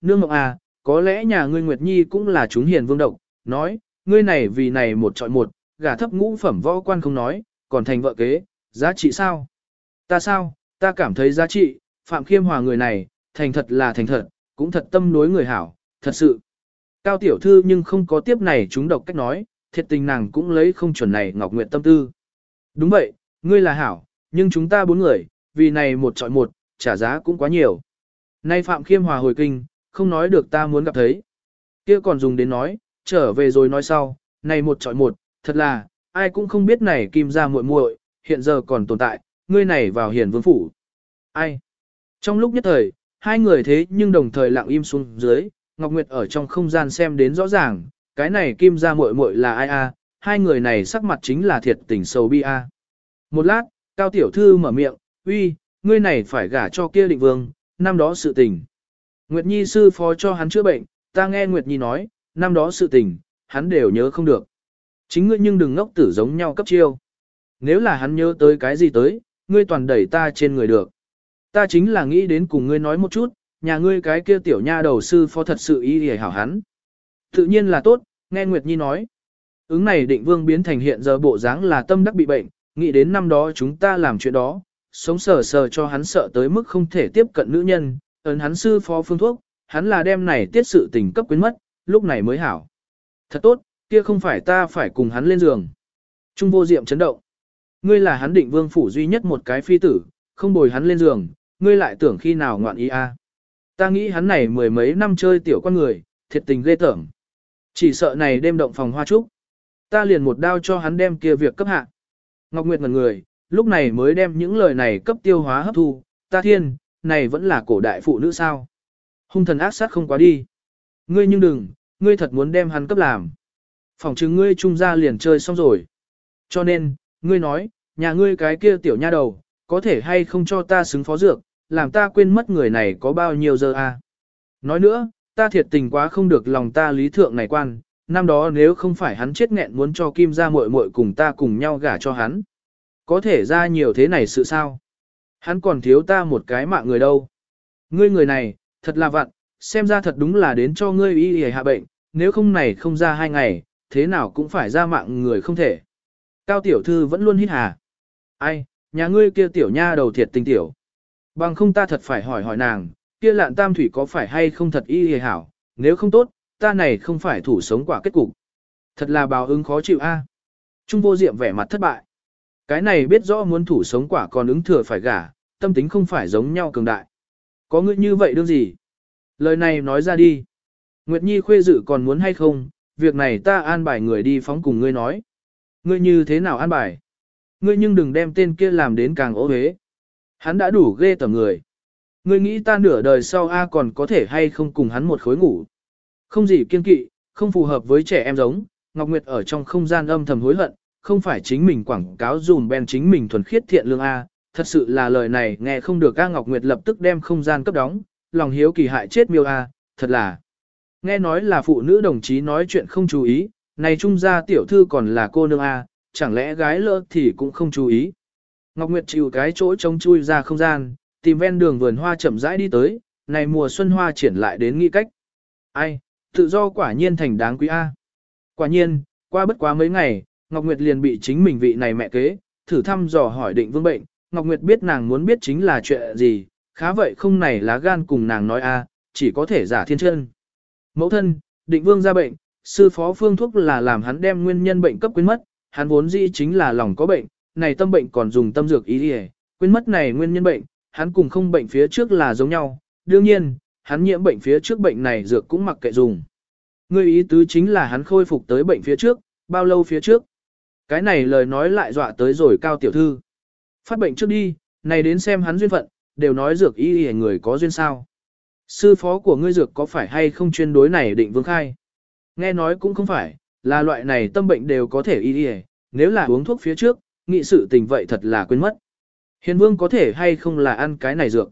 nương ngọc à, có lẽ nhà ngươi Nguyệt Nhi cũng là chúng hiền vương độc, nói, ngươi này vì này một trọi một, gả thấp ngũ phẩm võ quan không nói, còn thành vợ kế, giá trị sao? Ta sao, ta cảm thấy giá trị, Phạm Khiêm Hòa người này, thành thật là thành thật, cũng thật tâm đối người hảo, thật sự. Cao tiểu thư nhưng không có tiếp này chúng độc cách nói, thiệt tình nàng cũng lấy không chuẩn này Ngọc Nguyệt tâm tư. Đúng vậy, ngươi là hảo, nhưng chúng ta bốn người, vì này một trọi một, trả giá cũng quá nhiều. Nay Phạm Khiêm Hòa hồi kinh, không nói được ta muốn gặp thấy. kia còn dùng đến nói, trở về rồi nói sau, này một trọi một, thật là, ai cũng không biết này kim ra muội muội, hiện giờ còn tồn tại, ngươi này vào hiển vương phủ. Ai? Trong lúc nhất thời, hai người thế nhưng đồng thời lặng im xuống dưới, Ngọc Nguyệt ở trong không gian xem đến rõ ràng, cái này kim ra muội muội là ai a? hai người này sắc mặt chính là thiệt tình sầu bi a. Một lát, Cao Tiểu Thư mở miệng, uy, ngươi này phải gả cho kia định vương, năm đó sự tình. Nguyệt Nhi sư phó cho hắn chữa bệnh, ta nghe Nguyệt Nhi nói, năm đó sự tình, hắn đều nhớ không được. Chính ngươi nhưng đừng ngốc tử giống nhau cấp chiêu. Nếu là hắn nhớ tới cái gì tới, ngươi toàn đẩy ta trên người được. Ta chính là nghĩ đến cùng ngươi nói một chút, nhà ngươi cái kia tiểu nha đầu sư phó thật sự ý hề hảo hắn. Tự nhiên là tốt, nghe Nguyệt Nhi nói. Ứng này định vương biến thành hiện giờ bộ dáng là tâm đắc bị bệnh, nghĩ đến năm đó chúng ta làm chuyện đó, sống sờ sờ cho hắn sợ tới mức không thể tiếp cận nữ nhân, ấn hắn sư phó phương thuốc, hắn là đem này tiết sự tình cấp quyến mất, lúc này mới hảo. Thật tốt, kia không phải ta phải cùng hắn lên giường. Trung vô diệm chấn động. Ngươi là hắn định vương phủ duy nhất một cái phi tử, không bồi hắn lên giường, ngươi lại tưởng khi nào ngoạn ý a? Ta nghĩ hắn này mười mấy năm chơi tiểu con người, thiệt tình ghê tởm. Chỉ sợ này đêm động phòng hoa trúc. Ta liền một đao cho hắn đem kia việc cấp hạ. Ngọc Nguyệt ngần người, lúc này mới đem những lời này cấp tiêu hóa hấp thu. Ta thiên, này vẫn là cổ đại phụ nữ sao? Hung thần ác sát không quá đi. Ngươi nhưng đừng, ngươi thật muốn đem hắn cấp làm. Phòng chứng ngươi trung ra liền chơi xong rồi. Cho nên, ngươi nói, nhà ngươi cái kia tiểu nha đầu, có thể hay không cho ta xứng phó dược, làm ta quên mất người này có bao nhiêu giờ a? À? Nói nữa, ta thiệt tình quá không được lòng ta lý thượng này quan, năm đó nếu không phải hắn chết nghẹn muốn cho Kim ra muội muội cùng ta cùng nhau gả cho hắn. Có thể ra nhiều thế này sự sao? Hắn còn thiếu ta một cái mạng người đâu. Ngươi người này, thật là vặn, xem ra thật đúng là đến cho ngươi y y hạ bệnh, nếu không này không ra hai ngày, thế nào cũng phải ra mạng người không thể. Cao tiểu thư vẫn luôn hít hà. Ai, nhà ngươi kia tiểu nha đầu thiệt tình tiểu. Bằng không ta thật phải hỏi hỏi nàng, kia lạn tam thủy có phải hay không thật y y hảo, nếu không tốt, ta này không phải thủ sống quả kết cục. Thật là báo ứng khó chịu a. Trung vô diệm vẻ mặt thất bại. Cái này biết rõ muốn thủ sống quả còn ứng thừa phải gả, tâm tính không phải giống nhau cường đại. Có ngươi như vậy đương gì? Lời này nói ra đi. Nguyệt Nhi khuê dự còn muốn hay không, việc này ta an bài người đi phóng cùng ngươi nói. Ngươi như thế nào an bài? Ngươi nhưng đừng đem tên kia làm đến càng ố hế. Hắn đã đủ ghê tởm người. Ngươi nghĩ ta nửa đời sau A còn có thể hay không cùng hắn một khối ngủ. Không gì kiên kỵ, không phù hợp với trẻ em giống, Ngọc Nguyệt ở trong không gian âm thầm hối hận, không phải chính mình quảng cáo dùm ben chính mình thuần khiết thiện lương A, thật sự là lời này nghe không được A Ngọc Nguyệt lập tức đem không gian cấp đóng, lòng hiếu kỳ hại chết miêu A, thật là. Nghe nói là phụ nữ đồng chí nói chuyện không chú ý, này trung gia tiểu thư còn là cô nương A, chẳng lẽ gái lỡ thì cũng không chú ý. Ngọc Nguyệt chịu cái chỗ trống chui ra không gian, tìm ven đường vườn hoa chậm rãi đi tới, này mùa xuân hoa triển lại đến nghi cách. Ai, tự do quả nhiên thành đáng quý A. Quả nhiên, qua bất quá mấy ngày, Ngọc Nguyệt liền bị chính mình vị này mẹ kế, thử thăm dò hỏi định vương bệnh, Ngọc Nguyệt biết nàng muốn biết chính là chuyện gì, khá vậy không này lá gan cùng nàng nói A, chỉ có thể giả thiên chân. Mẫu thân, định vương ra bệnh, sư phó phương thuốc là làm hắn đem nguyên nhân bệnh cấp quyến mất, hắn vốn dĩ chính là lòng có bệnh, này tâm bệnh còn dùng tâm dược ý đi quên mất này nguyên nhân bệnh, hắn cùng không bệnh phía trước là giống nhau, đương nhiên, hắn nhiễm bệnh phía trước bệnh này dược cũng mặc kệ dùng. Ngươi ý tứ chính là hắn khôi phục tới bệnh phía trước, bao lâu phía trước. Cái này lời nói lại dọa tới rồi cao tiểu thư. Phát bệnh trước đi, này đến xem hắn duyên phận, đều nói dược y y người có duyên sao. Sư phó của ngươi dược có phải hay không chuyên đối này định vương khai? Nghe nói cũng không phải, là loại này tâm bệnh đều có thể y y, nếu là uống thuốc phía trước, nghị sự tình vậy thật là quên mất. Hiền vương có thể hay không là ăn cái này dược.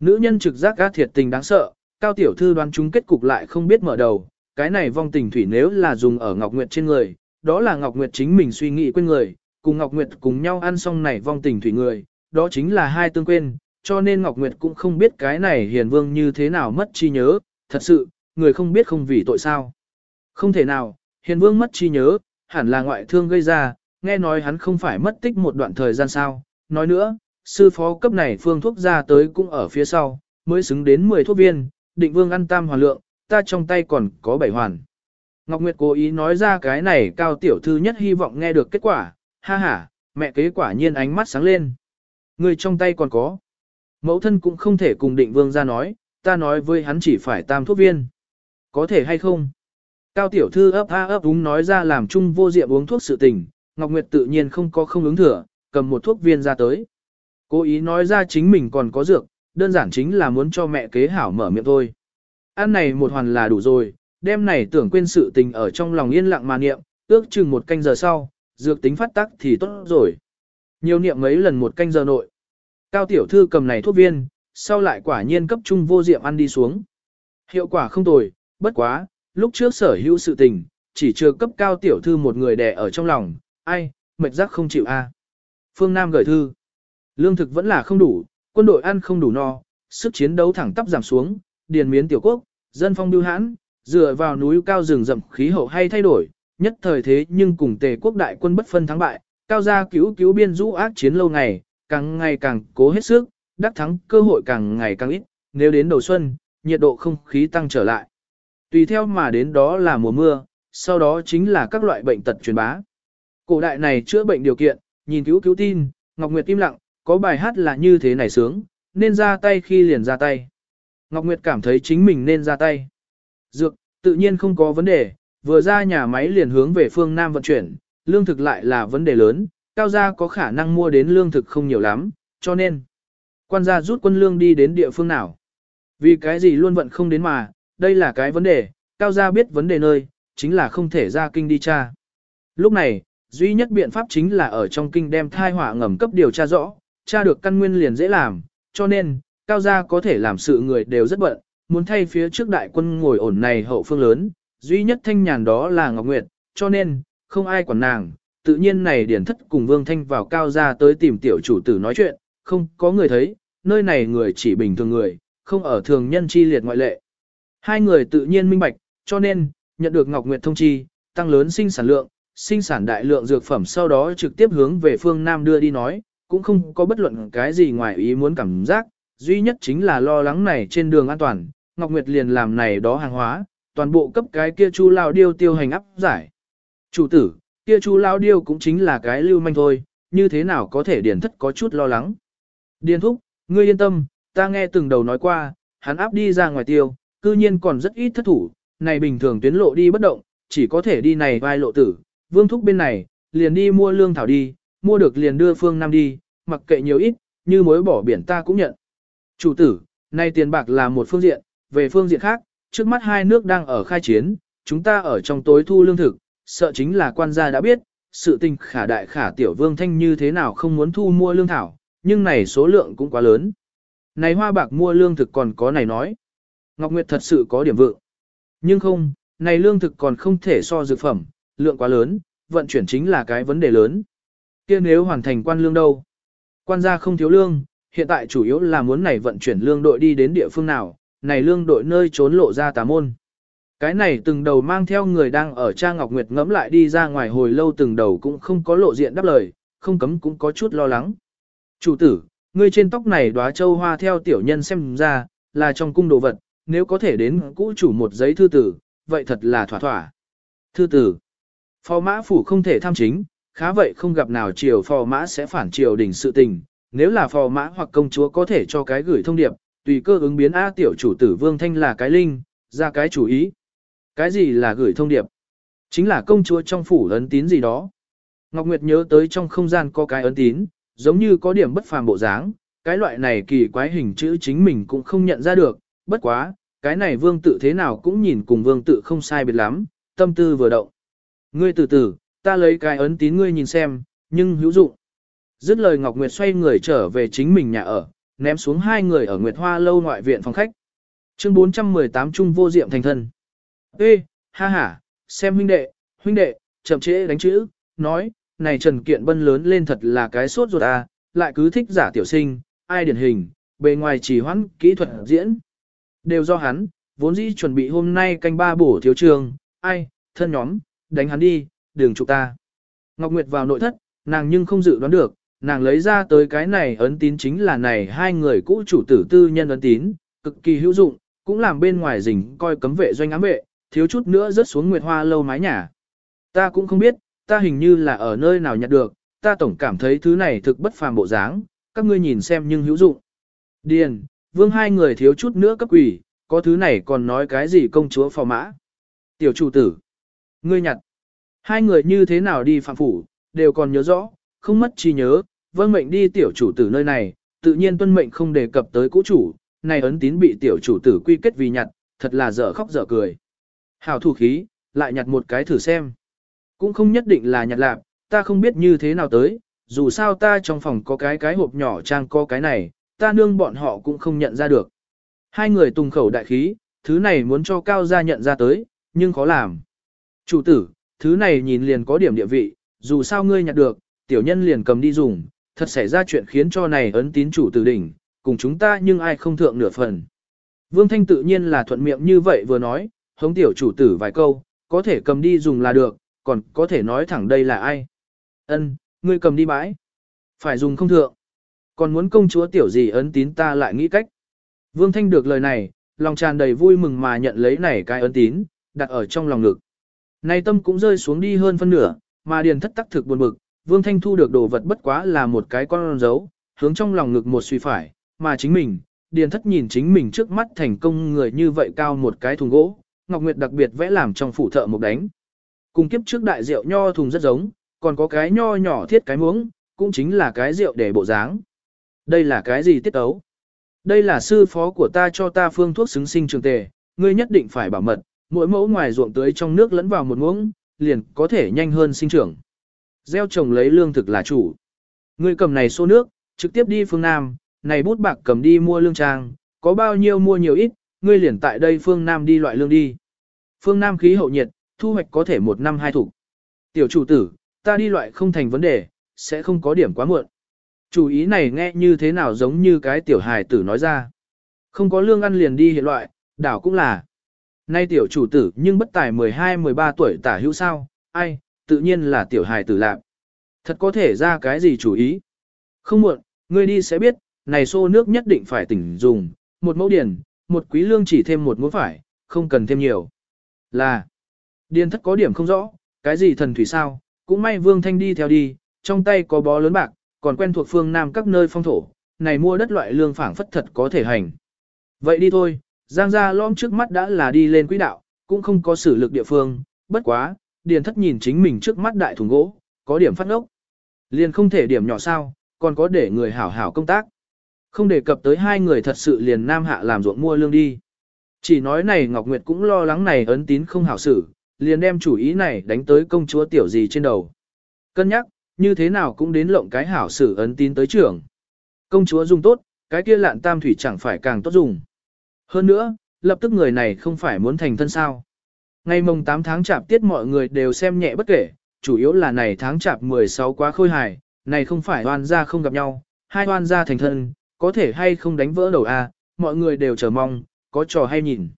Nữ nhân trực giác gác thiệt tình đáng sợ, cao tiểu thư đoán chúng kết cục lại không biết mở đầu, cái này vong tình thủy nếu là dùng ở Ngọc Nguyệt trên người, đó là Ngọc Nguyệt chính mình suy nghĩ quên người, cùng Ngọc Nguyệt cùng nhau ăn xong này vong tình thủy người, đó chính là hai tương quên, cho nên Ngọc Nguyệt cũng không biết cái này hiền vương như thế nào mất chi nhớ, thật sự, người không biết không vì tội sao. Không thể nào, hiền vương mất trí nhớ, hẳn là ngoại thương gây ra, nghe nói hắn không phải mất tích một đoạn thời gian sao. Nói nữa, sư phó cấp này phương thuốc ra tới cũng ở phía sau, mới xứng đến 10 thuốc viên, định vương ăn tam hoàn lượng, ta trong tay còn có 7 hoàn. Ngọc Nguyệt cố ý nói ra cái này cao tiểu thư nhất hy vọng nghe được kết quả, ha ha, mẹ kế quả nhiên ánh mắt sáng lên. Người trong tay còn có. Mẫu thân cũng không thể cùng định vương ra nói, ta nói với hắn chỉ phải tam thuốc viên. Có thể hay không? Cao tiểu thư ấp a ấp đúng nói ra làm chung vô diệm uống thuốc sự tình, Ngọc Nguyệt tự nhiên không có không ứng thừa, cầm một thuốc viên ra tới. Cố ý nói ra chính mình còn có dược, đơn giản chính là muốn cho mẹ kế hảo mở miệng thôi. Ăn này một hoàn là đủ rồi, đêm này tưởng quên sự tình ở trong lòng yên lặng mà niệm, ước chừng một canh giờ sau, dược tính phát tắc thì tốt rồi. Nhiều niệm mấy lần một canh giờ nội. Cao tiểu thư cầm này thuốc viên, sau lại quả nhiên cấp trung vô diệm ăn đi xuống. Hiệu quả không tồi, bất quá, lúc trước sở hữu sự tình, chỉ chưa cấp cao tiểu thư một người đẻ ở trong lòng, ai, mệt giác không chịu a. À. Phương Nam gửi thư. Lương thực vẫn là không đủ, quân đội ăn không đủ no, sức chiến đấu thẳng tắp giảm xuống, điền miến tiểu quốc, dân phong biêu hãn, dựa vào núi cao rừng rậm khí hậu hay thay đổi, nhất thời thế nhưng cùng tề quốc đại quân bất phân thắng bại, cao gia cứu cứu biên rũ ác chiến lâu ngày, càng ngày càng cố hết sức, đắc thắng cơ hội càng ngày càng ít, nếu đến đầu xuân, nhiệt độ không khí tăng trở lại. Tùy theo mà đến đó là mùa mưa, sau đó chính là các loại bệnh tật truyền bá. Cổ đại này chữa bệnh điều kiện, nhìn cứu cứu tin, Ngọc Nguyệt im lặng, có bài hát là như thế này sướng, nên ra tay khi liền ra tay. Ngọc Nguyệt cảm thấy chính mình nên ra tay. Dược, tự nhiên không có vấn đề, vừa ra nhà máy liền hướng về phương Nam vận chuyển, lương thực lại là vấn đề lớn, cao gia có khả năng mua đến lương thực không nhiều lắm, cho nên, quan gia rút quân lương đi đến địa phương nào. Vì cái gì luôn vận không đến mà, đây là cái vấn đề, cao gia biết vấn đề nơi, chính là không thể ra kinh đi tra. Lúc này, duy nhất biện pháp chính là ở trong kinh đem thai hỏa ngầm cấp điều tra rõ, tra được căn nguyên liền dễ làm, cho nên, cao gia có thể làm sự người đều rất bận, muốn thay phía trước đại quân ngồi ổn này hậu phương lớn, duy nhất thanh nhàn đó là Ngọc Nguyệt, cho nên, không ai quản nàng, tự nhiên này điển thất cùng Vương Thanh vào cao gia tới tìm tiểu chủ tử nói chuyện, không có người thấy, nơi này người chỉ bình thường người, không ở thường nhân chi liệt ngoại lệ. Hai người tự nhiên minh bạch, cho nên, nhận được Ngọc Nguyệt thông chi, tăng lớn sinh sản lượng, sinh sản đại lượng dược phẩm sau đó trực tiếp hướng về phương Nam đưa đi nói, cũng không có bất luận cái gì ngoài ý muốn cảm giác, duy nhất chính là lo lắng này trên đường an toàn, Ngọc Nguyệt liền làm này đó hàng hóa, toàn bộ cấp cái kia chu lao điêu tiêu hành áp giải. Chủ tử, kia chu lao điêu cũng chính là cái lưu manh thôi, như thế nào có thể điền thất có chút lo lắng. Điền thúc, ngươi yên tâm, ta nghe từng đầu nói qua, hắn áp đi ra ngoài tiêu, cư nhiên còn rất ít thất thủ, này bình thường tuyến lộ đi bất động, chỉ có thể đi này vai lộ tử, vương thúc bên này, liền đi mua lương thảo đi, mua được liền đưa phương Nam đi, mặc kệ nhiều ít, như mối bỏ biển ta cũng nhận. Chủ tử, nay tiền bạc là một phương diện, về phương diện khác, trước mắt hai nước đang ở khai chiến, chúng ta ở trong tối thu lương thực, sợ chính là quan gia đã biết, sự tình khả đại khả tiểu vương thanh như thế nào không muốn thu mua lương thảo, nhưng này số lượng cũng quá lớn. Này hoa bạc mua lương thực còn có này nói. Ngọc Nguyệt thật sự có điểm vượng. Nhưng không, này lương thực còn không thể so dược phẩm, lượng quá lớn, vận chuyển chính là cái vấn đề lớn. kia nếu hoàn thành quan lương đâu? Quan gia không thiếu lương, hiện tại chủ yếu là muốn này vận chuyển lương đội đi đến địa phương nào, này lương đội nơi trốn lộ ra tà môn. Cái này từng đầu mang theo người đang ở cha Ngọc Nguyệt ngẫm lại đi ra ngoài hồi lâu từng đầu cũng không có lộ diện đáp lời, không cấm cũng có chút lo lắng. Chủ tử, ngươi trên tóc này đóa châu hoa theo tiểu nhân xem ra, là trong cung đồ vật, nếu có thể đến cũ chủ một giấy thư tử, vậy thật là thỏa thỏa. Thư tử, phò mã phủ không thể tham chính, khá vậy không gặp nào triều phò mã sẽ phản triều đình sự tình, nếu là phò mã hoặc công chúa có thể cho cái gửi thông điệp, tùy cơ ứng biến A tiểu chủ tử Vương Thanh là cái linh, ra cái chủ ý. Cái gì là gửi thông điệp? Chính là công chúa trong phủ ấn tín gì đó. Ngọc Nguyệt nhớ tới trong không gian có cái ấn tín, giống như có điểm bất phàm bộ dáng, cái loại này kỳ quái hình chữ chính mình cũng không nhận ra được, bất quá, cái này vương tự thế nào cũng nhìn cùng vương tự không sai biệt lắm, tâm tư vừa động. Ngươi từ từ, ta lấy cái ấn tín ngươi nhìn xem, nhưng hữu dụng. Dứt lời Ngọc Nguyệt xoay người trở về chính mình nhà ở, ném xuống hai người ở Nguyệt Hoa lâu ngoại viện phòng khách. Chương 418 Trung vô diệm thành thân. Ê, ha ha, xem huynh đệ, huynh đệ, chậm trễ đánh chữ, nói, này Trần Kiện Bân lớn lên thật là cái sốt ruột à, lại cứ thích giả tiểu sinh, ai điển hình, bề ngoài chỉ hoãn kỹ thuật diễn. Đều do hắn, vốn dĩ chuẩn bị hôm nay canh ba bổ thiếu trường, ai, thân nhóm, đánh hắn đi, đừng chụp ta. Ngọc Nguyệt vào nội thất, nàng nhưng không dự đoán được, nàng lấy ra tới cái này ấn tín chính là này hai người cũ chủ tử tư nhân ấn tín, cực kỳ hữu dụng, cũng làm bên ngoài rình coi cấm vệ doanh ám vệ, thiếu chút nữa rớt xuống Nguyệt Hoa lâu mái nhà. Ta cũng không biết, ta hình như là ở nơi nào nhặt được, ta tổng cảm thấy thứ này thực bất phàm bộ dáng, các ngươi nhìn xem nhưng hữu dụng. Điền, vương hai người thiếu chút nữa cấp quỷ, có thứ này còn nói cái gì công chúa phò mã. Tiểu chủ tử, ngươi nhặt, hai người như thế nào đi phạm phủ, đều còn nhớ rõ, không mất trí nhớ, vâng mệnh đi tiểu chủ tử nơi này, tự nhiên tuân mệnh không đề cập tới cũ chủ, này ấn tín bị tiểu chủ tử quy kết vì nhặt, thật là dở khóc dở cười. Hảo thủ khí, lại nhặt một cái thử xem. Cũng không nhất định là nhặt lạc, ta không biết như thế nào tới, dù sao ta trong phòng có cái cái hộp nhỏ trang có cái này, ta nương bọn họ cũng không nhận ra được. Hai người tung khẩu đại khí, thứ này muốn cho cao gia nhận ra tới, nhưng khó làm. Chủ tử, thứ này nhìn liền có điểm địa vị, dù sao ngươi nhặt được, tiểu nhân liền cầm đi dùng, thật xảy ra chuyện khiến cho này ấn tín chủ tử đỉnh, cùng chúng ta nhưng ai không thượng nửa phần. Vương Thanh tự nhiên là thuận miệng như vậy vừa nói, hống tiểu chủ tử vài câu, có thể cầm đi dùng là được, còn có thể nói thẳng đây là ai. Ân, ngươi cầm đi bãi. Phải dùng không thượng. Còn muốn công chúa tiểu gì ấn tín ta lại nghĩ cách. Vương Thanh được lời này, lòng tràn đầy vui mừng mà nhận lấy này cái ấn tín, đặt ở trong lòng ngực. Nay tâm cũng rơi xuống đi hơn phân nửa, mà điền thất tắc thực buồn bực, Vương Thanh thu được đồ vật bất quá là một cái con dấu, hướng trong lòng ngực một suy phải, mà chính mình, điền thất nhìn chính mình trước mắt thành công người như vậy cao một cái thùng gỗ, Ngọc Nguyệt đặc biệt vẽ làm trong phủ thợ một đánh. Cùng kiếp trước đại rượu nho thùng rất giống, còn có cái nho nhỏ thiết cái muỗng, cũng chính là cái rượu để bộ dáng. Đây là cái gì tiết ấu? Đây là sư phó của ta cho ta phương thuốc xứng sinh trường tề, ngươi nhất định phải bảo mật, mỗi mẫu ngoài ruộng tưới trong nước lẫn vào một muỗng, liền có thể nhanh hơn sinh trưởng. Gieo trồng lấy lương thực là chủ. Ngươi cầm này xô nước, trực tiếp đi phương Nam, này bút bạc cầm đi mua lương trang, có bao nhiêu mua nhiều ít, ngươi liền tại đây phương Nam đi loại lương đi. Phương Nam khí hậu nhiệt, thu hoạch có thể một năm hai thủ. Tiểu chủ tử, ta đi loại không thành vấn đề, sẽ không có điểm quá muộn. Chủ ý này nghe như thế nào giống như cái tiểu hài tử nói ra. Không có lương ăn liền đi hiện loại, đảo cũng là. Nay tiểu chủ tử nhưng bất tài 12-13 tuổi tả hữu sao, ai, tự nhiên là tiểu hài tử lạc. Thật có thể ra cái gì chủ ý. Không muộn, ngươi đi sẽ biết, này xô nước nhất định phải tỉnh dùng, một mẫu điền, một quý lương chỉ thêm một muỗng phải, không cần thêm nhiều. Là, điền thất có điểm không rõ, cái gì thần thủy sao, cũng may vương thanh đi theo đi, trong tay có bó lớn bạc, còn quen thuộc phương Nam các nơi phong thổ, này mua đất loại lương phảng phất thật có thể hành. Vậy đi thôi, Giang gia lõm trước mắt đã là đi lên quỹ đạo, cũng không có sử lực địa phương, bất quá, điền thất nhìn chính mình trước mắt đại thùng gỗ, có điểm phát ngốc. Liền không thể điểm nhỏ sao, còn có để người hảo hảo công tác. Không đề cập tới hai người thật sự liền nam hạ làm ruộng mua lương đi. Chỉ nói này Ngọc Nguyệt cũng lo lắng này ấn tín không hảo xử, liền đem chủ ý này đánh tới công chúa tiểu gì trên đầu. Cân nhắc, như thế nào cũng đến lộng cái hảo xử ấn tín tới trưởng. Công chúa dùng tốt, cái kia lạn tam thủy chẳng phải càng tốt dùng. Hơn nữa, lập tức người này không phải muốn thành thân sao. Ngày mồng 8 tháng chạp tiết mọi người đều xem nhẹ bất kể, chủ yếu là này tháng chạp 16 quá khôi hài, này không phải oan gia không gặp nhau, hai oan gia thành thân, có thể hay không đánh vỡ đầu a, à, mọi người đều chờ mong, có trò hay nhìn.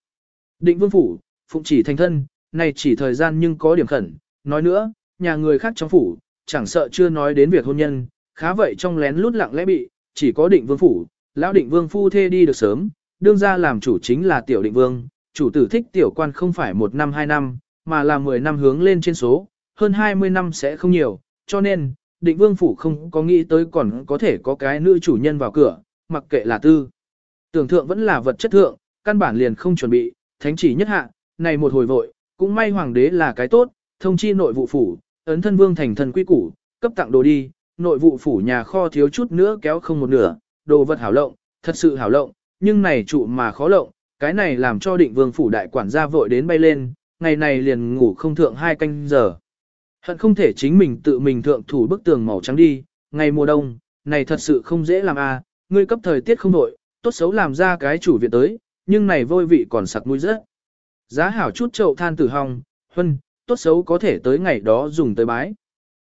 Định vương phủ, phụng chỉ thành thân, này chỉ thời gian nhưng có điểm khẩn, nói nữa, nhà người khác trong phủ, chẳng sợ chưa nói đến việc hôn nhân, khá vậy trong lén lút lặng lẽ bị, chỉ có định vương phủ, lão định vương phu thê đi được sớm, đương ra làm chủ chính là tiểu định vương, chủ tử thích tiểu quan không phải một năm hai năm, mà là 10 năm hướng lên trên số, hơn 20 năm sẽ không nhiều, cho nên, định vương phủ không có nghĩ tới còn có thể có cái nữ chủ nhân vào cửa, mặc kệ là tư. Tưởng thượng vẫn là vật chất thượng, căn bản liền không chuẩn bị, thánh chỉ nhất hạ, này một hồi vội, cũng may hoàng đế là cái tốt, thông chi nội vụ phủ, ấn thân vương thành thần quy củ, cấp tặng đồ đi, nội vụ phủ nhà kho thiếu chút nữa kéo không một nửa, đồ vật hảo lộng, thật sự hảo lộng, nhưng này trụ mà khó lộng, cái này làm cho định vương phủ đại quản gia vội đến bay lên, ngày này liền ngủ không thượng hai canh giờ. Hận không thể chính mình tự mình thượng thủ bức tường màu trắng đi, ngày mùa đông, này thật sự không dễ làm a, à, ngươi cấp thời tiết không đổi, tốt xấu làm ra cái chủ viện tới, nhưng này vôi vị còn sặc mũi rất. Giá hảo chút chậu than tử hong, huân, tốt xấu có thể tới ngày đó dùng tới bái.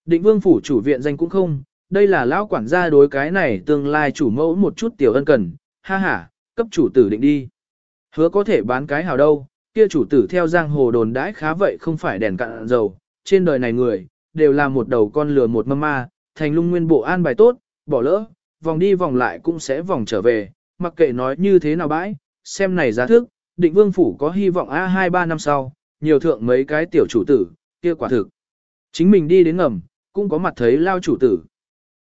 Định vương phủ chủ viện danh cũng không, đây là lão quản gia đối cái này tương lai chủ mẫu một chút tiểu ân cần, ha ha, cấp chủ tử định đi. Hứa có thể bán cái hào đâu, kia chủ tử theo giang hồ đồn đãi khá vậy không phải đèn cạn dầu, trên đời này người, đều là một đầu con lừa một mâm ma, thành lung nguyên bộ an bài tốt, bỏ lỡ, vòng đi vòng lại cũng sẽ vòng trở về, mặc kệ nói như thế nào bãi, xem này giá thức, định vương phủ có hy vọng A2-3 năm sau, nhiều thượng mấy cái tiểu chủ tử, kia quả thực. Chính mình đi đến ngầm, cũng có mặt thấy lao chủ tử.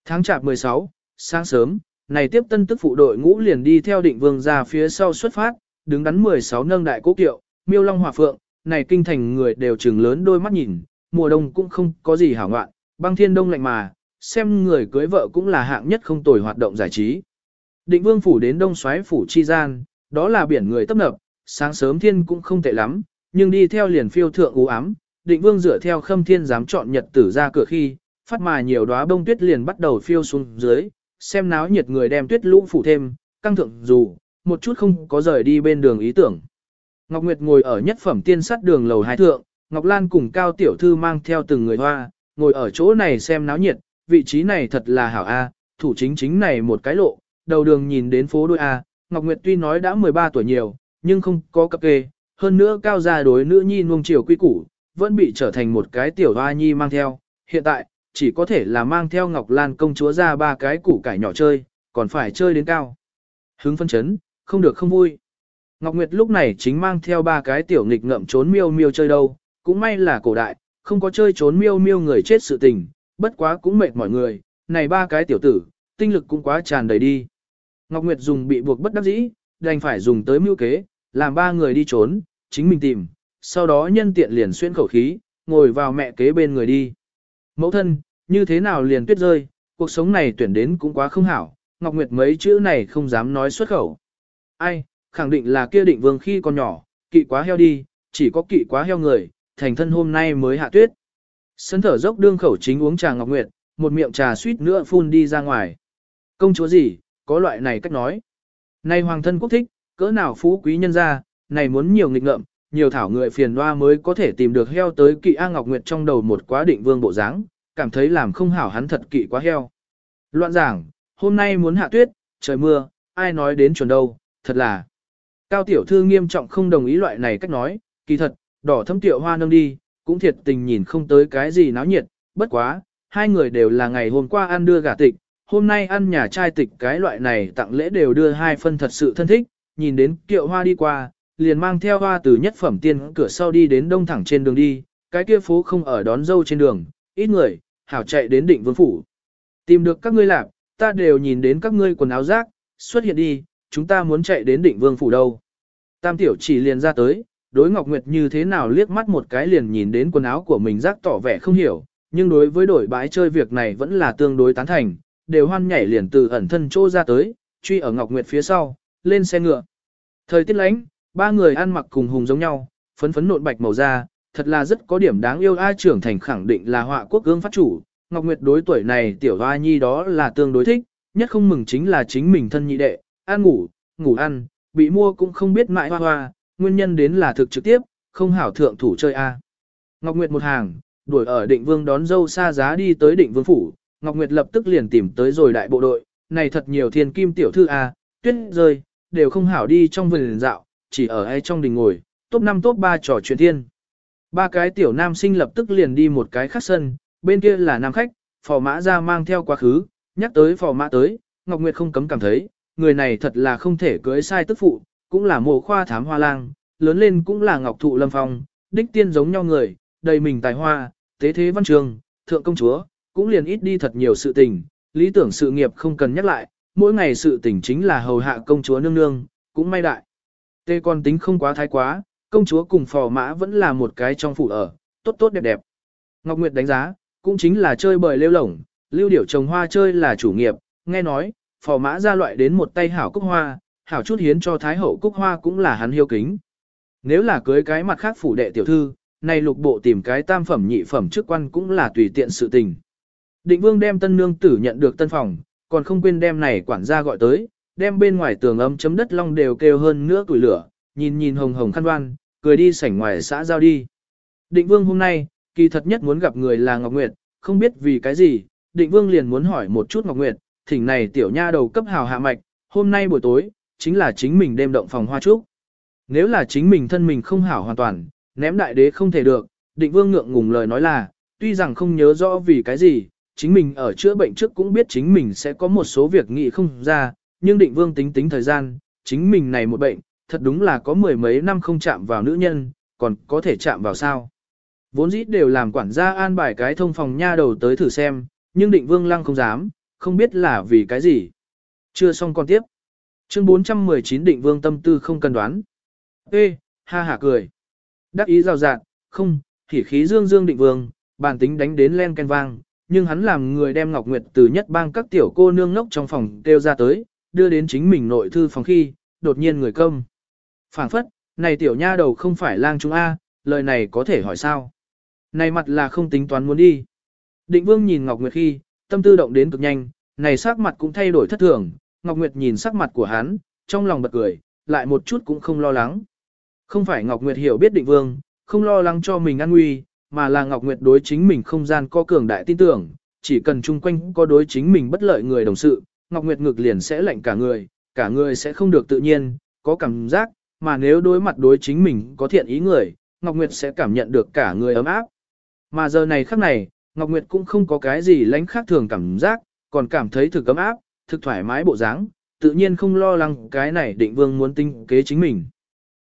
Tháng chạp 16, sáng sớm, này tiếp tân tức phụ đội ngũ liền đi theo định vương ra phía sau xuất phát, đứng đắn 16 nâng đại cố kiệu, miêu long hòa phượng, này kinh thành người đều trừng lớn đôi mắt nhìn, mùa đông cũng không có gì hảo ngoạn, băng thiên đông lạnh mà, xem người cưới vợ cũng là hạng nhất không tồi hoạt động giải trí. Định vương phủ đến đông xoáy phủ chi gian, đó là biển người tấp nập, sáng sớm thiên cũng không tệ lắm, nhưng đi theo liền phiêu thượng u ám, định vương dựa theo khâm thiên dám chọn nhật tử ra cửa khi, phát mà nhiều đóa bông tuyết liền bắt đầu phiêu xuống dưới, xem náo nhiệt người đem tuyết lũ phủ thêm, căng thượng dù, một chút không có rời đi bên đường ý tưởng. Ngọc Nguyệt ngồi ở nhất phẩm tiên sắt đường lầu hai thượng, Ngọc Lan cùng Cao Tiểu Thư mang theo từng người hoa, ngồi ở chỗ này xem náo nhiệt, vị trí này thật là hảo A, thủ chính chính này một cái lộ, đầu đường nhìn đến phố đôi A, Ngọc Nguyệt tuy nói đã 13 tuổi nhiều, nhưng không có cấp kê, hơn nữa Cao gia đối nữ nhi nuông chiều quy củ, vẫn bị trở thành một cái tiểu hoa nhi mang theo, hiện tại, chỉ có thể là mang theo Ngọc Lan công chúa ra ba cái củ cải nhỏ chơi, còn phải chơi đến cao. Hứng phân chấn, không được không vui. Ngọc Nguyệt lúc này chính mang theo ba cái tiểu nghịch ngậm trốn miêu miêu chơi đâu, cũng may là cổ đại, không có chơi trốn miêu miêu người chết sự tình, bất quá cũng mệt mọi người, này ba cái tiểu tử, tinh lực cũng quá tràn đầy đi. Ngọc Nguyệt dùng bị buộc bất đắc dĩ, đành phải dùng tới mưu kế, làm ba người đi trốn, chính mình tìm, sau đó nhân tiện liền xuyên khẩu khí, ngồi vào mẹ kế bên người đi. Mẫu thân, như thế nào liền tuyết rơi, cuộc sống này tuyển đến cũng quá không hảo, Ngọc Nguyệt mấy chữ này không dám nói xuất khẩu. Ai, khẳng định là kia định vương khi còn nhỏ, kỵ quá heo đi, chỉ có kỵ quá heo người, thành thân hôm nay mới hạ tuyết. Sân thở dốc đương khẩu chính uống trà Ngọc Nguyệt, một miệng trà suýt nữa phun đi ra ngoài. Công chúa gì, có loại này cách nói. Này hoàng thân quốc thích, cỡ nào phú quý nhân gia, này muốn nhiều nghịch ngợm, nhiều thảo người phiền loa mới có thể tìm được heo tới kỵ A Ngọc Nguyệt trong đầu một quá định vương bộ dáng, cảm thấy làm không hảo hắn thật kỵ quá heo. Loạn giảng, hôm nay muốn hạ tuyết, trời mưa, ai nói đến chuẩn đâu, thật là. Cao tiểu thư nghiêm trọng không đồng ý loại này cách nói, kỳ thật, đỏ thâm tiểu hoa nâng đi, cũng thiệt tình nhìn không tới cái gì náo nhiệt, bất quá, hai người đều là ngày hôm qua ăn đưa gà tịch, hôm nay ăn nhà trai tịch cái loại này tặng lễ đều đưa hai phân thật sự thân thích, nhìn đến kiệu hoa đi qua, liền mang theo hoa từ nhất phẩm tiên cửa sau đi đến đông thẳng trên đường đi, cái kia phố không ở đón dâu trên đường, ít người, hảo chạy đến định vương phủ. Tìm được các ngươi làm, ta đều nhìn đến các ngươi quần áo rác, xuất hiện đi, chúng ta muốn chạy đến định vương phủ đâu. Tam tiểu chỉ liền ra tới, đối Ngọc Nguyệt như thế nào liếc mắt một cái liền nhìn đến quần áo của mình rác tỏ vẻ không hiểu, nhưng đối với đổi bãi chơi việc này vẫn là tương đối tán thành, đều hoan nhảy liền từ ẩn thân chỗ ra tới, truy ở Ngọc Nguyệt phía sau, lên xe ngựa. Thời tiết lánh, ba người ăn mặc cùng hùng giống nhau, phấn phấn nộn bạch màu da, thật là rất có điểm đáng yêu ai trưởng thành khẳng định là họa quốc gương phát chủ. Ngọc Nguyệt đối tuổi này tiểu hoa nhi đó là tương đối thích, nhất không mừng chính là chính mình thân nhị đệ, ăn ngủ, ngủ ăn, bị mua cũng không biết mãi hoa hoa, nguyên nhân đến là thực trực tiếp, không hảo thượng thủ chơi a. Ngọc Nguyệt một hàng, đuổi ở định vương đón dâu xa giá đi tới định vương phủ, Ngọc Nguyệt lập tức liền tìm tới rồi đại bộ đội, này thật nhiều thiên kim tiểu thư a, tuyết rơi, đều không hảo đi trong vườn dạo, chỉ ở ai trong đình ngồi, top 5 top 3 trò chuyện thiên. Ba cái tiểu nam sinh lập tức liền đi một cái khác sân, bên kia là nam khách, phò mã ra mang theo quá khứ, nhắc tới phò mã tới, Ngọc Nguyệt không cấm cảm thấy, người này thật là không thể cưới sai tức phụ, cũng là mồ khoa thám hoa lang, lớn lên cũng là ngọc thụ lâm phong, đích tiên giống nhau người, đầy mình tài hoa, tế thế văn trường, thượng công chúa, cũng liền ít đi thật nhiều sự tình, lý tưởng sự nghiệp không cần nhắc lại, mỗi ngày sự tình chính là hầu hạ công chúa nương nương, cũng may đại. Tê con tính không quá thái quá, công chúa cùng phò mã vẫn là một cái trong phủ ở, tốt tốt đẹp đẹp. Ngọc Nguyệt đánh giá, cũng chính là chơi bời lêu lổng, lưu điểu trồng hoa chơi là chủ nghiệp, nghe nói, phò mã ra loại đến một tay hảo cúc hoa, hảo chút hiến cho thái hậu cúc hoa cũng là hắn hiếu kính. Nếu là cưới cái mặt khác phủ đệ tiểu thư, này lục bộ tìm cái tam phẩm nhị phẩm chức quan cũng là tùy tiện sự tình. Định vương đem tân nương tử nhận được tân phòng, còn không quên đem này quản gia gọi tới, đem bên ngoài tường âm chấm đất long đều kêu hơn nữa tuổi lửa, nhìn nhìn hồng hồng khăn đoan, cười đi sảnh ngoài xã giao đi. Định vương hôm nay, kỳ thật nhất muốn gặp người là Ngọc Nguyệt, không biết vì cái gì, định vương liền muốn hỏi một chút Ngọc Nguyệt, thỉnh này tiểu nha đầu cấp hào hạ mạch, hôm nay buổi tối, chính là chính mình đêm động phòng hoa trúc. Nếu là chính mình thân mình không hảo hoàn toàn, ném đại đế không thể được, định vương ngượng ngùng lời nói là, tuy rằng không nhớ rõ vì cái gì, chính mình ở chữa bệnh trước cũng biết chính mình sẽ có một số việc nghị không ra, nhưng định vương tính tính thời gian, chính mình này một bệnh, thật đúng là có mười mấy năm không chạm vào nữ nhân, còn có thể chạm vào sao. Vốn dĩ đều làm quản gia an bài cái thông phòng nha đầu tới thử xem, nhưng định vương lăng không dám, không biết là vì cái gì. Chưa xong còn tiếp. Chương 419 định vương tâm tư không cần đoán. Ê, ha hả cười. Đắc ý rào rạt, không, thì khí dương dương định vương, bản tính đánh đến len ken vang, nhưng hắn làm người đem Ngọc Nguyệt từ nhất bang các tiểu cô nương ngốc trong phòng kêu ra tới, đưa đến chính mình nội thư phòng khi, đột nhiên người công. phảng phất, này tiểu nha đầu không phải lang chúng A, lời này có thể hỏi sao? Này mặt là không tính toán muốn đi. Định vương nhìn Ngọc Nguyệt khi, tâm tư động đến cực nhanh, này sắc mặt cũng thay đổi thất thường, Ngọc Nguyệt nhìn sắc mặt của hắn, trong lòng bật cười, lại một chút cũng không lo lắng. Không phải Ngọc Nguyệt hiểu biết định vương, không lo lắng cho mình an nguy, mà là Ngọc Nguyệt đối chính mình không gian có cường đại tin tưởng, chỉ cần chung quanh có đối chính mình bất lợi người đồng sự, Ngọc Nguyệt ngược liền sẽ lạnh cả người, cả người sẽ không được tự nhiên, có cảm giác, mà nếu đối mặt đối chính mình có thiện ý người, Ngọc Nguyệt sẽ cảm nhận được cả người ấm áp. Mà giờ này khắc này, Ngọc Nguyệt cũng không có cái gì lánh khác thường cảm giác, còn cảm thấy thực cấm áp, thực thoải mái bộ dáng, tự nhiên không lo lắng cái này định vương muốn tinh kế chính mình.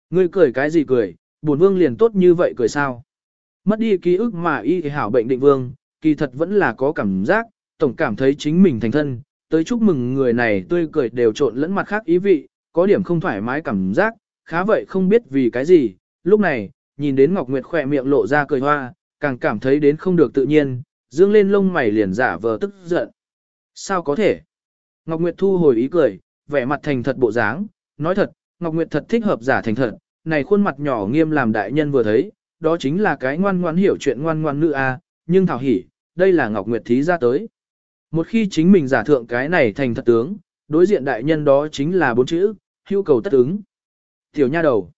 Ngươi cười cái gì cười, buồn vương liền tốt như vậy cười sao? Mất đi ký ức mà y hảo bệnh định vương, kỳ thật vẫn là có cảm giác, tổng cảm thấy chính mình thành thân, tới chúc mừng người này tươi cười đều trộn lẫn mặt khác ý vị, có điểm không thoải mái cảm giác, khá vậy không biết vì cái gì, lúc này, nhìn đến Ngọc Nguyệt khỏe miệng lộ ra cười hoa, càng cảm thấy đến không được tự nhiên, dương lên lông mày liền giả vờ tức giận. Sao có thể? Ngọc Nguyệt thu hồi ý cười, vẻ mặt thành thật bộ dáng, nói thật, Ngọc Nguyệt thật thích hợp giả thành thật, này khuôn mặt nhỏ nghiêm làm đại nhân vừa thấy, đó chính là cái ngoan ngoãn hiểu chuyện ngoan ngoan nữ a, nhưng thảo hỉ, đây là Ngọc Nguyệt thí ra tới. Một khi chính mình giả thượng cái này thành thật tướng, đối diện đại nhân đó chính là bốn chữ, hữu cầu tất ứng. Tiểu nha đầu,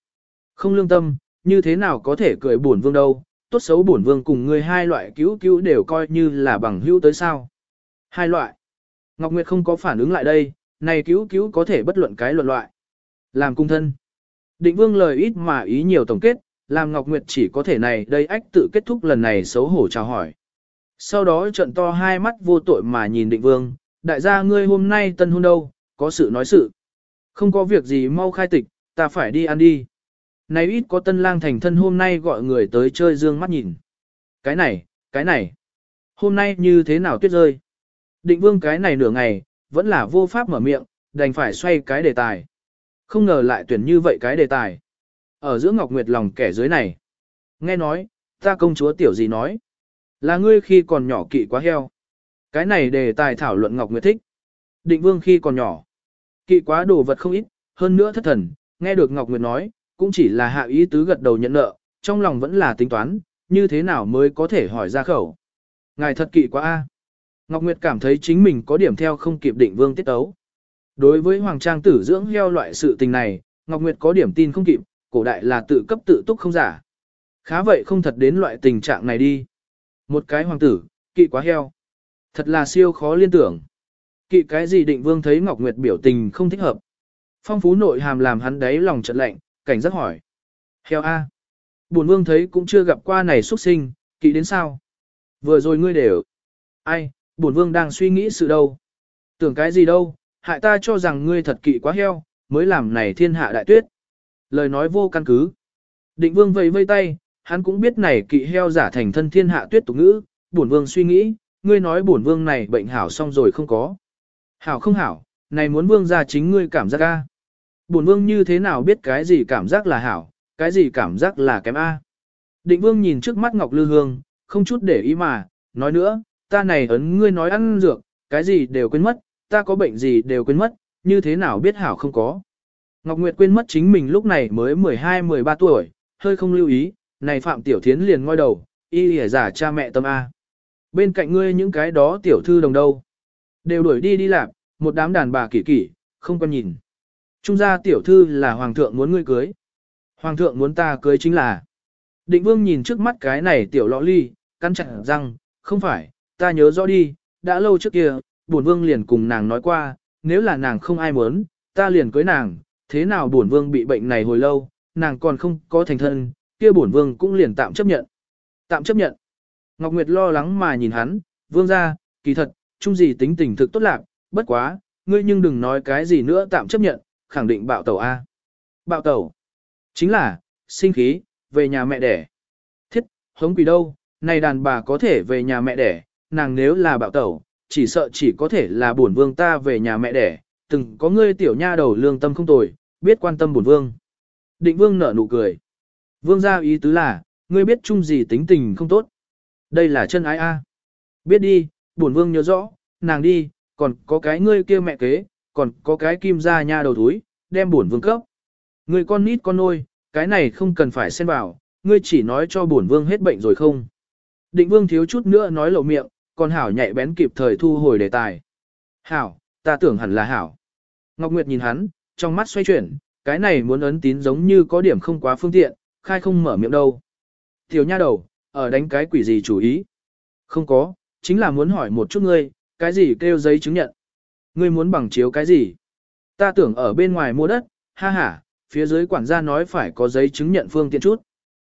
không lương tâm, như thế nào có thể cười buồn vương đâu, tốt xấu bổn vương cùng người hai loại cứu cứu đều coi như là bằng hữu tới sao. Hai loại. Ngọc Nguyệt không có phản ứng lại đây, này cứu cứu có thể bất luận cái luận loại. Làm cung thân. Định vương lời ít mà ý nhiều tổng kết, làm Ngọc Nguyệt chỉ có thể này đây ách tự kết thúc lần này xấu hổ chào hỏi. Sau đó trận to hai mắt vô tội mà nhìn định vương, đại gia ngươi hôm nay tân hôn đâu, có sự nói sự. Không có việc gì mau khai tịch, ta phải đi ăn đi. Này ít có tân lang thành thân hôm nay gọi người tới chơi dương mắt nhìn. Cái này, cái này. Hôm nay như thế nào tuyết rơi. Định vương cái này nửa ngày, vẫn là vô pháp mở miệng, đành phải xoay cái đề tài. Không ngờ lại tuyển như vậy cái đề tài. Ở giữa Ngọc Nguyệt lòng kẻ dưới này. Nghe nói, ta công chúa tiểu gì nói. Là ngươi khi còn nhỏ kỵ quá heo. Cái này đề tài thảo luận Ngọc Nguyệt thích. Định vương khi còn nhỏ. Kỵ quá đồ vật không ít, hơn nữa thất thần, nghe được Ngọc Nguyệt nói, cũng chỉ là hạ ý tứ gật đầu nhận nợ, trong lòng vẫn là tính toán, như thế nào mới có thể hỏi ra khẩu. Ngài thật kỵ quá a. Ngọc Nguyệt cảm thấy chính mình có điểm theo không kịp định vương tiết tấu. Đối với hoàng trang tử dưỡng heo loại sự tình này, Ngọc Nguyệt có điểm tin không kịp, cổ đại là tự cấp tự túc không giả. Khá vậy không thật đến loại tình trạng này đi. Một cái hoàng tử, kỵ quá heo. Thật là siêu khó liên tưởng. Kỵ cái gì định vương thấy Ngọc Nguyệt biểu tình không thích hợp. Phong phú nội hàm làm hắn đáy lòng chợt lạnh, cảnh giác hỏi. Heo A. Bổn vương thấy cũng chưa gặp qua này xuất sinh, kỵ đến sao? Vừa rồi ngươi đều. Ai, bổn vương đang suy nghĩ sự đâu. Tưởng cái gì đâu, hại ta cho rằng ngươi thật kỵ quá heo, mới làm này thiên hạ đại tuyết. Lời nói vô căn cứ. Định vương vẫy vây tay, hắn cũng biết này kỵ heo giả thành thân thiên hạ tuyết tục ngữ, bổn vương suy nghĩ, ngươi nói bổn vương này bệnh hảo xong rồi không có. Hảo không hảo, này muốn vương ra chính ngươi cảm giác a. Bổn vương như thế nào biết cái gì cảm giác là hảo, cái gì cảm giác là kém a. Định vương nhìn trước mắt Ngọc Lư Hương, không chút để ý mà, nói nữa, ta này ấn ngươi nói ăn dược, cái gì đều quên mất, ta có bệnh gì đều quên mất, như thế nào biết hảo không có. Ngọc Nguyệt quên mất chính mình lúc này mới 12-13 tuổi, hơi không lưu ý, này Phạm Tiểu Thiến liền ngoi đầu, y lìa giả cha mẹ tâm A. Bên cạnh ngươi những cái đó tiểu thư đồng đâu. Đều đuổi đi đi làm, một đám đàn bà kỷ kỷ, không quan nhìn. Trung gia tiểu thư là hoàng thượng muốn ngươi cưới. Hoàng thượng muốn ta cưới chính là. Định vương nhìn trước mắt cái này tiểu lọ ly, căn chặt rằng, không phải, ta nhớ rõ đi, đã lâu trước kia, bổn vương liền cùng nàng nói qua, nếu là nàng không ai muốn, ta liền cưới nàng, thế nào bổn vương bị bệnh này hồi lâu, nàng còn không có thành thân, kia bổn vương cũng liền tạm chấp nhận. Tạm chấp nhận. Ngọc Nguyệt lo lắng mà nhìn hắn, vương ra, kỳ thật, chung gì tính tình thực tốt lạc, bất quá, ngươi nhưng đừng nói cái gì nữa tạm chấp nhận, khẳng định bạo tẩu A. Bạo tẩu. Chính là, sinh khí, về nhà mẹ đẻ. Thiết, hống quỷ đâu, này đàn bà có thể về nhà mẹ đẻ, nàng nếu là bạo tẩu, chỉ sợ chỉ có thể là bổn vương ta về nhà mẹ đẻ, từng có ngươi tiểu nha đầu lương tâm không tồi, biết quan tâm bổn vương. Định vương nở nụ cười. Vương gia ý tứ là, ngươi biết chung gì tính tình không tốt. Đây là chân ái a. Biết đi, bổn vương nhớ rõ, nàng đi, còn có cái ngươi kia mẹ kế, còn có cái kim ra nha đầu túi, đem bổn vương cấp. người con nít con nôi, cái này không cần phải xen vào, ngươi chỉ nói cho bổn vương hết bệnh rồi không. Định vương thiếu chút nữa nói lộ miệng, còn hảo nhạy bén kịp thời thu hồi đề tài. Hảo, ta tưởng hẳn là hảo. Ngọc Nguyệt nhìn hắn, trong mắt xoay chuyển, cái này muốn ấn tín giống như có điểm không quá phương tiện, khai không mở miệng đâu. Tiểu nha đầu, ở đánh cái quỷ gì chủ ý? Không có, chính là muốn hỏi một chút ngươi, cái gì kêu giấy chứng nhận? Ngươi muốn bằng chiếu cái gì? Ta tưởng ở bên ngoài mua đất, ha ha, phía dưới quản gia nói phải có giấy chứng nhận phương tiện chút.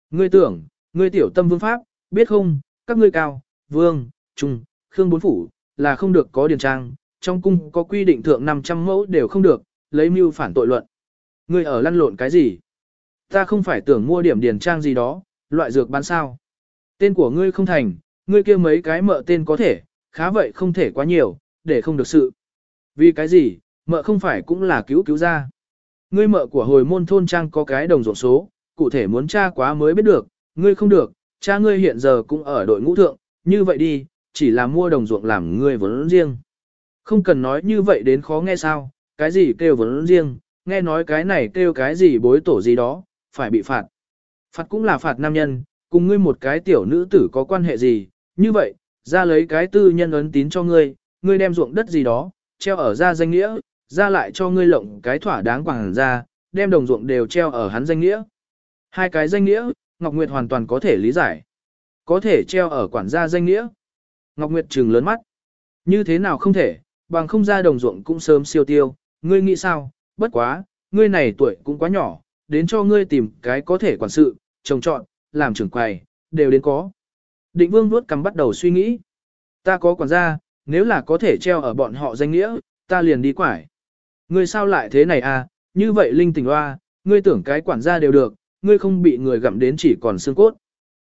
Ngươi tưởng, ngươi tiểu tâm vương pháp, biết không, các ngươi cao, vương, trung, khương bốn phủ, là không được có điền trang, trong cung có quy định thượng 500 mẫu đều không được, lấy mưu phản tội luận. Ngươi ở lăn lộn cái gì? Ta không phải tưởng mua điểm điền trang gì đó, loại dược bán sao. Tên của ngươi không thành, ngươi kia mấy cái mợ tên có thể, khá vậy không thể quá nhiều, để không được sự. Vì cái gì, mợ không phải cũng là cứu cứu ra. Ngươi mợ của hồi môn thôn trang có cái đồng ruộng số, cụ thể muốn tra quá mới biết được, ngươi không được, cha ngươi hiện giờ cũng ở đội ngũ thượng, như vậy đi, chỉ là mua đồng ruộng làm ngươi vốn riêng. Không cần nói như vậy đến khó nghe sao, cái gì kêu vốn riêng, nghe nói cái này kêu cái gì bối tổ gì đó, phải bị phạt. Phạt cũng là phạt nam nhân, cùng ngươi một cái tiểu nữ tử có quan hệ gì, như vậy, ra lấy cái tư nhân ấn tín cho ngươi, ngươi đem ruộng đất gì đó, treo ở ra danh nghĩa, ra lại cho ngươi lộng cái thỏa đáng quảng ra, đem đồng ruộng đều treo ở hắn danh nghĩa. Hai cái danh nghĩa, Ngọc Nguyệt hoàn toàn có thể lý giải. Có thể treo ở quản gia danh nghĩa. Ngọc Nguyệt trừng lớn mắt. Như thế nào không thể, bằng không ra đồng ruộng cũng sớm siêu tiêu, ngươi nghĩ sao, bất quá, ngươi này tuổi cũng quá nhỏ, đến cho ngươi tìm cái có thể quản sự, trồng trọn, làm trưởng quầy, đều đến có. Định vương vuốt cầm bắt đầu suy nghĩ. Ta có quản gia, nếu là có thể treo ở bọn họ danh nghĩa, ta liền đi quải. Ngươi sao lại thế này à, như vậy linh tình hoa, ngươi tưởng cái quản gia đều được, ngươi không bị người gặm đến chỉ còn xương cốt.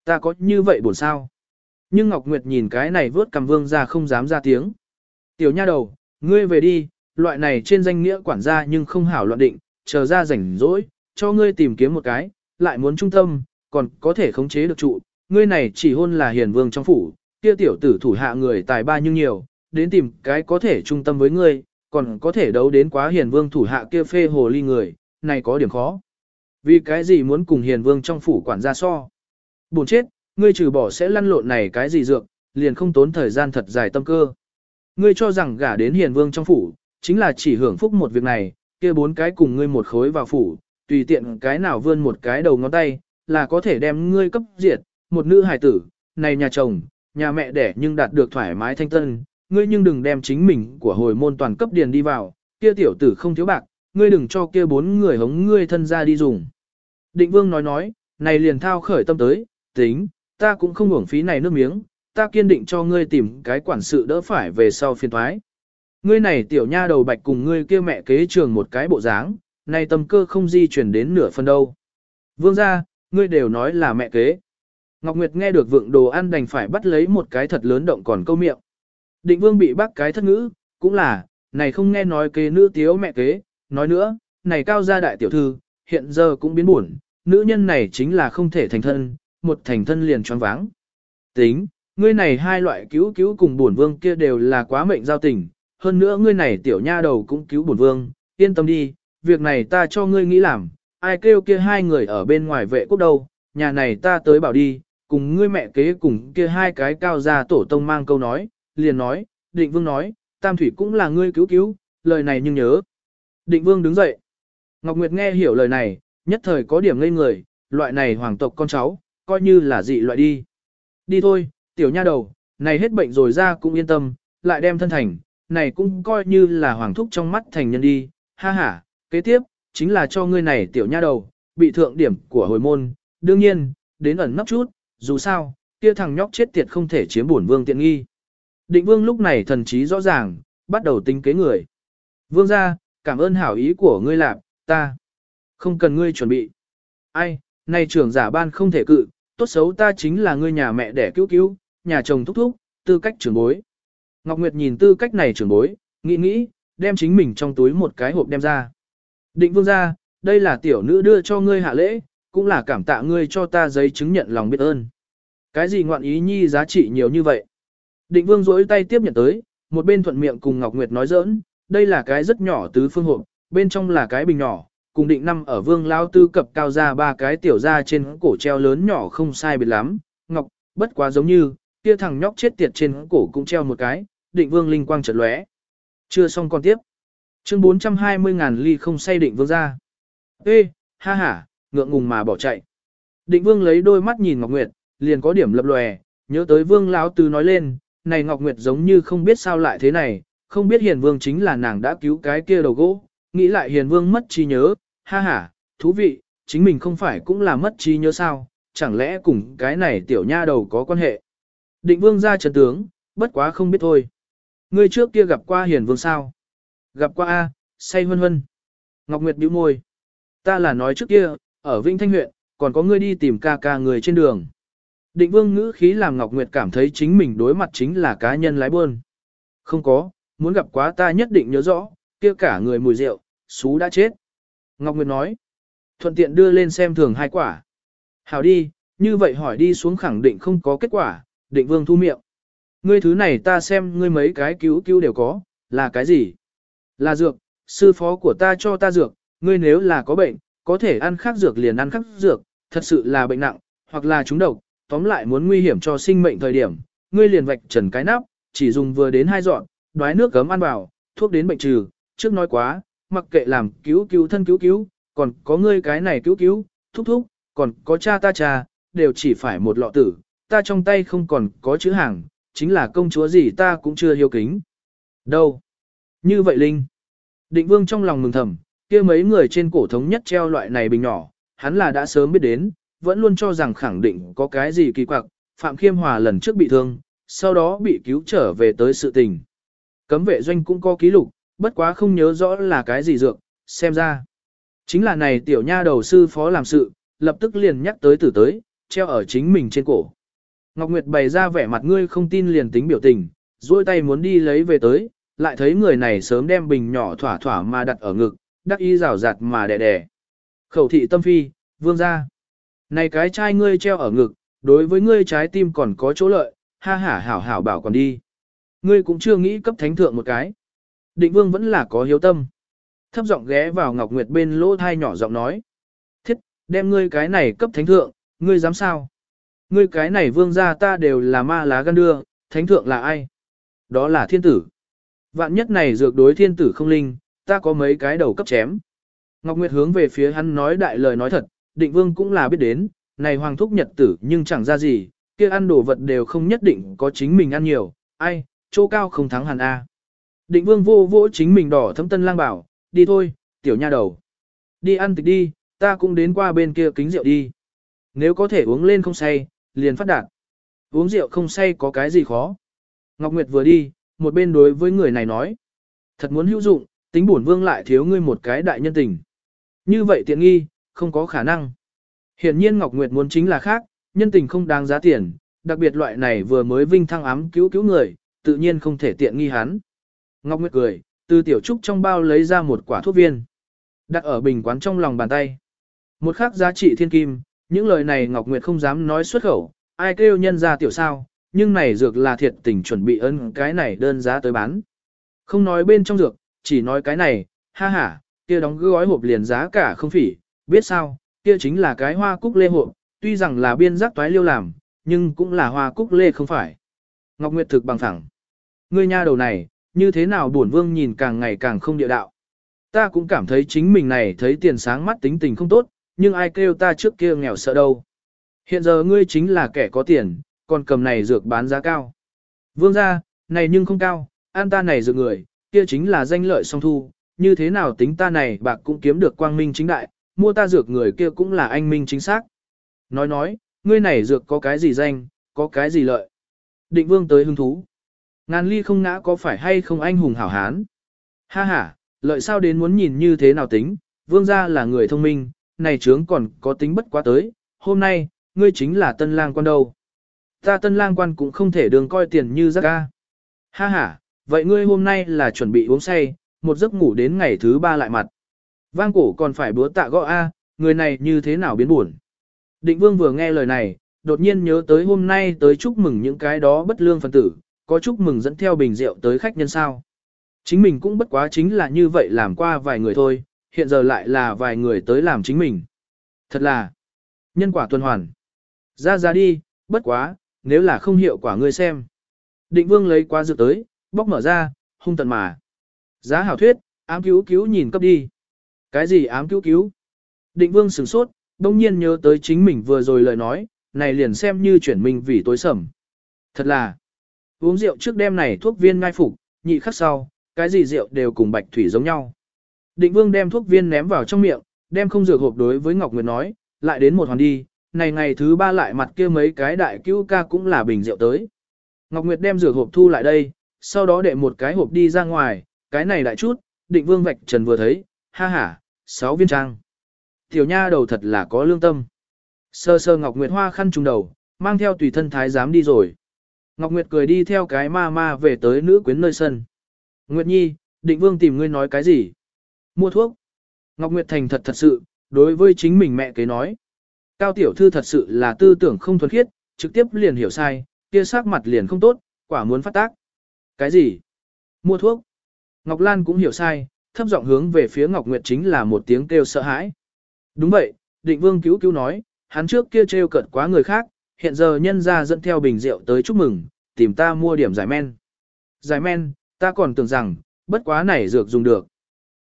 Ta có như vậy buồn sao? Nhưng Ngọc Nguyệt nhìn cái này vớt cầm vương ra không dám ra tiếng. Tiểu nha đầu, ngươi về đi, loại này trên danh nghĩa quản gia nhưng không hảo loạn định, chờ ra rảnh rỗi, cho ngươi tìm kiếm một cái, lại muốn trung tâm, còn có thể khống chế được trụ, ngươi này chỉ hôn là hiền vương trong phủ, kia tiểu tử thủ hạ người tài ba nhưng nhiều, đến tìm cái có thể trung tâm với ngươi, còn có thể đấu đến quá hiền vương thủ hạ kia phê hồ ly người, này có điểm khó. Vì cái gì muốn cùng hiền vương trong phủ quản gia so? Buồn chết, ngươi trừ bỏ sẽ lăn lộn này cái gì dược, liền không tốn thời gian thật dài tâm cơ. Ngươi cho rằng gả đến hiền vương trong phủ, chính là chỉ hưởng phúc một việc này, kia bốn cái cùng ngươi một khối vào phủ, tùy tiện cái nào vươn một cái đầu ngón tay, là có thể đem ngươi cấp diệt, một nữ hài tử, này nhà chồng, nhà mẹ đẻ nhưng đạt được thoải mái thanh tân, ngươi nhưng đừng đem chính mình của hồi môn toàn cấp điền đi vào, kia tiểu tử không thiếu bạc, ngươi đừng cho kia bốn người hống ngươi thân ra đi dùng. Định vương nói nói, này liền thao khởi tâm tới, tính, ta cũng không uổng phí này nước miếng, ta kiên định cho ngươi tìm cái quản sự đỡ phải về sau phiên thoái. Ngươi này tiểu nha đầu bạch cùng ngươi kia mẹ kế trường một cái bộ dáng, này tâm cơ không di chuyển đến nửa phần đâu. Vương ra, ngươi đều nói là mẹ kế. Ngọc Nguyệt nghe được vượng đồ ăn đành phải bắt lấy một cái thật lớn động còn câu miệng. Định vương bị bác cái thất ngữ, cũng là, này không nghe nói kế nữ tiếu mẹ kế, nói nữa, này cao gia đại tiểu thư, hiện giờ cũng biến buồn, nữ nhân này chính là không thể thành thân, một thành thân liền choáng váng. Tính, ngươi này hai loại cứu cứu cùng bổn vương kia đều là quá mệnh giao tình, hơn nữa ngươi này tiểu nha đầu cũng cứu bổn vương, yên tâm đi, việc này ta cho ngươi nghĩ làm, ai kêu kia hai người ở bên ngoài vệ quốc đâu, nhà này ta tới bảo đi, cùng ngươi mẹ kế cùng kia hai cái cao gia tổ tông mang câu nói, liền nói, định vương nói, tam thủy cũng là ngươi cứu cứu, lời này nhưng nhớ. Định vương đứng dậy. Ngọc Nguyệt nghe hiểu lời này, nhất thời có điểm ngây người, loại này hoàng tộc con cháu, coi như là dị loại đi. Đi thôi, tiểu nha đầu, này hết bệnh rồi ra cũng yên tâm, lại đem thân thành, này cũng coi như là hoàng thúc trong mắt thành nhân đi, ha ha, kế tiếp, chính là cho ngươi này tiểu nha đầu, bị thượng điểm của hồi môn, đương nhiên, đến ẩn nấp chút, dù sao, kia thằng nhóc chết tiệt không thể chiếm bổn vương tiện nghi. Định vương lúc này thần trí rõ ràng, bắt đầu tính kế người. Vương ra, cảm ơn hảo ý của ngươi lạc, ta. Không cần ngươi chuẩn bị. Ai, này trưởng giả ban không thể cự, tốt xấu ta chính là ngươi nhà mẹ đẻ cứu cứu, nhà chồng thúc thúc, tư cách trưởng bối. Ngọc Nguyệt nhìn tư cách này trưởng bối, nghĩ nghĩ, đem chính mình trong túi một cái hộp đem ra. Định vương ra, đây là tiểu nữ đưa cho ngươi hạ lễ, cũng là cảm tạ ngươi cho ta giấy chứng nhận lòng biết ơn. Cái gì ngoạn ý nhi giá trị nhiều như vậy? Định vương rỗi tay tiếp nhận tới, một bên thuận miệng cùng Ngọc Nguyệt nói giỡn, đây là cái rất nhỏ tứ phương hộp, bên trong là cái bình nhỏ, cùng định năm ở vương lao tư cập cao ra ba cái tiểu ra trên cổ treo lớn nhỏ không sai biệt lắm, Ngọc, bất quá giống như, kia thằng nhóc chết tiệt trên cổ cũng treo một cái, định vương linh quang chợt lóe. Chưa xong con tiếp. Chương 420 ngàn ly không say định vương ra. Ê, ha ha, ngượng ngùng mà bỏ chạy. Định vương lấy đôi mắt nhìn Ngọc Nguyệt, liền có điểm lập lòe, nhớ tới vương lão tứ nói lên, này Ngọc Nguyệt giống như không biết sao lại thế này, không biết hiền vương chính là nàng đã cứu cái kia đầu gỗ, nghĩ lại hiền vương mất trí nhớ, ha ha, thú vị, chính mình không phải cũng là mất trí nhớ sao, chẳng lẽ cùng cái này tiểu nha đầu có quan hệ. Định vương ra trần tướng, bất quá không biết thôi. Ngươi trước kia gặp qua hiền vương sao? Gặp qua A, say hân hân. Ngọc Nguyệt bĩu môi. Ta là nói trước kia, ở vĩnh Thanh huyện, còn có ngươi đi tìm ca ca người trên đường. Định vương ngữ khí làm Ngọc Nguyệt cảm thấy chính mình đối mặt chính là cá nhân lái buôn. Không có, muốn gặp quá ta nhất định nhớ rõ, kia cả người mùi rượu, xú đã chết. Ngọc Nguyệt nói, thuận tiện đưa lên xem thường hai quả. Hảo đi, như vậy hỏi đi xuống khẳng định không có kết quả, định vương thu miệng. Ngươi thứ này ta xem ngươi mấy cái cứu cứu đều có, là cái gì? Là dược, sư phó của ta cho ta dược, ngươi nếu là có bệnh, có thể ăn khác dược liền ăn khác dược, thật sự là bệnh nặng, hoặc là trúng độc, tóm lại muốn nguy hiểm cho sinh mệnh thời điểm, ngươi liền vạch trần cái nắp, chỉ dùng vừa đến hai dọn, đoái nước cấm ăn vào, thuốc đến bệnh trừ, trước nói quá, mặc kệ làm cứu cứu thân cứu cứu, còn có ngươi cái này cứu cứu, thúc thúc, còn có cha ta cha, đều chỉ phải một lọ tử, ta trong tay không còn có chữ hàng, chính là công chúa gì ta cũng chưa hiếu kính. Đâu? Như vậy Linh. Định vương trong lòng mừng thầm, kia mấy người trên cổ thống nhất treo loại này bình nhỏ, hắn là đã sớm biết đến, vẫn luôn cho rằng khẳng định có cái gì kỳ quặc, Phạm Khiêm Hòa lần trước bị thương, sau đó bị cứu trở về tới sự tình. Cấm vệ doanh cũng có ký lục, bất quá không nhớ rõ là cái gì dược, xem ra. Chính là này tiểu nha đầu sư phó làm sự, lập tức liền nhắc tới tử tới, treo ở chính mình trên cổ. Ngọc Nguyệt bày ra vẻ mặt ngươi không tin liền tính biểu tình, duỗi tay muốn đi lấy về tới, lại thấy người này sớm đem bình nhỏ thỏa thỏa mà đặt ở ngực, đắc ý rào rạt mà đẻ đẻ. Khẩu thị tâm phi, vương ra. Này cái chai ngươi treo ở ngực, đối với ngươi trái tim còn có chỗ lợi, ha hả hảo hảo bảo còn đi. Ngươi cũng chưa nghĩ cấp thánh thượng một cái. Định vương vẫn là có hiếu tâm. Thấp giọng ghé vào Ngọc Nguyệt bên lỗ thai nhỏ giọng nói. Thiết, đem ngươi cái này cấp thánh thượng, ngươi dám sao? Ngươi cái này vương gia ta đều là ma lá gan đưa, thánh thượng là ai? Đó là thiên tử. Vạn nhất này dược đối thiên tử không linh, ta có mấy cái đầu cấp chém. Ngọc Nguyệt hướng về phía hắn nói đại lời nói thật, định vương cũng là biết đến, này hoàng thúc nhật tử nhưng chẳng ra gì, kia ăn đồ vật đều không nhất định có chính mình ăn nhiều, ai, chỗ cao không thắng hẳn A. Định vương vô vỗ chính mình đỏ thấm tân lang bảo, đi thôi, tiểu nha đầu. Đi ăn tịch đi, ta cũng đến qua bên kia kính rượu đi. Nếu có thể uống lên không say, liền phát đạt. Uống rượu không say có cái gì khó. Ngọc Nguyệt vừa đi, một bên đối với người này nói. Thật muốn hữu dụng, tính bổn vương lại thiếu ngươi một cái đại nhân tình. Như vậy tiện nghi, không có khả năng. Hiển nhiên Ngọc Nguyệt muốn chính là khác, nhân tình không đáng giá tiền, đặc biệt loại này vừa mới vinh thăng ám cứu cứu người, tự nhiên không thể tiện nghi hắn. Ngọc Nguyệt cười, từ tiểu trúc trong bao lấy ra một quả thuốc viên, đặt ở bình quán trong lòng bàn tay. Một khắc giá trị thiên kim, những lời này Ngọc Nguyệt không dám nói xuất khẩu, ai kêu nhân ra tiểu sao, nhưng này dược là thiệt tình chuẩn bị ơn cái này đơn giá tới bán. Không nói bên trong dược, chỉ nói cái này, ha ha, kia đóng gói hộp liền giá cả không phỉ, biết sao, kia chính là cái hoa cúc lê hộp, tuy rằng là biên giác toái liêu làm, nhưng cũng là hoa cúc lê không phải. Ngọc Nguyệt thực bằng thẳng. Ngươi nha đầu này, như thế nào buồn vương nhìn càng ngày càng không địa đạo. Ta cũng cảm thấy chính mình này thấy tiền sáng mắt tính tình không tốt, nhưng ai kêu ta trước kia nghèo sợ đâu. Hiện giờ ngươi chính là kẻ có tiền, còn cầm này dược bán giá cao. Vương gia, này nhưng không cao, an ta này dược người, kia chính là danh lợi song thu, như thế nào tính ta này bạc cũng kiếm được quang minh chính đại, mua ta dược người kia cũng là anh minh chính xác. Nói nói, ngươi này dược có cái gì danh, có cái gì lợi. Định vương tới hứng thú. Ngàn ly không ngã có phải hay không anh hùng hảo hán. Ha ha, lợi sao đến muốn nhìn như thế nào tính, vương gia là người thông minh, này trướng còn có tính bất quá tới, hôm nay, ngươi chính là tân lang quan đâu. Ta tân lang quan cũng không thể đường coi tiền như rác ca. Ha ha, vậy ngươi hôm nay là chuẩn bị uống say, một giấc ngủ đến ngày thứ ba lại mặt. Vang cổ còn phải búa tạ gõ A, người này như thế nào biến buồn. Định vương vừa nghe lời này, đột nhiên nhớ tới hôm nay tới chúc mừng những cái đó bất lương phần tử, có chúc mừng dẫn theo bình rượu tới khách nhân sao. Chính mình cũng bất quá chính là như vậy làm qua vài người thôi, hiện giờ lại là vài người tới làm chính mình. Thật là nhân quả tuần hoàn. Ra ra đi, bất quá, nếu là không hiệu quả ngươi xem. Định vương lấy qua dược tới, bóc mở ra, hung tận mà. Giá hảo thuyết, ám cứu cứu nhìn cấp đi. Cái gì ám cứu cứu? Định vương sửng sốt, đông nhiên nhớ tới chính mình vừa rồi lời nói, này liền xem như chuyển mình vì tối sầm. Thật là, uống rượu trước đêm này thuốc viên ngai phục, nhị khắc sau, cái gì rượu đều cùng bạch thủy giống nhau. Định vương đem thuốc viên ném vào trong miệng, đem không dược hộp đối với Ngọc Nguyệt nói, lại đến một hoàn đi, này ngày thứ ba lại mặt kia mấy cái đại cứu ca cũng là bình rượu tới. Ngọc Nguyệt đem dược hộp thu lại đây, sau đó để một cái hộp đi ra ngoài, cái này đại chút, định vương vạch trần vừa thấy, ha ha, sáu viên trang. Tiểu nha đầu thật là có lương tâm. Sơ sơ Ngọc Nguyệt hoa khăn trùng đầu, mang theo tùy thân thái giám đi rồi. Ngọc Nguyệt cười đi theo cái ma ma về tới nữ quyến nơi sân. Nguyệt Nhi, định vương tìm ngươi nói cái gì? Mua thuốc. Ngọc Nguyệt thành thật thật sự, đối với chính mình mẹ kế nói. Cao tiểu thư thật sự là tư tưởng không thuần khiết, trực tiếp liền hiểu sai, kia sắc mặt liền không tốt, quả muốn phát tác. Cái gì? Mua thuốc. Ngọc Lan cũng hiểu sai, thấp giọng hướng về phía Ngọc Nguyệt chính là một tiếng kêu sợ hãi. Đúng vậy, định vương cứu cứu nói, hắn trước kia trêu cợt quá người khác, hiện giờ nhân ra dẫn theo bình rượu tới chúc mừng, tìm ta mua điểm giải men. Giải men, ta còn tưởng rằng, bất quá này dược dùng được.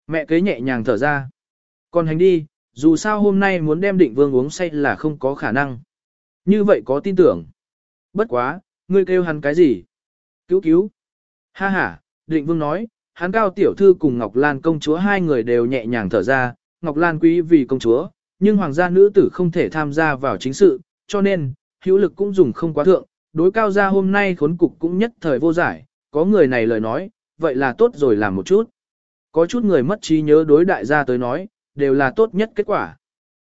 Mẹ kế nhẹ nhàng thở ra. Còn hành đi, dù sao hôm nay muốn đem định vương uống say là không có khả năng. Như vậy có tin tưởng. Bất quá, ngươi kêu hắn cái gì? Cứu cứu. Ha ha, định vương nói, hắn cao tiểu thư cùng Ngọc Lan công chúa hai người đều nhẹ nhàng thở ra, Ngọc Lan quý vì công chúa, nhưng hoàng gia nữ tử không thể tham gia vào chính sự, cho nên, hữu lực cũng dùng không quá thượng, đối cao gia hôm nay khốn cục cũng nhất thời vô giải, có người này lời nói, vậy là tốt rồi làm một chút. Có chút người mất trí nhớ đối đại gia tới nói, đều là tốt nhất kết quả.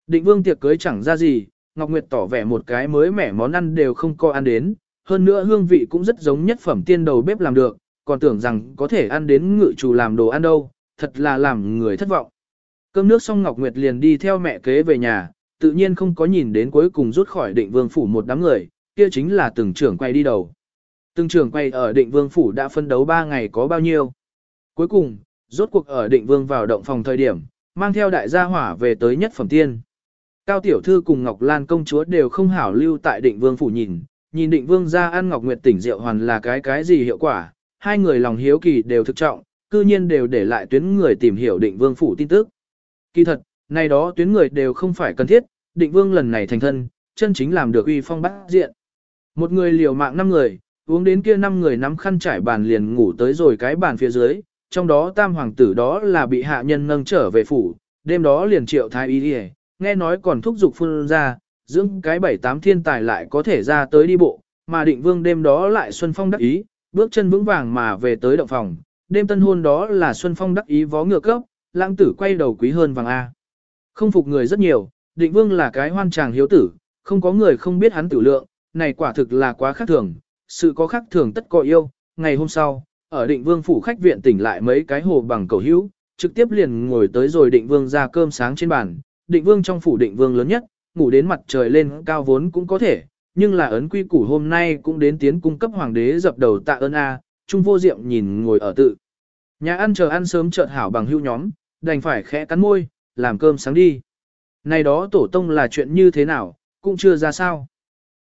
Định vương tiệc cưới chẳng ra gì, Ngọc Nguyệt tỏ vẻ một cái mới mẻ món ăn đều không có ăn đến, hơn nữa hương vị cũng rất giống nhất phẩm tiên đầu bếp làm được, còn tưởng rằng có thể ăn đến ngự chủ làm đồ ăn đâu, thật là làm người thất vọng. Cơm nước xong Ngọc Nguyệt liền đi theo mẹ kế về nhà, tự nhiên không có nhìn đến cuối cùng rút khỏi định vương phủ một đám người, kia chính là từng trưởng quay đi đầu. Từng trưởng quay ở định vương phủ đã phân đấu 3 ngày có bao nhiêu. Cuối cùng, rốt cuộc ở định vương vào động phòng thời điểm, mang theo đại gia hỏa về tới nhất phẩm tiên. Cao tiểu thư cùng Ngọc Lan công chúa đều không hảo lưu tại định vương phủ nhìn, nhìn định vương ra ăn Ngọc Nguyệt tỉnh rượu hoàn là cái cái gì hiệu quả, hai người lòng hiếu kỳ đều thực trọng, cư nhiên đều để lại tuyến người tìm hiểu định vương phủ tin tức. Kỳ thật, này đó tuyến người đều không phải cần thiết, định vương lần này thành thân, chân chính làm được uy phong bát diện. Một người liều mạng năm người, uống đến kia năm người nắm khăn trải bàn liền ngủ tới rồi cái bàn phía dưới, trong đó tam hoàng tử đó là bị hạ nhân nâng trở về phủ, đêm đó liền triệu thái y đi nghe nói còn thúc giục phun ra, dưỡng cái bảy tám thiên tài lại có thể ra tới đi bộ, mà định vương đêm đó lại xuân phong đắc ý, bước chân vững vàng mà về tới động phòng, đêm tân hôn đó là xuân phong đắc ý vó ngựa cấp, lãng tử quay đầu quý hơn vàng A. Không phục người rất nhiều, định vương là cái hoan tràng hiếu tử, không có người không biết hắn tử lượng, này quả thực là quá khác thường, sự có khác thường tất có yêu, ngày hôm sau, ở định vương phủ khách viện tỉnh lại mấy cái hồ bằng cầu hữu, trực tiếp liền ngồi tới rồi định vương ra cơm sáng trên bàn, định vương trong phủ định vương lớn nhất, ngủ đến mặt trời lên cao vốn cũng có thể, nhưng là ấn quy củ hôm nay cũng đến tiến cung cấp hoàng đế dập đầu tạ ơn A, trung vô diệm nhìn ngồi ở tự. Nhà ăn chờ ăn sớm chợt hảo bằng hưu nhóm, đành phải khẽ cắn môi, làm cơm sáng đi. Này đó tổ tông là chuyện như thế nào, cũng chưa ra sao.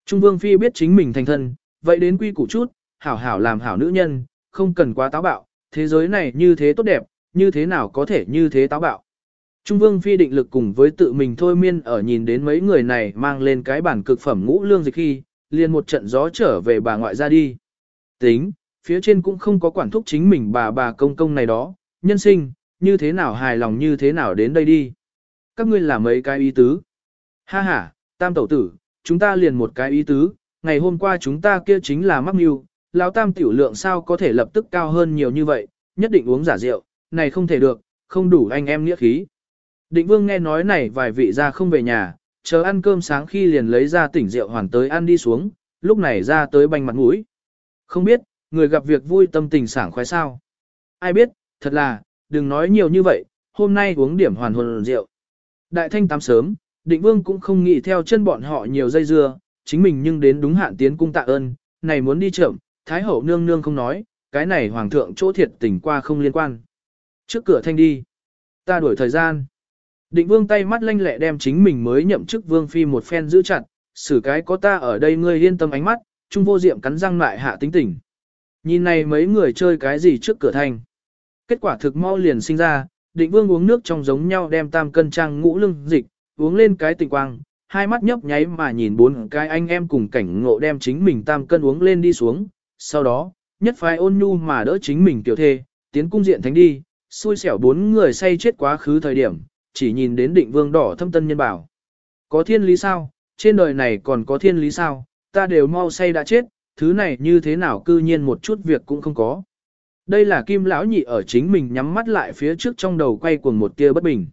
Trung vương phi biết chính mình thành thân, vậy đến quy củ chút, hảo hảo làm hảo nữ nhân, không cần quá táo bạo, thế giới này như thế tốt đẹp, như thế nào có thể như thế táo bạo. Trung vương phi định lực cùng với tự mình thôi miên ở nhìn đến mấy người này mang lên cái bản cực phẩm ngũ lương dịch khi, liền một trận gió trở về bà ngoại ra đi. Tính, phía trên cũng không có quản thúc chính mình bà bà công công này đó, nhân sinh, như thế nào hài lòng như thế nào đến đây đi. các ngươi là mấy cái ý tứ. Ha ha, tam tẩu tử, chúng ta liền một cái ý tứ, ngày hôm qua chúng ta kia chính là mắc mưu, lão tam tiểu lượng sao có thể lập tức cao hơn nhiều như vậy, nhất định uống giả rượu, này không thể được, không đủ anh em nghĩa khí. Định vương nghe nói này vài vị ra không về nhà, chờ ăn cơm sáng khi liền lấy ra tỉnh rượu hoàn tới ăn đi xuống, lúc này ra tới banh mặt mũi. Không biết, người gặp việc vui tâm tình sảng khoái sao. Ai biết, thật là, đừng nói nhiều như vậy, hôm nay uống điểm hoàn hồn rượu. Đại thanh tám sớm, định vương cũng không nghĩ theo chân bọn họ nhiều dây dưa, chính mình nhưng đến đúng hạn tiến cung tạ ơn, này muốn đi chậm, thái hậu nương nương không nói, cái này hoàng thượng chỗ thiệt tình qua không liên quan. Trước cửa thanh đi, ta đuổi thời gian. Định vương tay mắt lanh lẹ đem chính mình mới nhậm chức vương phi một phen giữ chặt, xử cái có ta ở đây ngươi yên tâm ánh mắt, trung vô diệm cắn răng lại hạ tính tỉnh. Nhìn này mấy người chơi cái gì trước cửa thành? Kết quả thực mau liền sinh ra, định vương uống nước trong giống nhau đem tam cân trang ngũ lưng dịch, uống lên cái tình quang, hai mắt nhấp nháy mà nhìn bốn cái anh em cùng cảnh ngộ đem chính mình tam cân uống lên đi xuống, sau đó, nhất phái ôn nhu mà đỡ chính mình tiểu thê, tiến cung diện thánh đi, xui xẻo bốn người say chết quá khứ thời điểm, chỉ nhìn đến định vương đỏ thâm tân nhân bảo. Có thiên lý sao, trên đời này còn có thiên lý sao, ta đều mau say đã chết, thứ này như thế nào cư nhiên một chút việc cũng không có. Đây là kim lão nhị ở chính mình nhắm mắt lại phía trước trong đầu quay cuồng một tia bất bình.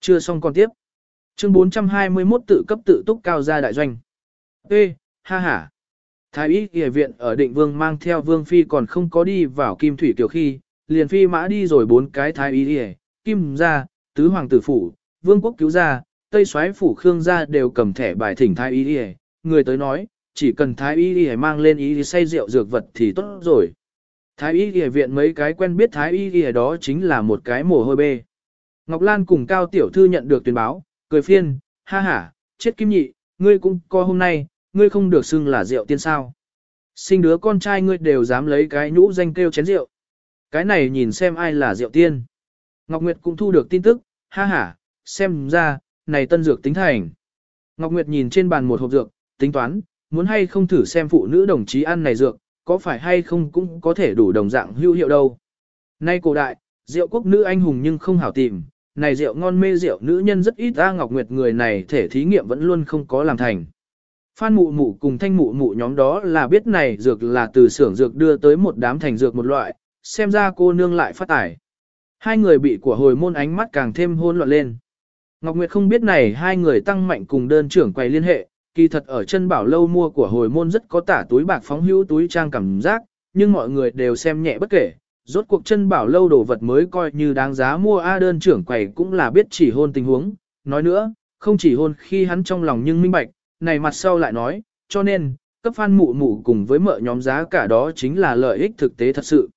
Chưa xong còn tiếp. Chương 421 tự cấp tự túc cao gia đại doanh. Ê, ha ha. Thái y kỳ viện ở định vương mang theo vương phi còn không có đi vào kim thủy tiểu khi, liền phi mã đi rồi bốn cái thái y kỳ, kim ra tứ hoàng tử phủ, vương quốc cứu gia, tây soái phủ khương gia đều cầm thẻ bài thỉnh thái y y, người tới nói, chỉ cần thái y đi mang lên y say rượu dược vật thì tốt rồi. Thái y đi viện mấy cái quen biết thái y đi đó chính là một cái mồ hôi bê. Ngọc Lan cùng Cao Tiểu Thư nhận được tuyên báo, cười phiên, ha ha, chết kim nhị, ngươi cũng co hôm nay, ngươi không được xưng là rượu tiên sao. Sinh đứa con trai ngươi đều dám lấy cái nhũ danh kêu chén rượu. Cái này nhìn xem ai là rượu tiên. Ngọc Nguyệt cũng thu được tin tức, ha ha, xem ra, này tân dược tính thành. Ngọc Nguyệt nhìn trên bàn một hộp dược, tính toán, muốn hay không thử xem phụ nữ đồng chí ăn này dược, có phải hay không cũng có thể đủ đồng dạng hữu hiệu đâu. Nay cổ đại, rượu quốc nữ anh hùng nhưng không hảo tìm, này rượu ngon mê rượu nữ nhân rất ít ra Ngọc Nguyệt người này thể thí nghiệm vẫn luôn không có làm thành. Phan mụ mụ cùng thanh mụ mụ nhóm đó là biết này dược là từ xưởng dược đưa tới một đám thành dược một loại, xem ra cô nương lại phát tải. Hai người bị của hồi môn ánh mắt càng thêm hôn loạn lên. Ngọc Nguyệt không biết này hai người tăng mạnh cùng đơn trưởng quay liên hệ, kỳ thật ở chân bảo lâu mua của hồi môn rất có tả túi bạc phóng hữu túi trang cảm giác, nhưng mọi người đều xem nhẹ bất kể. Rốt cuộc chân bảo lâu đồ vật mới coi như đáng giá mua A đơn trưởng quầy cũng là biết chỉ hôn tình huống. Nói nữa, không chỉ hôn khi hắn trong lòng nhưng minh bạch, này mặt sau lại nói, cho nên, cấp phan mụ mụ cùng với mợ nhóm giá cả đó chính là lợi ích thực tế thật sự.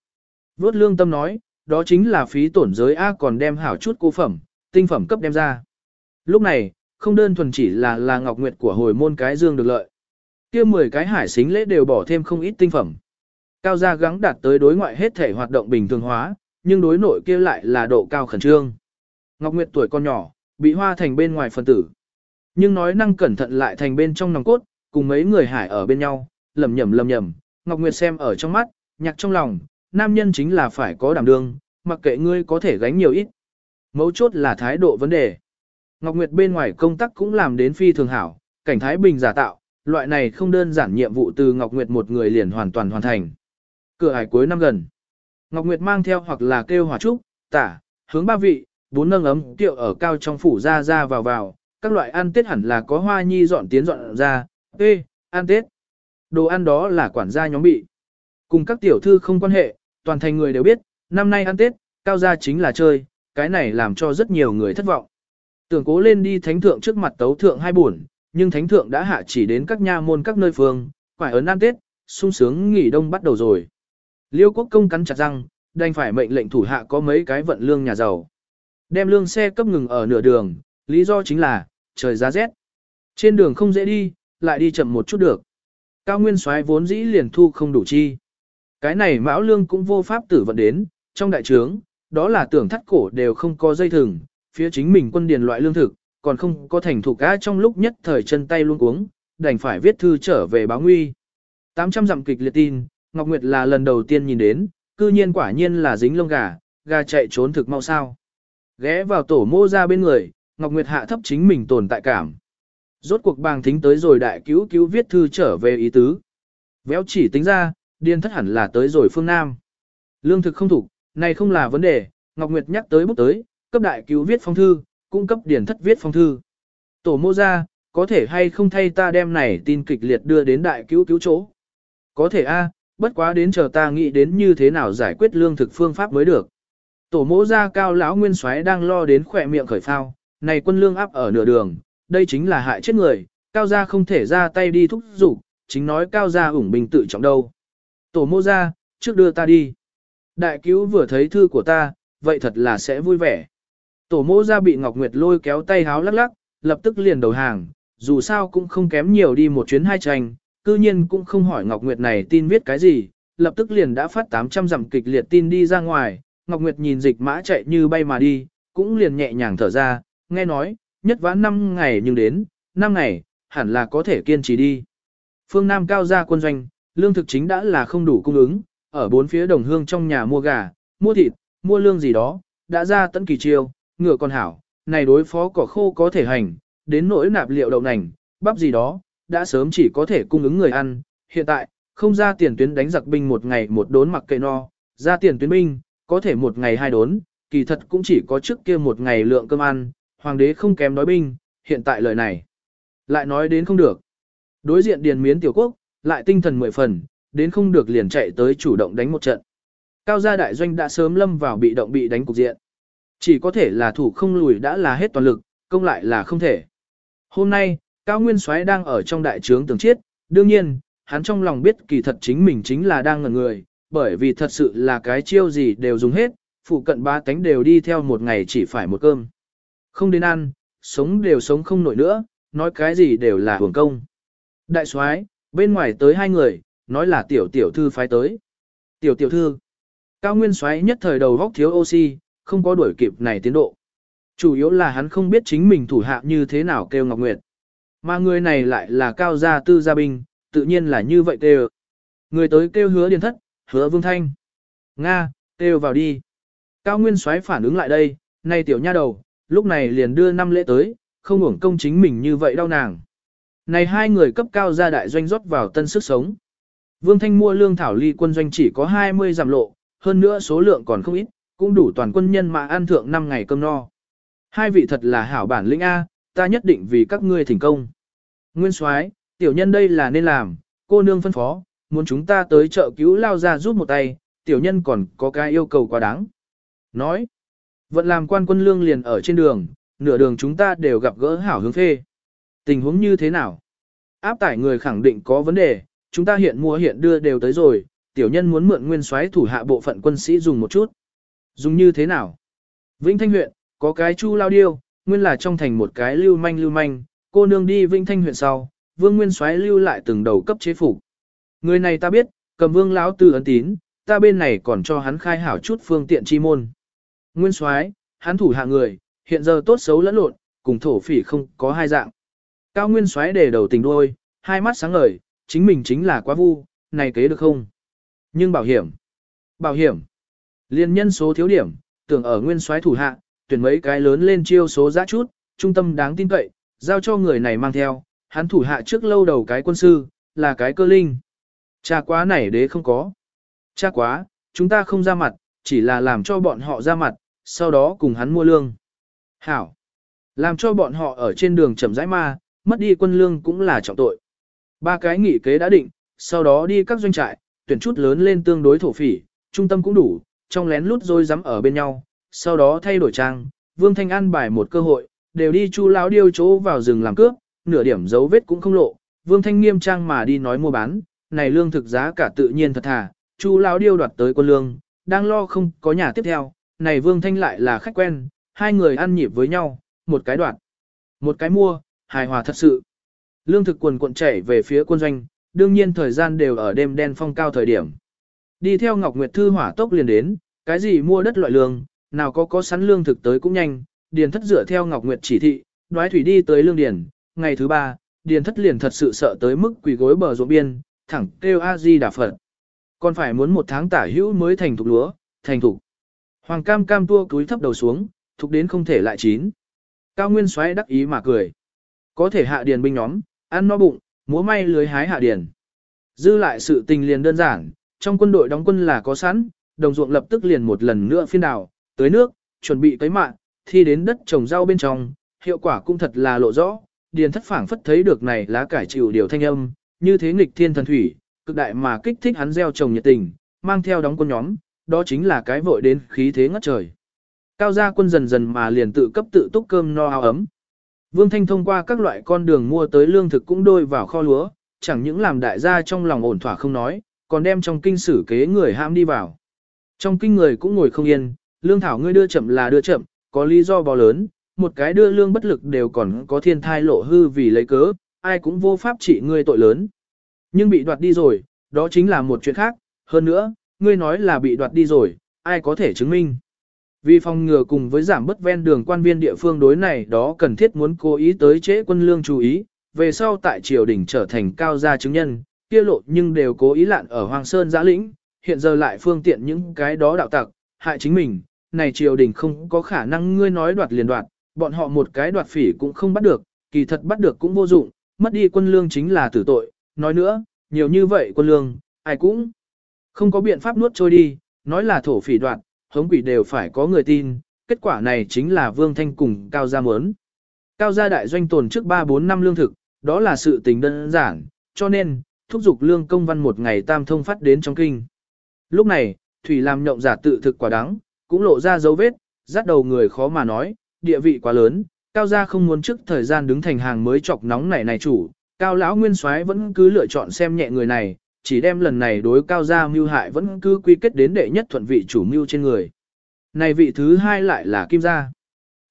Vốt lương tâm nói, đó chính là phí tổn giới A còn đem hảo chút cô phẩm, tinh phẩm cấp đem ra. Lúc này, không đơn thuần chỉ là là ngọc nguyệt của hồi môn cái dương được lợi. kia 10 cái hải xính lễ đều bỏ thêm không ít tinh phẩm. Cao gia gắng đạt tới đối ngoại hết thể hoạt động bình thường hóa, nhưng đối nội kia lại là độ cao khẩn trương. Ngọc Nguyệt tuổi con nhỏ, bị hoa thành bên ngoài phân tử. Nhưng nói năng cẩn thận lại thành bên trong nòng cốt, cùng mấy người hải ở bên nhau, lầm nhầm lầm nhầm, Ngọc Nguyệt xem ở trong mắt, nhạc trong lòng, nam nhân chính là phải có đảm đương, mặc kệ ngươi có thể gánh nhiều ít. Mấu chốt là thái độ vấn đề. Ngọc Nguyệt bên ngoài công tác cũng làm đến phi thường hảo, cảnh Thái Bình giả tạo, loại này không đơn giản nhiệm vụ từ Ngọc Nguyệt một người liền hoàn toàn hoàn thành. Cửa hải cuối năm gần. Ngọc Nguyệt mang theo hoặc là kêu hỏa trúc, tả, hướng ba vị, bốn nâng ấm tiệu ở cao trong phủ ra ra vào vào, các loại ăn tết hẳn là có hoa nhi dọn tiến dọn ra, ê, ăn tết. Đồ ăn đó là quản gia nhóm bị. Cùng các tiểu thư không quan hệ, toàn thành người đều biết, năm nay ăn tết, cao gia chính là chơi, cái này làm cho rất nhiều người thất vọng. Tưởng cố lên đi thánh thượng trước mặt tấu thượng hai buồn, nhưng thánh thượng đã hạ chỉ đến các nha môn các nơi phương, phải ấn ăn tết, sung sướng nghỉ đông bắt đầu rồi. Liêu quốc công cắn chặt răng, đành phải mệnh lệnh thủ hạ có mấy cái vận lương nhà giàu. Đem lương xe cấp ngừng ở nửa đường, lý do chính là, trời giá rét. Trên đường không dễ đi, lại đi chậm một chút được. Cao nguyên soái vốn dĩ liền thu không đủ chi. Cái này mão lương cũng vô pháp tử vận đến, trong đại trướng, đó là tưởng thắt cổ đều không có dây thừng, phía chính mình quân điền loại lương thực, còn không có thành thủ cá trong lúc nhất thời chân tay luôn cuống, đành phải viết thư trở về báo nguy. 800 dặm kịch liệt tin, Ngọc Nguyệt là lần đầu tiên nhìn đến, cư nhiên quả nhiên là dính lông gà, gà chạy trốn thực mau sao. Ghé vào tổ mô ra bên người, Ngọc Nguyệt hạ thấp chính mình tồn tại cảm. Rốt cuộc bàng thính tới rồi đại cứu cứu viết thư trở về ý tứ. Véo chỉ tính ra, điên thất hẳn là tới rồi phương Nam. Lương thực không thủ, này không là vấn đề, Ngọc Nguyệt nhắc tới bút tới, cấp đại cứu viết phong thư, cung cấp Điền thất viết phong thư. Tổ mô ra, có thể hay không thay ta đem này tin kịch liệt đưa đến đại cứu cứu chỗ. Có thể a, bất quá đến chờ ta nghĩ đến như thế nào giải quyết lương thực phương pháp mới được. Tổ mô ra cao lão nguyên soái đang lo đến khỏe miệng khởi phao, này quân lương áp ở nửa đường, đây chính là hại chết người, cao gia không thể ra tay đi thúc giục, chính nói cao gia ủng bình tự trọng đâu. Tổ mô ra, trước đưa ta đi. Đại cứu vừa thấy thư của ta, vậy thật là sẽ vui vẻ. Tổ mô ra bị Ngọc Nguyệt lôi kéo tay háo lắc lắc, lập tức liền đầu hàng, dù sao cũng không kém nhiều đi một chuyến hai tranh, cư nhiên cũng không hỏi Ngọc Nguyệt này tin viết cái gì, lập tức liền đã phát 800 dặm kịch liệt tin đi ra ngoài, Ngọc Nguyệt nhìn dịch mã chạy như bay mà đi, cũng liền nhẹ nhàng thở ra, nghe nói, nhất vãn 5 ngày nhưng đến, 5 ngày, hẳn là có thể kiên trì đi. Phương Nam cao gia quân doanh, lương thực chính đã là không đủ cung ứng, ở bốn phía đồng hương trong nhà mua gà, mua thịt, mua lương gì đó, đã ra tận kỳ chiêu, ngựa con hảo, này đối phó cỏ khô có thể hành, đến nỗi nạp liệu đậu nành, bắp gì đó, đã sớm chỉ có thể cung ứng người ăn, hiện tại, không ra tiền tuyến đánh giặc binh một ngày một đốn mặc kệ no, ra tiền tuyến binh, có thể một ngày hai đốn, kỳ thật cũng chỉ có trước kia một ngày lượng cơm ăn, hoàng đế không kém nói binh, hiện tại lời này. Lại nói đến không được. Đối diện điền miến tiểu quốc, lại tinh thần mười phần, đến không được liền chạy tới chủ động đánh một trận. Cao gia đại doanh đã sớm lâm vào bị động bị đánh cục diện. Chỉ có thể là thủ không lùi đã là hết toàn lực, công lại là không thể. Hôm nay, Cao Nguyên Soái đang ở trong đại trướng tường chiết, đương nhiên, hắn trong lòng biết kỳ thật chính mình chính là đang ngẩn người, bởi vì thật sự là cái chiêu gì đều dùng hết, phụ cận ba tánh đều đi theo một ngày chỉ phải một cơm. Không đến ăn, sống đều sống không nổi nữa, nói cái gì đều là hưởng công. Đại soái, bên ngoài tới hai người, nói là tiểu tiểu thư phái tới. Tiểu tiểu thư. Cao Nguyên Soái nhất thời đầu góc thiếu oxy, không có đuổi kịp này tiến độ. Chủ yếu là hắn không biết chính mình thủ hạ như thế nào kêu Ngọc Nguyệt. Mà người này lại là cao gia tư gia binh, tự nhiên là như vậy kêu. Người tới kêu hứa điền thất, hứa vương thanh. Nga, kêu vào đi. Cao Nguyên Soái phản ứng lại đây, này tiểu nha đầu, lúc này liền đưa năm lễ tới, không hưởng công chính mình như vậy đau nàng. Này hai người cấp cao gia đại doanh rót vào tân sức sống. Vương Thanh mua lương thảo ly quân doanh chỉ có 20 giảm lộ, hơn nữa số lượng còn không ít, cũng đủ toàn quân nhân mà ăn thượng 5 ngày cơm no. Hai vị thật là hảo bản lĩnh A, ta nhất định vì các ngươi thành công. Nguyên soái, tiểu nhân đây là nên làm, cô nương phân phó, muốn chúng ta tới chợ cứu lao ra giúp một tay, tiểu nhân còn có cái yêu cầu quá đáng. Nói, vận làm quan quân lương liền ở trên đường, nửa đường chúng ta đều gặp gỡ hảo hướng phê. Tình huống như thế nào? Áp tải người khẳng định có vấn đề, chúng ta hiện mua hiện đưa đều tới rồi, tiểu nhân muốn mượn nguyên soái thủ hạ bộ phận quân sĩ dùng một chút. Dùng như thế nào? Vĩnh Thanh huyện, có cái chu lao điêu, nguyên là trong thành một cái lưu manh lưu manh, cô nương đi Vĩnh Thanh huyện sau, vương nguyên soái lưu lại từng đầu cấp chế phục. Người này ta biết, cầm vương lão tư ấn tín, ta bên này còn cho hắn khai hảo chút phương tiện chi môn. Nguyên soái, hắn thủ hạ người, hiện giờ tốt xấu lẫn lộn, cùng thổ phỉ không có hai dạng. Cao Nguyên xoáy để đầu tình đôi, hai mắt sáng ngời, chính mình chính là quá vu, này kế được không? Nhưng bảo hiểm, bảo hiểm, liên nhân số thiếu điểm, tưởng ở Nguyên soái thủ hạ, tuyển mấy cái lớn lên chiêu số giá chút, trung tâm đáng tin cậy, giao cho người này mang theo, hắn thủ hạ trước lâu đầu cái quân sư, là cái cơ linh. Cha quá này đế không có. Cha quá, chúng ta không ra mặt, chỉ là làm cho bọn họ ra mặt, sau đó cùng hắn mua lương. Hảo. Làm cho bọn họ ở trên đường chậm rãi ma, mất đi quân lương cũng là trọng tội. Ba cái nghị kế đã định, sau đó đi các doanh trại, tuyển chút lớn lên tương đối thổ phỉ, trung tâm cũng đủ, trong lén lút rồi dám ở bên nhau, sau đó thay đổi trang, Vương Thanh An bài một cơ hội, đều đi chu lão điêu chỗ vào rừng làm cướp, nửa điểm dấu vết cũng không lộ, Vương Thanh nghiêm trang mà đi nói mua bán, này lương thực giá cả tự nhiên thật thà, chu lão điêu đoạt tới quân lương, đang lo không có nhà tiếp theo, này Vương Thanh lại là khách quen, hai người ăn nhịp với nhau, một cái đoạt, một cái mua, hài hòa thật sự. Lương thực quần cuộn chảy về phía quân doanh, đương nhiên thời gian đều ở đêm đen phong cao thời điểm. Đi theo Ngọc Nguyệt Thư hỏa tốc liền đến, cái gì mua đất loại lương, nào có có sẵn lương thực tới cũng nhanh, điền thất dựa theo Ngọc Nguyệt chỉ thị, đoái thủy đi tới lương điền, ngày thứ ba, điền thất liền thật sự sợ tới mức quỳ gối bờ ruộng biên, thẳng kêu a di đà phật. Còn phải muốn một tháng tả hữu mới thành thục lúa, thành thục. Hoàng cam cam tua túi thấp đầu xuống, thục đến không thể lại chín. Cao Nguyên xoáy đắc ý mà cười. Có thể hạ điền binh nhóm, ăn no bụng, múa may lưới hái hạ điền. Dư lại sự tình liền đơn giản, trong quân đội đóng quân là có sẵn, đồng ruộng lập tức liền một lần nữa phiên đào, tới nước, chuẩn bị cấy mạ, thi đến đất trồng rau bên trong, hiệu quả cũng thật là lộ rõ. Điền thất phảng phất thấy được này lá cải chịu điều thanh âm, như thế nghịch thiên thần thủy, cực đại mà kích thích hắn gieo trồng nhiệt tình, mang theo đóng quân nhóm, đó chính là cái vội đến khí thế ngất trời. Cao gia quân dần dần mà liền tự cấp tự túc cơm no áo ấm. Vương Thanh thông qua các loại con đường mua tới lương thực cũng đôi vào kho lúa, chẳng những làm đại gia trong lòng ổn thỏa không nói, còn đem trong kinh sử kế người ham đi vào. Trong kinh người cũng ngồi không yên, lương thảo ngươi đưa chậm là đưa chậm, có lý do bò lớn, một cái đưa lương bất lực đều còn có thiên thai lộ hư vì lấy cớ, ai cũng vô pháp trị ngươi tội lớn. Nhưng bị đoạt đi rồi, đó chính là một chuyện khác, hơn nữa, ngươi nói là bị đoạt đi rồi, ai có thể chứng minh. Vì phòng ngừa cùng với giảm bất ven đường quan viên địa phương đối này đó cần thiết muốn cố ý tới chế quân lương chú ý, về sau tại triều đình trở thành cao gia chứng nhân, kia lộ nhưng đều cố ý lạn ở Hoàng Sơn giã lĩnh, hiện giờ lại phương tiện những cái đó đạo tặc, hại chính mình, này triều đình không có khả năng ngươi nói đoạt liền đoạt, bọn họ một cái đoạt phỉ cũng không bắt được, kỳ thật bắt được cũng vô dụng, mất đi quân lương chính là tử tội, nói nữa, nhiều như vậy quân lương, ai cũng không có biện pháp nuốt trôi đi, nói là thổ phỉ đoạt, hống quỷ đều phải có người tin, kết quả này chính là Vương Thanh cùng Cao Gia muốn. Cao Gia đại doanh tồn trước 3-4 năm lương thực, đó là sự tình đơn giản, cho nên, thúc giục lương công văn một ngày tam thông phát đến trong kinh. Lúc này, Thủy làm nhộng giả tự thực quả đắng, cũng lộ ra dấu vết, rắt đầu người khó mà nói, địa vị quá lớn, Cao Gia không muốn trước thời gian đứng thành hàng mới chọc nóng này này chủ, Cao lão Nguyên Soái vẫn cứ lựa chọn xem nhẹ người này, chỉ đem lần này đối Cao Gia mưu hại vẫn cứ quy kết đến đệ nhất thuận vị chủ mưu trên người. Này vị thứ hai lại là Kim Gia.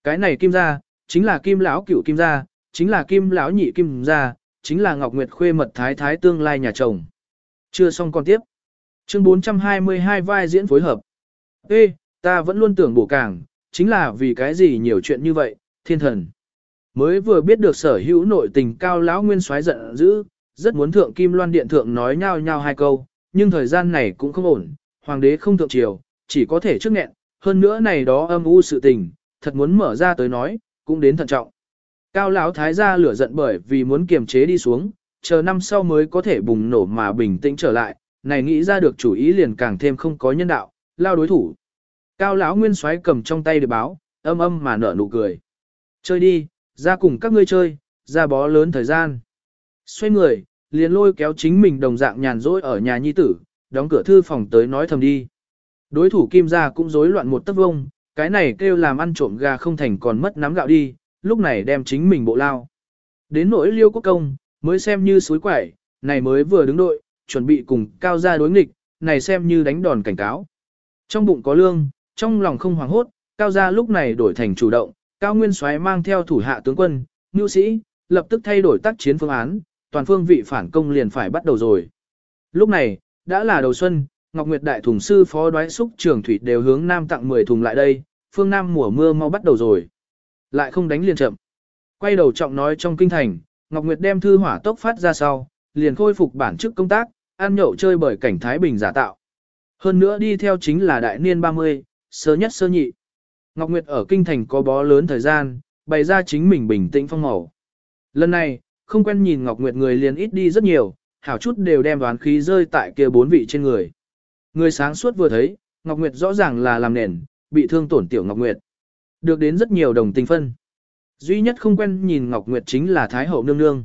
Cái này Kim Gia, chính là Kim lão cựu Kim Gia, chính là Kim lão nhị Kim Gia, chính là Ngọc Nguyệt Khuê mật thái thái tương lai nhà chồng. Chưa xong con tiếp. Chương 422 vai diễn phối hợp. Ê, ta vẫn luôn tưởng bổ cảng, chính là vì cái gì nhiều chuyện như vậy, thiên thần. Mới vừa biết được sở hữu nội tình cao lão nguyên soái giận dữ, rất muốn thượng kim loan điện thượng nói nhau nhau hai câu, nhưng thời gian này cũng không ổn, hoàng đế không thượng triều, chỉ có thể trước nghẹn, hơn nữa này đó âm u sự tình, thật muốn mở ra tới nói, cũng đến thận trọng. Cao lão thái gia lửa giận bởi vì muốn kiềm chế đi xuống, chờ năm sau mới có thể bùng nổ mà bình tĩnh trở lại, này nghĩ ra được chủ ý liền càng thêm không có nhân đạo, lao đối thủ. Cao lão nguyên soái cầm trong tay để báo, âm âm mà nở nụ cười. Chơi đi, ra cùng các ngươi chơi, ra bó lớn thời gian. Xoay người, liền lôi kéo chính mình đồng dạng nhàn rỗi ở nhà nhi tử, đóng cửa thư phòng tới nói thầm đi. Đối thủ kim gia cũng rối loạn một tấc vông, cái này kêu làm ăn trộm gà không thành còn mất nắm gạo đi, lúc này đem chính mình bộ lao. Đến nỗi liêu quốc công, mới xem như suối quẩy, này mới vừa đứng đội, chuẩn bị cùng cao gia đối nghịch, này xem như đánh đòn cảnh cáo. Trong bụng có lương, trong lòng không hoảng hốt, cao gia lúc này đổi thành chủ động, cao nguyên soái mang theo thủ hạ tướng quân, nhu sĩ, lập tức thay đổi tác chiến phương án, toàn phương vị phản công liền phải bắt đầu rồi. Lúc này, đã là đầu xuân, Ngọc Nguyệt Đại Thùng Sư Phó Đoái Xúc Trường Thủy đều hướng Nam tặng 10 thùng lại đây, phương Nam mùa mưa mau bắt đầu rồi. Lại không đánh liền chậm. Quay đầu trọng nói trong kinh thành, Ngọc Nguyệt đem thư hỏa tốc phát ra sau, liền khôi phục bản chức công tác, ăn nhậu chơi bởi cảnh Thái Bình giả tạo. Hơn nữa đi theo chính là đại niên 30, sơ nhất sơ nhị. Ngọc Nguyệt ở kinh thành có bó lớn thời gian, bày ra chính mình bình tĩnh phong màu. Lần này, không quen nhìn Ngọc Nguyệt người liền ít đi rất nhiều, hảo chút đều đem đoán khí rơi tại kia bốn vị trên người. Người sáng suốt vừa thấy, Ngọc Nguyệt rõ ràng là làm nền, bị thương tổn tiểu Ngọc Nguyệt. Được đến rất nhiều đồng tình phân. Duy nhất không quen nhìn Ngọc Nguyệt chính là Thái Hậu Nương Nương.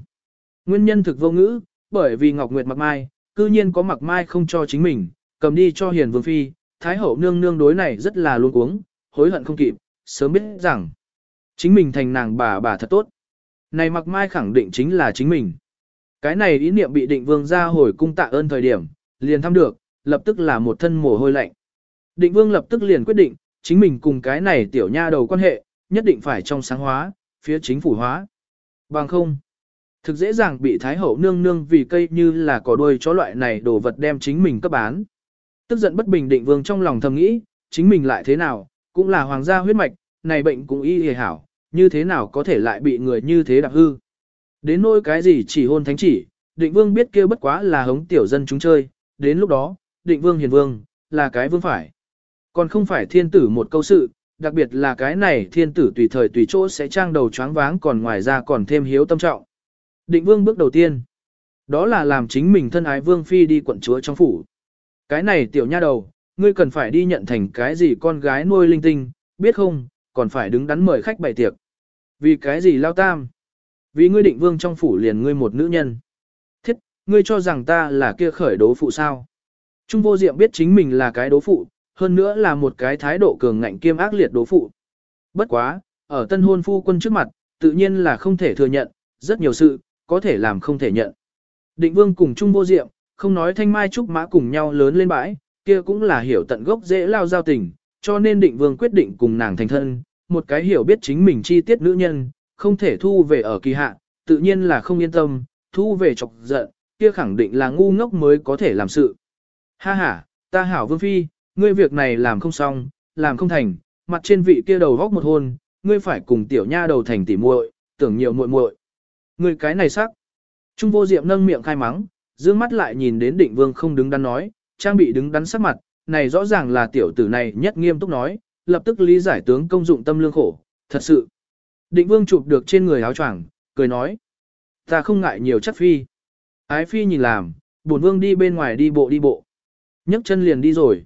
Nguyên nhân thực vô ngữ, bởi vì Ngọc Nguyệt mặc mai, cư nhiên có mặc mai không cho chính mình, cầm đi cho Hiền Vương Phi, Thái Hậu Nương Nương đối này rất là luôn cuống, hối hận không kịp, sớm biết rằng chính mình thành nàng bà bà thật tốt. Này mặc mai khẳng định chính là chính mình. Cái này ý niệm bị định vương ra hồi cung tạ ơn thời điểm, liền thăm được, lập tức là một thân mồ hôi lạnh. Định vương lập tức liền quyết định, chính mình cùng cái này tiểu nha đầu quan hệ, nhất định phải trong sáng hóa, phía chính phủ hóa. Bằng không, thực dễ dàng bị Thái Hậu nương nương vì cây như là có đuôi chó loại này đồ vật đem chính mình cấp bán. Tức giận bất bình định vương trong lòng thầm nghĩ, chính mình lại thế nào, cũng là hoàng gia huyết mạch, này bệnh cũng y hề hảo, như thế nào có thể lại bị người như thế đạp hư. Đến nỗi cái gì chỉ hôn thánh chỉ, định vương biết kêu bất quá là hống tiểu dân chúng chơi, đến lúc đó, định vương hiền vương, là cái vương phải. Còn không phải thiên tử một câu sự, đặc biệt là cái này thiên tử tùy thời tùy chỗ sẽ trang đầu choáng váng còn ngoài ra còn thêm hiếu tâm trọng. Định vương bước đầu tiên, đó là làm chính mình thân ái vương phi đi quận chúa trong phủ. Cái này tiểu nha đầu, ngươi cần phải đi nhận thành cái gì con gái nuôi linh tinh, biết không, còn phải đứng đắn mời khách bày tiệc. Vì cái gì lao tam? Vì ngươi định vương trong phủ liền ngươi một nữ nhân. Thiết, ngươi cho rằng ta là kia khởi đố phụ sao? Trung vô diệm biết chính mình là cái đố phụ, hơn nữa là một cái thái độ cường ngạnh kiêm ác liệt đố phụ. Bất quá, ở tân hôn phu quân trước mặt, tự nhiên là không thể thừa nhận, rất nhiều sự, có thể làm không thể nhận. Định vương cùng Trung vô diệm, không nói thanh mai trúc mã cùng nhau lớn lên bãi, kia cũng là hiểu tận gốc dễ lao giao tình, cho nên định vương quyết định cùng nàng thành thân, một cái hiểu biết chính mình chi tiết nữ nhân, không thể thu về ở kỳ hạ, tự nhiên là không yên tâm, thu về chọc giận, kia khẳng định là ngu ngốc mới có thể làm sự. Ha ha, ta hảo vương phi, ngươi việc này làm không xong, làm không thành, mặt trên vị kia đầu góc một hôn, ngươi phải cùng tiểu nha đầu thành tỉ muội, tưởng nhiều muội muội. Ngươi cái này sắc. Trung vô diệm nâng miệng khai mắng, dương mắt lại nhìn đến định vương không đứng đắn nói, trang bị đứng đắn sắc mặt, này rõ ràng là tiểu tử này nhất nghiêm túc nói, lập tức lý giải tướng công dụng tâm lương khổ, thật sự. Định vương chụp được trên người áo choàng, cười nói. Ta không ngại nhiều chất phi. Ái phi nhìn làm, bổn vương đi bên ngoài đi bộ đi bộ. nhấc chân liền đi rồi.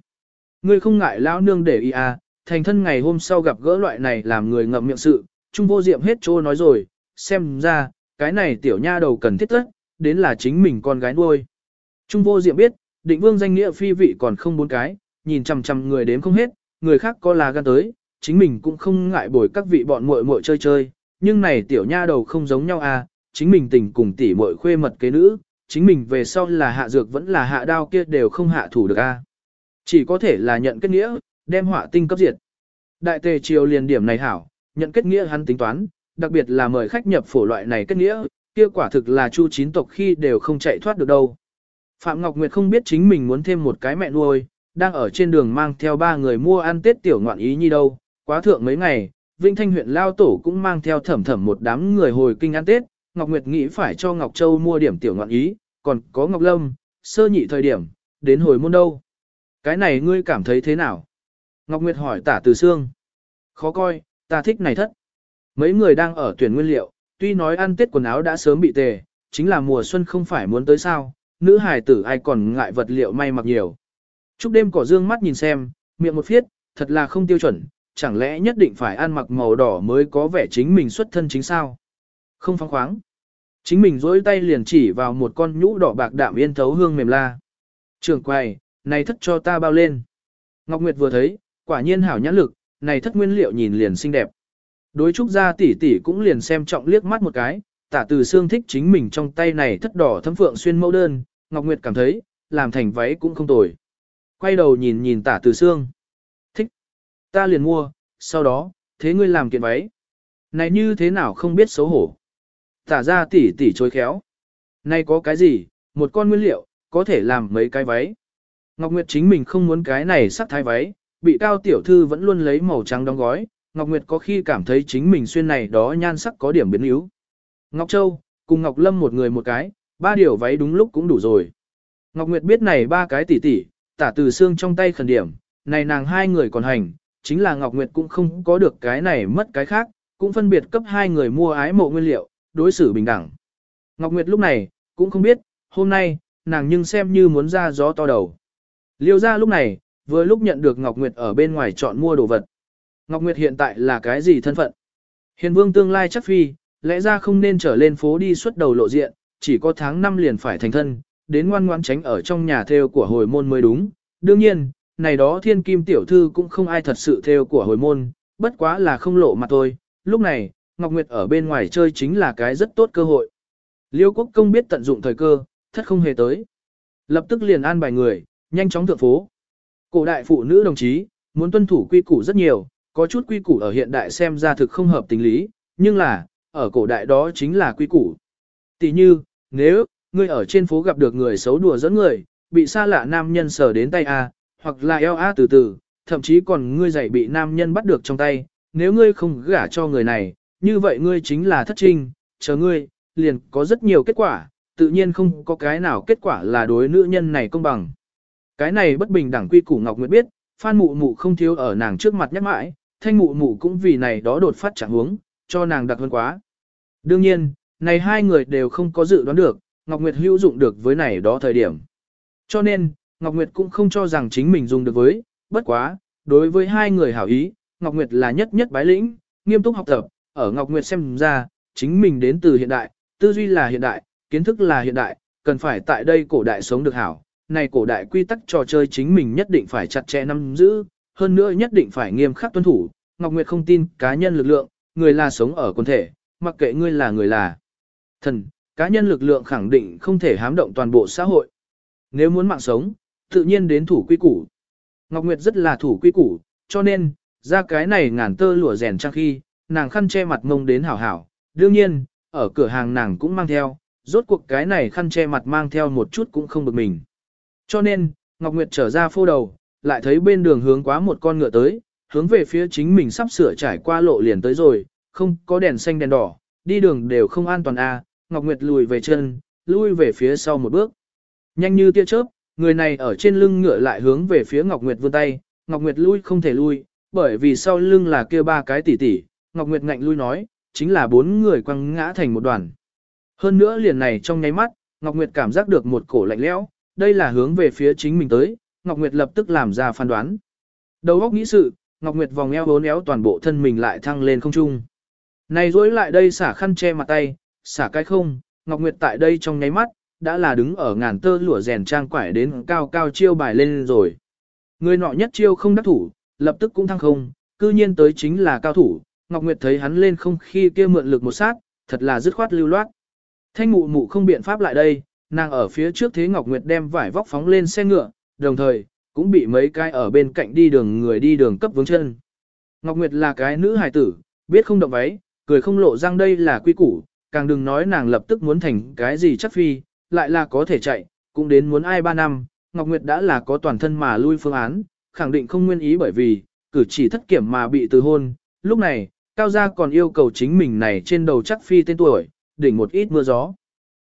Ngươi không ngại lão nương để ý à, thành thân ngày hôm sau gặp gỡ loại này làm người ngậm miệng sự, trung vô diệm hết trô nói rồi, xem ra, cái này tiểu nha đầu cần thiết tất, đến là chính mình con gái nuôi. Trung vô diệm biết, định vương danh nghĩa phi vị còn không bốn cái, nhìn chằm chằm người đếm không hết, người khác có là gan tới, chính mình cũng không ngại bồi các vị bọn muội muội chơi chơi, nhưng này tiểu nha đầu không giống nhau à, chính mình tình cùng tỷ muội khuê mật kế nữ, chính mình về sau là hạ dược vẫn là hạ đao kia đều không hạ thủ được a. À. Chỉ có thể là nhận kết nghĩa, đem họa tinh cấp diệt. Đại tề triều liền điểm này hảo, nhận kết nghĩa hắn tính toán, đặc biệt là mời khách nhập phổ loại này kết nghĩa, kia quả thực là chu chín tộc khi đều không chạy thoát được đâu. Phạm Ngọc Nguyệt không biết chính mình muốn thêm một cái mẹ nuôi, đang ở trên đường mang theo ba người mua ăn tết tiểu ngoạn ý như đâu, quá thượng mấy ngày, Vinh Thanh huyện Lao Tổ cũng mang theo thẩm thẩm một đám người hồi kinh ăn tết, Ngọc Nguyệt nghĩ phải cho Ngọc Châu mua điểm tiểu ngoạn ý, còn có Ngọc Lâm, sơ nhị thời điểm, đến hồi môn đâu. Cái này ngươi cảm thấy thế nào? Ngọc Nguyệt hỏi tả từ xương. Khó coi, ta thích này thất. Mấy người đang ở tuyển nguyên liệu, tuy nói ăn tết quần áo đã sớm bị tề, chính là mùa xuân không phải muốn tới sao, nữ hài tử ai còn ngại vật liệu may mặc nhiều. Trúc đêm cỏ dương mắt nhìn xem, miệng một phiết, thật là không tiêu chuẩn, chẳng lẽ nhất định phải ăn mặc màu đỏ mới có vẻ chính mình xuất thân chính sao? Không phóng khoáng. Chính mình dối tay liền chỉ vào một con nhũ đỏ bạc đạm yên thấu hương mềm la. Trường quầy, này thất cho ta bao lên. Ngọc Nguyệt vừa thấy, quả nhiên hảo nhãn lực, này thất nguyên liệu nhìn liền xinh đẹp. Đối trúc gia tỷ tỷ cũng liền xem trọng liếc mắt một cái, tả từ xương thích chính mình trong tay này thất đỏ thấm phượng xuyên mẫu đơn, Ngọc Nguyệt cảm thấy, làm thành váy cũng không tồi. Quay đầu nhìn nhìn tả từ xương. Thích. Ta liền mua, sau đó, thế ngươi làm kiện váy. Này như thế nào không biết xấu hổ. Tả ra tỷ tỷ chối khéo. Này có cái gì, một con nguyên liệu, có thể làm mấy cái váy. Ngọc Nguyệt chính mình không muốn cái này sắc thái váy, bị cao tiểu thư vẫn luôn lấy màu trắng đóng gói. Ngọc Nguyệt có khi cảm thấy chính mình xuyên này đó nhan sắc có điểm biến yếu. Ngọc Châu, cùng Ngọc Lâm một người một cái, ba điều váy đúng lúc cũng đủ rồi. Ngọc Nguyệt biết này ba cái tỷ tỷ, tả từ xương trong tay khẩn điểm, này nàng hai người còn hành, chính là Ngọc Nguyệt cũng không có được cái này mất cái khác, cũng phân biệt cấp hai người mua ái mộ nguyên liệu, đối xử bình đẳng. Ngọc Nguyệt lúc này, cũng không biết, hôm nay, nàng nhưng xem như muốn ra gió to đầu. Liêu ra lúc này, vừa lúc nhận được Ngọc Nguyệt ở bên ngoài chọn mua đồ vật. Ngọc Nguyệt hiện tại là cái gì thân phận? Hiền vương tương lai chắc phi, lẽ ra không nên trở lên phố đi xuất đầu lộ diện, chỉ có tháng năm liền phải thành thân, đến ngoan ngoãn tránh ở trong nhà theo của hồi môn mới đúng. Đương nhiên, này đó thiên kim tiểu thư cũng không ai thật sự theo của hồi môn, bất quá là không lộ mặt thôi. Lúc này, Ngọc Nguyệt ở bên ngoài chơi chính là cái rất tốt cơ hội. Liêu quốc công biết tận dụng thời cơ, thất không hề tới. Lập tức liền an bài người, nhanh chóng thượng phố. Cổ đại phụ nữ đồng chí, muốn tuân thủ quy củ rất nhiều, có chút quy củ ở hiện đại xem ra thực không hợp tình lý, nhưng là, ở cổ đại đó chính là quy củ. Tỷ như, nếu, ngươi ở trên phố gặp được người xấu đùa dẫn người, bị xa lạ nam nhân sờ đến tay A, hoặc là eo A từ từ, thậm chí còn ngươi giày bị nam nhân bắt được trong tay, nếu ngươi không gả cho người này, như vậy ngươi chính là thất trinh, chờ ngươi, liền có rất nhiều kết quả, tự nhiên không có cái nào kết quả là đối nữ nhân này công bằng. Cái này bất bình đẳng quy củ Ngọc Nguyệt biết, Phan Mụ Mụ không thiếu ở nàng trước mặt nhắc mãi, thanh mụ mụ cũng vì này đó đột phát chẳng huống, cho nàng đặc hơn quá. Đương nhiên, này hai người đều không có dự đoán được, Ngọc Nguyệt hữu dụng được với này đó thời điểm. Cho nên, Ngọc Nguyệt cũng không cho rằng chính mình dùng được với, bất quá, đối với hai người hảo ý, Ngọc Nguyệt là nhất nhất bái lĩnh, nghiêm túc học tập, ở Ngọc Nguyệt xem ra, chính mình đến từ hiện đại, tư duy là hiện đại, kiến thức là hiện đại, cần phải tại đây cổ đại sống được hảo. Này cổ đại quy tắc trò chơi chính mình nhất định phải chặt chẽ nắm giữ, hơn nữa nhất định phải nghiêm khắc tuân thủ. Ngọc Nguyệt không tin cá nhân lực lượng, người là sống ở quân thể, mặc kệ ngươi là người là thần, cá nhân lực lượng khẳng định không thể hám động toàn bộ xã hội. Nếu muốn mạng sống, tự nhiên đến thủ quy củ. Ngọc Nguyệt rất là thủ quy củ, cho nên, ra cái này ngàn tơ lụa rèn trang khi, nàng khăn che mặt mông đến hảo hảo. Đương nhiên, ở cửa hàng nàng cũng mang theo, rốt cuộc cái này khăn che mặt mang theo một chút cũng không bực mình. Cho nên, Ngọc Nguyệt trở ra phô đầu, lại thấy bên đường hướng quá một con ngựa tới, hướng về phía chính mình sắp sửa trải qua lộ liền tới rồi, không có đèn xanh đèn đỏ, đi đường đều không an toàn a. À. Ngọc Nguyệt lùi về chân, lui về phía sau một bước. Nhanh như tia chớp, người này ở trên lưng ngựa lại hướng về phía Ngọc Nguyệt vươn tay, Ngọc Nguyệt lui không thể lui, bởi vì sau lưng là kia ba cái tỉ tỉ, Ngọc Nguyệt ngạnh lui nói, chính là bốn người quăng ngã thành một đoàn. Hơn nữa liền này trong nháy mắt, Ngọc Nguyệt cảm giác được một cổ lạnh lẽo, đây là hướng về phía chính mình tới, Ngọc Nguyệt lập tức làm ra phán đoán. Đầu óc nghĩ sự, Ngọc Nguyệt vòng eo bốn éo toàn bộ thân mình lại thăng lên không trung. Này rối lại đây xả khăn che mặt tay, xả cái không, Ngọc Nguyệt tại đây trong nháy mắt, đã là đứng ở ngàn tơ lụa rèn trang quải đến cao cao chiêu bài lên rồi. Người nọ nhất chiêu không đắc thủ, lập tức cũng thăng không, cư nhiên tới chính là cao thủ, Ngọc Nguyệt thấy hắn lên không khi kia mượn lực một sát, thật là dứt khoát lưu loát. Thanh mụ mụ không biện pháp lại đây, nàng ở phía trước thế Ngọc Nguyệt đem vải vóc phóng lên xe ngựa, đồng thời, cũng bị mấy cái ở bên cạnh đi đường người đi đường cấp vướng chân. Ngọc Nguyệt là cái nữ hài tử, biết không động váy, cười không lộ răng đây là quy củ, càng đừng nói nàng lập tức muốn thành cái gì chắc phi, lại là có thể chạy, cũng đến muốn ai ba năm, Ngọc Nguyệt đã là có toàn thân mà lui phương án, khẳng định không nguyên ý bởi vì, cử chỉ thất kiểm mà bị từ hôn, lúc này, Cao Gia còn yêu cầu chính mình này trên đầu chắc phi tên tuổi, đỉnh một ít mưa gió.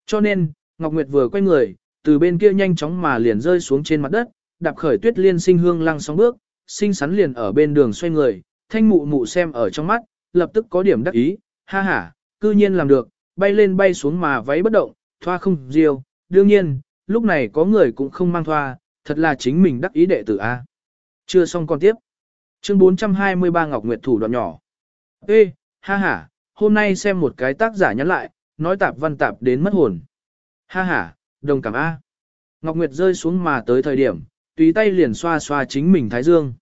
Cho nên, Ngọc Nguyệt vừa quay người, từ bên kia nhanh chóng mà liền rơi xuống trên mặt đất, đạp khởi tuyết liên sinh hương lăng sóng bước, sinh sắn liền ở bên đường xoay người, thanh mụ mụ xem ở trong mắt, lập tức có điểm đắc ý, ha ha, cư nhiên làm được, bay lên bay xuống mà váy bất động, thoa không diêu, đương nhiên, lúc này có người cũng không mang thoa, thật là chính mình đắc ý đệ tử A. Chưa xong còn tiếp. Chương 423 Ngọc Nguyệt thủ đoạn nhỏ. Ê, ha ha, hôm nay xem một cái tác giả nhắn lại, nói tạp văn tạp đến mất hồn. Ha ha, đồng cảm A. Ngọc Nguyệt rơi xuống mà tới thời điểm, tùy tay liền xoa xoa chính mình thái dương.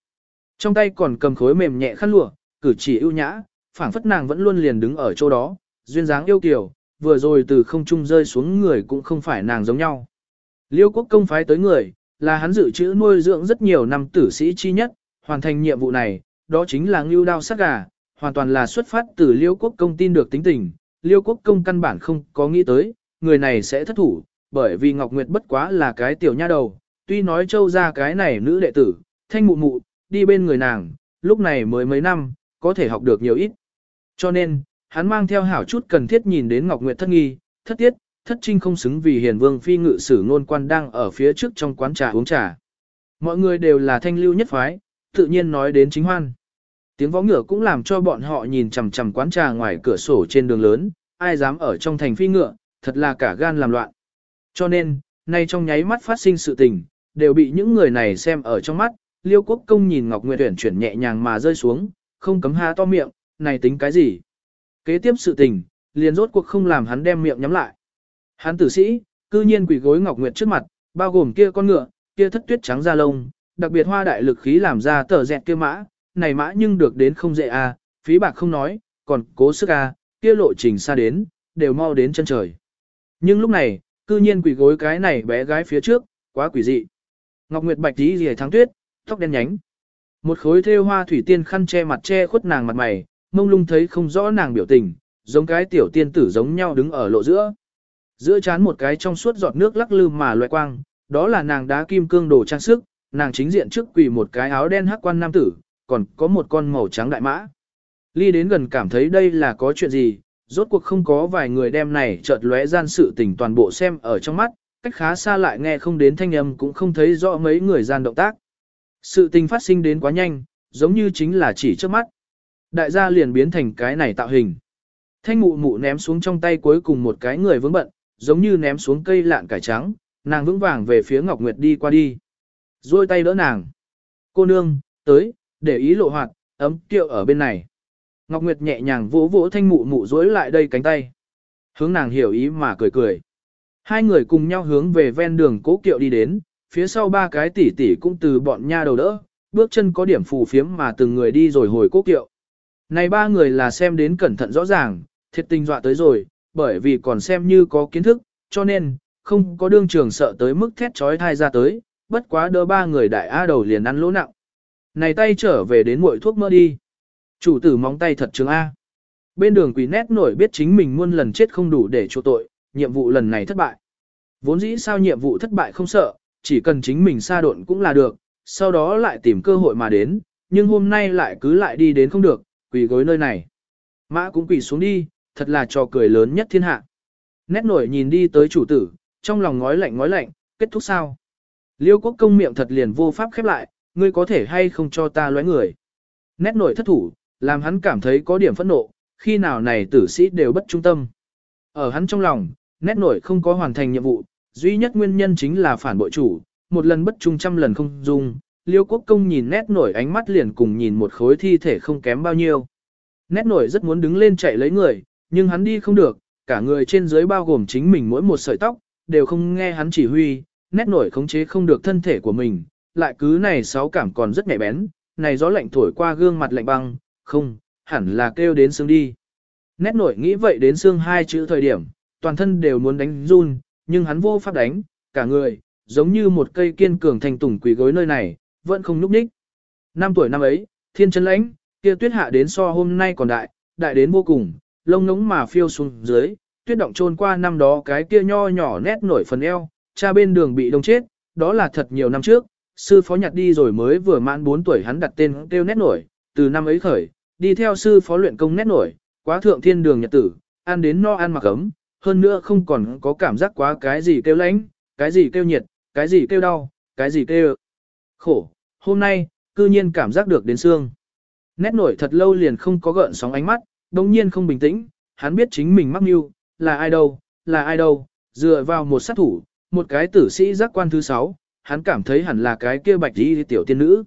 Trong tay còn cầm khối mềm nhẹ khăn lụa, cử chỉ ưu nhã, phảng phất nàng vẫn luôn liền đứng ở chỗ đó, duyên dáng yêu kiều, vừa rồi từ không trung rơi xuống người cũng không phải nàng giống nhau. Liêu quốc công phái tới người, là hắn dự trữ nuôi dưỡng rất nhiều năm tử sĩ chi nhất, hoàn thành nhiệm vụ này, đó chính là ngưu đao sát gà, hoàn toàn là xuất phát từ liêu quốc công tin được tính tình. Liêu quốc công căn bản không có nghĩ tới, người này sẽ thất thủ, bởi vì Ngọc Nguyệt bất quá là cái tiểu nha đầu, tuy nói châu ra cái này nữ đệ tử, thanh mụ mụ, đi bên người nàng, lúc này mới mấy năm, có thể học được nhiều ít. Cho nên, hắn mang theo hảo chút cần thiết nhìn đến Ngọc Nguyệt thất nghi, thất tiết, thất trinh không xứng vì hiền vương phi ngự sử ngôn quan đang ở phía trước trong quán trà uống trà. Mọi người đều là thanh lưu nhất phái, tự nhiên nói đến chính hoan. Tiếng võ ngựa cũng làm cho bọn họ nhìn chằm chằm quán trà ngoài cửa sổ trên đường lớn, ai dám ở trong thành phi ngựa, thật là cả gan làm loạn. Cho nên, nay trong nháy mắt phát sinh sự tình, đều bị những người này xem ở trong mắt, liêu quốc công nhìn Ngọc Nguyệt tuyển chuyển nhẹ nhàng mà rơi xuống, không cấm ha to miệng, này tính cái gì? Kế tiếp sự tình, liền rốt cuộc không làm hắn đem miệng nhắm lại. Hắn tử sĩ, cư nhiên quỷ gối Ngọc Nguyệt trước mặt, bao gồm kia con ngựa, kia thất tuyết trắng da lông, đặc biệt hoa đại lực khí làm ra tờ dẹt kia mã, này mã nhưng được đến không dễ à, phí bạc không nói, còn cố sức à, kia lộ trình xa đến, đều mau đến chân trời. Nhưng lúc này, cư nhiên quỷ gối cái này bé gái phía trước, quá quỷ dị. Ngọc Nguyệt bạch tí rìa tháng tuyết, tóc đen nhánh. Một khối thêu hoa thủy tiên khăn che mặt che khuất nàng mặt mày, mông lung thấy không rõ nàng biểu tình, giống cái tiểu tiên tử giống nhau đứng ở lộ giữa. Giữa chán một cái trong suốt giọt nước lắc lư mà loại quang, đó là nàng đá kim cương đồ trang sức, nàng chính diện trước quỳ một cái áo đen hắc quan nam tử, còn có một con màu trắng đại mã. Ly đến gần cảm thấy đây là có chuyện gì, rốt cuộc không có vài người đem này chợt lóe gian sự tình toàn bộ xem ở trong mắt, cách khá xa lại nghe không đến thanh âm cũng không thấy rõ mấy người gian động tác. Sự tình phát sinh đến quá nhanh, giống như chính là chỉ trước mắt, Đại gia liền biến thành cái này tạo hình. Thanh mụ mụ ném xuống trong tay cuối cùng một cái người vướng bận, giống như ném xuống cây lạn cải trắng, nàng vững vàng về phía Ngọc Nguyệt đi qua đi. Rồi tay đỡ nàng. Cô nương, tới, để ý lộ hoạt, ấm kiệu ở bên này. Ngọc Nguyệt nhẹ nhàng vỗ vỗ thanh mụ mụ dối lại đây cánh tay. Hướng nàng hiểu ý mà cười cười. Hai người cùng nhau hướng về ven đường cố kiệu đi đến, phía sau ba cái tỷ tỷ cũng từ bọn nha đầu đỡ, bước chân có điểm phù phiếm mà từng người đi rồi hồi cố kiệu. Này ba người là xem đến cẩn thận rõ ràng, thiệt tình dọa tới rồi, bởi vì còn xem như có kiến thức, cho nên, không có đương trường sợ tới mức thét trói thai ra tới, bất quá đỡ ba người đại A đầu liền ăn lỗ nặng. Này tay trở về đến muội thuốc mơ đi. Chủ tử móng tay thật trường A. Bên đường quỷ nét nổi biết chính mình muôn lần chết không đủ để chỗ tội, nhiệm vụ lần này thất bại. Vốn dĩ sao nhiệm vụ thất bại không sợ, chỉ cần chính mình xa độn cũng là được, sau đó lại tìm cơ hội mà đến, nhưng hôm nay lại cứ lại đi đến không được, quỳ gối nơi này. Mã cũng quỳ xuống đi, thật là trò cười lớn nhất thiên hạ. Nét nổi nhìn đi tới chủ tử, trong lòng ngói lạnh ngói lạnh, kết thúc sao? Liêu quốc công miệng thật liền vô pháp khép lại, ngươi có thể hay không cho ta lóe người. Nét nổi thất thủ, làm hắn cảm thấy có điểm phẫn nộ, khi nào này tử sĩ đều bất trung tâm. Ở hắn trong lòng, nét nổi không có hoàn thành nhiệm vụ, duy nhất nguyên nhân chính là phản bội chủ, một lần bất trung trăm lần không dung. Liêu quốc công nhìn nét nổi ánh mắt liền cùng nhìn một khối thi thể không kém bao nhiêu. Nét nổi rất muốn đứng lên chạy lấy người, nhưng hắn đi không được, cả người trên dưới bao gồm chính mình mỗi một sợi tóc, đều không nghe hắn chỉ huy, nét nổi khống chế không được thân thể của mình, lại cứ này sáu cảm còn rất nhạy bén, này gió lạnh thổi qua gương mặt lạnh băng, không, hẳn là kêu đến xương đi. Nét nổi nghĩ vậy đến xương hai chữ thời điểm, toàn thân đều muốn đánh run, nhưng hắn vô pháp đánh, cả người, giống như một cây kiên cường thành tùng quỷ gối nơi này, vẫn không núp ních. Năm tuổi năm ấy, thiên chân lãnh, kia tuyết hạ đến so hôm nay còn đại, đại đến vô cùng, lông ngống mà phiêu xuống dưới, tuyết động trôn qua năm đó cái kia nho nhỏ nét nổi phần eo, cha bên đường bị đông chết, đó là thật nhiều năm trước, sư phó nhặt đi rồi mới vừa mãn 4 tuổi hắn đặt tên kêu nét nổi, từ năm ấy khởi, đi theo sư phó luyện công nét nổi, quá thượng thiên đường nhật tử, ăn đến no ăn mặc ấm, hơn nữa không còn có cảm giác quá cái gì kêu lãnh cái gì kêu nhiệt, cái gì kêu đau, cái gì kêu khổ, hôm nay, cư nhiên cảm giác được đến xương. Nét nổi thật lâu liền không có gợn sóng ánh mắt, đồng nhiên không bình tĩnh, hắn biết chính mình mắc mưu, là ai đâu, là ai đâu, dựa vào một sát thủ, một cái tử sĩ giác quan thứ sáu, hắn cảm thấy hẳn là cái kia bạch đi tiểu tiên nữ.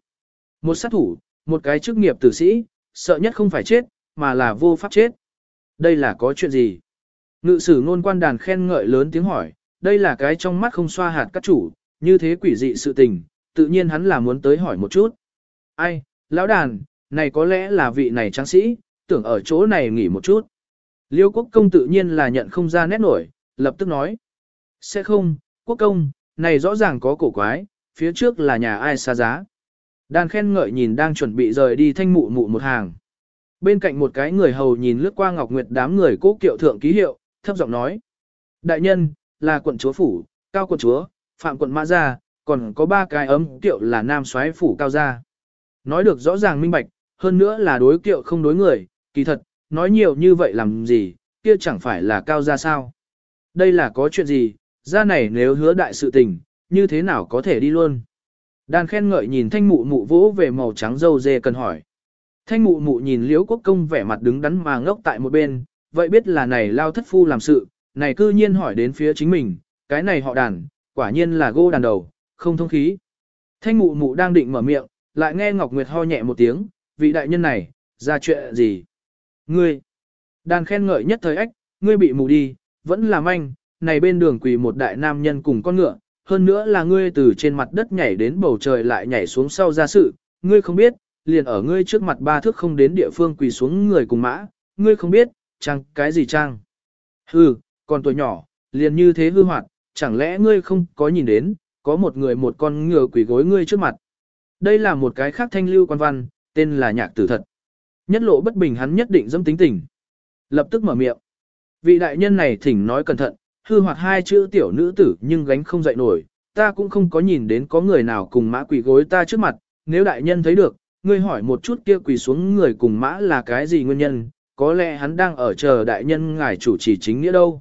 Một sát thủ, một cái chức nghiệp tử sĩ, sợ nhất không phải chết, mà là vô pháp chết. Đây là có chuyện gì? Ngự sử ngôn quan đàn khen ngợi lớn tiếng hỏi, đây là cái trong mắt không xoa hạt các chủ, như thế quỷ dị sự tình, tự nhiên hắn là muốn tới hỏi một chút. Ai, lão đàn, này có lẽ là vị này tráng sĩ, tưởng ở chỗ này nghỉ một chút. Liêu quốc công tự nhiên là nhận không ra nét nổi, lập tức nói. Sẽ không, quốc công, này rõ ràng có cổ quái, phía trước là nhà ai xa giá. Đàn khen ngợi nhìn đang chuẩn bị rời đi thanh mụ mụ một hàng. Bên cạnh một cái người hầu nhìn lướt qua Ngọc Nguyệt đám người cố kiệu thượng ký hiệu, thấp giọng nói. Đại nhân, là quận chúa phủ, cao quận chúa, phạm quận mã gia, còn có ba cái ấm kiệu là nam soái phủ cao gia. Nói được rõ ràng minh bạch, hơn nữa là đối kiệu không đối người, kỳ thật, nói nhiều như vậy làm gì, kia chẳng phải là cao gia sao. Đây là có chuyện gì, gia này nếu hứa đại sự tình, như thế nào có thể đi luôn. Đàn khen ngợi nhìn thanh mụ mụ vỗ về màu trắng dâu dê cần hỏi. Thanh mụ mụ nhìn liễu quốc công vẻ mặt đứng đắn mà ngốc tại một bên, vậy biết là này lao thất phu làm sự, này cư nhiên hỏi đến phía chính mình, cái này họ đàn, quả nhiên là gô đàn đầu, không thông khí. Thanh mụ mụ đang định mở miệng, lại nghe Ngọc Nguyệt ho nhẹ một tiếng, vị đại nhân này, ra chuyện gì? Ngươi! Đàn khen ngợi nhất thời ách, ngươi bị mù đi, vẫn là manh. này bên đường quỳ một đại nam nhân cùng con ngựa, hơn nữa là ngươi từ trên mặt đất nhảy đến bầu trời lại nhảy xuống sau ra sự, ngươi không biết, liền ở ngươi trước mặt ba thước không đến địa phương quỳ xuống người cùng mã, ngươi không biết, trang cái gì trang. Hừ, còn tuổi nhỏ, liền như thế hư hoạt, chẳng lẽ ngươi không có nhìn đến, có một người một con ngựa quỳ gối ngươi trước mặt. Đây là một cái khác thanh lưu quan văn, tên là nhạc tử thật. Nhất lộ bất bình hắn nhất định dâm tính tình. Lập tức mở miệng. Vị đại nhân này thỉnh nói cẩn thận, hư hoặc hai chữ tiểu nữ tử nhưng gánh không dậy nổi, ta cũng không có nhìn đến có người nào cùng mã quỳ gối ta trước mặt, nếu đại nhân thấy được, ngươi hỏi một chút kia quỳ xuống người cùng mã là cái gì nguyên nhân, có lẽ hắn đang ở chờ đại nhân ngài chủ trì chính nghĩa đâu.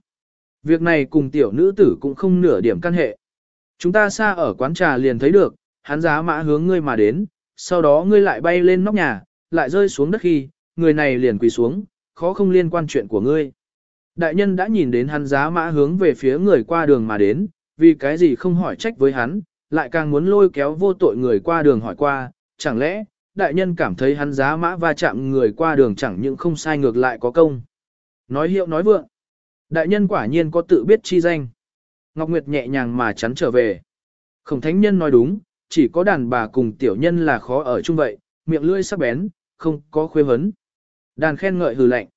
Việc này cùng tiểu nữ tử cũng không nửa điểm căn hệ. Chúng ta xa ở quán trà liền thấy được, hắn giá mã hướng ngươi mà đến, sau đó ngươi lại bay lên nóc nhà, lại rơi xuống đất khi, người này liền quỳ xuống, khó không liên quan chuyện của ngươi. Đại nhân đã nhìn đến hắn giá mã hướng về phía người qua đường mà đến, vì cái gì không hỏi trách với hắn, lại càng muốn lôi kéo vô tội người qua đường hỏi qua, chẳng lẽ, đại nhân cảm thấy hắn giá mã va chạm người qua đường chẳng những không sai ngược lại có công. Nói hiệu nói vượng. Đại nhân quả nhiên có tự biết chi danh. Ngọc Nguyệt nhẹ nhàng mà chắn trở về. Khổng thánh nhân nói đúng, chỉ có đàn bà cùng tiểu nhân là khó ở chung vậy, miệng lưỡi sắc bén, không có khuê vấn. Đàn khen ngợi hừ lạnh.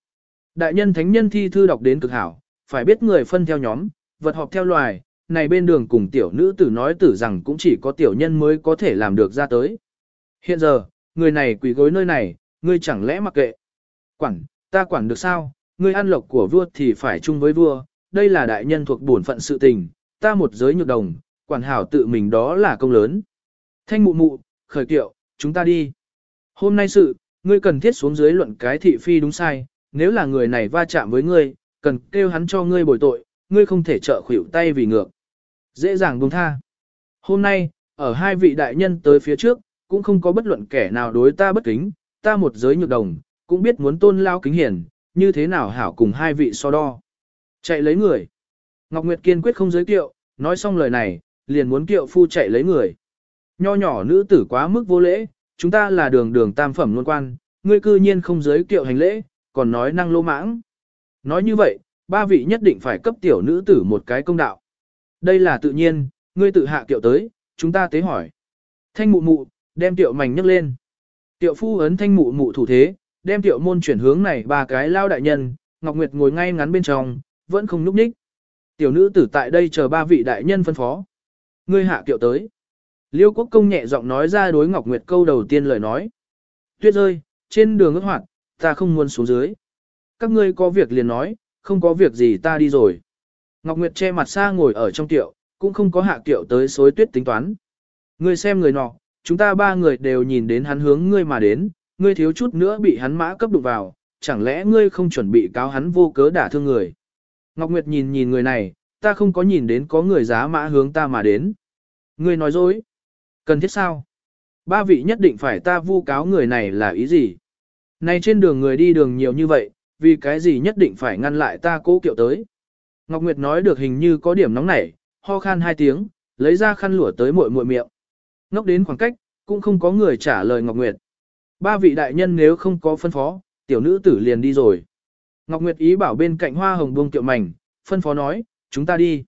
Đại nhân thánh nhân thi thư đọc đến cực hảo, phải biết người phân theo nhóm, vật họp theo loài, này bên đường cùng tiểu nữ tử nói tử rằng cũng chỉ có tiểu nhân mới có thể làm được ra tới. Hiện giờ, người này quỳ gối nơi này, ngươi chẳng lẽ mặc kệ. Quản, ta quản được sao, ngươi ăn lộc của vua thì phải chung với vua, đây là đại nhân thuộc bổn phận sự tình, ta một giới nhược đồng, quản hảo tự mình đó là công lớn. Thanh mụ mụ, khởi kiệu, chúng ta đi. Hôm nay sự, ngươi cần thiết xuống dưới luận cái thị phi đúng sai, nếu là người này va chạm với ngươi, cần kêu hắn cho ngươi bồi tội, ngươi không thể trợ khuỷu tay vì ngược. Dễ dàng buông tha. Hôm nay, ở hai vị đại nhân tới phía trước, cũng không có bất luận kẻ nào đối ta bất kính, ta một giới nhược đồng, cũng biết muốn tôn lao kính hiển, như thế nào hảo cùng hai vị so đo. Chạy lấy người. Ngọc Nguyệt kiên quyết không giới kiệu, nói xong lời này, liền muốn kiệu phu chạy lấy người. Nho nhỏ nữ tử quá mức vô lễ, chúng ta là đường đường tam phẩm luân quan, ngươi cư nhiên không giới kiệu hành lễ, còn nói năng lô mãng. Nói như vậy, ba vị nhất định phải cấp tiểu nữ tử một cái công đạo. Đây là tự nhiên, ngươi tự hạ kiệu tới, chúng ta tế hỏi. Thanh mụ mụ, đem tiệu mảnh nhấc lên. Tiệu phu ấn thanh mụ mụ thủ thế, đem tiệu môn chuyển hướng này ba cái lao đại nhân, Ngọc Nguyệt ngồi ngay ngắn bên trong, vẫn không núp ních. Tiểu nữ tử tại đây chờ ba vị đại nhân phân phó. Ngươi hạ kiệu tới. Liêu quốc công nhẹ giọng nói ra đối Ngọc Nguyệt câu đầu tiên lời nói. Tuyết rơi, trên đường ước hoạt, ta không muốn xuống dưới. Các ngươi có việc liền nói, không có việc gì ta đi rồi. Ngọc Nguyệt che mặt xa ngồi ở trong tiệu, cũng không có hạ tiệu tới xối tuyết tính toán. Ngươi xem người nọ, chúng ta ba người đều nhìn đến hắn hướng ngươi mà đến, ngươi thiếu chút nữa bị hắn mã cấp đụng vào, chẳng lẽ ngươi không chuẩn bị cáo hắn vô cớ đả thương người. Ngọc Nguyệt nhìn nhìn người này, ta không có nhìn đến có người giá mã hướng ta mà đến. Ngươi nói dối. Cần thiết sao? Ba vị nhất định phải ta vu cáo người này là ý gì? Này trên đường người đi đường nhiều như vậy, vì cái gì nhất định phải ngăn lại ta cố kiệu tới? Ngọc Nguyệt nói được hình như có điểm nóng nảy, ho khan hai tiếng, lấy ra khăn lụa tới muội muội miệng. Ngốc đến khoảng cách, cũng không có người trả lời Ngọc Nguyệt. Ba vị đại nhân nếu không có phân phó, tiểu nữ tử liền đi rồi. Ngọc Nguyệt ý bảo bên cạnh hoa hồng buông tiệu mảnh, phân phó nói, chúng ta đi.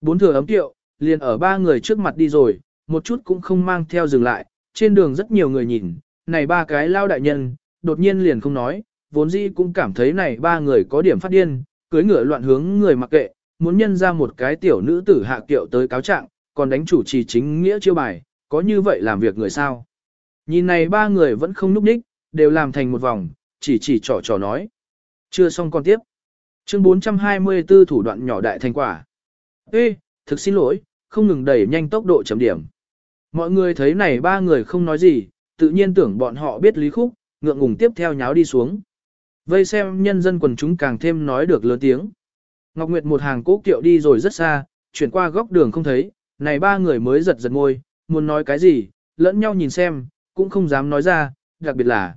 Bốn thừa ấm tiệu, liền ở ba người trước mặt đi rồi, một chút cũng không mang theo dừng lại, trên đường rất nhiều người nhìn, này ba cái lao đại nhân, đột nhiên liền không nói, vốn dĩ cũng cảm thấy này ba người có điểm phát điên, cưới ngựa loạn hướng người mặc kệ, muốn nhân ra một cái tiểu nữ tử hạ kiệu tới cáo trạng, còn đánh chủ trì chính nghĩa chiêu bài, có như vậy làm việc người sao. Nhìn này ba người vẫn không núp đích, đều làm thành một vòng, chỉ chỉ trò trò nói. Chưa xong còn tiếp. Chương 424 thủ đoạn nhỏ đại thành quả. Ê, thực xin lỗi, không ngừng đẩy nhanh tốc độ chấm điểm. Mọi người thấy này ba người không nói gì, tự nhiên tưởng bọn họ biết lý khúc, ngượng ngùng tiếp theo nháo đi xuống. Vây xem nhân dân quần chúng càng thêm nói được lớn tiếng. Ngọc Nguyệt một hàng cố kiệu đi rồi rất xa, chuyển qua góc đường không thấy, này ba người mới giật giật môi, muốn nói cái gì, lẫn nhau nhìn xem, cũng không dám nói ra, đặc biệt là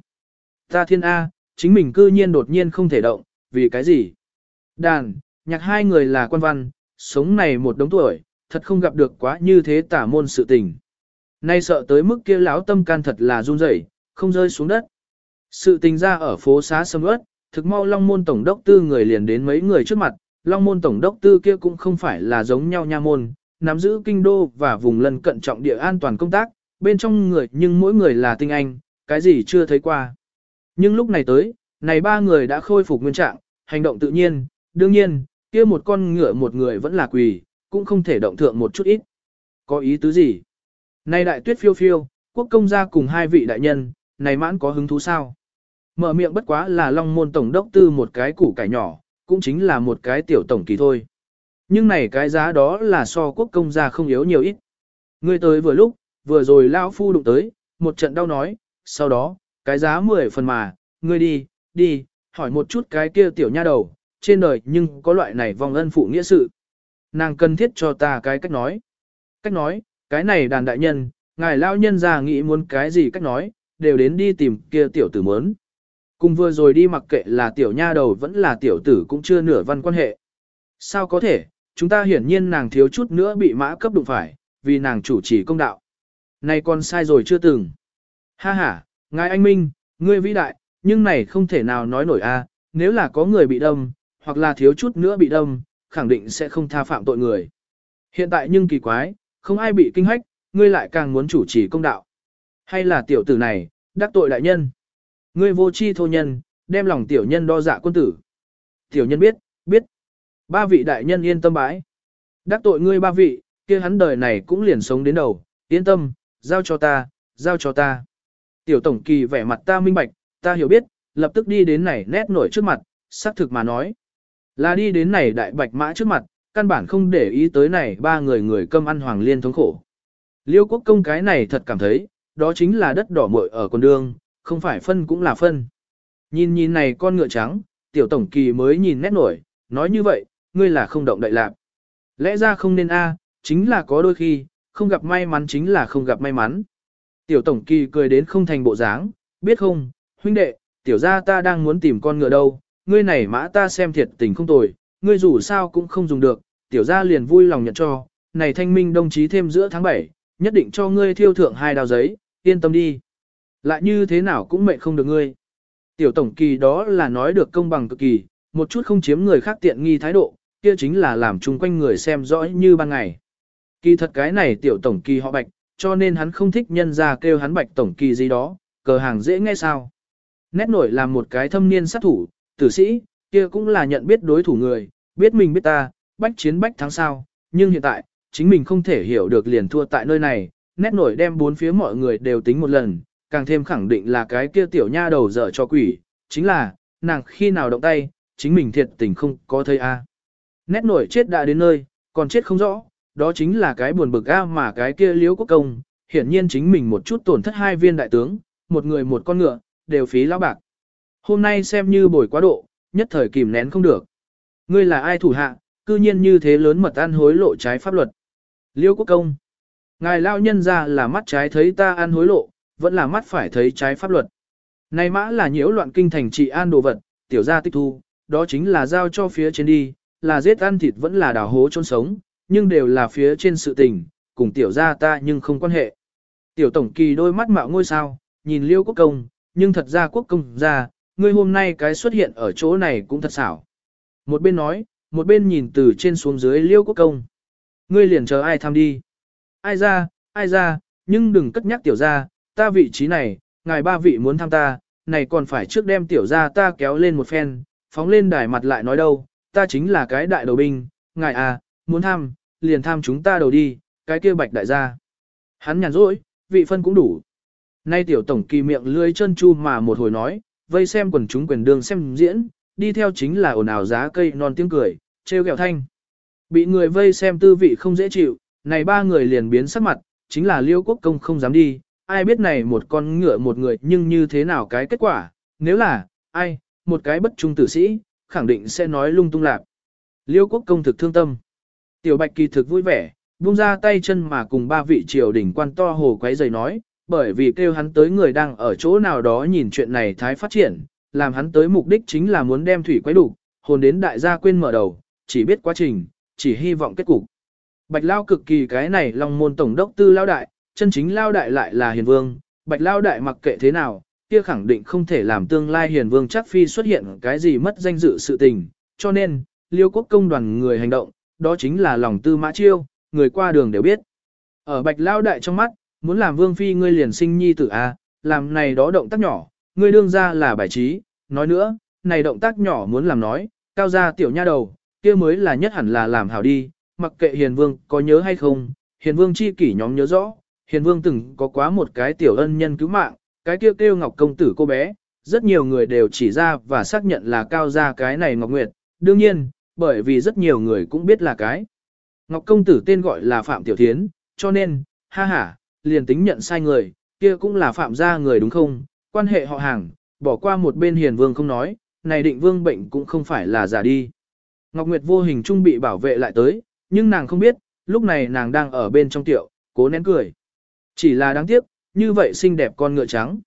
ta thiên A, chính mình cư nhiên đột nhiên không thể động, vì cái gì? Đàn, nhạc hai người là quan văn, sống này một đống tuổi, thật không gặp được quá như thế tả môn sự tình. Nay sợ tới mức kia lão tâm can thật là run rẩy, không rơi xuống đất. Sự tình ra ở phố xá sâm ớt, thực mau Long Môn Tổng đốc tư người liền đến mấy người trước mặt, Long Môn Tổng đốc tư kia cũng không phải là giống nhau nha môn, nắm giữ kinh đô và vùng lân cận trọng địa an toàn công tác, bên trong người nhưng mỗi người là tinh anh, cái gì chưa thấy qua. Nhưng lúc này tới, này ba người đã khôi phục nguyên trạng, hành động tự nhiên, đương nhiên, kia một con ngựa một người vẫn là quỳ, cũng không thể động thượng một chút ít. Có ý tứ gì? Này đại tuyết phiêu phiêu, quốc công gia cùng hai vị đại nhân, này mãn có hứng thú sao? Mở miệng bất quá là long môn tổng đốc tư một cái củ cải nhỏ, cũng chính là một cái tiểu tổng kỳ thôi. Nhưng này cái giá đó là so quốc công gia không yếu nhiều ít. Ngươi tới vừa lúc, vừa rồi lão phu đụng tới, một trận đau nói, sau đó, cái giá 10 phần mà, ngươi đi, đi, hỏi một chút cái kia tiểu nha đầu, trên đời nhưng có loại này vong ân phụ nghĩa sự. Nàng cần thiết cho ta cái cách nói. Cách nói, cái này đàn đại nhân, ngài lao nhân già nghĩ muốn cái gì cách nói, đều đến đi tìm kia tiểu tử mớn. Cùng vừa rồi đi mặc kệ là tiểu nha đầu vẫn là tiểu tử cũng chưa nửa văn quan hệ. Sao có thể, chúng ta hiển nhiên nàng thiếu chút nữa bị mã cấp đụng phải, vì nàng chủ trì công đạo. Này con sai rồi chưa từng. Ha ha, ngài anh Minh, ngươi vĩ đại, nhưng này không thể nào nói nổi a. nếu là có người bị đâm, hoặc là thiếu chút nữa bị đâm, khẳng định sẽ không tha phạm tội người. Hiện tại nhưng kỳ quái, không ai bị kinh hách, ngươi lại càng muốn chủ trì công đạo. Hay là tiểu tử này, đắc tội đại nhân. Ngươi vô chi thô nhân, đem lòng tiểu nhân đo dạ quân tử. Tiểu nhân biết, biết. Ba vị đại nhân yên tâm bãi. Đắc tội ngươi ba vị, kia hắn đời này cũng liền sống đến đầu, yên tâm, giao cho ta, giao cho ta. Tiểu tổng kỳ vẻ mặt ta minh bạch, ta hiểu biết, lập tức đi đến này nét nổi trước mặt, xác thực mà nói. Là đi đến này đại bạch mã trước mặt, căn bản không để ý tới này ba người người cơm ăn hoàng liên thống khổ. Liêu quốc công cái này thật cảm thấy, đó chính là đất đỏ mội ở con đường, không phải phân cũng là phân. Nhìn nhìn này con ngựa trắng, tiểu tổng kỳ mới nhìn nét nổi, nói như vậy, ngươi là không động đại lạc. Lẽ ra không nên a, chính là có đôi khi, không gặp may mắn chính là không gặp may mắn. Tiểu tổng kỳ cười đến không thành bộ dáng, biết không, huynh đệ, tiểu gia ta đang muốn tìm con ngựa đâu, ngươi này mã ta xem thiệt tình không tồi, ngươi dù sao cũng không dùng được, tiểu gia liền vui lòng nhận cho, này thanh minh đồng chí thêm giữa tháng 7, nhất định cho ngươi thiêu thượng hai đào giấy, yên tâm đi. Lại như thế nào cũng mệnh không được ngươi. Tiểu tổng kỳ đó là nói được công bằng cực kỳ, một chút không chiếm người khác tiện nghi thái độ, kia chính là làm chung quanh người xem rõ như ban ngày. Kỳ thật cái này tiểu tổng kỳ họ bạch, cho nên hắn không thích nhân ra kêu hắn bạch tổng kỳ gì đó, cờ hàng dễ nghe sao. Nét nổi làm một cái thâm niên sát thủ, tử sĩ, kia cũng là nhận biết đối thủ người, biết mình biết ta, bách chiến bách thắng sao, nhưng hiện tại, chính mình không thể hiểu được liền thua tại nơi này, nét nổi đem bốn phía mọi người đều tính một lần, càng thêm khẳng định là cái kia tiểu nha đầu dở cho quỷ, chính là, nàng khi nào động tay, chính mình thiệt tình không có thấy a. Nét nổi chết đã đến nơi, còn chết không rõ, đó chính là cái buồn bực a mà cái kia liếu quốc công, hiển nhiên chính mình một chút tổn thất hai viên đại tướng, một người một con ngựa, đều phí lão bạc. Hôm nay xem như bồi quá độ, nhất thời kìm nén không được. Ngươi là ai thủ hạ, cư nhiên như thế lớn mật ăn hối lộ trái pháp luật. Liêu quốc công. Ngài lao nhân ra là mắt trái thấy ta ăn hối lộ, vẫn là mắt phải thấy trái pháp luật. Này mã là nhiễu loạn kinh thành trị an đồ vật, tiểu gia tích thu, đó chính là giao cho phía trên đi, là giết ăn thịt vẫn là đào hố chôn sống, nhưng đều là phía trên sự tình, cùng tiểu gia ta nhưng không quan hệ. Tiểu tổng kỳ đôi mắt mạo ngôi sao, nhìn liêu quốc công, nhưng thật ra quốc công ra, ngươi hôm nay cái xuất hiện ở chỗ này cũng thật xảo. Một bên nói, một bên nhìn từ trên xuống dưới liêu quốc công. Ngươi liền chờ ai tham đi. Ai ra, ai ra, nhưng đừng cất nhắc tiểu gia, ta vị trí này, ngài ba vị muốn tham ta, này còn phải trước đem tiểu gia ta kéo lên một phen, phóng lên đài mặt lại nói đâu, ta chính là cái đại đầu binh, ngài à, muốn tham, liền tham chúng ta đầu đi, cái kia bạch đại gia. Hắn nhàn rỗi, vị phân cũng đủ. Nay tiểu tổng kỳ miệng lưỡi chân chu mà một hồi nói, vây xem quần chúng quyền đương xem diễn, đi theo chính là ồn ào giá cây non tiếng cười, trêu ghẹo thanh. Bị người vây xem tư vị không dễ chịu, này ba người liền biến sắc mặt, chính là liêu quốc công không dám đi, ai biết này một con ngựa một người nhưng như thế nào cái kết quả, nếu là, ai, một cái bất trung tử sĩ, khẳng định sẽ nói lung tung lạc. Liêu quốc công thực thương tâm. Tiểu bạch kỳ thực vui vẻ, buông ra tay chân mà cùng ba vị triều đỉnh quan to hồ quấy giày nói, bởi vì kêu hắn tới người đang ở chỗ nào đó nhìn chuyện này thái phát triển, làm hắn tới mục đích chính là muốn đem thủy quấy đủ, hồn đến đại gia quên mở đầu, chỉ biết quá trình, chỉ hy vọng kết cục. Bạch Lao cực kỳ cái này lòng môn tổng đốc tư Lao Đại, chân chính Lao Đại lại là hiền vương, Bạch Lao Đại mặc kệ thế nào, kia khẳng định không thể làm tương lai hiền vương chắc phi xuất hiện cái gì mất danh dự sự tình, cho nên, liêu quốc công đoàn người hành động, đó chính là lòng tư mã chiêu, người qua đường đều biết. Ở Bạch Lao Đại trong mắt, muốn làm vương phi ngươi liền sinh nhi tử A, làm này đó động tác nhỏ, ngươi đương ra là bài trí, nói nữa, này động tác nhỏ muốn làm nói, cao ra tiểu nha đầu, kia mới là nhất hẳn là làm hảo đi, mặc kệ hiền vương có nhớ hay không, hiền vương chi kỷ nhóm nhớ rõ, hiền vương từng có quá một cái tiểu ân nhân cứu mạng, cái kia kêu, kêu ngọc công tử cô bé, rất nhiều người đều chỉ ra và xác nhận là cao ra cái này ngọc nguyệt, đương nhiên, bởi vì rất nhiều người cũng biết là cái. Ngọc công tử tên gọi là Phạm Tiểu Thiến, cho nên, ha ha, liền tính nhận sai người, kia cũng là Phạm gia người đúng không, quan hệ họ hàng, bỏ qua một bên hiền vương không nói, này định vương bệnh cũng không phải là giả đi. Ngọc Nguyệt vô hình trung bị bảo vệ lại tới, nhưng nàng không biết, lúc này nàng đang ở bên trong tiệu, cố nén cười. Chỉ là đáng tiếc, như vậy xinh đẹp con ngựa trắng.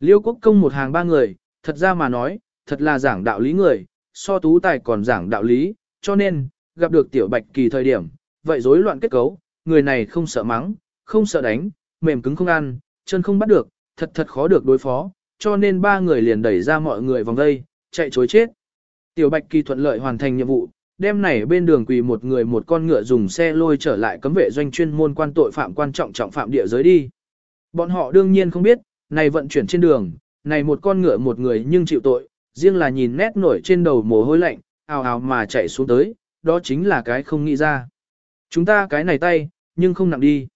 Liêu quốc công một hàng ba người, thật ra mà nói, thật là giảng đạo lý người, so tú tài còn giảng đạo lý, cho nên, gặp được tiểu bạch kỳ thời điểm, vậy rối loạn kết cấu, người này không sợ mắng, không sợ đánh, mềm cứng không ăn, chân không bắt được, thật thật khó được đối phó, cho nên ba người liền đẩy ra mọi người vòng đây, chạy chối chết. Tiểu bạch kỳ thuận lợi hoàn thành nhiệm vụ, đêm này bên đường quỳ một người một con ngựa dùng xe lôi trở lại cấm vệ doanh chuyên môn quan tội phạm quan trọng trọng phạm địa giới đi. Bọn họ đương nhiên không biết, này vận chuyển trên đường, này một con ngựa một người nhưng chịu tội, riêng là nhìn nét nổi trên đầu mồ hôi lạnh, ào ào mà chạy xuống tới, đó chính là cái không nghĩ ra. Chúng ta cái này tay, nhưng không nặng đi.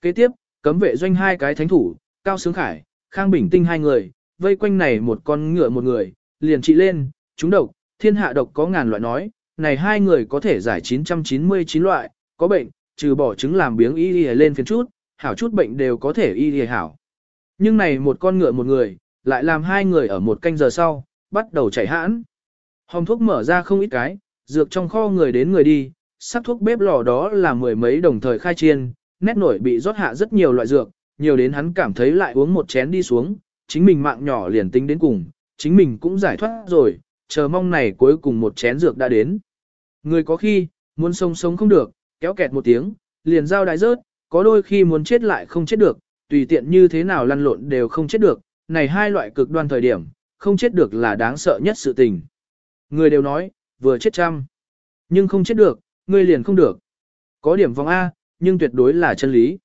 Kế tiếp, cấm vệ doanh hai cái thánh thủ, Cao Sướng Khải, Khang Bình Tinh hai người, vây quanh này một con ngựa một người, liền trị lên, chúng độc, thiên hạ độc có ngàn loại nói, này hai người có thể giải 999 loại, có bệnh, trừ bỏ chứng làm biếng y y lên phiền chút, hảo chút bệnh đều có thể y y hảo. Nhưng này một con ngựa một người, lại làm hai người ở một canh giờ sau, bắt đầu chảy hãn. Hồng thuốc mở ra không ít cái, dược trong kho người đến người đi, sắc thuốc bếp lò đó là mười mấy đồng thời khai chiên, nét nổi bị rót hạ rất nhiều loại dược, nhiều đến hắn cảm thấy lại uống một chén đi xuống, chính mình mạng nhỏ liền tính đến cùng, chính mình cũng giải thoát rồi, chờ mong này cuối cùng một chén dược đã đến. Người có khi, muốn sống sống không được, kéo kẹt một tiếng, liền giao đái rớt, có đôi khi muốn chết lại không chết được, tùy tiện như thế nào lăn lộn đều không chết được, này hai loại cực đoan thời điểm, không chết được là đáng sợ nhất sự tình. Người đều nói, vừa chết trăm, nhưng không chết được, người liền không được. Có điểm vòng A, nhưng tuyệt đối là chân lý.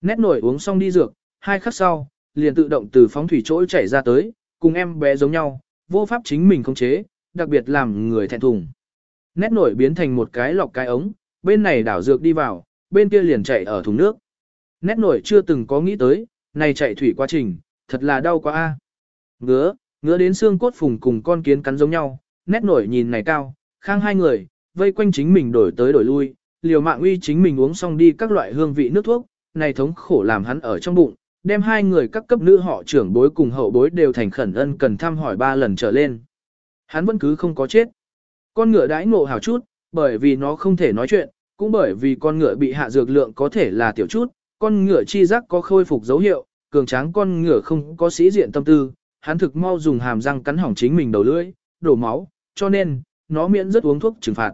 Nét nổi uống xong đi dược, hai khắc sau, liền tự động từ phóng thủy chỗ chảy ra tới, cùng em bé giống nhau, vô pháp chính mình không chế, đặc biệt làm người thẹn thùng. Nét nổi biến thành một cái lọc cái ống, bên này đảo dược đi vào, bên kia liền chạy ở thùng nước. Nét nổi chưa từng có nghĩ tới, này chạy thủy quá trình, thật là đau quá a. Ngứa, ngứa đến xương cốt phùng cùng con kiến cắn giống nhau, nét nổi nhìn này cao, khang hai người, vây quanh chính mình đổi tới đổi lui, liều mạng uy chính mình uống xong đi các loại hương vị nước thuốc, này thống khổ làm hắn ở trong bụng, đem hai người các cấp nữ họ trưởng bối cùng hậu bối đều thành khẩn ân cần thăm hỏi ba lần trở lên. Hắn vẫn cứ không có chết. Con ngựa đãi ngộ hảo chút, bởi vì nó không thể nói chuyện, cũng bởi vì con ngựa bị hạ dược lượng có thể là tiểu chút, con ngựa chi giác có khôi phục dấu hiệu, cường tráng con ngựa không có sĩ diện tâm tư, hắn thực mau dùng hàm răng cắn hỏng chính mình đầu lưỡi, đổ máu, cho nên, nó miễn rất uống thuốc trừng phạt.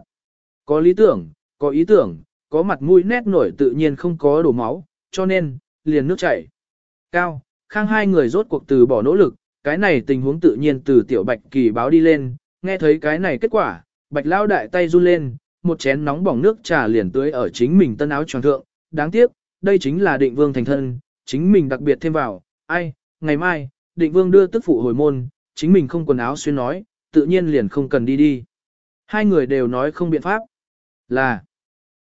Có lý tưởng, có ý tưởng, có mặt mũi nét nổi tự nhiên không có đổ máu, cho nên, liền nước chảy. Cao, khang hai người rốt cuộc từ bỏ nỗ lực, cái này tình huống tự nhiên từ tiểu bạch kỳ báo đi lên, nghe thấy cái này kết quả, bạch lao đại tay run lên, một chén nóng bỏng nước trà liền tưới ở chính mình tân áo tròn thượng, đáng tiếc, đây chính là định vương thành thân, chính mình đặc biệt thêm vào, ai, ngày mai, định vương đưa tức phụ hồi môn, chính mình không quần áo xuyên nói, tự nhiên liền không cần đi đi. Hai người đều nói không biện pháp, là,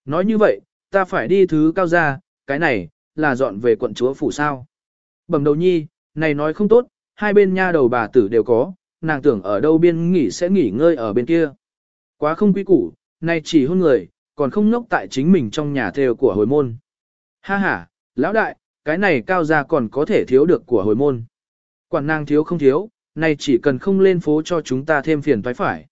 nói như vậy, ta phải đi thứ cao ra, cái này, là dọn về quận chúa phủ sao. Bẩm đầu nhi, này nói không tốt, hai bên nha đầu bà tử đều có, nàng tưởng ở đâu biên nghỉ sẽ nghỉ ngơi ở bên kia. Quá không quý củ, nay chỉ hôn người, còn không nốc tại chính mình trong nhà thều của hồi môn. Ha ha, lão đại, cái này cao ra còn có thể thiếu được của hồi môn. Quản nàng thiếu không thiếu, nay chỉ cần không lên phố cho chúng ta thêm phiền toái phải.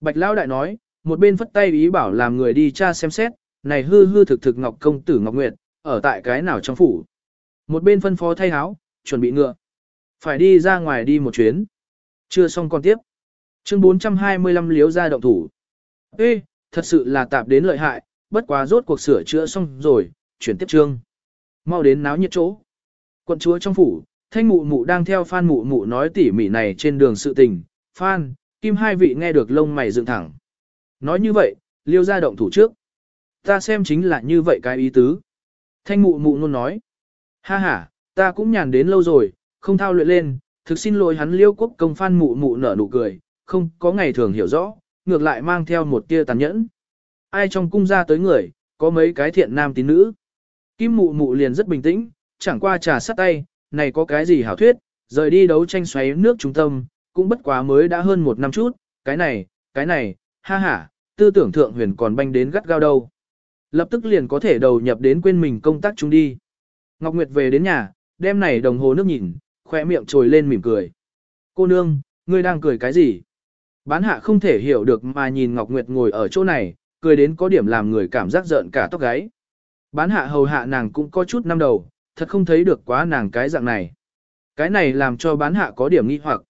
Bạch lão đại nói, một bên phất tay ý bảo làm người đi tra xem xét, này hư hư thực thực Ngọc công tử Ngọc Nguyệt, ở tại cái nào trong phủ. Một bên phân phó thay áo, chuẩn bị ngựa. Phải đi ra ngoài đi một chuyến. Chưa xong còn tiếp. Chương 425 liếu ra động thủ. Ê, thật sự là tạp đến lợi hại, bất quá rốt cuộc sửa chữa xong rồi, chuyển tiếp chương. Mau đến náo nhiệt chỗ. Quận chúa trong phủ, thanh mụ mụ đang theo phan mụ mụ nói tỉ mỉ này trên đường sự tình. Phan, kim hai vị nghe được lông mày dựng thẳng. Nói như vậy, liêu ra động thủ trước. Ta xem chính là như vậy cái ý tứ. Thanh mụ mụ luôn nói. Ha ha, ta cũng nhàn đến lâu rồi, không thao luyện lên, thực xin lỗi hắn liêu quốc công phan mụ mụ nở nụ cười, không có ngày thường hiểu rõ, ngược lại mang theo một tia tàn nhẫn. Ai trong cung ra tới người, có mấy cái thiện nam tín nữ. Kim mụ mụ liền rất bình tĩnh, chẳng qua trà sắt tay, này có cái gì hảo thuyết, rời đi đấu tranh xoáy nước trung tâm, cũng bất quá mới đã hơn một năm chút, cái này, cái này, ha ha, tư tưởng thượng huyền còn banh đến gắt gao đâu. Lập tức liền có thể đầu nhập đến quên mình công tác chúng đi. Ngọc Nguyệt về đến nhà, đem này đồng hồ nước nhìn, khỏe miệng trồi lên mỉm cười. Cô nương, ngươi đang cười cái gì? Bán hạ không thể hiểu được mà nhìn Ngọc Nguyệt ngồi ở chỗ này, cười đến có điểm làm người cảm giác giận cả tóc gáy. Bán hạ hầu hạ nàng cũng có chút năm đầu, thật không thấy được quá nàng cái dạng này. Cái này làm cho bán hạ có điểm nghi hoặc.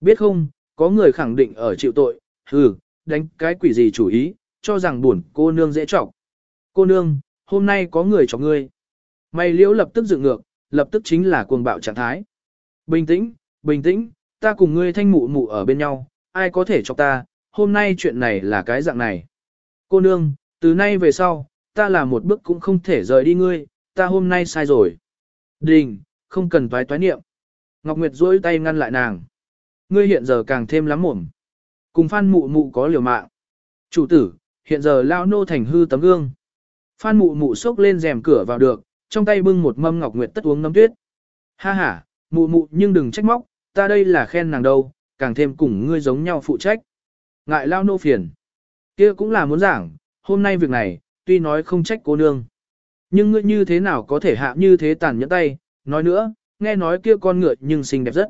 Biết không, có người khẳng định ở chịu tội, hừ, đánh cái quỷ gì chủ ý, cho rằng buồn cô nương dễ trọng. Cô nương, hôm nay có người cho ngươi. Mày liễu lập tức dựng ngược, lập tức chính là cuồng bạo trạng thái. Bình tĩnh, bình tĩnh, ta cùng ngươi thanh mụ mụ ở bên nhau, ai có thể cho ta, hôm nay chuyện này là cái dạng này. Cô nương, từ nay về sau, ta là một bước cũng không thể rời đi ngươi, ta hôm nay sai rồi. Đình, không cần toái toái niệm. Ngọc Nguyệt duỗi tay ngăn lại nàng. Ngươi hiện giờ càng thêm lắm mồm. Cùng Phan Mụ Mụ có liều mạng. Chủ tử, hiện giờ lao nô thành hư tấm gương. Phan Mụ Mụ sốc lên rèm cửa vào được, trong tay bưng một mâm Ngọc Nguyệt tất uống nấm tuyết. Ha ha, Mụ Mụ nhưng đừng trách móc, ta đây là khen nàng đâu, càng thêm cùng ngươi giống nhau phụ trách. Ngại lao nô phiền. kia cũng là muốn giảng, hôm nay việc này, tuy nói không trách cô nương. Nhưng ngươi như thế nào có thể hạ như thế tàn nhẫn tay, nói nữa, nghe nói kia con ngựa nhưng xinh đẹp rất.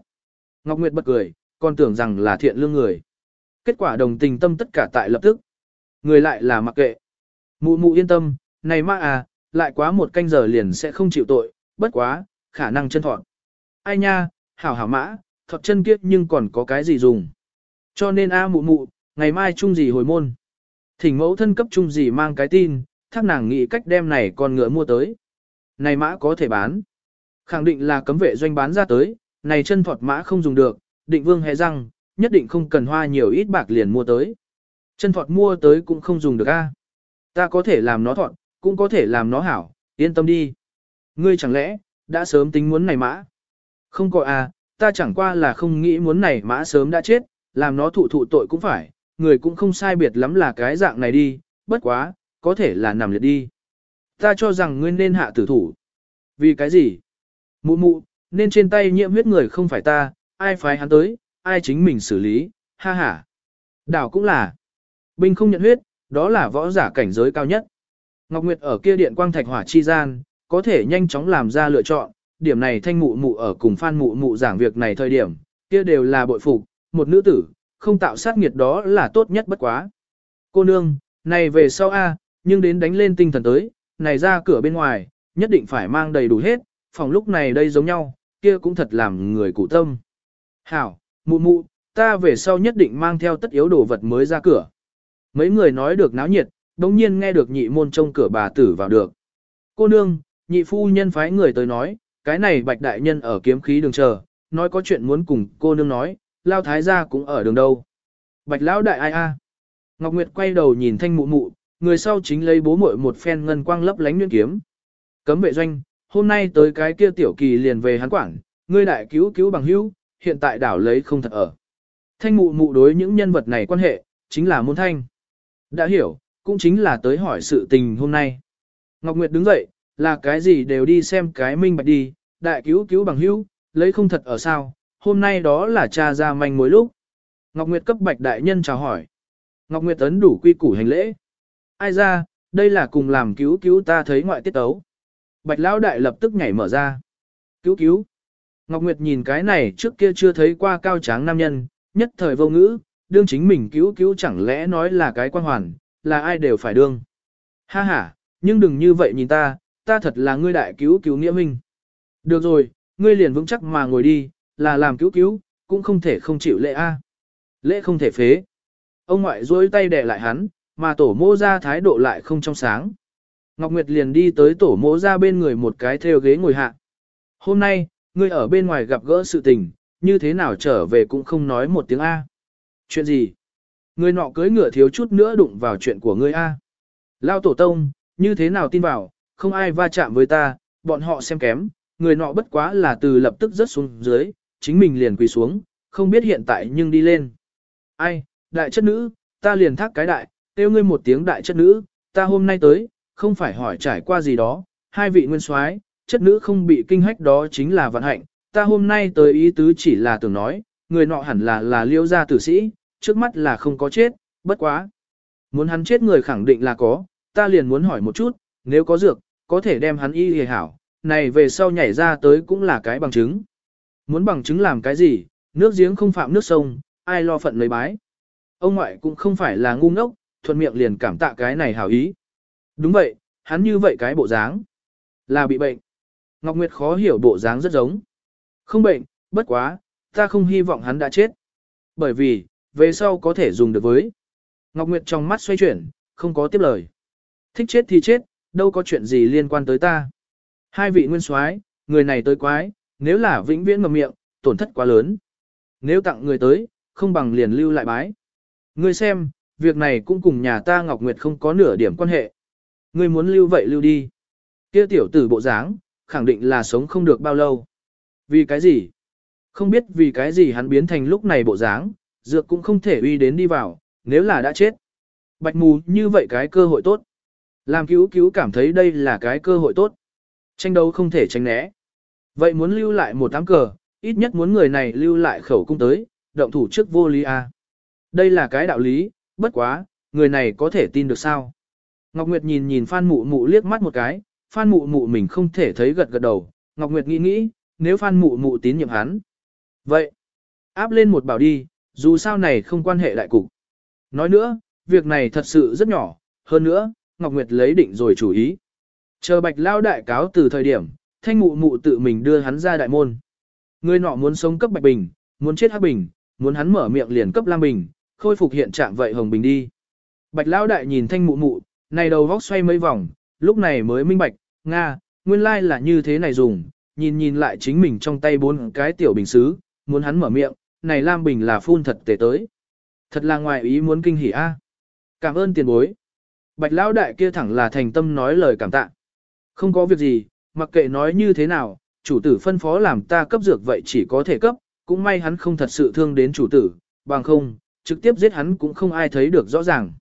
Ngọc Nguyệt bật cười, còn tưởng rằng là thiện lương người. Kết quả đồng tình tâm tất cả tại lập tức. Người lại là mặc kệ. Mụ mụ yên tâm, này ma à, lại quá một canh giờ liền sẽ không chịu tội, bất quá, khả năng chân thọt. Ai nha, hảo hảo mã, thọt chân kiếp nhưng còn có cái gì dùng. Cho nên a mụ mụ, ngày mai chung gì hồi môn. Thỉnh mẫu thân cấp chung gì mang cái tin, thác nàng nghĩ cách đem này con ngựa mua tới. Này mã có thể bán. Khẳng định là cấm vệ doanh bán ra tới, này chân thọt mã không dùng được, định vương hề răng, nhất định không cần hoa nhiều ít bạc liền mua tới. Chân thọt mua tới cũng không dùng được a. Ta có thể làm nó thọt, cũng có thể làm nó hảo, yên tâm đi. Ngươi chẳng lẽ, đã sớm tính muốn này mã? Không có à, ta chẳng qua là không nghĩ muốn này mã sớm đã chết, làm nó thụ thụ tội cũng phải, người cũng không sai biệt lắm là cái dạng này đi, bất quá, có thể là nằm liệt đi. Ta cho rằng ngươi nên hạ tử thủ. Vì cái gì? Mụ mụ, nên trên tay nhiễm huyết người không phải ta, ai phái hắn tới, ai chính mình xử lý, ha ha. Đảo cũng là. Binh không nhận huyết, đó là võ giả cảnh giới cao nhất. Ngọc Nguyệt ở kia điện quang thạch hỏa chi gian, có thể nhanh chóng làm ra lựa chọn, điểm này thanh mụ mụ ở cùng phan mụ mụ giảng việc này thời điểm, kia đều là bội phục, một nữ tử, không tạo sát nghiệt đó là tốt nhất bất quá. Cô nương, này về sau A, nhưng đến đánh lên tinh thần tới, này ra cửa bên ngoài, nhất định phải mang đầy đủ hết, phòng lúc này đây giống nhau, kia cũng thật làm người cụ tâm. Hảo, mụ mụ, ta về sau nhất định mang theo tất yếu đồ vật mới ra cửa. Mấy người nói được náo nhiệt, đồng nhiên nghe được nhị môn trông cửa bà tử vào được. Cô nương, nhị phu nhân phái người tới nói, cái này bạch đại nhân ở kiếm khí đường chờ, nói có chuyện muốn cùng cô nương nói, lao thái gia cũng ở đường đâu. Bạch lão đại ai a? Ngọc Nguyệt quay đầu nhìn thanh mụ mụ, người sau chính lấy bố muội một phen ngân quang lấp lánh nguyên kiếm. Cấm vệ doanh, hôm nay tới cái kia tiểu kỳ liền về hắn quản, ngươi đại cứu cứu bằng hữu, hiện tại đảo lấy không thật ở. Thanh mụ mụ đối những nhân vật này quan hệ, chính là môn thanh. Đã hiểu, cũng chính là tới hỏi sự tình hôm nay. Ngọc Nguyệt đứng dậy, là cái gì đều đi xem cái minh bạch đi, đại cứu cứu bằng hữu, lấy không thật ở sao, hôm nay đó là cha ra manh mối lúc. Ngọc Nguyệt cấp bạch đại nhân chào hỏi. Ngọc Nguyệt ấn đủ quy củ hành lễ. Ai ra, đây là cùng làm cứu cứu ta thấy ngoại tiết tấu. Bạch lão đại lập tức nhảy mở ra. Cứu cứu. Ngọc Nguyệt nhìn cái này trước kia chưa thấy qua cao tráng nam nhân, nhất thời vô ngữ, đương chính mình cứu cứu chẳng lẽ nói là cái quan hoàn, là ai đều phải đương. Ha ha, nhưng đừng như vậy nhìn ta, ta thật là ngươi đại cứu cứu nghĩa minh. Được rồi, ngươi liền vững chắc mà ngồi đi, là làm cứu cứu, cũng không thể không chịu lễ a. Lễ không thể phế. Ông ngoại duỗi tay đè lại hắn, mà tổ mô ra thái độ lại không trong sáng. Ngọc Nguyệt liền đi tới tổ mô ra bên người một cái theo ghế ngồi hạ. Hôm nay, ngươi ở bên ngoài gặp gỡ sự tình, như thế nào trở về cũng không nói một tiếng A. Chuyện gì? Ngươi nọ cưới ngựa thiếu chút nữa đụng vào chuyện của ngươi A. Lao tổ tông, như thế nào tin vào, không ai va chạm với ta, bọn họ xem kém, người nọ bất quá là từ lập tức rớt xuống dưới, chính mình liền quỳ xuống, không biết hiện tại nhưng đi lên. Ai, đại chất nữ, ta liền thác cái đại, kêu ngươi một tiếng đại chất nữ, ta hôm nay tới, không phải hỏi trải qua gì đó, hai vị nguyên soái, chất nữ không bị kinh hách đó chính là vận hạnh, ta hôm nay tới ý tứ chỉ là tưởng nói, người nọ hẳn là là liêu gia tử sĩ, trước mắt là không có chết, bất quá. Muốn hắn chết người khẳng định là có, ta liền muốn hỏi một chút, nếu có dược, có thể đem hắn y hề hảo, này về sau nhảy ra tới cũng là cái bằng chứng. Muốn bằng chứng làm cái gì, nước giếng không phạm nước sông, ai lo phận lấy bái. Ông ngoại cũng không phải là ngu ngốc, thuận miệng liền cảm tạ cái này hảo ý. Đúng vậy, hắn như vậy cái bộ dáng. Là bị bệnh. Ngọc Nguyệt khó hiểu bộ dáng rất giống. Không bệnh, bất quá, ta không hy vọng hắn đã chết. Bởi vì, về sau có thể dùng được với. Ngọc Nguyệt trong mắt xoay chuyển, không có tiếp lời. Thích chết thì chết, đâu có chuyện gì liên quan tới ta. Hai vị nguyên soái, người này tới quái, nếu là vĩnh viễn ngậm miệng, tổn thất quá lớn. Nếu tặng người tới, không bằng liền lưu lại bái. Ngươi xem, việc này cũng cùng nhà ta Ngọc Nguyệt không có nửa điểm quan hệ. Ngươi muốn lưu vậy lưu đi. Kia tiểu tử bộ dáng, khẳng định là sống không được bao lâu. Vì cái gì? Không biết vì cái gì hắn biến thành lúc này bộ dáng, dược cũng không thể uy đến đi vào, nếu là đã chết. Bạch mù như vậy cái cơ hội tốt. Làm cứu cứu cảm thấy đây là cái cơ hội tốt. Tranh đấu không thể tránh né. Vậy muốn lưu lại một tám cờ, ít nhất muốn người này lưu lại khẩu cung tới, động thủ trước vô lý a. Đây là cái đạo lý, bất quá, người này có thể tin được sao? Ngọc Nguyệt nhìn nhìn Phan Mụ Mụ liếc mắt một cái, Phan Mụ Mụ mình không thể thấy gật gật đầu, Ngọc Nguyệt nghĩ nghĩ, nếu Phan Mụ Mụ tín nhiệm hắn. Vậy, áp lên một bảo đi, dù sao này không quan hệ đại cục. Nói nữa, việc này thật sự rất nhỏ, hơn nữa, Ngọc Nguyệt lấy định rồi chủ ý. Chờ bạch lao đại cáo từ thời điểm, thanh mụ mụ tự mình đưa hắn ra đại môn. Người nọ muốn sống cấp bạch bình, muốn chết hắc bình, muốn hắn mở miệng liền cấp lam bình, khôi phục hiện trạng vậy hồng bình đi. Bạch lão đại nhìn thanh mụ mụ, này đầu vóc xoay mấy vòng, lúc này mới minh bạch, Nga, nguyên lai là như thế này dùng, nhìn nhìn lại chính mình trong tay bốn cái tiểu bình xứ, muốn hắn mở miệng, này lam bình là phun thật tệ tới. Thật là ngoài ý muốn kinh hỉ a. Cảm ơn tiền bối. Bạch lão đại kia thẳng là thành tâm nói lời cảm tạ. Không có việc gì, mặc kệ nói như thế nào, chủ tử phân phó làm ta cấp dược vậy chỉ có thể cấp, cũng may hắn không thật sự thương đến chủ tử, bằng không, trực tiếp giết hắn cũng không ai thấy được rõ ràng.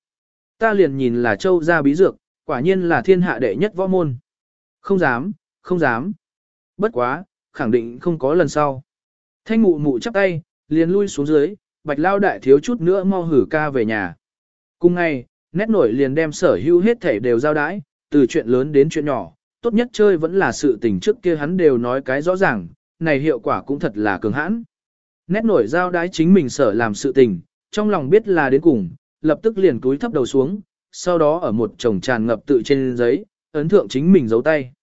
Ta liền nhìn là châu gia bí dược, quả nhiên là thiên hạ đệ nhất võ môn. Không dám, không dám. Bất quá, khẳng định không có lần sau. Thanh mụ mụ chắp tay, liền lui xuống dưới, bạch lao đại thiếu chút nữa mau hử ca về nhà. Cùng ngày, nét nổi liền đem sở hữu hết thể đều giao đái, từ chuyện lớn đến chuyện nhỏ, tốt nhất chơi vẫn là sự tình trước kia hắn đều nói cái rõ ràng, này hiệu quả cũng thật là cường hãn. Nét nổi giao đái chính mình sở làm sự tình, trong lòng biết là đến cùng, lập tức liền túi thấp đầu xuống, sau đó ở một chồng tràn ngập tự trên giấy, ấn thượng chính mình giấu tay.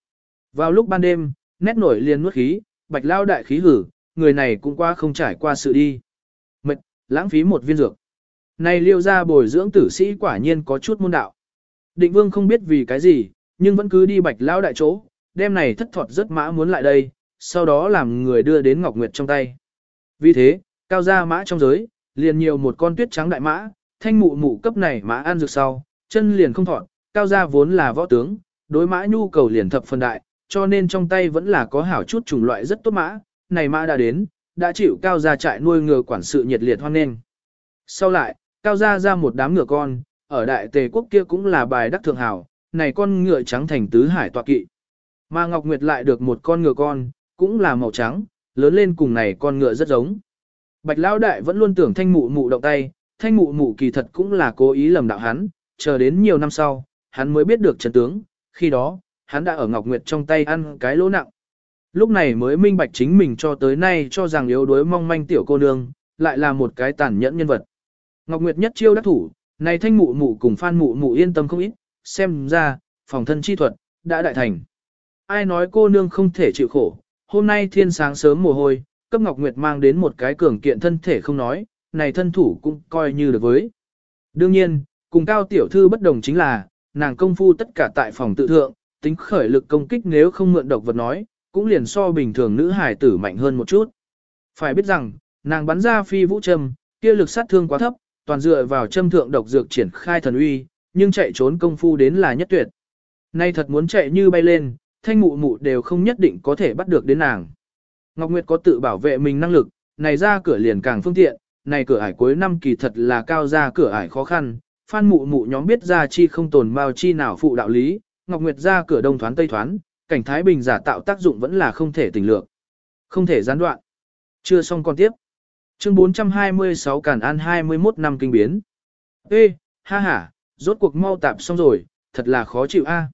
Vào lúc ban đêm, nét nổi liền nuốt khí, bạch lao đại khí hử, người này cũng qua không trải qua sự đi. Mệt, lãng phí một viên dược. Này liêu ra bồi dưỡng tử sĩ quả nhiên có chút môn đạo. Định vương không biết vì cái gì, nhưng vẫn cứ đi bạch lao đại chỗ, đêm này thất thọt rất mã muốn lại đây, sau đó làm người đưa đến Ngọc Nguyệt trong tay. Vì thế, cao gia mã trong giới, liền nhiều một con tuyết trắng đại mã, thanh mụ mụ cấp này mã ăn dược sau, chân liền không thọn, cao gia vốn là võ tướng, đối mã nhu cầu liền thập phần đại, cho nên trong tay vẫn là có hảo chút chủng loại rất tốt mã, này mã đã đến, đã chịu cao gia trại nuôi ngựa quản sự nhiệt liệt hoan nghênh. Sau lại, cao gia ra một đám ngựa con, ở đại tề quốc kia cũng là bài đắc thượng hảo, này con ngựa trắng thành tứ hải tọa kỵ. Mà Ngọc Nguyệt lại được một con ngựa con, cũng là màu trắng, lớn lên cùng này con ngựa rất giống. Bạch Lão Đại vẫn luôn tưởng thanh mụ mụ động tay, thanh mụ mụ kỳ thật cũng là cố ý lầm đạo hắn, chờ đến nhiều năm sau, hắn mới biết được chân tướng, khi đó, hắn đã ở Ngọc Nguyệt trong tay ăn cái lỗ nặng. Lúc này mới minh bạch chính mình cho tới nay cho rằng yếu đuối mong manh tiểu cô nương, lại là một cái tàn nhẫn nhân vật. Ngọc Nguyệt nhất chiêu đắc thủ, này thanh mụ mụ cùng phan mụ mụ yên tâm không ít, xem ra, phòng thân chi thuật, đã đại thành. Ai nói cô nương không thể chịu khổ, hôm nay thiên sáng sớm mồ hôi, cấp Ngọc Nguyệt mang đến một cái cường kiện thân thể không nói, này thân thủ cũng coi như được với. Đương nhiên, cùng cao tiểu thư bất đồng chính là, nàng công phu tất cả tại phòng tự thượng, tính khởi lực công kích nếu không mượn độc vật nói, cũng liền so bình thường nữ hải tử mạnh hơn một chút. Phải biết rằng, nàng bắn ra phi vũ châm, kia lực sát thương quá thấp, toàn dựa vào châm thượng độc dược triển khai thần uy, nhưng chạy trốn công phu đến là nhất tuyệt. Nay thật muốn chạy như bay lên, thanh mụ mụ đều không nhất định có thể bắt được đến nàng. Ngọc Nguyệt có tự bảo vệ mình năng lực, này ra cửa liền càng phương tiện, này cửa ải cuối năm kỳ thật là cao ra cửa ải khó khăn, phan mụ mụ nhóm biết ra chi không tồn bao chi nào phụ đạo lý, Ngọc Nguyệt ra cửa đông thoán tây thoán, cảnh Thái Bình giả tạo tác dụng vẫn là không thể tình lược. Không thể gián đoạn. Chưa xong con tiếp. Chương 426 Cản An 21 năm kinh biến. Ê, ha ha, rốt cuộc mau tạp xong rồi, thật là khó chịu a.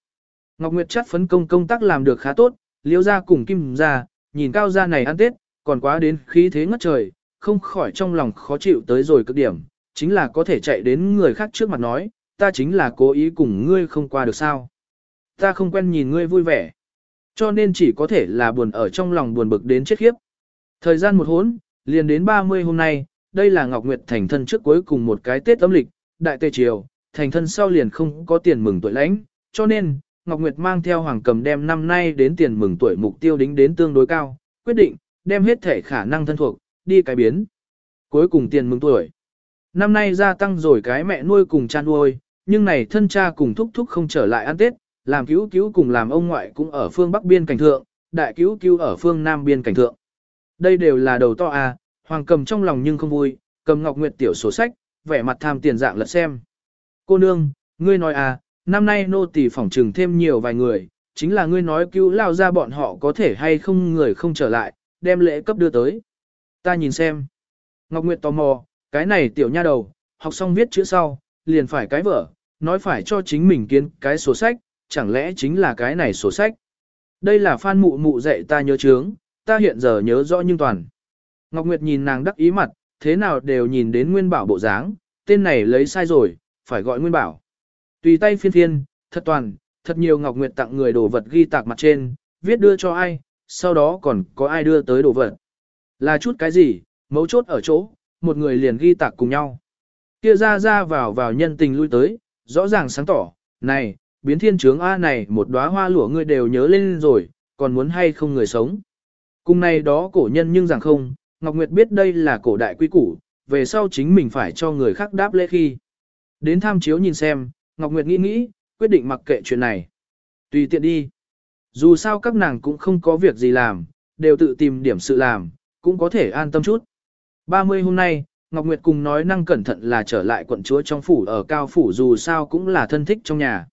Ngọc Nguyệt chắc phấn công công tác làm được khá tốt, Liễu ra cùng kim ra, nhìn cao gia này ăn tết, còn quá đến khí thế ngất trời, không khỏi trong lòng khó chịu tới rồi cực điểm, chính là có thể chạy đến người khác trước mặt nói, ta chính là cố ý cùng ngươi không qua được sao. Ta không quen nhìn ngươi vui vẻ, cho nên chỉ có thể là buồn ở trong lòng buồn bực đến chết khiếp. Thời gian một hốn, liền đến 30 hôm nay, đây là Ngọc Nguyệt thành thân trước cuối cùng một cái Tết âm lịch, đại tê triều, thành thân sau liền không có tiền mừng tuổi lãnh, cho nên, Ngọc Nguyệt mang theo Hoàng Cầm đem năm nay đến tiền mừng tuổi mục tiêu đính đến tương đối cao, quyết định, đem hết thể khả năng thân thuộc, đi cái biến. Cuối cùng tiền mừng tuổi. Năm nay gia tăng rồi cái mẹ nuôi cùng cha nuôi, nhưng này thân cha cùng thúc thúc không trở lại ăn Tết, làm cứu cứu cùng làm ông ngoại cũng ở phương Bắc biên cảnh thượng, đại cứu cứu ở phương Nam biên cảnh thượng. Đây đều là đầu to à, Hoàng cầm trong lòng nhưng không vui, cầm Ngọc Nguyệt tiểu sổ sách, vẻ mặt tham tiền dạng lật xem. Cô nương, ngươi nói à, năm nay nô tỳ phỏng trừng thêm nhiều vài người, chính là ngươi nói cứu lao ra bọn họ có thể hay không người không trở lại, đem lễ cấp đưa tới. Ta nhìn xem. Ngọc Nguyệt tò mò, cái này tiểu nha đầu, học xong viết chữ sau, liền phải cái vở, nói phải cho chính mình kiến cái sổ sách, chẳng lẽ chính là cái này sổ sách. Đây là phan mụ mụ dạy ta nhớ chướng, ta hiện giờ nhớ rõ nhưng toàn. Ngọc Nguyệt nhìn nàng đắc ý mặt, thế nào đều nhìn đến Nguyên Bảo bộ dáng, tên này lấy sai rồi, phải gọi Nguyên Bảo. Tùy tay phiên phiên, thật toàn, thật nhiều Ngọc Nguyệt tặng người đồ vật ghi tạc mặt trên, viết đưa cho ai, sau đó còn có ai đưa tới đồ vật. Là chút cái gì, mấu chốt ở chỗ, một người liền ghi tạc cùng nhau. Kia ra ra vào vào nhân tình lui tới, rõ ràng sáng tỏ, này, biến thiên trướng A này một đóa hoa lụa ngươi đều nhớ lên rồi, còn muốn hay không người sống. Cùng này đó cổ nhân nhưng rằng không, Ngọc Nguyệt biết đây là cổ đại quy củ, về sau chính mình phải cho người khác đáp lễ khi. Đến tham chiếu nhìn xem, Ngọc Nguyệt nghĩ nghĩ, quyết định mặc kệ chuyện này. Tùy tiện đi. Dù sao các nàng cũng không có việc gì làm, đều tự tìm điểm sự làm, cũng có thể an tâm chút. 30 hôm nay, Ngọc Nguyệt cùng nói năng cẩn thận là trở lại quận chúa trong phủ ở cao phủ dù sao cũng là thân thích trong nhà.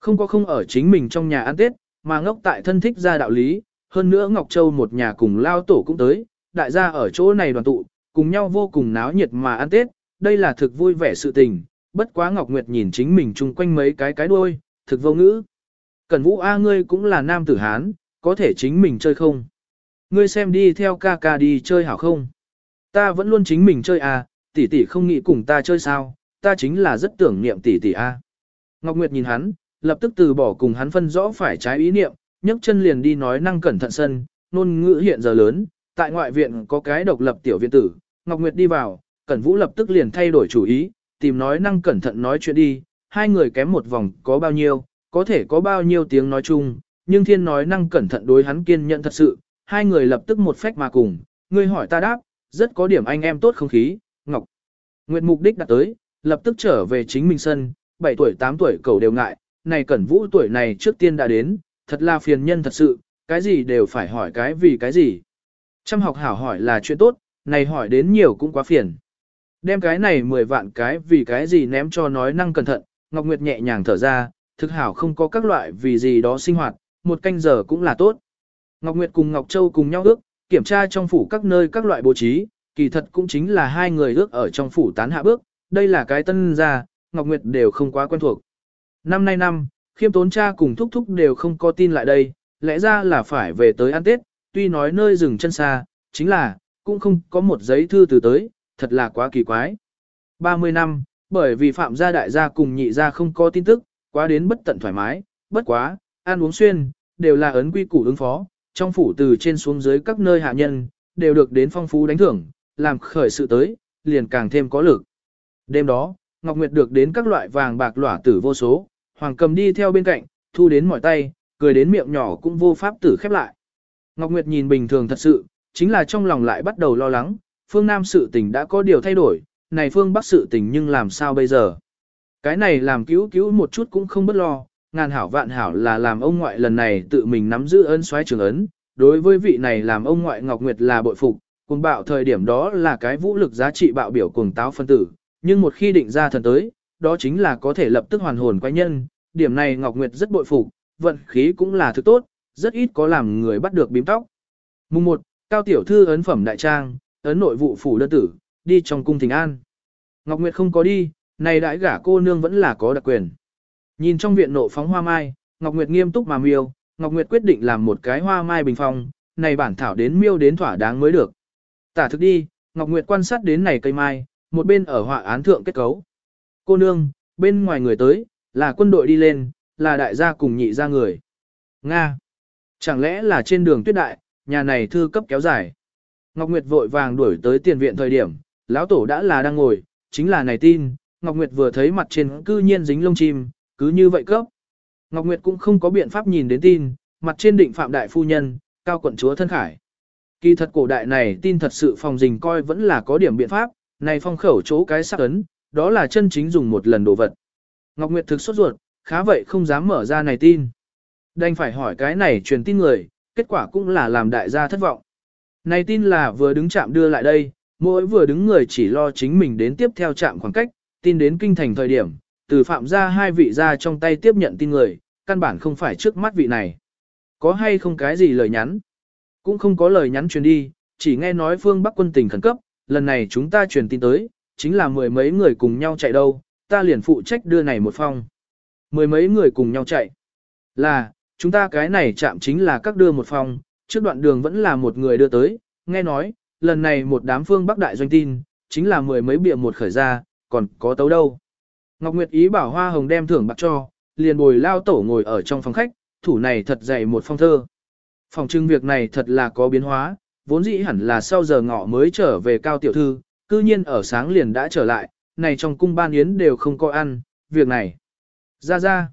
Không có không ở chính mình trong nhà ăn Tết, mà ngốc tại thân thích ra đạo lý, hơn nữa Ngọc Châu một nhà cùng lao tổ cũng tới, đại gia ở chỗ này đoàn tụ, cùng nhau vô cùng náo nhiệt mà ăn Tết, đây là thực vui vẻ sự tình, bất quá Ngọc Nguyệt nhìn chính mình chung quanh mấy cái cái đuôi, thực vô ngữ. Cẩn Vũ A ngươi cũng là nam tử Hán, có thể chính mình chơi không? Ngươi xem đi theo ca ca đi chơi hảo không? Ta vẫn luôn chính mình chơi à, tỷ tỷ không nghĩ cùng ta chơi sao, ta chính là rất tưởng niệm tỷ tỷ a. Ngọc Nguyệt nhìn hắn, lập tức từ bỏ cùng hắn phân rõ phải trái ý niệm, nhấc chân liền đi nói năng cẩn thận sân, nôn ngữ hiện giờ lớn, tại ngoại viện có cái độc lập tiểu viện tử, Ngọc Nguyệt đi vào, Cẩn Vũ lập tức liền thay đổi chủ ý, tìm nói năng cẩn thận nói chuyện đi, hai người kém một vòng có bao nhiêu, có thể có bao nhiêu tiếng nói chung, nhưng thiên nói năng cẩn thận đối hắn kiên nhận thật sự, hai người lập tức một phách mà cùng, ngươi hỏi ta đáp, rất có điểm anh em tốt không khí, Ngọc. Nguyệt mục đích đã tới, lập tức trở về chính mình sân, 7 tuổi 8 tuổi cầu đều ngại, này cẩn vũ tuổi này trước tiên đã đến, thật là phiền nhân thật sự, cái gì đều phải hỏi cái vì cái gì. Trăm học hảo hỏi là chuyện tốt, này hỏi đến nhiều cũng quá phiền. Đem cái này 10 vạn cái vì cái gì ném cho nói năng cẩn thận, Ngọc Nguyệt nhẹ nhàng thở ra, thực hảo không có các loại vì gì đó sinh hoạt, một canh giờ cũng là tốt. Ngọc Nguyệt cùng Ngọc Châu cùng nhau ước, kiểm tra trong phủ các nơi các loại bố trí, kỳ thật cũng chính là hai người ước ở trong phủ tán hạ bước, đây là cái tân gia, Ngọc Nguyệt đều không quá quen thuộc. Năm nay năm, khiêm tốn cha cùng thúc thúc đều không có tin lại đây, lẽ ra là phải về tới ăn Tết, tuy nói nơi dừng chân xa, chính là, cũng không có một giấy thư từ tới, thật là quá kỳ quái. 30 năm, bởi vì phạm gia đại gia cùng nhị gia không có tin tức, quá đến bất tận thoải mái, bất quá, ăn uống xuyên, đều là ấn quy củ ứng phó, trong phủ từ trên xuống dưới các nơi hạ nhân, đều được đến phong phú đánh thưởng, làm khởi sự tới, liền càng thêm có lực. Đêm đó, Ngọc Nguyệt được đến các loại vàng bạc lỏa tử vô số, Hoàng cầm đi theo bên cạnh, thu đến mỏi tay, cười đến miệng nhỏ cũng vô pháp tử khép lại. Ngọc Nguyệt nhìn bình thường thật sự, chính là trong lòng lại bắt đầu lo lắng, phương Nam sự tình đã có điều thay đổi, này phương Bắc sự tình nhưng làm sao bây giờ? Cái này làm cứu cứu một chút cũng không bất lo, ngàn hảo vạn hảo là làm ông ngoại lần này tự mình nắm giữ ân xoáy trường ấn, đối với vị này làm ông ngoại Ngọc Nguyệt là bội phục, cuồng bạo thời điểm đó là cái vũ lực giá trị bạo biểu cuồng táo phân tử, nhưng một khi định ra thần tới, đó chính là có thể lập tức hoàn hồn quay nhân, điểm này Ngọc Nguyệt rất bội phục, vận khí cũng là thứ tốt, rất ít có làm người bắt được bím tóc. Mùng 1, Cao Tiểu Thư ấn phẩm đại trang, ấn nội vụ phủ đơn tử, đi trong cung thỉnh an. Ngọc Nguyệt không có đi, này đãi gả cô nương vẫn là có đặc quyền. Nhìn trong viện nộ phóng hoa mai, Ngọc Nguyệt nghiêm túc mà miêu, Ngọc Nguyệt quyết định làm một cái hoa mai bình phong, này bản thảo đến miêu đến thỏa đáng mới được. Tả thực đi, Ngọc Nguyệt quan sát đến này cây mai, một bên ở họa án thượng kết cấu. Cô nương, bên ngoài người tới, là quân đội đi lên, là đại gia cùng nhị gia người. Nga. Chẳng lẽ là trên đường tuyết đại, nhà này thư cấp kéo dài. Ngọc Nguyệt vội vàng đuổi tới tiền viện thời điểm, Lão tổ đã là đang ngồi, chính là này tin, Ngọc Nguyệt vừa thấy mặt trên cư nhiên dính lông chim, cứ như vậy cấp. Ngọc Nguyệt cũng không có biện pháp nhìn đến tin, mặt trên định phạm đại phu nhân, cao quận chúa thân khải. Kỳ thật cổ đại này tin thật sự phòng dình coi vẫn là có điểm biện pháp, này phong khẩu chỗ cái sắc ấn, đó là chân chính dùng một lần đồ vật. Ngọc Nguyệt thực sốt ruột, khá vậy không dám mở ra này tin. Đành phải hỏi cái này truyền tin người, kết quả cũng là làm đại gia thất vọng. Này tin là vừa đứng chạm đưa lại đây, mỗi vừa đứng người chỉ lo chính mình đến tiếp theo chạm khoảng cách, tin đến kinh thành thời điểm, từ phạm ra hai vị ra trong tay tiếp nhận tin người, căn bản không phải trước mắt vị này. Có hay không cái gì lời nhắn? Cũng không có lời nhắn truyền đi, chỉ nghe nói phương Bắc quân tình khẩn cấp, lần này chúng ta truyền tin tới, chính là mười mấy người cùng nhau chạy đâu, ta liền phụ trách đưa này một phong. Mười mấy người cùng nhau chạy. Là, chúng ta cái này chạm chính là các đưa một phong, trước đoạn đường vẫn là một người đưa tới, nghe nói, lần này một đám phương Bắc đại doanh tin, chính là mười mấy bịa một khởi ra, còn có tấu đâu. Ngọc Nguyệt ý bảo Hoa Hồng đem thưởng bạc cho, liền bồi lao tổ ngồi ở trong phòng khách, thủ này thật dày một phong thơ. Phòng trưng việc này thật là có biến hóa, vốn dĩ hẳn là sau giờ ngọ mới trở về cao tiểu thư, cư nhiên ở sáng liền đã trở lại, này trong cung ban yến đều không có ăn, việc này. Ra ra.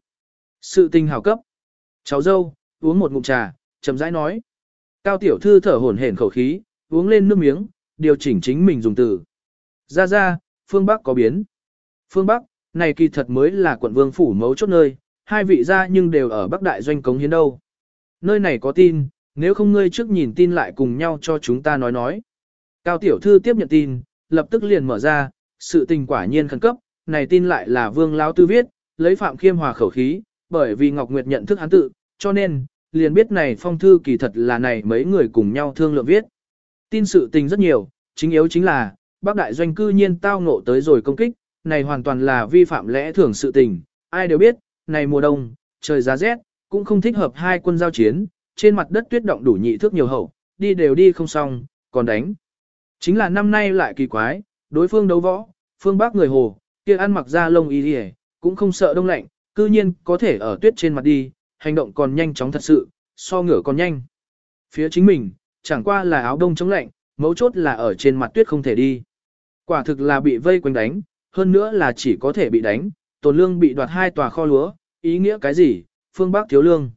Sự tình hảo cấp. Cháu dâu, uống một ngụm trà, chậm rãi nói. Cao tiểu thư thở hổn hển khẩu khí, uống lên nước miếng, điều chỉnh chính mình dùng từ. Ra ra, phương Bắc có biến. Phương Bắc, này kỳ thật mới là quận vương phủ mấu chốt nơi, hai vị gia nhưng đều ở Bắc Đại Doanh Cống Hiến đâu. Nơi này có tin, nếu không ngươi trước nhìn tin lại cùng nhau cho chúng ta nói nói. Cao tiểu thư tiếp nhận tin, lập tức liền mở ra, sự tình quả nhiên khẩn cấp, này tin lại là vương lão tư viết, lấy phạm khiêm hòa khẩu khí, bởi vì Ngọc Nguyệt nhận thức hắn tự, cho nên, liền biết này phong thư kỳ thật là này mấy người cùng nhau thương lượng viết. Tin sự tình rất nhiều, chính yếu chính là, bác đại doanh cư nhiên tao ngộ tới rồi công kích, này hoàn toàn là vi phạm lẽ thường sự tình, ai đều biết, này mùa đông, trời giá rét, cũng không thích hợp hai quân giao chiến, trên mặt đất tuyết động đủ nhị thước nhiều hậu, đi đều đi không xong, còn đánh. Chính là năm nay lại kỳ quái, đối phương đấu võ, phương bắc người hồ, kia ăn mặc da lông y đi cũng không sợ đông lạnh, cư nhiên có thể ở tuyết trên mặt đi, hành động còn nhanh chóng thật sự, so ngửa còn nhanh. Phía chính mình, chẳng qua là áo đông chống lạnh, mấu chốt là ở trên mặt tuyết không thể đi. Quả thực là bị vây quanh đánh, hơn nữa là chỉ có thể bị đánh, tổn lương bị đoạt hai tòa kho lúa, ý nghĩa cái gì, phương Bắc thiếu lương.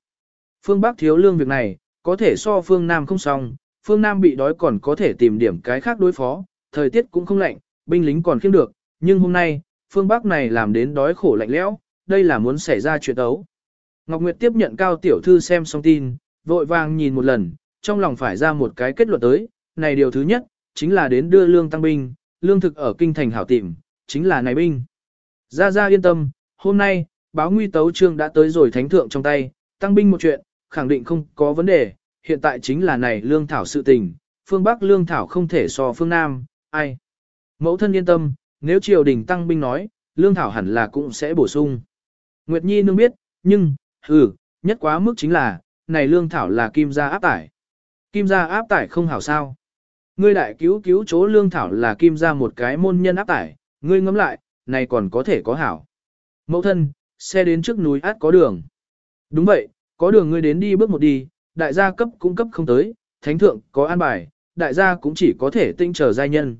Phương Bắc thiếu lương việc này, có thể so phương Nam không xong, phương Nam bị đói còn có thể tìm điểm cái khác đối phó, thời tiết cũng không lạnh, binh lính còn khiêm được, nhưng hôm nay, phương Bắc này làm đến đói khổ lạnh lẽo, đây là muốn xảy ra chuyện ấu. Ngọc Nguyệt tiếp nhận cao tiểu thư xem xong tin, vội vàng nhìn một lần, trong lòng phải ra một cái kết luận tới, này điều thứ nhất, chính là đến đưa lương tăng binh, lương thực ở kinh thành hảo tìm, chính là này binh. Gia Gia yên tâm, hôm nay, báo nguy tấu trương đã tới rồi thánh thượng trong tay, tăng binh một chuyện, khẳng định không có vấn đề, hiện tại chính là này lương thảo sự tình, phương Bắc lương thảo không thể so phương Nam, ai. Mẫu thân yên tâm, nếu triều đình tăng binh nói, lương thảo hẳn là cũng sẽ bổ sung. Nguyệt Nhi nương biết, nhưng, hừ, nhất quá mức chính là, này lương thảo là kim gia áp tải. Kim gia áp tải không hảo sao. Ngươi đại cứu cứu chỗ lương thảo là kim gia một cái môn nhân áp tải, ngươi ngẫm lại, này còn có thể có hảo. Mẫu thân, xe đến trước núi át có đường. Đúng vậy, có đường ngươi đến đi bước một đi, đại gia cấp cũng cấp không tới, thánh thượng có an bài, đại gia cũng chỉ có thể tinh chờ giai nhân.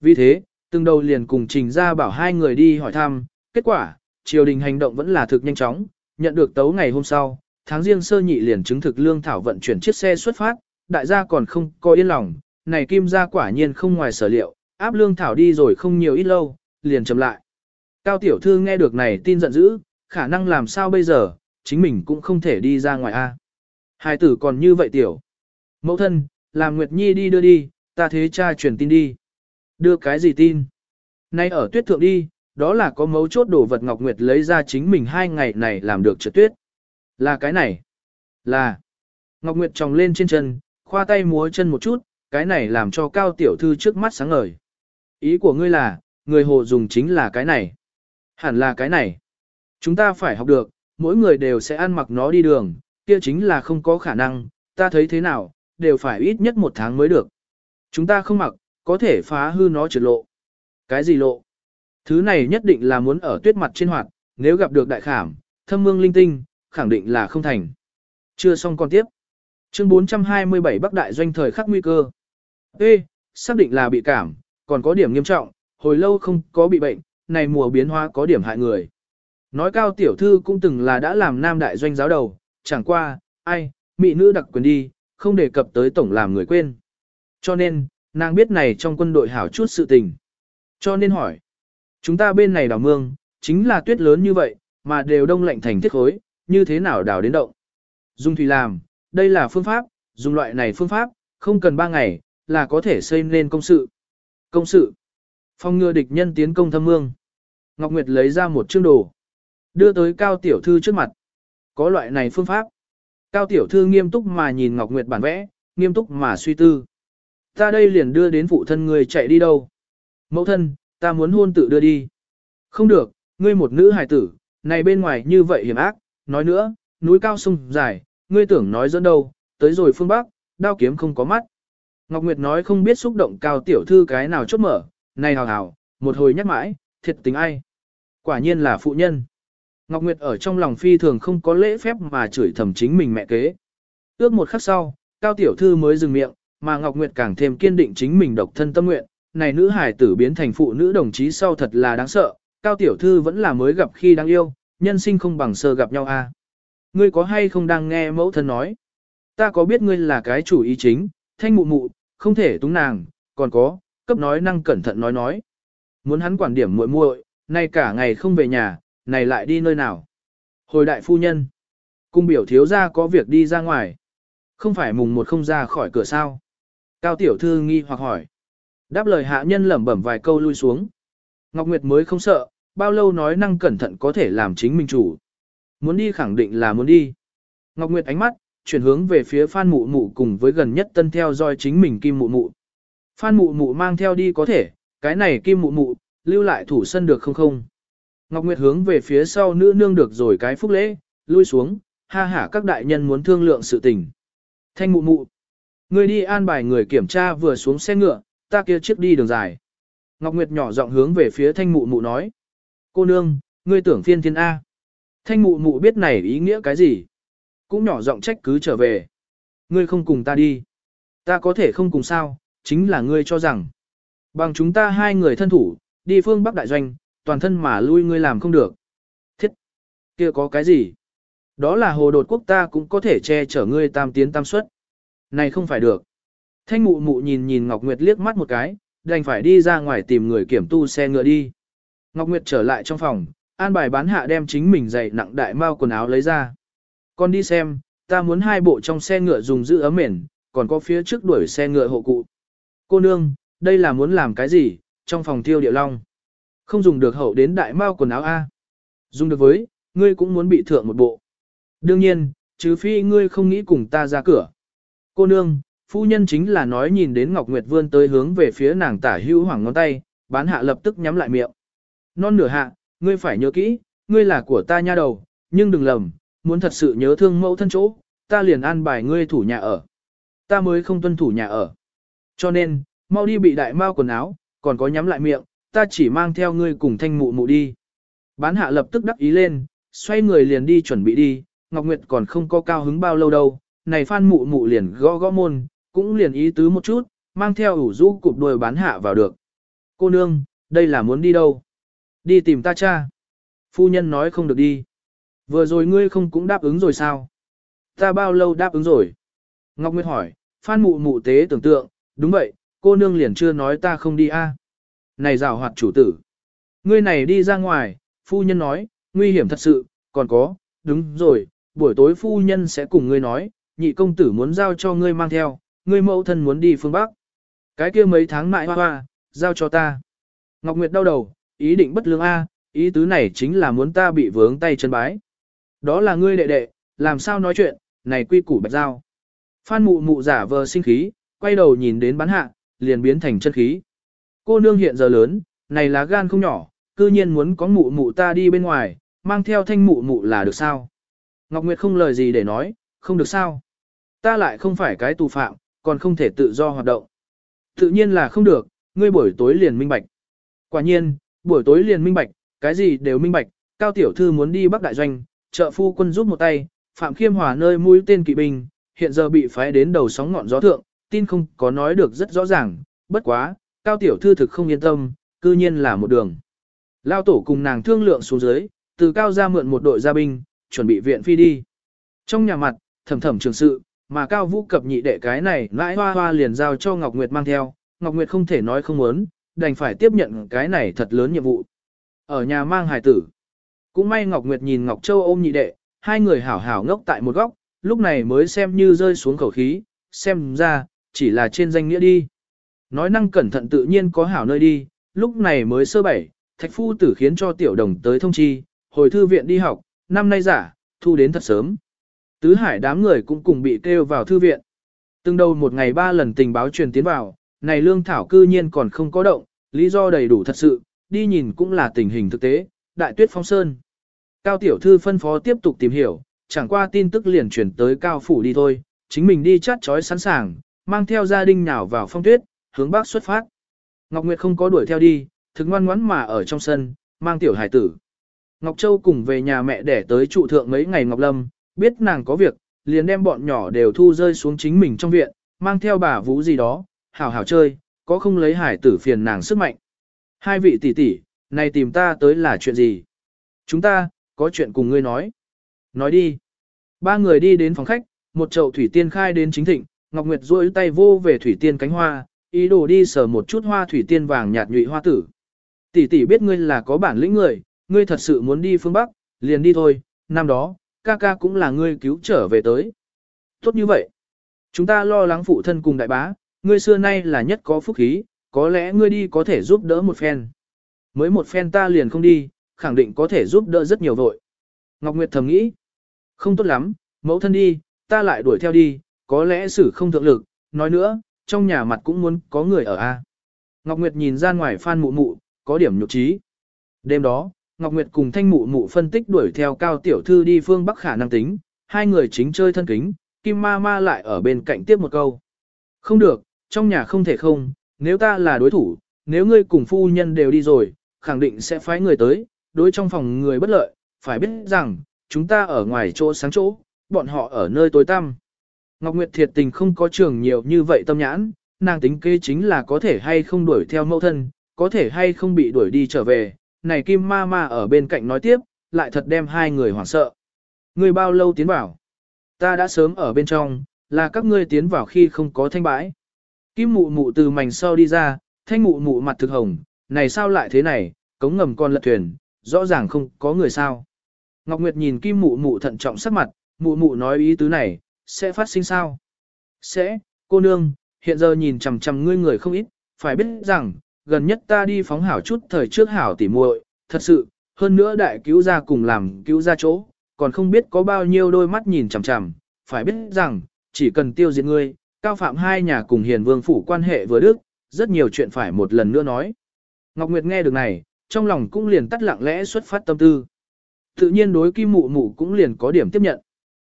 Vì thế, từng đầu liền cùng trình ra bảo hai người đi hỏi thăm, kết quả, triều đình hành động vẫn là thực nhanh chóng, nhận được tấu ngày hôm sau, tháng riêng sơ nhị liền chứng thực lương thảo vận chuyển chiếc xe xuất phát, đại gia còn không có yên lòng, này kim gia quả nhiên không ngoài sở liệu, áp lương thảo đi rồi không nhiều ít lâu, liền chậm lại. Cao tiểu thư nghe được này tin giận dữ, khả năng làm sao bây giờ, chính mình cũng không thể đi ra ngoài a. Hai tử còn như vậy tiểu. Mẫu thân, làm Nguyệt Nhi đi đưa đi, ta thế cha truyền tin đi. Đưa cái gì tin? Nay ở tuyết thượng đi, đó là có mấu chốt đồ vật Ngọc Nguyệt lấy ra chính mình hai ngày này làm được trượt tuyết. Là cái này. Là. Ngọc Nguyệt tròng lên trên chân, khoa tay múa chân một chút, cái này làm cho cao tiểu thư trước mắt sáng ngời. Ý của ngươi là, người hồ dùng chính là cái này. Hẳn là cái này. Chúng ta phải học được, mỗi người đều sẽ ăn mặc nó đi đường, kia chính là không có khả năng, ta thấy thế nào, đều phải ít nhất một tháng mới được. Chúng ta không mặc, có thể phá hư nó trượt lộ. Cái gì lộ? Thứ này nhất định là muốn ở tuyết mặt trên hoạt, nếu gặp được đại khảm, thâm mương linh tinh, khẳng định là không thành. Chưa xong còn tiếp. Chương 427 Bắc Đại doanh thời khắc nguy cơ. Ê, xác định là bị cảm, còn có điểm nghiêm trọng, hồi lâu không có bị bệnh, này mùa biến hóa có điểm hại người. Nói cao tiểu thư cũng từng là đã làm nam đại doanh giáo đầu, chẳng qua, ai, mỹ nữ đặc quyền đi, không đề cập tới tổng làm người quên. Cho nên, nàng biết này trong quân đội hảo chút sự tình. Cho nên hỏi, chúng ta bên này đào mương, chính là tuyết lớn như vậy, mà đều đông lạnh thành thiết khối, như thế nào đào đến động. Dung thủy làm, đây là phương pháp, dùng loại này phương pháp, không cần 3 ngày, là có thể xây nên công sự. Công sự. Phong ngừa địch nhân tiến công thâm mương. Ngọc Nguyệt lấy ra một chương đồ. Đưa tới Cao Tiểu Thư trước mặt. Có loại này phương pháp. Cao Tiểu Thư nghiêm túc mà nhìn Ngọc Nguyệt bản vẽ, nghiêm túc mà suy tư. Ta đây liền đưa đến phụ thân người chạy đi đâu. Mẫu thân, ta muốn hôn tự đưa đi. Không được, ngươi một nữ hài tử, này bên ngoài như vậy hiểm ác, nói nữa, núi cao sông dài, ngươi tưởng nói dẫn đâu, tới rồi phương Bắc, đao kiếm không có mắt. Ngọc Nguyệt nói không biết xúc động cao tiểu thư cái nào chốt mở, này hào hào, một hồi nhắc mãi, thiệt tình ai. Quả nhiên là phụ nhân. Ngọc Nguyệt ở trong lòng phi thường không có lễ phép mà chửi thầm chính mình mẹ kế. Ước một khắc sau, cao tiểu thư mới dừng miệng, mà Ngọc Nguyệt càng thêm kiên định chính mình độc thân tâm nguyện. Này nữ hải tử biến thành phụ nữ đồng chí sau thật là đáng sợ, cao tiểu thư vẫn là mới gặp khi đang yêu, nhân sinh không bằng sơ gặp nhau a. Ngươi có hay không đang nghe mẫu thân nói? Ta có biết ngươi là cái chủ ý chính, thanh mụ mụ, không thể túng nàng, còn có, cấp nói năng cẩn thận nói nói. Muốn hắn quản điểm muội muội, nay cả ngày không về nhà, này lại đi nơi nào. Hồi đại phu nhân, cung biểu thiếu gia có việc đi ra ngoài. Không phải mùng một không ra khỏi cửa sao. Cao tiểu thư nghi hoặc hỏi. Đáp lời hạ nhân lẩm bẩm vài câu lui xuống. Ngọc Nguyệt mới không sợ, bao lâu nói năng cẩn thận có thể làm chính mình chủ. Muốn đi khẳng định là muốn đi. Ngọc Nguyệt ánh mắt, chuyển hướng về phía Phan Mụ Mụ cùng với gần nhất tân theo dõi chính mình Kim Mụ Mụ. Phan Mụ Mụ mang theo đi có thể, cái này Kim Mụ Mụ, lưu lại thủ sân được không không. Ngọc Nguyệt hướng về phía sau nữ nương được rồi cái phúc lễ, lui xuống, ha ha các đại nhân muốn thương lượng sự tình. Thanh Mụ Mụ, người đi an bài người kiểm tra vừa xuống xe ngựa, ta kia chiếc đi đường dài. Ngọc Nguyệt nhỏ giọng hướng về phía Thanh Mụ Mụ nói. Cô nương, ngươi tưởng phiên thiên A. Thanh Mụ Mụ biết này ý nghĩa cái gì? cũng nhỏ giọng trách cứ trở về. Ngươi không cùng ta đi. Ta có thể không cùng sao, chính là ngươi cho rằng. Bằng chúng ta hai người thân thủ, đi phương Bắc Đại Doanh, toàn thân mà lui ngươi làm không được. Thiết! kia có cái gì? Đó là hồ đột quốc ta cũng có thể che chở ngươi tam tiến tam xuất. Này không phải được. Thanh mụ mụ nhìn nhìn Ngọc Nguyệt liếc mắt một cái, đành phải đi ra ngoài tìm người kiểm tu xe ngựa đi. Ngọc Nguyệt trở lại trong phòng, an bài bán hạ đem chính mình dày nặng đại mao quần áo lấy ra. Con đi xem, ta muốn hai bộ trong xe ngựa dùng giữ ấm mền, còn có phía trước đuổi xe ngựa hộ cụ. Cô nương, đây là muốn làm cái gì, trong phòng thiêu điệu long. Không dùng được hậu đến đại mao quần áo A. Dùng được với, ngươi cũng muốn bị thượng một bộ. Đương nhiên, trừ phi ngươi không nghĩ cùng ta ra cửa. Cô nương, phu nhân chính là nói nhìn đến Ngọc Nguyệt vươn tới hướng về phía nàng tả hữu hoàng ngón tay, bán hạ lập tức nhắm lại miệng. Non nửa hạ, ngươi phải nhớ kỹ, ngươi là của ta nha đầu, nhưng đừng lầm, muốn thật sự nhớ thương mẫu thân chỗ, ta liền an bài ngươi thủ nhà ở. Ta mới không tuân thủ nhà ở. Cho nên, mau đi bị đại mao quần áo, còn có nhắm lại miệng, ta chỉ mang theo ngươi cùng thanh mụ mụ đi. Bán hạ lập tức đắc ý lên, xoay người liền đi chuẩn bị đi, Ngọc Nguyệt còn không có cao hứng bao lâu đâu, này phan mụ mụ liền gõ gõ môn, cũng liền ý tứ một chút, mang theo ủ rũ cụp đuôi bán hạ vào được. Cô nương, đây là muốn đi đâu? Đi tìm ta cha. Phu nhân nói không được đi. Vừa rồi ngươi không cũng đáp ứng rồi sao? Ta bao lâu đáp ứng rồi? Ngọc Nguyệt hỏi, Phan mụ mụ tế tưởng tượng, đúng vậy, cô nương liền chưa nói ta không đi a. Này rào hoạt chủ tử. Ngươi này đi ra ngoài, phu nhân nói, nguy hiểm thật sự, còn có, đúng rồi, buổi tối phu nhân sẽ cùng ngươi nói, nhị công tử muốn giao cho ngươi mang theo, ngươi mẫu thân muốn đi phương Bắc. Cái kia mấy tháng mại hoa hoa, giao cho ta. Ngọc Nguyệt đau đầu, ý định bất lương A, ý tứ này chính là muốn ta bị vướng tay chân bái. Đó là ngươi đệ đệ, làm sao nói chuyện, này quy củ bạch giao. Phan mụ mụ giả vờ sinh khí, quay đầu nhìn đến bán hạ, liền biến thành chân khí. Cô nương hiện giờ lớn, này lá gan không nhỏ, cư nhiên muốn có mụ mụ ta đi bên ngoài, mang theo thanh mụ mụ là được sao. Ngọc Nguyệt không lời gì để nói, không được sao. Ta lại không phải cái tù phạm, còn không thể tự do hoạt động. Tự nhiên là không được, ngươi buổi tối liền minh bạch. Quả nhiên, buổi tối liền minh bạch, cái gì đều minh bạch, cao tiểu thư muốn đi Bắc Đại Doanh, trợ phu quân giúp một tay, Phạm Khiêm Hòa nơi mũi tên kỵ binh, hiện giờ bị phái đến đầu sóng ngọn gió thượng, tin không có nói được rất rõ ràng, bất quá, Cao tiểu thư thực không yên tâm, cư nhiên là một đường. Lao tổ cùng nàng thương lượng xuống dưới, từ cao ra mượn một đội gia binh, chuẩn bị viện phi đi. Trong nhà mặt, thầm thầm trường sự, mà cao vũ cập nhị đệ cái này nãi hoa hoa liền giao cho Ngọc Nguyệt mang theo, Ngọc Nguyệt không thể nói không muốn, đành phải tiếp nhận cái này thật lớn nhiệm vụ. Ở nhà mang hài tử. Cũng may Ngọc Nguyệt nhìn Ngọc Châu ôm nhị đệ, hai người hảo hảo ngốc tại một góc, lúc này mới xem như rơi xuống khẩu khí, xem ra, chỉ là trên danh nghĩa đi. Nói năng cẩn thận tự nhiên có hảo nơi đi, lúc này mới sơ bảy, thạch phu tử khiến cho tiểu đồng tới thông chi, hồi thư viện đi học, năm nay giả, thu đến thật sớm. Tứ hải đám người cũng cùng bị kêu vào thư viện. Từng đầu một ngày ba lần tình báo truyền tiến vào, này lương thảo cư nhiên còn không có động, lý do đầy đủ thật sự, đi nhìn cũng là tình hình thực tế, đại tuyết phong sơn. Cao tiểu thư phân phó tiếp tục tìm hiểu, chẳng qua tin tức liền chuyển tới cao phủ đi thôi, chính mình đi chát chói sẵn sàng, mang theo gia đình nào vào phong tuyết, hướng bắc xuất phát. Ngọc Nguyệt không có đuổi theo đi, thực ngoan ngoãn mà ở trong sân, mang tiểu hải tử. Ngọc Châu cùng về nhà mẹ để tới trụ thượng mấy ngày Ngọc Lâm, biết nàng có việc, liền đem bọn nhỏ đều thu rơi xuống chính mình trong viện, mang theo bà vũ gì đó, hảo hảo chơi, có không lấy hải tử phiền nàng sức mạnh. Hai vị tỷ tỷ, này tìm ta tới là chuyện gì? Chúng ta, có chuyện cùng ngươi nói. Nói đi. Ba người đi đến phòng khách, một chậu thủy tiên khai đến chính thịnh, Ngọc Nguyệt duỗi tay vô về thủy tiên cánh hoa, ý đồ đi sờ một chút hoa thủy tiên vàng nhạt nhụy hoa tử. Tỷ tỷ biết ngươi là có bản lĩnh người, ngươi thật sự muốn đi phương Bắc, liền đi thôi, năm đó, ca ca cũng là ngươi cứu trở về tới. Tốt như vậy. Chúng ta lo lắng phụ thân cùng đại bá, ngươi xưa nay là nhất có phúc khí, có lẽ ngươi đi có thể giúp đỡ một phen. Mới một phen ta liền không đi, khẳng định có thể giúp đỡ rất nhiều vội. Ngọc Nguyệt thầm nghĩ, không tốt lắm, mẫu thân đi, ta lại đuổi theo đi, có lẽ xử không thượng lực, nói nữa, trong nhà mặt cũng muốn có người ở a. Ngọc Nguyệt nhìn ra ngoài phan mụ mụ, có điểm nhục trí. Đêm đó, Ngọc Nguyệt cùng thanh mụ mụ phân tích đuổi theo cao tiểu thư đi phương Bắc khả năng tính, hai người chính chơi thân kính, Kim Ma Ma lại ở bên cạnh tiếp một câu. Không được, trong nhà không thể không, nếu ta là đối thủ, nếu ngươi cùng phu nhân đều đi rồi, khẳng định sẽ phái người tới, đối trong phòng người bất lợi, phải biết rằng, chúng ta ở ngoài chỗ sáng chỗ, bọn họ ở nơi tối tăm. Ngọc Nguyệt thiệt tình không có trường nhiều như vậy tâm nhãn, nàng tính kế chính là có thể hay không đuổi theo mẫu thân, có thể hay không bị đuổi đi trở về, này Kim Ma Ma ở bên cạnh nói tiếp, lại thật đem hai người hoảng sợ. Ngươi bao lâu tiến vào? Ta đã sớm ở bên trong, là các ngươi tiến vào khi không có thanh bãi. Kim mụ mụ từ mảnh sau đi ra, thanh mụ mụ mặt thực hồng, này sao lại thế này, cống ngầm con lật thuyền, rõ ràng không có người sao. Ngọc Nguyệt nhìn kim mụ mụ thận trọng sắc mặt, mụ mụ nói ý tứ này, sẽ phát sinh sao? Sẽ, cô nương, hiện giờ nhìn chằm chằm ngươi người không ít, phải biết rằng, gần nhất ta đi phóng hảo chút thời trước hảo tỉ muội, thật sự, hơn nữa đại cứu gia cùng làm cứu gia chỗ, còn không biết có bao nhiêu đôi mắt nhìn chằm chằm, phải biết rằng, chỉ cần tiêu diệt ngươi, cao phạm hai nhà cùng hiền vương phủ quan hệ vừa đức, rất nhiều chuyện phải một lần nữa nói. Ngọc Nguyệt nghe được này, trong lòng cũng liền tắt lặng lẽ xuất phát tâm tư. Tự nhiên đối kim mụ mụ cũng liền có điểm tiếp nhận.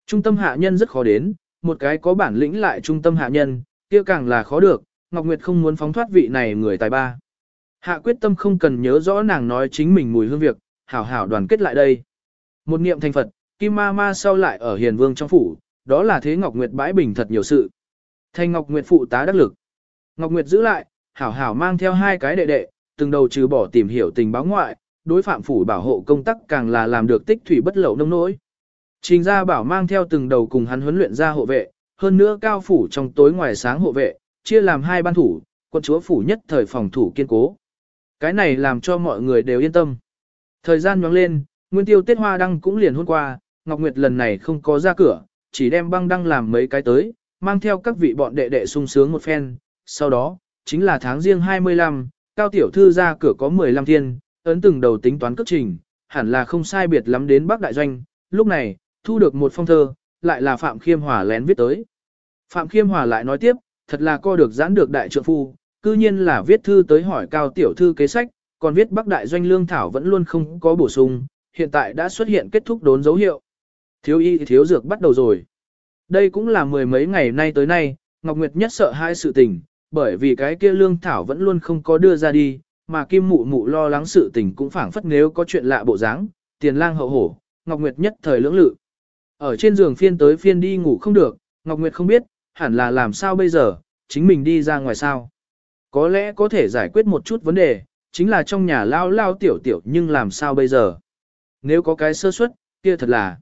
Trung tâm hạ nhân rất khó đến, một cái có bản lĩnh lại trung tâm hạ nhân, kia càng là khó được, Ngọc Nguyệt không muốn phóng thoát vị này người tài ba. Hạ quyết tâm không cần nhớ rõ nàng nói chính mình mùi hương việc, hảo hảo đoàn kết lại đây. Một niệm thành Phật, Kim Ma Ma sau lại ở Hiền Vương trong phủ, đó là thế Ngọc Nguyệt bãi bình thật nhiều sự. Thành Ngọc Nguyệt phụ tá đắc lực. Ngọc Nguyệt giữ lại, hảo hảo mang theo hai cái đệ đệ, từng đầu trừ bỏ tìm hiểu tình báo ngoại, đối phạm phủ bảo hộ công tác càng là làm được tích thủy bất lậu nông nỗi. Trình gia bảo mang theo từng đầu cùng hắn huấn luyện ra hộ vệ, hơn nữa cao phủ trong tối ngoài sáng hộ vệ, chia làm hai ban thủ, quân chúa phủ nhất thời phòng thủ kiên cố. Cái này làm cho mọi người đều yên tâm. Thời gian nhoáng lên, nguyên tiêu Tết hoa đăng cũng liền hôn qua, Ngọc Nguyệt lần này không có ra cửa, chỉ đem băng đăng làm mấy cái tới, mang theo các vị bọn đệ đệ sung sướng một phen. Sau đó, chính là tháng riêng 25, cao tiểu thư ra cửa có 15 thiên, ấn từng đầu tính toán cất trình, hẳn là không sai biệt lắm đến Bắc Đại Doanh. Lúc này, thu được một phong thơ, lại là Phạm Khiêm Hòa lén viết tới. Phạm Khiêm Hòa lại nói tiếp, thật là co được giãn được đại trượng phu, cư nhiên là viết thư tới hỏi cao tiểu thư kế sách, còn viết Bắc Đại Doanh lương thảo vẫn luôn không có bổ sung, hiện tại đã xuất hiện kết thúc đốn dấu hiệu. Thiếu y thiếu dược bắt đầu rồi. Đây cũng là mười mấy ngày nay tới nay, Ngọc Nguyệt nhất sợ hai sự tình, bởi vì cái kia lương thảo vẫn luôn không có đưa ra đi, mà kim mụ mụ lo lắng sự tình cũng phảng phất nếu có chuyện lạ bộ dáng, tiền lang hậu hổ, Ngọc Nguyệt nhất thời lưỡng lự. Ở trên giường phiên tới phiên đi ngủ không được, Ngọc Nguyệt không biết, hẳn là làm sao bây giờ, chính mình đi ra ngoài sao. Có lẽ có thể giải quyết một chút vấn đề, chính là trong nhà lao lao tiểu tiểu nhưng làm sao bây giờ? Nếu có cái sơ suất, kia thật là.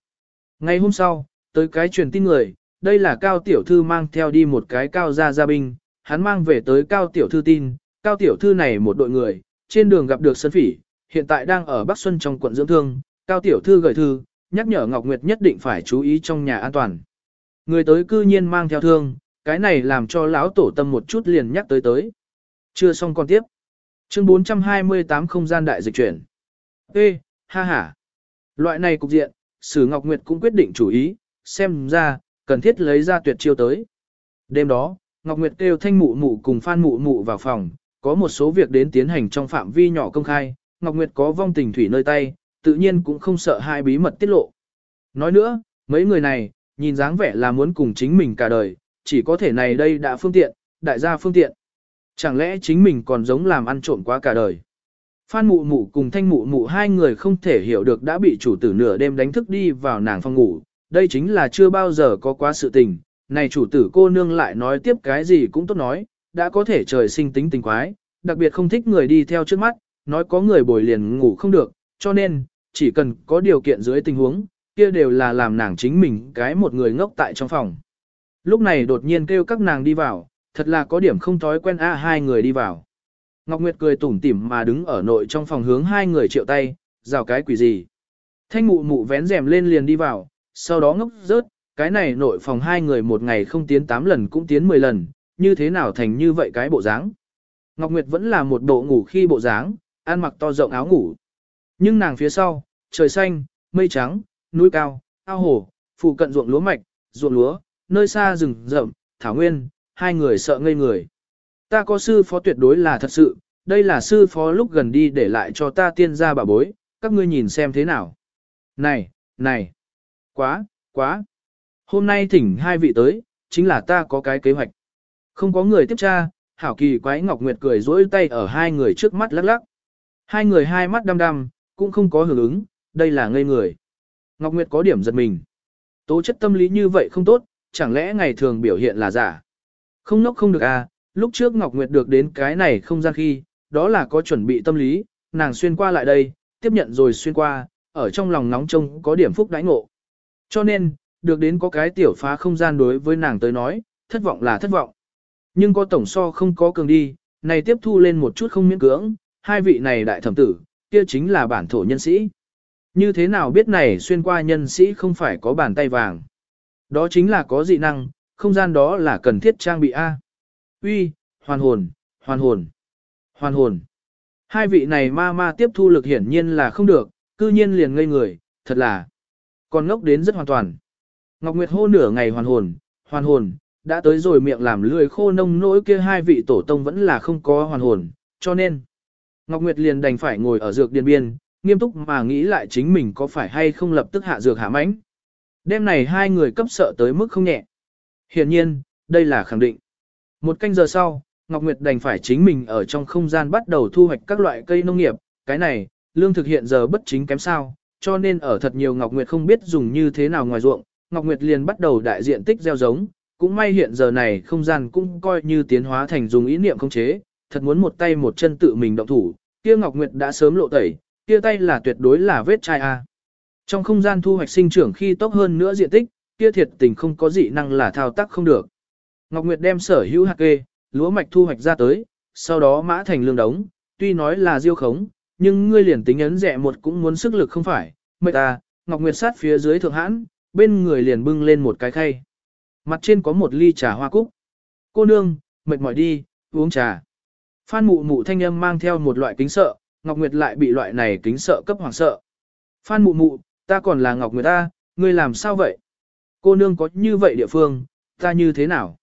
Ngày hôm sau, tới cái truyền tin người, đây là cao tiểu thư mang theo đi một cái cao gia gia binh, hắn mang về tới cao tiểu thư tin, cao tiểu thư này một đội người, trên đường gặp được sân phỉ, hiện tại đang ở Bắc Xuân trong quận dưỡng thương, cao tiểu thư gửi thư, nhắc nhở Ngọc Nguyệt nhất định phải chú ý trong nhà an toàn. Người tới cư nhiên mang theo thương, cái này làm cho lão tổ tâm một chút liền nhắc tới tới. Chưa xong còn tiếp. Chương 428 không gian đại dịch chuyển. Ê, ha ha. Loại này cục diện, Sử Ngọc Nguyệt cũng quyết định chủ ý, xem ra, cần thiết lấy ra tuyệt chiêu tới. Đêm đó, Ngọc Nguyệt kêu thanh mụ mụ cùng phan mụ mụ vào phòng, có một số việc đến tiến hành trong phạm vi nhỏ công khai, Ngọc Nguyệt có vong tình thủy nơi tay, tự nhiên cũng không sợ hai bí mật tiết lộ. Nói nữa, mấy người này, nhìn dáng vẻ là muốn cùng chính mình cả đời, chỉ có thể này đây đã phương tiện, đại gia phương tiện. Chẳng lẽ chính mình còn giống làm ăn trộm quá cả đời. Phan mụ mụ cùng thanh mụ mụ hai người không thể hiểu được đã bị chủ tử nửa đêm đánh thức đi vào nàng phòng ngủ, đây chính là chưa bao giờ có quá sự tình, này chủ tử cô nương lại nói tiếp cái gì cũng tốt nói, đã có thể trời sinh tính tình quái, đặc biệt không thích người đi theo trước mắt, nói có người bồi liền ngủ không được, cho nên, chỉ cần có điều kiện dưới tình huống, kia đều là làm nàng chính mình cái một người ngốc tại trong phòng. Lúc này đột nhiên kêu các nàng đi vào, thật là có điểm không thói quen a hai người đi vào. Ngọc Nguyệt cười tủm tỉm mà đứng ở nội trong phòng hướng hai người triệu tay, rào cái quỷ gì. Thanh mụ mụ vén rèm lên liền đi vào, sau đó ngốc rớt, cái này nội phòng hai người một ngày không tiến 8 lần cũng tiến 10 lần, như thế nào thành như vậy cái bộ dáng. Ngọc Nguyệt vẫn là một bộ ngủ khi bộ dáng, ăn mặc to rộng áo ngủ. Nhưng nàng phía sau, trời xanh, mây trắng, núi cao, ao hồ, phụ cận ruộng lúa mạch, ruộng lúa, nơi xa rừng rậm, thảo nguyên, hai người sợ ngây người. Ta có sư phó tuyệt đối là thật sự, đây là sư phó lúc gần đi để lại cho ta tiên gia bà bối, các ngươi nhìn xem thế nào. Này, này, quá, quá. Hôm nay thỉnh hai vị tới, chính là ta có cái kế hoạch. Không có người tiếp tra, hảo kỳ quái Ngọc Nguyệt cười rỗi tay ở hai người trước mắt lắc lắc. Hai người hai mắt đăm đăm, cũng không có hưởng ứng, đây là ngây người. Ngọc Nguyệt có điểm giật mình. Tố chất tâm lý như vậy không tốt, chẳng lẽ ngày thường biểu hiện là giả. Không nốc không được à, lúc trước Ngọc Nguyệt được đến cái này không gian khi, đó là có chuẩn bị tâm lý, nàng xuyên qua lại đây, tiếp nhận rồi xuyên qua, ở trong lòng nóng trông có điểm phúc đãi ngộ. Cho nên, được đến có cái tiểu phá không gian đối với nàng tới nói, thất vọng là thất vọng. Nhưng có tổng so không có cường đi, này tiếp thu lên một chút không miễn cưỡng, hai vị này đại thẩm tử, kia chính là bản thổ nhân sĩ. Như thế nào biết này xuyên qua nhân sĩ không phải có bàn tay vàng. Đó chính là có dị năng, không gian đó là cần thiết trang bị A. Uy, hoàn hồn, hoàn hồn, hoàn hồn. Hai vị này ma ma tiếp thu lực hiển nhiên là không được, cư nhiên liền ngây người, thật là. Còn ngốc đến rất hoàn toàn. Ngọc Nguyệt hô nửa ngày hoàn hồn, hoàn hồn, đã tới rồi miệng làm lười khô nông nỗi kia hai vị tổ tông vẫn là không có hoàn hồn, cho nên. Ngọc Nguyệt liền đành phải ngồi ở dược điện biên, nghiêm túc mà nghĩ lại chính mình có phải hay không lập tức hạ dược hạ mãnh. Đêm này hai người cấp sợ tới mức không nhẹ. Hiển nhiên, đây là khẳng định. Một canh giờ sau, Ngọc Nguyệt đành phải chính mình ở trong không gian bắt đầu thu hoạch các loại cây nông nghiệp, cái này, lương thực hiện giờ bất chính kém sao, cho nên ở thật nhiều Ngọc Nguyệt không biết dùng như thế nào ngoài ruộng, Ngọc Nguyệt liền bắt đầu đại diện tích gieo giống, cũng may hiện giờ này không gian cũng coi như tiến hóa thành dùng ý niệm khống chế, thật muốn một tay một chân tự mình động thủ, kia Ngọc Nguyệt đã sớm lộ tẩy, kia tay là tuyệt đối là vết chai a. Trong không gian thu hoạch sinh trưởng khi tốc hơn nữa diện tích, kia thiệt tình không có dị năng là thao tác không được. Ngọc Nguyệt đem sở hữu hạt kê, lúa mạch thu hoạch ra tới, sau đó mã thành lương đống, tuy nói là diêu khống, nhưng ngươi liền tính ấn rẻ một cũng muốn sức lực không phải, mệt ta, Ngọc Nguyệt sát phía dưới thượng hãn, bên người liền bưng lên một cái khay. Mặt trên có một ly trà hoa cúc. Cô nương, mệt mỏi đi, uống trà. Phan mụ mụ thanh âm mang theo một loại kính sợ, Ngọc Nguyệt lại bị loại này kính sợ cấp hoàng sợ. Phan mụ mụ, ta còn là Ngọc Nguyệt ta, ngươi làm sao vậy? Cô nương có như vậy địa phương, ta như thế nào?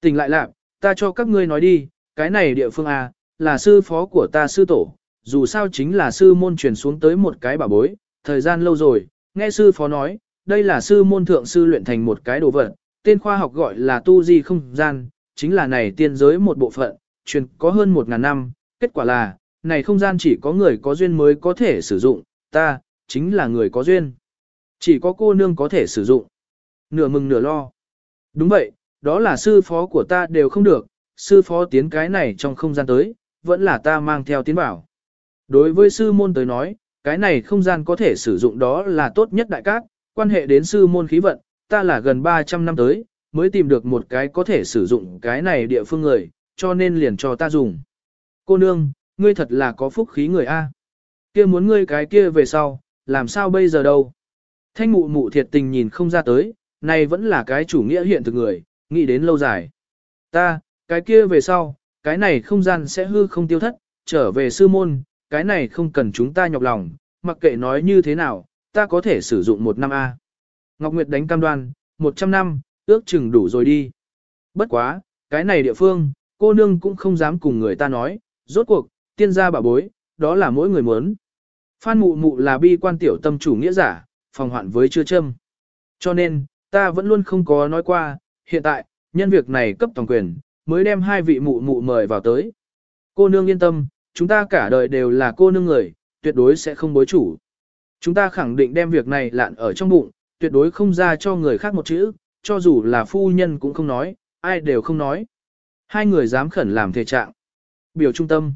Tỉnh lại lạc, ta cho các ngươi nói đi, cái này địa phương à, là sư phó của ta sư tổ, dù sao chính là sư môn truyền xuống tới một cái bảo bối, thời gian lâu rồi, nghe sư phó nói, đây là sư môn thượng sư luyện thành một cái đồ vật, tên khoa học gọi là tu di không gian, chính là này tiên giới một bộ phận, truyền có hơn một ngàn năm, kết quả là, này không gian chỉ có người có duyên mới có thể sử dụng, ta, chính là người có duyên. Chỉ có cô nương có thể sử dụng. Nửa mừng nửa lo. Đúng vậy, đó là sư phó của ta đều không được, sư phó tiến cái này trong không gian tới, vẫn là ta mang theo tiến bảo. Đối với sư môn tới nói, cái này không gian có thể sử dụng đó là tốt nhất đại cát, quan hệ đến sư môn khí vận, ta là gần 300 năm tới, mới tìm được một cái có thể sử dụng cái này địa phương người, cho nên liền cho ta dùng. Cô nương, ngươi thật là có phúc khí người A. kia muốn ngươi cái kia về sau, làm sao bây giờ đâu. Thanh mụ mụ thiệt tình nhìn không ra tới, này vẫn là cái chủ nghĩa hiện thực người, nghĩ đến lâu dài. Ta, cái kia về sau, cái này không gian sẽ hư không tiêu thất, trở về sư môn, cái này không cần chúng ta nhọc lòng, mặc kệ nói như thế nào, ta có thể sử dụng một năm A. Ngọc Nguyệt đánh cam đoan, 100 năm, ước chừng đủ rồi đi. Bất quá, cái này địa phương, cô nương cũng không dám cùng người ta nói, rốt cuộc, tiên gia bảo bối, đó là mỗi người muốn. Phan mụ mụ là bi quan tiểu tâm chủ nghĩa giả, phòng hoạn với chưa châm. Cho nên, ta vẫn luôn không có nói qua, hiện tại, nhân việc này cấp toàn quyền, mới đem hai vị mụ mụ mời vào tới. Cô nương yên tâm, chúng ta cả đời đều là cô nương người, tuyệt đối sẽ không bối chủ. Chúng ta khẳng định đem việc này lạn ở trong bụng, tuyệt đối không ra cho người khác một chữ, cho dù là phu nhân cũng không nói, ai đều không nói. Hai người dám khẩn làm thể trạng. Biểu trung tâm.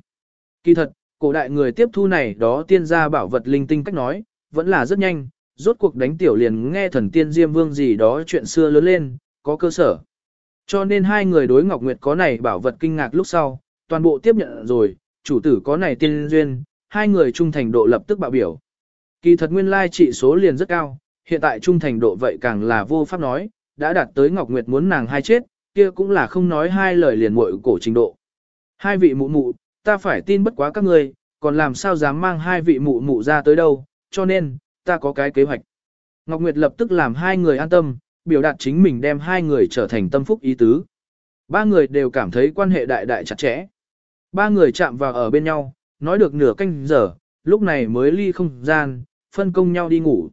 Kỳ thật, cổ đại người tiếp thu này đó tiên gia bảo vật linh tinh cách nói, vẫn là rất nhanh, rốt cuộc đánh tiểu liền nghe thần tiên Diêm Vương gì đó chuyện xưa lớn lên, có cơ sở. Cho nên hai người đối Ngọc Nguyệt có này bảo vật kinh ngạc lúc sau, toàn bộ tiếp nhận rồi, chủ tử có này tiên duyên, hai người trung thành độ lập tức bạo biểu. Kỳ thật nguyên lai trị số liền rất cao, hiện tại trung thành độ vậy càng là vô pháp nói, đã đạt tới Ngọc Nguyệt muốn nàng hai chết, kia cũng là không nói hai lời liền muội cổ trình độ. Hai vị mụ mụ, ta phải tin bất quá các ngươi, còn làm sao dám mang hai vị mụ mụ ra tới đâu, cho nên, ta có cái kế hoạch. Ngọc Nguyệt lập tức làm hai người an tâm, biểu đạt chính mình đem hai người trở thành tâm phúc ý tứ. Ba người đều cảm thấy quan hệ đại đại chặt chẽ. Ba người chạm vào ở bên nhau, nói được nửa canh giờ, lúc này mới ly không gian, phân công nhau đi ngủ.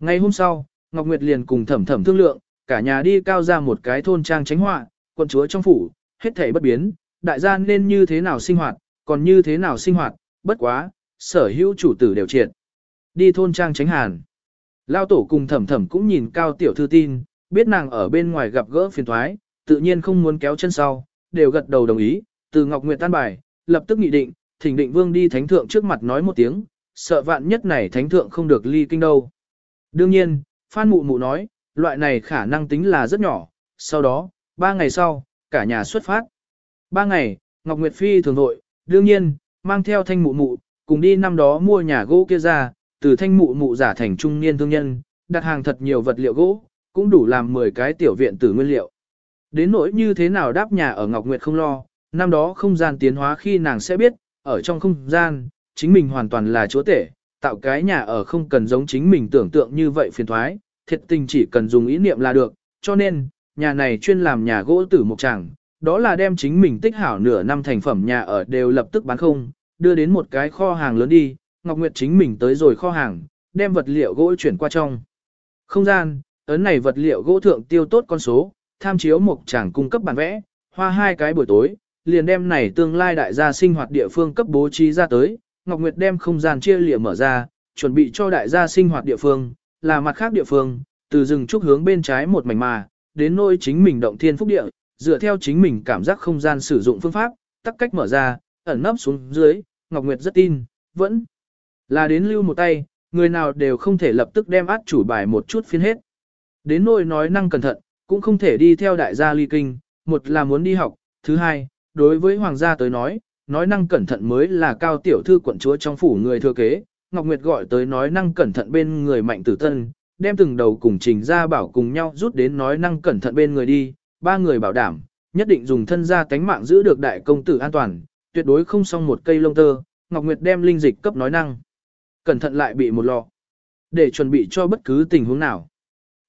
Ngày hôm sau, Ngọc Nguyệt liền cùng thẩm thẩm thương lượng, cả nhà đi cao ra một cái thôn trang tránh họa, quận chúa trong phủ, hết thảy bất biến, đại gia nên như thế nào sinh hoạt, còn như thế nào sinh hoạt, bất quá, sở hữu chủ tử đều triệt. Đi thôn trang tránh hàn. Lao tổ cùng thẩm thẩm cũng nhìn cao tiểu thư tin, biết nàng ở bên ngoài gặp gỡ phiền thoái, tự nhiên không muốn kéo chân sau, đều gật đầu đồng ý, từ Ngọc Nguyệt tan bài, lập tức nghị định, thỉnh định vương đi thánh thượng trước mặt nói một tiếng, sợ vạn nhất này thánh thượng không được ly kinh đâu. Đương nhiên, Phan Mụ Mụ nói, loại này khả năng tính là rất nhỏ, sau đó, ba ngày sau, cả nhà xuất phát. Ba ngày, Ngọc Nguyệt Phi thường vội, đương nhiên, mang theo thanh mụ mụ, cùng đi năm đó mua nhà gỗ kia ra, từ thanh mụ mụ giả thành trung niên thương nhân, đặt hàng thật nhiều vật liệu gỗ, cũng đủ làm 10 cái tiểu viện từ nguyên liệu. Đến nỗi như thế nào đáp nhà ở Ngọc Nguyệt không lo, năm đó không gian tiến hóa khi nàng sẽ biết, ở trong không gian, chính mình hoàn toàn là chúa tể, tạo cái nhà ở không cần giống chính mình tưởng tượng như vậy phiền thoái, thiệt tình chỉ cần dùng ý niệm là được, cho nên, nhà này chuyên làm nhà gỗ tử mục tràng, đó là đem chính mình tích hảo nửa năm thành phẩm nhà ở đều lập tức bán không, đưa đến một cái kho hàng lớn đi, Ngọc Nguyệt chính mình tới rồi kho hàng, đem vật liệu gỗ chuyển qua trong. Không gian, ấn này vật liệu gỗ thượng tiêu tốt con số, tham chiếu mục chàng cung cấp bản vẽ, hoa hai cái buổi tối, liền đem này tương lai đại gia sinh hoạt địa phương cấp bố trí ra tới, Ngọc Nguyệt đem không gian chia lịa mở ra, chuẩn bị cho đại gia sinh hoạt địa phương, là mặt khác địa phương, từ rừng trúc hướng bên trái một mảnh mà, đến nơi chính mình động thiên phúc địa, dựa theo chính mình cảm giác không gian sử dụng phương pháp, tắc cách mở ra, ẩn nấp xuống dưới, Ngọc Nguyệt rất tin, vẫn là đến lưu một tay, người nào đều không thể lập tức đem át chủ bài một chút phiên hết. Đến nỗi nói năng cẩn thận, cũng không thể đi theo đại gia ly kinh, một là muốn đi học, thứ hai, đối với hoàng gia tới nói, nói năng cẩn thận mới là cao tiểu thư quận chúa trong phủ người thừa kế, Ngọc Nguyệt gọi tới nói năng cẩn thận bên người mạnh tử tân, đem từng đầu cùng trình ra bảo cùng nhau rút đến nói năng cẩn thận bên người đi, ba người bảo đảm, nhất định dùng thân gia tánh mạng giữ được đại công tử an toàn, tuyệt đối không xong một cây lông tơ, Ngọc Nguyệt đem linh dịch cấp nói năng. Cẩn thận lại bị một lọ. Để chuẩn bị cho bất cứ tình huống nào.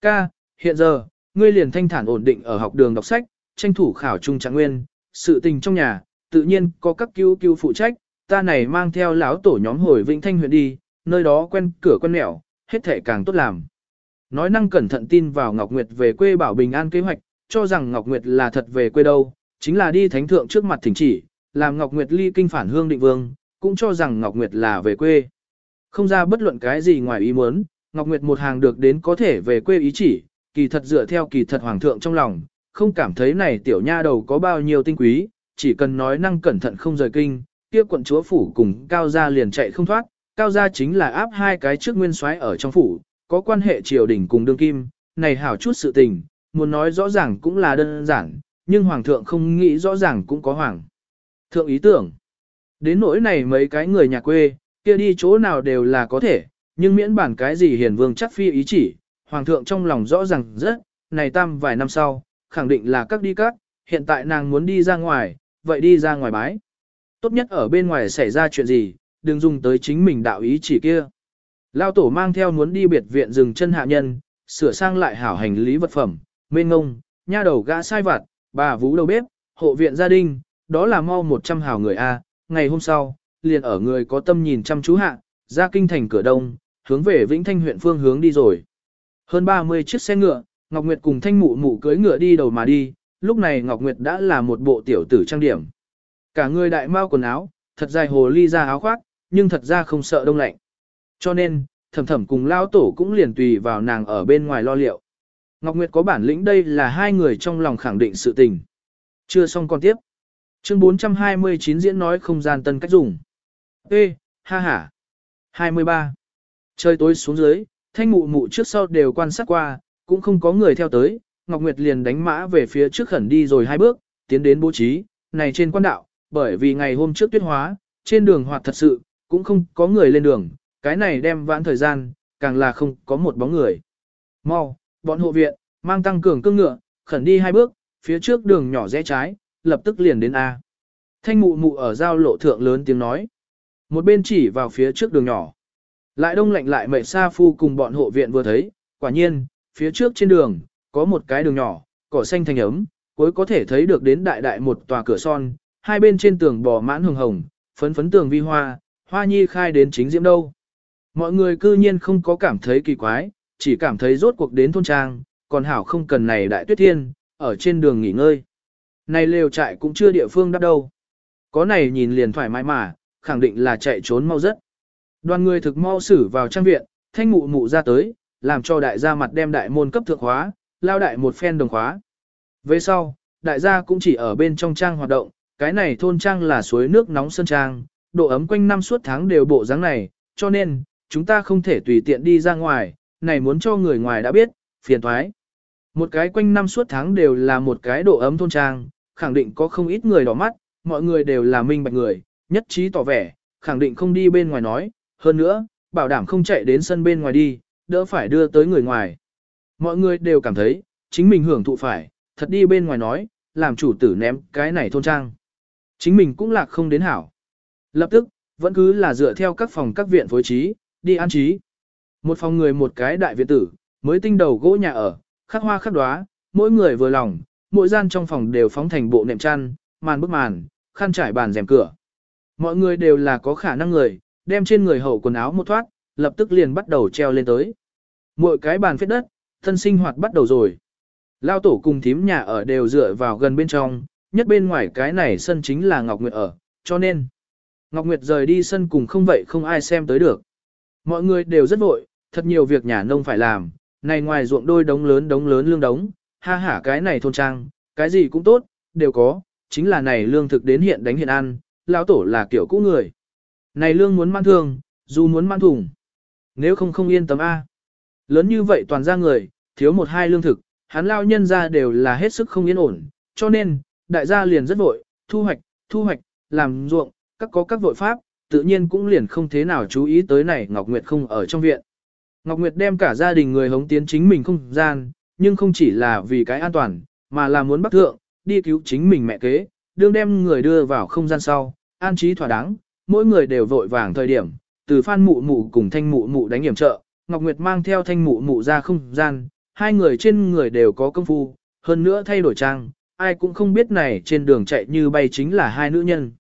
Ca, hiện giờ, ngươi liền thanh thản ổn định ở học đường đọc sách, tranh thủ khảo trung trạng nguyên, sự tình trong nhà, tự nhiên có các cứu cứu phụ trách, ta này mang theo lão tổ nhóm hồi Vĩnh Thanh huyện đi, nơi đó quen cửa quen mẹo, hết thể càng tốt làm. Nói năng cẩn thận tin vào Ngọc Nguyệt về quê bảo bình an kế hoạch, cho rằng Ngọc Nguyệt là thật về quê đâu, chính là đi thánh thượng trước mặt thỉnh chỉ, làm Ngọc Nguyệt ly kinh phản hương định vương, cũng cho rằng Ngọc Nguyệt là về quê. Không ra bất luận cái gì ngoài ý muốn, Ngọc Nguyệt một hàng được đến có thể về quê ý chỉ, kỳ thật dựa theo kỳ thật hoàng thượng trong lòng, không cảm thấy này tiểu nha đầu có bao nhiêu tinh quý, chỉ cần nói năng cẩn thận không rời kinh, kia quận chúa phủ cùng cao gia liền chạy không thoát, cao gia chính là áp hai cái trước nguyên soái ở trong phủ, có quan hệ triều đình cùng đương kim, này hảo chút sự tình, muốn nói rõ ràng cũng là đơn giản, nhưng hoàng thượng không nghĩ rõ ràng cũng có hoàng. Thượng ý tưởng, đến nỗi này mấy cái người nhà quê, kia đi chỗ nào đều là có thể, nhưng miễn bản cái gì hiền vương chắc phi ý chỉ, hoàng thượng trong lòng rõ ràng rất, này tam vài năm sau, khẳng định là các đi các, hiện tại nàng muốn đi ra ngoài, vậy đi ra ngoài bái. Tốt nhất ở bên ngoài xảy ra chuyện gì, đừng dùng tới chính mình đạo ý chỉ kia. Lao tổ mang theo muốn đi biệt viện dừng chân hạ nhân, sửa sang lại hảo hành lý vật phẩm, mênh ngông, nha đầu gã sai vặt, bà vũ đầu bếp, hộ viện gia đình, đó là mau 100 hảo người A. Ngày hôm sau, liền ở người có tâm nhìn chăm chú hạ, ra kinh thành cửa đông, hướng về Vĩnh Thanh huyện phương hướng đi rồi. Hơn 30 chiếc xe ngựa, Ngọc Nguyệt cùng Thanh Mụ Mụ cưỡi ngựa đi đầu mà đi, lúc này Ngọc Nguyệt đã là một bộ tiểu tử trang điểm. Cả người đại mao quần áo, thật dài hồ ly ra áo khoác, nhưng thật ra không sợ đông lạnh. Cho nên, thầm thầm cùng lao tổ cũng liền tùy vào nàng ở bên ngoài lo liệu. Ngọc Nguyệt có bản lĩnh đây là hai người trong lòng khẳng định sự tình. Chưa xong còn tiếp. Chương 429 diễn nói không gian tân cách dùng. Ê, ha ha. 23. Trời tối xuống dưới, thanh mụ mụ trước sau đều quan sát qua, cũng không có người theo tới, Ngọc Nguyệt liền đánh mã về phía trước khẩn đi rồi hai bước, tiến đến bố trí, này trên quan đạo, bởi vì ngày hôm trước tuyết hóa, trên đường hoạt thật sự, cũng không có người lên đường, cái này đem vãn thời gian, càng là không có một bóng người. Mau, bọn hộ viện, mang tăng cường cương ngựa, khẩn đi hai bước, phía trước đường nhỏ rẽ trái, lập tức liền đến A. Thanh mụ mụ ở giao lộ thượng lớn tiếng nói. Một bên chỉ vào phía trước đường nhỏ. Lại đông lạnh lại mệt xa phu cùng bọn hộ viện vừa thấy, quả nhiên, phía trước trên đường, có một cái đường nhỏ, cỏ xanh thành ấm, cuối có thể thấy được đến đại đại một tòa cửa son, hai bên trên tường bò mãn hồng hồng, phấn phấn tường vi hoa, hoa nhi khai đến chính diễm đâu. Mọi người cư nhiên không có cảm thấy kỳ quái, chỉ cảm thấy rốt cuộc đến thôn trang, còn hảo không cần này đại tuyết thiên, ở trên đường nghỉ ngơi. Này lều trại cũng chưa địa phương đắp đâu. Có này nhìn liền thoải mái mà, khẳng định là chạy trốn mau rất. Đoàn người thực mau xử vào trang viện, thanh mụ mụ ra tới, làm cho đại gia mặt đem đại môn cấp thượng hóa, lao đại một phen đồng khóa. Về sau, đại gia cũng chỉ ở bên trong trang hoạt động, cái này thôn trang là suối nước nóng sơn trang, độ ấm quanh năm suốt tháng đều bộ dáng này, cho nên, chúng ta không thể tùy tiện đi ra ngoài, này muốn cho người ngoài đã biết, phiền thoái. Một cái quanh năm suốt tháng đều là một cái độ ấm thôn trang, khẳng định có không ít người đỏ mắt, mọi người đều là minh bạch người, nhất trí tỏ vẻ, khẳng định không đi bên ngoài nói, hơn nữa, bảo đảm không chạy đến sân bên ngoài đi, đỡ phải đưa tới người ngoài. Mọi người đều cảm thấy, chính mình hưởng thụ phải, thật đi bên ngoài nói, làm chủ tử ném cái này thôn trang. Chính mình cũng lạc không đến hảo. Lập tức, vẫn cứ là dựa theo các phòng các viện phối trí, đi an trí. Một phòng người một cái đại viện tử, mới tinh đầu gỗ nhà ở, khắc hoa khắc đóa, mỗi người vừa lòng, mỗi gian trong phòng đều phóng thành bộ nệm chăn, màn bức màn, khăn trải bàn rèm cửa. Mọi người đều là có khả năng người, đem trên người hậu quần áo một thoát, lập tức liền bắt đầu treo lên tới. Mỗi cái bàn phết đất, thân sinh hoạt bắt đầu rồi. Lao tổ cùng thím nhà ở đều dựa vào gần bên trong, nhất bên ngoài cái này sân chính là Ngọc Nguyệt ở, cho nên Ngọc Nguyệt rời đi sân cùng không vậy không ai xem tới được. Mọi người đều rất vội, thật nhiều việc nhà nông phải làm, này ngoài ruộng đôi đống lớn đống lớn lương đống, ha hả cái này thôn trang, cái gì cũng tốt, đều có, chính là này lương thực đến hiện đánh hiện ăn, lão tổ là kiểu cũ người. Này lương muốn mang thương, dù muốn mang thùng. Nếu không không yên tâm A. Lớn như vậy toàn ra người, thiếu một hai lương thực, hắn lao nhân ra đều là hết sức không yên ổn, cho nên, đại gia liền rất vội, thu hoạch, thu hoạch, làm ruộng, các có các vội pháp, tự nhiên cũng liền không thế nào chú ý tới này Ngọc Nguyệt không ở trong viện. Ngọc Nguyệt đem cả gia đình người hống tiến chính mình không gian, nhưng không chỉ là vì cái an toàn, mà là muốn bắt thượng, đi cứu chính mình mẹ kế, đương đem người đưa vào không gian sau, an trí thỏa đáng, mỗi người đều vội vàng thời điểm, từ phan mụ mụ cùng thanh mụ mụ đánh hiểm trợ, Ngọc Nguyệt mang theo thanh mụ mụ ra không gian, hai người trên người đều có công phu, hơn nữa thay đổi trang, ai cũng không biết này trên đường chạy như bay chính là hai nữ nhân.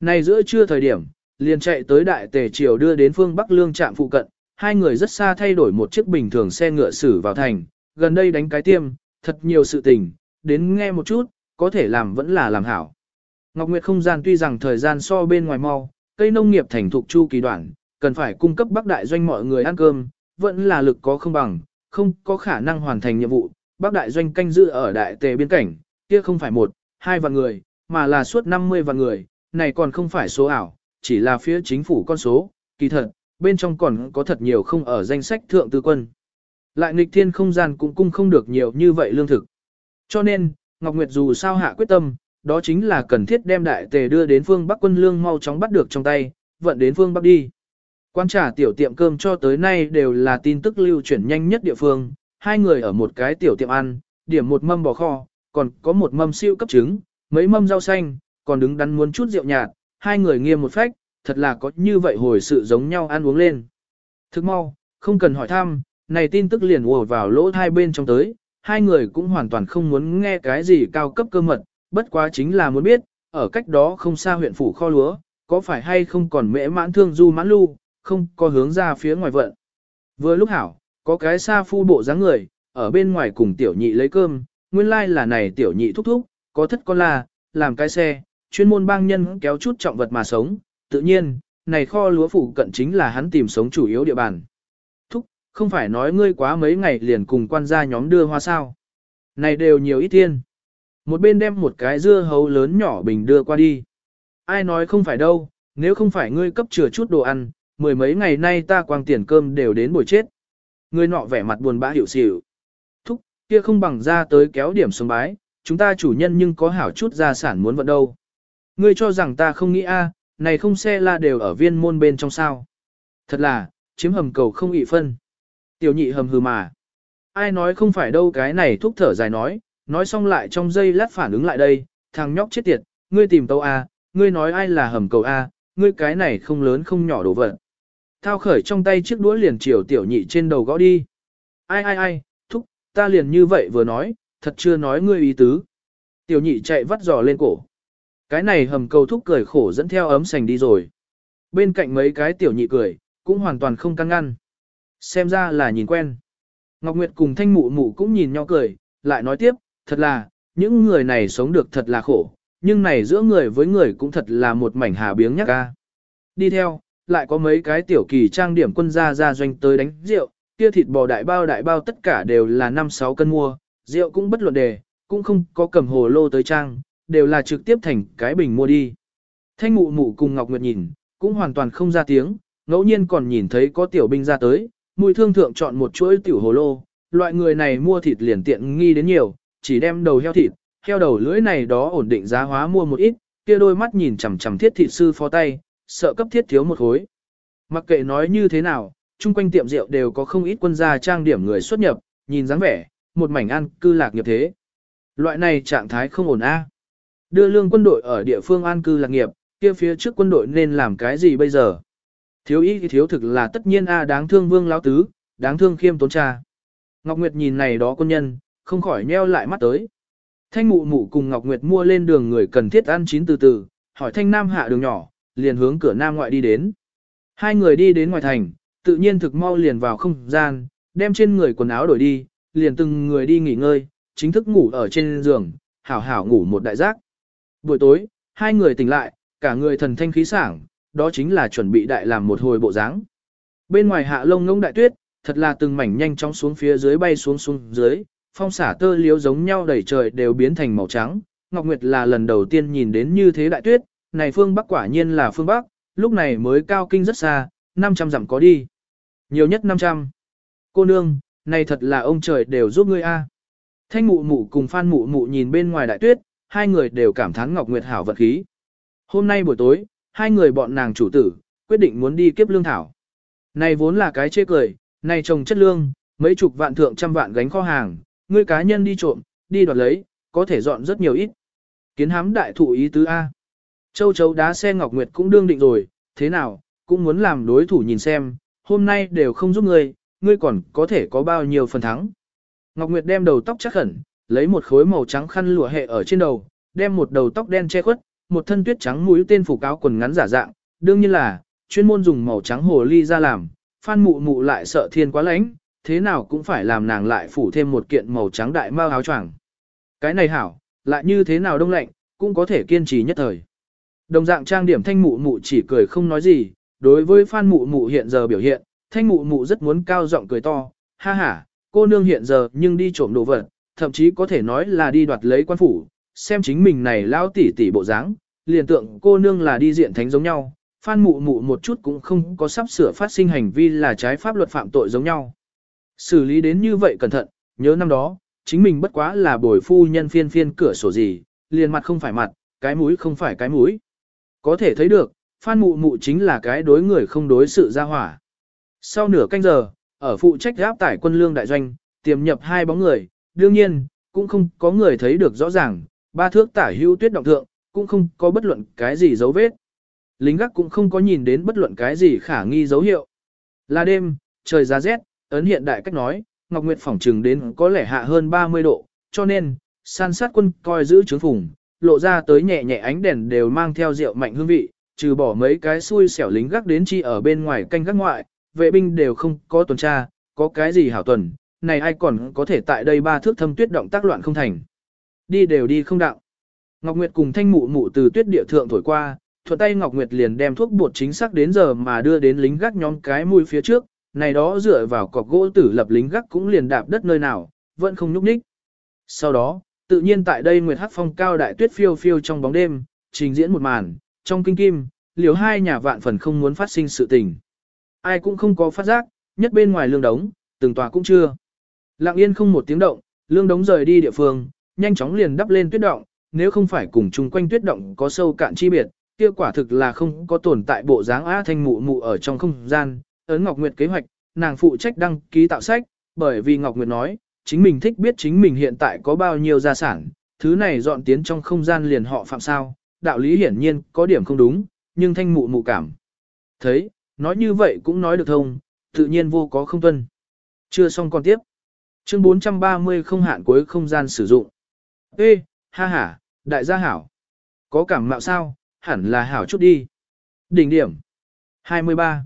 Này giữa trưa thời điểm, liền chạy tới đại tề triều đưa đến phương Bắc Lương trạm phụ cận, hai người rất xa thay đổi một chiếc bình thường xe ngựa xử vào thành, gần đây đánh cái tiêm, thật nhiều sự tình, đến nghe một chút, có thể làm vẫn là làm hảo. Ngọc Nguyệt không gian tuy rằng thời gian so bên ngoài mau, cây nông nghiệp thành thục chu kỳ đoạn, cần phải cung cấp bắc đại doanh mọi người ăn cơm, vẫn là lực có không bằng, không có khả năng hoàn thành nhiệm vụ, Bắc Đại Doanh canh giữ ở Đại Tề biên cảnh, kia không phải một, hai vạn người, mà là suốt 50 vạn người, này còn không phải số ảo, chỉ là phía chính phủ con số, kỳ thật, bên trong còn có thật nhiều không ở danh sách thượng tư quân. Lại nghịch thiên không gian cũng cung không được nhiều như vậy lương thực. Cho nên, Ngọc Nguyệt dù sao hạ quyết tâm, đó chính là cần thiết đem đại tề đưa đến phương Bắc quân lương mau chóng bắt được trong tay, vận đến phương Bắc đi. Quan trả tiểu tiệm cơm cho tới nay đều là tin tức lưu chuyển nhanh nhất địa phương, hai người ở một cái tiểu tiệm ăn, điểm một mâm bò kho, còn có một mâm siêu cấp trứng, mấy mâm rau xanh, còn đứng đắn muốn chút rượu nhạt, hai người nghiêm một phách, thật là có như vậy hồi sự giống nhau ăn uống lên. Thức mau, không cần hỏi thăm, này tin tức liền ùa vào lỗ hai bên trong tới, hai người cũng hoàn toàn không muốn nghe cái gì cao cấp cơ mật, bất quá chính là muốn biết, ở cách đó không xa huyện phủ kho lúa, có phải hay không còn mễ mãn thương du mãn lưu, không có hướng ra phía ngoài vận. Vừa lúc hảo, có cái xa phu bộ dáng người, ở bên ngoài cùng tiểu nhị lấy cơm, nguyên lai like là này tiểu nhị thúc thúc, có thất con là làm cái xe, chuyên môn bang nhân kéo chút trọng vật mà sống, tự nhiên, này kho lúa phụ cận chính là hắn tìm sống chủ yếu địa bàn. Thúc, không phải nói ngươi quá mấy ngày liền cùng quan gia nhóm đưa hoa sao. Này đều nhiều ít tiên. Một bên đem một cái dưa hấu lớn nhỏ bình đưa qua đi. Ai nói không phải đâu, nếu không phải ngươi cấp chừa chút đồ ăn, mười mấy ngày nay ta quang tiền cơm đều đến buổi chết. Ngươi nọ vẻ mặt buồn bã hiểu xỉu. Thúc, kia không bằng ra tới kéo điểm xuống bái, chúng ta chủ nhân nhưng có hảo chút gia sản muốn vận đâu. Ngươi cho rằng ta không nghĩ a, này không xe la đều ở viên môn bên trong sao. Thật là, chiếm hầm cầu không ị phân. Tiểu nhị hầm hừ mà. Ai nói không phải đâu cái này thúc thở dài nói, nói xong lại trong giây lát phản ứng lại đây, thằng nhóc chết tiệt, ngươi tìm tâu A, ngươi nói ai là hầm cầu A, ngươi cái này không lớn không nhỏ đồ vật. Thao khởi trong tay chiếc đũa liền chiều tiểu nhị trên đầu gõ đi. Ai ai ai, thúc, ta liền như vậy vừa nói, thật chưa nói ngươi ý tứ. Tiểu nhị chạy vắt giò lên cổ. Cái này hầm cầu thúc cười khổ dẫn theo ấm sành đi rồi. Bên cạnh mấy cái tiểu nhị cười, cũng hoàn toàn không căng ngăn. Xem ra là nhìn quen. Ngọc Nguyệt cùng thanh mụ mụ cũng nhìn nhau cười, lại nói tiếp, thật là, những người này sống được thật là khổ, nhưng này giữa người với người cũng thật là một mảnh hà biếng nhắc ca. Đi theo, lại có mấy cái tiểu kỳ trang điểm quân gia ra doanh tới đánh rượu, kia thịt bò đại bao đại bao tất cả đều là 5-6 cân mua, rượu cũng bất luận đề, cũng không có cầm hồ lô tới trang, đều là trực tiếp thành cái bình mua đi. Thanh mụ mụ cùng Ngọc Nguyệt nhìn, cũng hoàn toàn không ra tiếng, ngẫu nhiên còn nhìn thấy có tiểu binh ra tới, mùi thương thượng chọn một chuỗi tiểu hồ lô, loại người này mua thịt liền tiện nghi đến nhiều, chỉ đem đầu heo thịt, heo đầu lưỡi này đó ổn định giá hóa mua một ít, kia đôi mắt nhìn chằm chằm thiết thịt sư phó tay, sợ cấp thiết thiếu một khối. Mặc kệ nói như thế nào, chung quanh tiệm rượu đều có không ít quân gia trang điểm người xuất nhập, nhìn dáng vẻ, một mảnh ăn cư lạc nghiệp thế. Loại này trạng thái không ổn a. Đưa lương quân đội ở địa phương an cư lạc nghiệp, kia phía trước quân đội nên làm cái gì bây giờ? Thiếu ý thì thiếu thực là tất nhiên a đáng thương vương lão tứ, đáng thương khiêm tốn cha. Ngọc Nguyệt nhìn này đó quân nhân, không khỏi nheo lại mắt tới. Thanh mụ mụ cùng Ngọc Nguyệt mua lên đường người cần thiết ăn chín từ từ, hỏi thanh nam hạ đường nhỏ, liền hướng cửa nam ngoại đi đến. Hai người đi đến ngoài thành, tự nhiên thực mau liền vào không gian, đem trên người quần áo đổi đi, liền từng người đi nghỉ ngơi, chính thức ngủ ở trên giường, hảo hảo ngủ một đại giác. Buổi tối, hai người tỉnh lại, cả người thần thanh khí sảng, đó chính là chuẩn bị đại làm một hồi bộ dáng. Bên ngoài hạ lông ngông đại tuyết, thật là từng mảnh nhanh chóng xuống phía dưới bay xuống xuống dưới, phong xả tơ liếu giống nhau đầy trời đều biến thành màu trắng. Ngọc Nguyệt là lần đầu tiên nhìn đến như thế đại tuyết, này phương Bắc quả nhiên là phương Bắc, lúc này mới cao kinh rất xa, 500 dặm có đi. Nhiều nhất 500. Cô nương, này thật là ông trời đều giúp ngươi a. Thanh mụ mụ cùng phan mụ mụ nhìn bên ngoài đại tuyết, hai người đều cảm thán Ngọc Nguyệt hảo vật khí. Hôm nay buổi tối, hai người bọn nàng chủ tử, quyết định muốn đi kiếp lương thảo. Này vốn là cái chê cười, này trồng chất lương, mấy chục vạn thượng trăm vạn gánh kho hàng, ngươi cá nhân đi trộm, đi đoạt lấy, có thể dọn rất nhiều ít. Kiến hám đại thụ ý tứ A. Châu chấu đá xe Ngọc Nguyệt cũng đương định rồi, thế nào, cũng muốn làm đối thủ nhìn xem, hôm nay đều không giúp ngươi, ngươi còn có thể có bao nhiêu phần thắng. Ngọc Nguyệt đem đầu tóc chắc khẩn, lấy một khối màu trắng khăn lụa hệ ở trên đầu, đem một đầu tóc đen che khuất, một thân tuyết trắng mũi tên phủ cáo quần ngắn giả dạng, đương nhiên là, chuyên môn dùng màu trắng hồ ly ra làm, phan mụ mụ lại sợ thiên quá lạnh, thế nào cũng phải làm nàng lại phủ thêm một kiện màu trắng đại mao áo choàng. Cái này hảo, lại như thế nào đông lạnh, cũng có thể kiên trì nhất thời. Đồng dạng trang điểm thanh mụ mụ chỉ cười không nói gì, đối với phan mụ mụ hiện giờ biểu hiện, thanh mụ mụ rất muốn cao giọng cười to, ha ha, cô nương hiện giờ nhưng đi trộm đồ vật, thậm chí có thể nói là đi đoạt lấy quan phủ, xem chính mình này lao tỉ tỉ bộ dáng, liền tượng cô nương là đi diện thánh giống nhau, phan mụ mụ một chút cũng không có sắp sửa phát sinh hành vi là trái pháp luật phạm tội giống nhau. Xử lý đến như vậy cẩn thận, nhớ năm đó, chính mình bất quá là bồi phu nhân phiên phiên cửa sổ gì, liền mặt không phải mặt, cái mũi không phải cái mũi. Có thể thấy được, phan mụ mụ chính là cái đối người không đối sự ra hỏa. Sau nửa canh giờ, ở phụ trách giáp tải quân lương đại doanh, tiềm nhập hai bóng người, đương nhiên, cũng không có người thấy được rõ ràng, ba thước tả hữu tuyết động thượng, cũng không có bất luận cái gì dấu vết. Lính gác cũng không có nhìn đến bất luận cái gì khả nghi dấu hiệu. Là đêm, trời giá rét, ấn hiện đại cách nói, Ngọc Nguyệt phỏng trừng đến có lẽ hạ hơn 30 độ, cho nên, san sát quân coi giữ trướng phùng, lộ ra tới nhẹ nhẹ ánh đèn đều mang theo rượu mạnh hương vị, trừ bỏ mấy cái xui xẻo lính gác đến chi ở bên ngoài canh gác ngoại, vệ binh đều không có tuần tra, có cái gì hảo tuần, này ai còn có thể tại đây ba thước thâm tuyết động tác loạn không thành. Đi đều đi không đạo. Ngọc Nguyệt cùng thanh mụ mụ từ tuyết địa thượng thổi qua, thuận tay Ngọc Nguyệt liền đem thuốc bột chính xác đến giờ mà đưa đến lính gác nhóm cái mũi phía trước, này đó dựa vào cọc gỗ tử lập lính gác cũng liền đạp đất nơi nào, vẫn không nhúc nhích. Sau đó, tự nhiên tại đây Nguyệt Hắc Phong cao đại tuyết phiêu phiêu trong bóng đêm, trình diễn một màn, trong kinh kim, liều hai nhà vạn phần không muốn phát sinh sự tình. Ai cũng không có phát giác, nhất bên ngoài lương đống, từng tòa cũng chưa. Lặng yên không một tiếng động, lương đống rời đi địa phương, nhanh chóng liền đắp lên tuyết động, nếu không phải cùng chung quanh tuyết động có sâu cạn chi biệt, kia quả thực là không có tồn tại bộ dáng á thanh mụ mụ ở trong không gian, ấn Ngọc Nguyệt kế hoạch, nàng phụ trách đăng ký tạo sách, bởi vì Ngọc Nguyệt nói, chính mình thích biết chính mình hiện tại có bao nhiêu gia sản, thứ này dọn tiến trong không gian liền họ phạm sao, đạo lý hiển nhiên có điểm không đúng, nhưng thanh mụ mụ cảm. Thấy, nói như vậy cũng nói được thông, tự nhiên vô có không tuân. Chưa xong còn tiếp. Chương 430 không hạn cuối không gian sử dụng. Ê, ha ha, đại gia hảo. Có cảm mạo sao, hẳn là hảo chút đi. Đỉnh điểm. 23.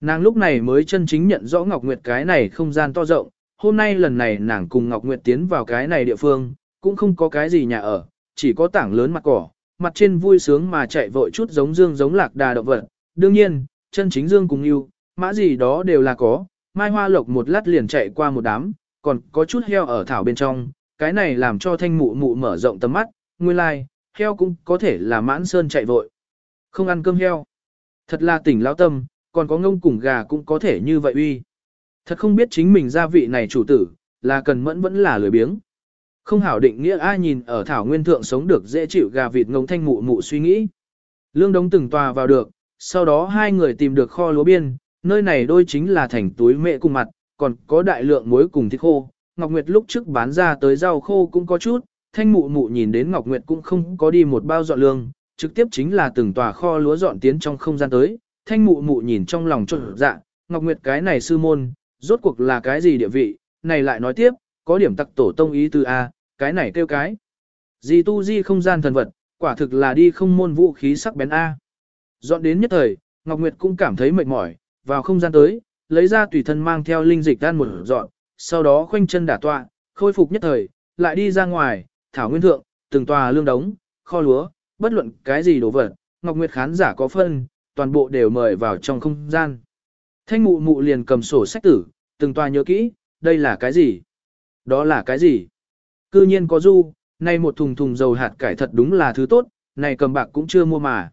Nàng lúc này mới chân chính nhận rõ Ngọc Nguyệt cái này không gian to rộng, hôm nay lần này nàng cùng Ngọc Nguyệt tiến vào cái này địa phương, cũng không có cái gì nhà ở, chỉ có tảng lớn mặt cỏ, mặt trên vui sướng mà chạy vội chút giống dương giống lạc đà động vật. Đương nhiên, chân chính dương cùng yêu, mã gì đó đều là có, mai hoa lộc một lát liền chạy qua một đám, còn có chút heo ở thảo bên trong, cái này làm cho thanh mụ mụ mở rộng tầm mắt, nguyên lai, like, heo cũng có thể là mãn sơn chạy vội. Không ăn cơm heo. Thật là tỉnh lão tâm, còn có ngông cùng gà cũng có thể như vậy uy. Thật không biết chính mình gia vị này chủ tử, là cần mẫn vẫn là lười biếng. Không hảo định nghĩa ai nhìn ở thảo nguyên thượng sống được dễ chịu gà vịt ngông thanh mụ mụ suy nghĩ. Lương đống từng tòa vào được, sau đó hai người tìm được kho lúa biên, nơi này đôi chính là thành túi mẹ cùng mặt, còn có đại lượng muối cùng thịt khô. Ngọc Nguyệt lúc trước bán ra tới rau khô cũng có chút, thanh mụ mụ nhìn đến Ngọc Nguyệt cũng không có đi một bao dọn lương, trực tiếp chính là từng tòa kho lúa dọn tiến trong không gian tới. Thanh mụ mụ nhìn trong lòng trộn dạ, Ngọc Nguyệt cái này sư môn, rốt cuộc là cái gì địa vị, này lại nói tiếp, có điểm tặc tổ tông ý từ A, cái này kêu cái. Gì tu di không gian thần vật, quả thực là đi không môn vũ khí sắc bén A. Dọn đến nhất thời, Ngọc Nguyệt cũng cảm thấy mệt mỏi, vào không gian tới, lấy ra tùy thân mang theo linh dịch đan một dọn, sau đó khoanh chân đả tọa, khôi phục nhất thời, lại đi ra ngoài, thảo nguyên thượng, từng tòa lương đống, kho lúa, bất luận cái gì đồ vật, Ngọc Nguyệt khán giả có phân, toàn bộ đều mời vào trong không gian. Thanh mụ mụ liền cầm sổ sách tử, từng tòa nhớ kỹ, đây là cái gì? Đó là cái gì? Cư nhiên có du, nay một thùng thùng dầu hạt cải thật đúng là thứ tốt, này cầm bạc cũng chưa mua mà.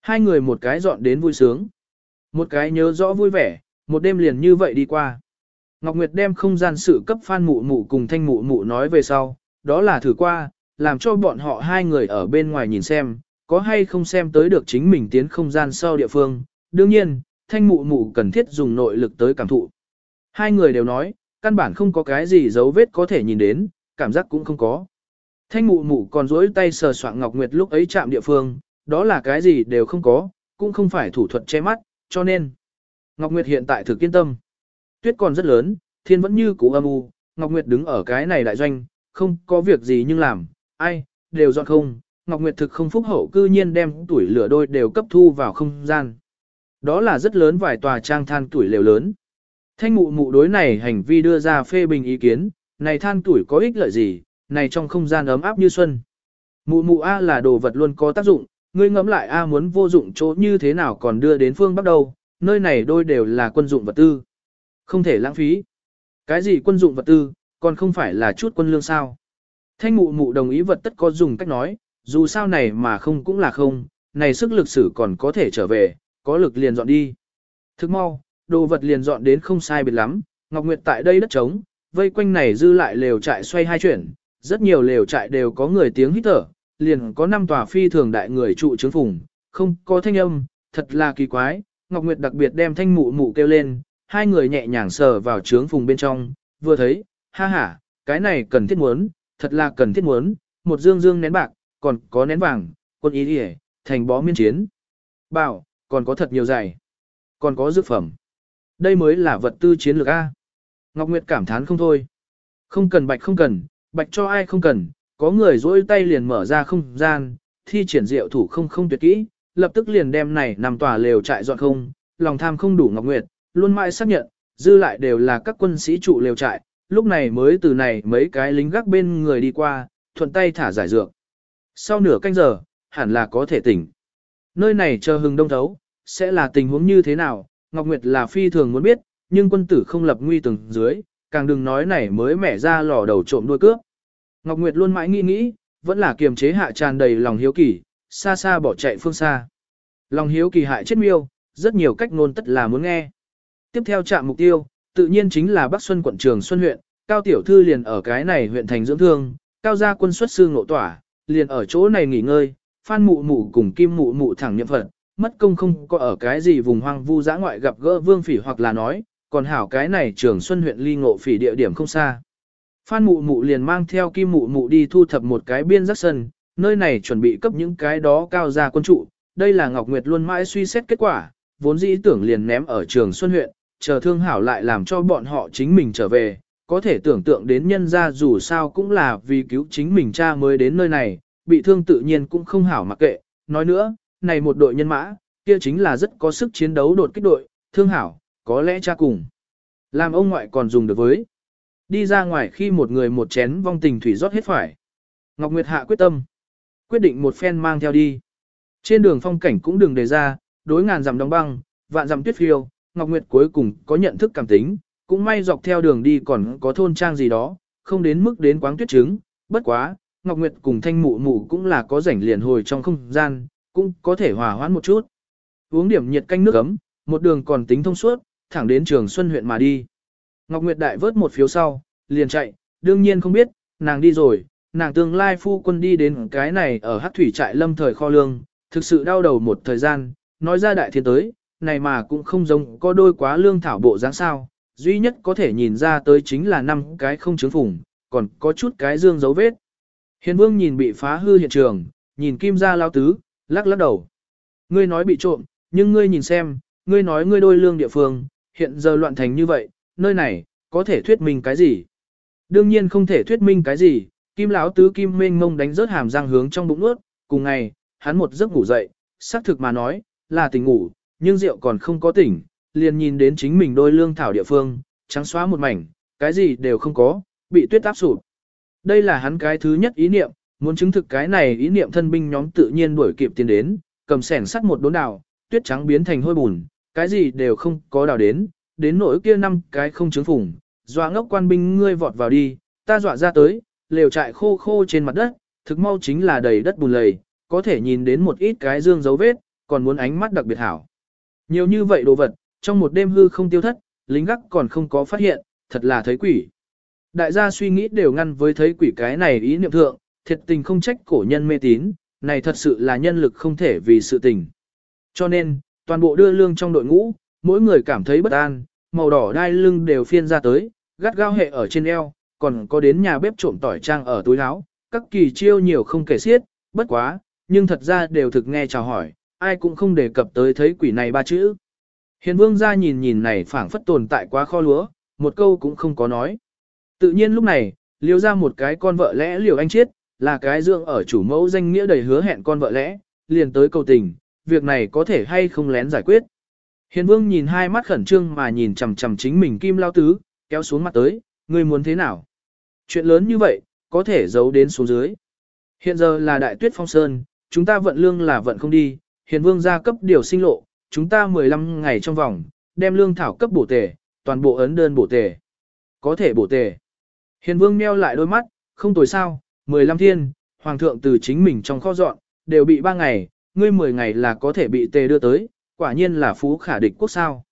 Hai người một cái dọn đến vui sướng. Một cái nhớ rõ vui vẻ, một đêm liền như vậy đi qua. Ngọc Nguyệt đem không gian sự cấp phan mụ mụ cùng thanh mụ mụ nói về sau, đó là thử qua, làm cho bọn họ hai người ở bên ngoài nhìn xem, có hay không xem tới được chính mình tiến không gian sau địa phương. Đương nhiên, thanh mụ mụ cần thiết dùng nội lực tới cảm thụ. Hai người đều nói, căn bản không có cái gì dấu vết có thể nhìn đến, cảm giác cũng không có. Thanh mụ mụ còn dối tay sờ soạn Ngọc Nguyệt lúc ấy chạm địa phương, đó là cái gì đều không có, cũng không phải thủ thuật che mắt, cho nên. Ngọc Nguyệt hiện tại thực kiên tâm. Tuyết còn rất lớn, thiên vẫn như cũ âm u, Ngọc Nguyệt đứng ở cái này đại doanh, không có việc gì nhưng làm, ai, đều dọn không. Ngọc Nguyệt thực không phúc hậu cư nhiên đem tuổi lửa đôi đều cấp thu vào không gian. Đó là rất lớn vài tòa trang than tuổi lều lớn. Thanh mụ mụ đối này hành vi đưa ra phê bình ý kiến, này than tuổi có ích lợi gì, này trong không gian ấm áp như xuân. Mụ mụ A là đồ vật luôn có tác dụng, ngươi ngẫm lại A muốn vô dụng chỗ như thế nào còn đưa đến phương Bắc đâu, nơi này đôi đều là quân dụng vật tư. Không thể lãng phí. Cái gì quân dụng vật tư, còn không phải là chút quân lương sao. Thanh mụ mụ đồng ý vật tất có dùng cách nói, dù sao này mà không cũng là không, này sức lực sử còn có thể trở về, có lực liền dọn đi. Thức mau, đồ vật liền dọn đến không sai biệt lắm, Ngọc Nguyệt tại đây đất trống, vây quanh này dư lại lều trại xoay hai chuyển, rất nhiều lều trại đều có người tiếng hít thở, liền có năm tòa phi thường đại người trụ trướng phùng, không có thanh âm, thật là kỳ quái, Ngọc Nguyệt đặc biệt đem thanh mụ mụ kêu lên, hai người nhẹ nhàng sờ vào trướng phùng bên trong, vừa thấy, ha ha, cái này cần thiết muốn, thật là cần thiết muốn, một dương dương nén bạc, còn có nén vàng, quân ý đi thành bó miên chiến. Bảo, còn có thật nhiều giày, còn có dược phẩm. Đây mới là vật tư chiến lược A. Ngọc Nguyệt cảm thán không thôi. Không cần bạch không cần, bạch cho ai không cần, có người dỗi tay liền mở ra không gian, thi triển diệu thủ không không tuyệt kỹ, lập tức liền đem này nằm tòa lều trại dọn không, lòng tham không đủ Ngọc Nguyệt, luôn mãi xác nhận, dư lại đều là các quân sĩ trụ lều trại, lúc này mới từ này mấy cái lính gác bên người đi qua, thuận tay thả giải dược. Sau nửa canh giờ, hẳn là có thể tỉnh. Nơi này chờ hừng đông thấu, sẽ là tình huống như thế nào, Ngọc Nguyệt là phi thường muốn biết, nhưng quân tử không lập nguy từng dưới, càng đừng nói này mới mẻ ra lò đầu trộm đuôi cướp. Ngọc Nguyệt luôn mãi nghĩ nghĩ, vẫn là kiềm chế hạ tràn đầy lòng hiếu kỳ, xa xa bỏ chạy phương xa. Lòng hiếu kỳ hại chết miêu, rất nhiều cách ngôn tất là muốn nghe. Tiếp theo chạm mục tiêu, tự nhiên chính là Bắc Xuân quận trường Xuân huyện, Cao Tiểu Thư liền ở cái này huyện thành dưỡng thương, Cao gia quân xuất sư ngộ tỏa, liền ở chỗ này nghỉ ngơi, Phan Mụ Mụ cùng Kim Mụ Mụ thẳng nhậm phận, mất công không có ở cái gì vùng hoang vu dã ngoại gặp gỡ Vương Phỉ hoặc là nói, còn hảo cái này trường Xuân huyện ly ngộ phỉ địa điểm không xa. Phan Mụ Mụ liền mang theo Kim Mụ Mụ đi thu thập một cái biên giác sân, nơi này chuẩn bị cấp những cái đó cao gia quân trụ, đây là Ngọc Nguyệt luôn mãi suy xét kết quả, vốn dĩ tưởng liền ném ở trường Xuân huyện, chờ thương hảo lại làm cho bọn họ chính mình trở về, có thể tưởng tượng đến nhân gia dù sao cũng là vì cứu chính mình cha mới đến nơi này, bị thương tự nhiên cũng không hảo mặc kệ, nói nữa, này một đội nhân mã, kia chính là rất có sức chiến đấu đột kích đội, thương hảo, có lẽ cha cùng. Làm ông ngoại còn dùng được với. Đi ra ngoài khi một người một chén vong tình thủy rót hết phải. Ngọc Nguyệt hạ quyết tâm. Quyết định một phen mang theo đi. Trên đường phong cảnh cũng đừng đề ra, đối ngàn dặm đóng băng, vạn dặm tuyết phiêu, Ngọc Nguyệt cuối cùng có nhận thức cảm tính, cũng may dọc theo đường đi còn có thôn trang gì đó, không đến mức đến quáng tuyết trứng, bất quá, Ngọc Nguyệt cùng thanh mụ mụ cũng là có rảnh liền hồi trong không gian, cũng có thể hòa hoãn một chút. Uống điểm nhiệt canh nước ấm, một đường còn tính thông suốt, thẳng đến trường Xuân huyện mà đi. Ngọc Nguyệt đại vớt một phiếu sau, liền chạy, đương nhiên không biết, nàng đi rồi, nàng tương lai phu quân đi đến cái này ở hắc thủy trại lâm thời kho lương, thực sự đau đầu một thời gian, nói ra đại thiên tới, này mà cũng không giống có đôi quá lương thảo bộ dáng sao, duy nhất có thể nhìn ra tới chính là năm cái không chứng phủng, còn có chút cái dương dấu vết. Hiền vương nhìn bị phá hư hiện trường, nhìn kim gia lao tứ, lắc lắc đầu. Ngươi nói bị trộm, nhưng ngươi nhìn xem, ngươi nói ngươi đôi lương địa phương, hiện giờ loạn thành như vậy, nơi này, có thể thuyết minh cái gì? Đương nhiên không thể thuyết minh cái gì, kim lão tứ kim mênh mông đánh rớt hàm răng hướng trong bụng ướt, cùng ngày, hắn một giấc ngủ dậy, xác thực mà nói, là tỉnh ngủ, nhưng rượu còn không có tỉnh, liền nhìn đến chính mình đôi lương thảo địa phương, trắng xóa một mảnh, cái gì đều không có, bị tuyết áp sụp. Đây là hắn cái thứ nhất ý niệm, muốn chứng thực cái này ý niệm thân binh nhóm tự nhiên đuổi kịp tiến đến, cầm sẻn sắt một đốn đào, tuyết trắng biến thành hôi bùn, cái gì đều không có đào đến, đến nỗi kia năm cái không chứng phủng, dọa ngốc quan binh ngươi vọt vào đi, ta dọa ra tới, lều trại khô khô trên mặt đất, thực mau chính là đầy đất bùn lầy, có thể nhìn đến một ít cái dương dấu vết, còn muốn ánh mắt đặc biệt hảo. Nhiều như vậy đồ vật, trong một đêm hư không tiêu thất, lính gác còn không có phát hiện, thật là thấy quỷ. Đại gia suy nghĩ đều ngăn với thấy quỷ cái này ý niệm thượng, thiệt tình không trách cổ nhân mê tín, này thật sự là nhân lực không thể vì sự tình. Cho nên, toàn bộ đưa lương trong đội ngũ, mỗi người cảm thấy bất an, màu đỏ đai lưng đều phiên ra tới, gắt gao hệ ở trên eo, còn có đến nhà bếp trộm tỏi trang ở túi áo, các kỳ chiêu nhiều không kể xiết, bất quá, nhưng thật ra đều thực nghe chào hỏi, ai cũng không đề cập tới thấy quỷ này ba chữ. Hiền vương ra nhìn nhìn này phảng phất tồn tại quá kho lúa, một câu cũng không có nói. Tự nhiên lúc này, liêu ra một cái con vợ lẽ liều anh chết, là cái dưỡng ở chủ mẫu danh nghĩa đầy hứa hẹn con vợ lẽ, liền tới cầu tình, việc này có thể hay không lén giải quyết. Hiền vương nhìn hai mắt khẩn trương mà nhìn chằm chằm chính mình kim lao tứ, kéo xuống mặt tới, ngươi muốn thế nào? Chuyện lớn như vậy, có thể giấu đến xuống dưới. Hiện giờ là đại tuyết phong sơn, chúng ta vận lương là vận không đi, hiền vương gia cấp điều sinh lộ, chúng ta 15 ngày trong vòng, đem lương thảo cấp bổ tề, toàn bộ ấn đơn bổ tề. Có thể bổ tề. Hiền vương meo lại đôi mắt, không tồi sao, 15 thiên, hoàng thượng từ chính mình trong kho dọn, đều bị 3 ngày, ngươi 10 ngày là có thể bị tề đưa tới, quả nhiên là phú khả địch quốc sao.